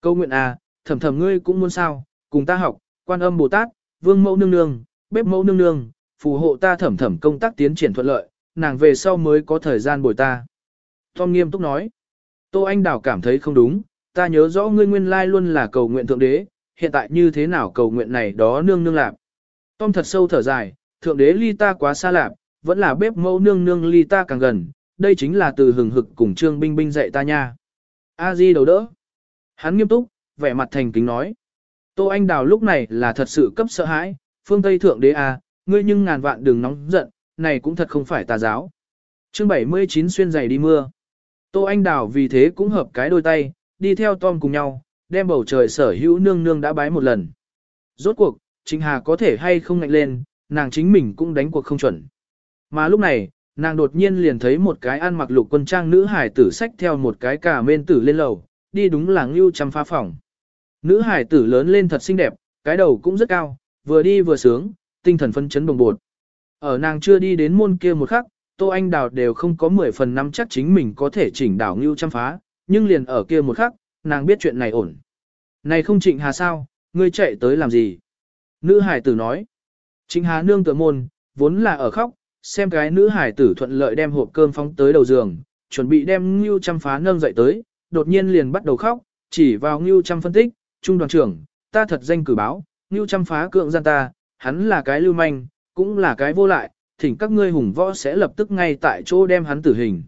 S1: Câu nguyện à, thầm thầm ngươi cũng muốn sao, cùng ta học, quan âm Bồ Tát, vương mẫu nương nương, bếp mẫu nương nương, phù hộ ta thẩm thẩm công tác tiến triển thuận lợi, nàng về sau mới có thời gian bồi ta. Tom nghiêm túc nói. Tô Anh Đào cảm thấy không đúng, ta nhớ rõ ngươi nguyên lai luôn là cầu nguyện thượng đế, hiện tại như thế nào cầu nguyện này đó nương nương lạp. Tom thật sâu thở dài, thượng đế ly ta quá xa lạp, vẫn là bếp mẫu nương nương ly ta càng gần, đây chính là từ hừng hực cùng trương binh binh dạy ta nha. A Di đầu đỡ. Hắn nghiêm túc, vẻ mặt thành kính nói. Tô Anh Đào lúc này là thật sự cấp sợ hãi, phương Tây thượng đế a, ngươi nhưng ngàn vạn đừng nóng giận, này cũng thật không phải tà giáo. Chương 79 xuyên giày đi mưa. Tô Anh Đào vì thế cũng hợp cái đôi tay, đi theo Tom cùng nhau, đem bầu trời sở hữu nương nương đã bái một lần. Rốt cuộc, Trịnh Hà có thể hay không ngạnh lên, nàng chính mình cũng đánh cuộc không chuẩn. Mà lúc này, nàng đột nhiên liền thấy một cái ăn mặc lục quân trang nữ hải tử sách theo một cái cả mên tử lên lầu, đi đúng là ngưu chăm pha phòng. Nữ hải tử lớn lên thật xinh đẹp, cái đầu cũng rất cao, vừa đi vừa sướng, tinh thần phân chấn bồng bột. Ở nàng chưa đi đến môn kia một khắc, Tô Anh Đào đều không có 10 phần năm chắc chính mình có thể chỉnh đảo ngưu chăm phá, nhưng liền ở kia một khắc, nàng biết chuyện này ổn. Này không trịnh hà sao, ngươi chạy tới làm gì? Nữ hải tử nói. Trịnh hà nương tựa môn, vốn là ở khóc, xem cái nữ hải tử thuận lợi đem hộp cơm phóng tới đầu giường, chuẩn bị đem ngưu chăm phá nâng dậy tới, đột nhiên liền bắt đầu khóc, chỉ vào ngưu chăm phân tích, trung đoàn trưởng, ta thật danh cử báo, ngưu chăm phá cưỡng gian ta, hắn là cái lưu manh, cũng là cái vô lại, thỉnh các ngươi hùng võ sẽ lập tức ngay tại chỗ đem hắn tử hình.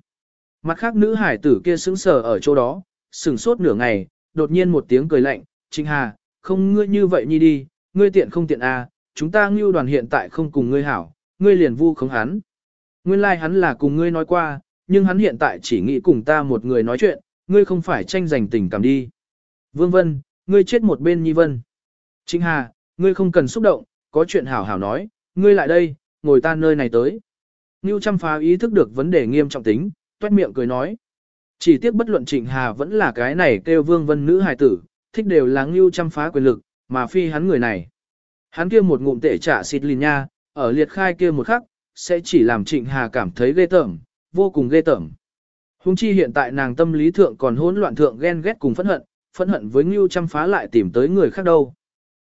S1: Mặt khác nữ hải tử kia sững sờ ở chỗ đó, sững sốt nửa ngày, đột nhiên một tiếng cười lạnh, trinh Hà, không ngươi như vậy nhi đi, ngươi tiện không tiện à, chúng ta ngưu đoàn hiện tại không cùng ngươi hảo, ngươi liền vu khống hắn. Nguyên lai like hắn là cùng ngươi nói qua, nhưng hắn hiện tại chỉ nghĩ cùng ta một người nói chuyện, ngươi không phải tranh giành tình cảm đi. Vương Vân, ngươi chết một bên Nhi Vân. Trinh Hà, ngươi không cần xúc động, có chuyện hảo hảo nói, ngươi lại đây, ngồi ta nơi này tới. Ngưu chăm phá ý thức được vấn đề nghiêm trọng tính, toét miệng cười nói. Chỉ tiếc bất luận Trịnh Hà vẫn là cái này kêu Vương Vân nữ hài tử, thích đều là Ngưu chăm phá quyền lực, mà phi hắn người này. Hắn kia một ngụm tệ trả xịt lìn nha, ở liệt khai kia một khắc, sẽ chỉ làm Trịnh Hà cảm thấy ghê tởm, vô cùng ghê tởm. Hùng chi hiện tại nàng tâm lý thượng còn hỗn loạn thượng ghen ghét cùng phẫn hận, phẫn hận với Ngưu chăm phá lại tìm tới người khác đâu.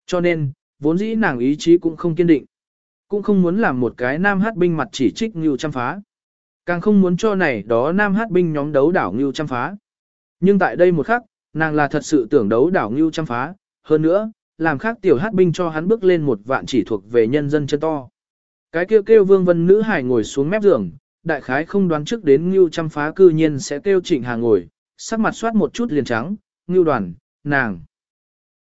S1: Cho nên, vốn dĩ nàng ý chí cũng không kiên định. Cũng không muốn làm một cái nam hát binh mặt chỉ trích Ngưu chăm phá. Càng không muốn cho này đó nam hát binh nhóm đấu đảo Ngưu chăm phá. Nhưng tại đây một khắc, nàng là thật sự tưởng đấu đảo Ngưu chăm phá. Hơn nữa, làm khác tiểu hát binh cho hắn bước lên một vạn chỉ thuộc về nhân dân chân to. Cái kêu kêu vương vân nữ hải ngồi xuống mép giường, đại khái không đoán trước đến Ngưu chăm phá cư nhiên sẽ kêu trịnh hà ngồi, sắc mặt soát một chút liền trắng, Ngưu đoàn, nàng.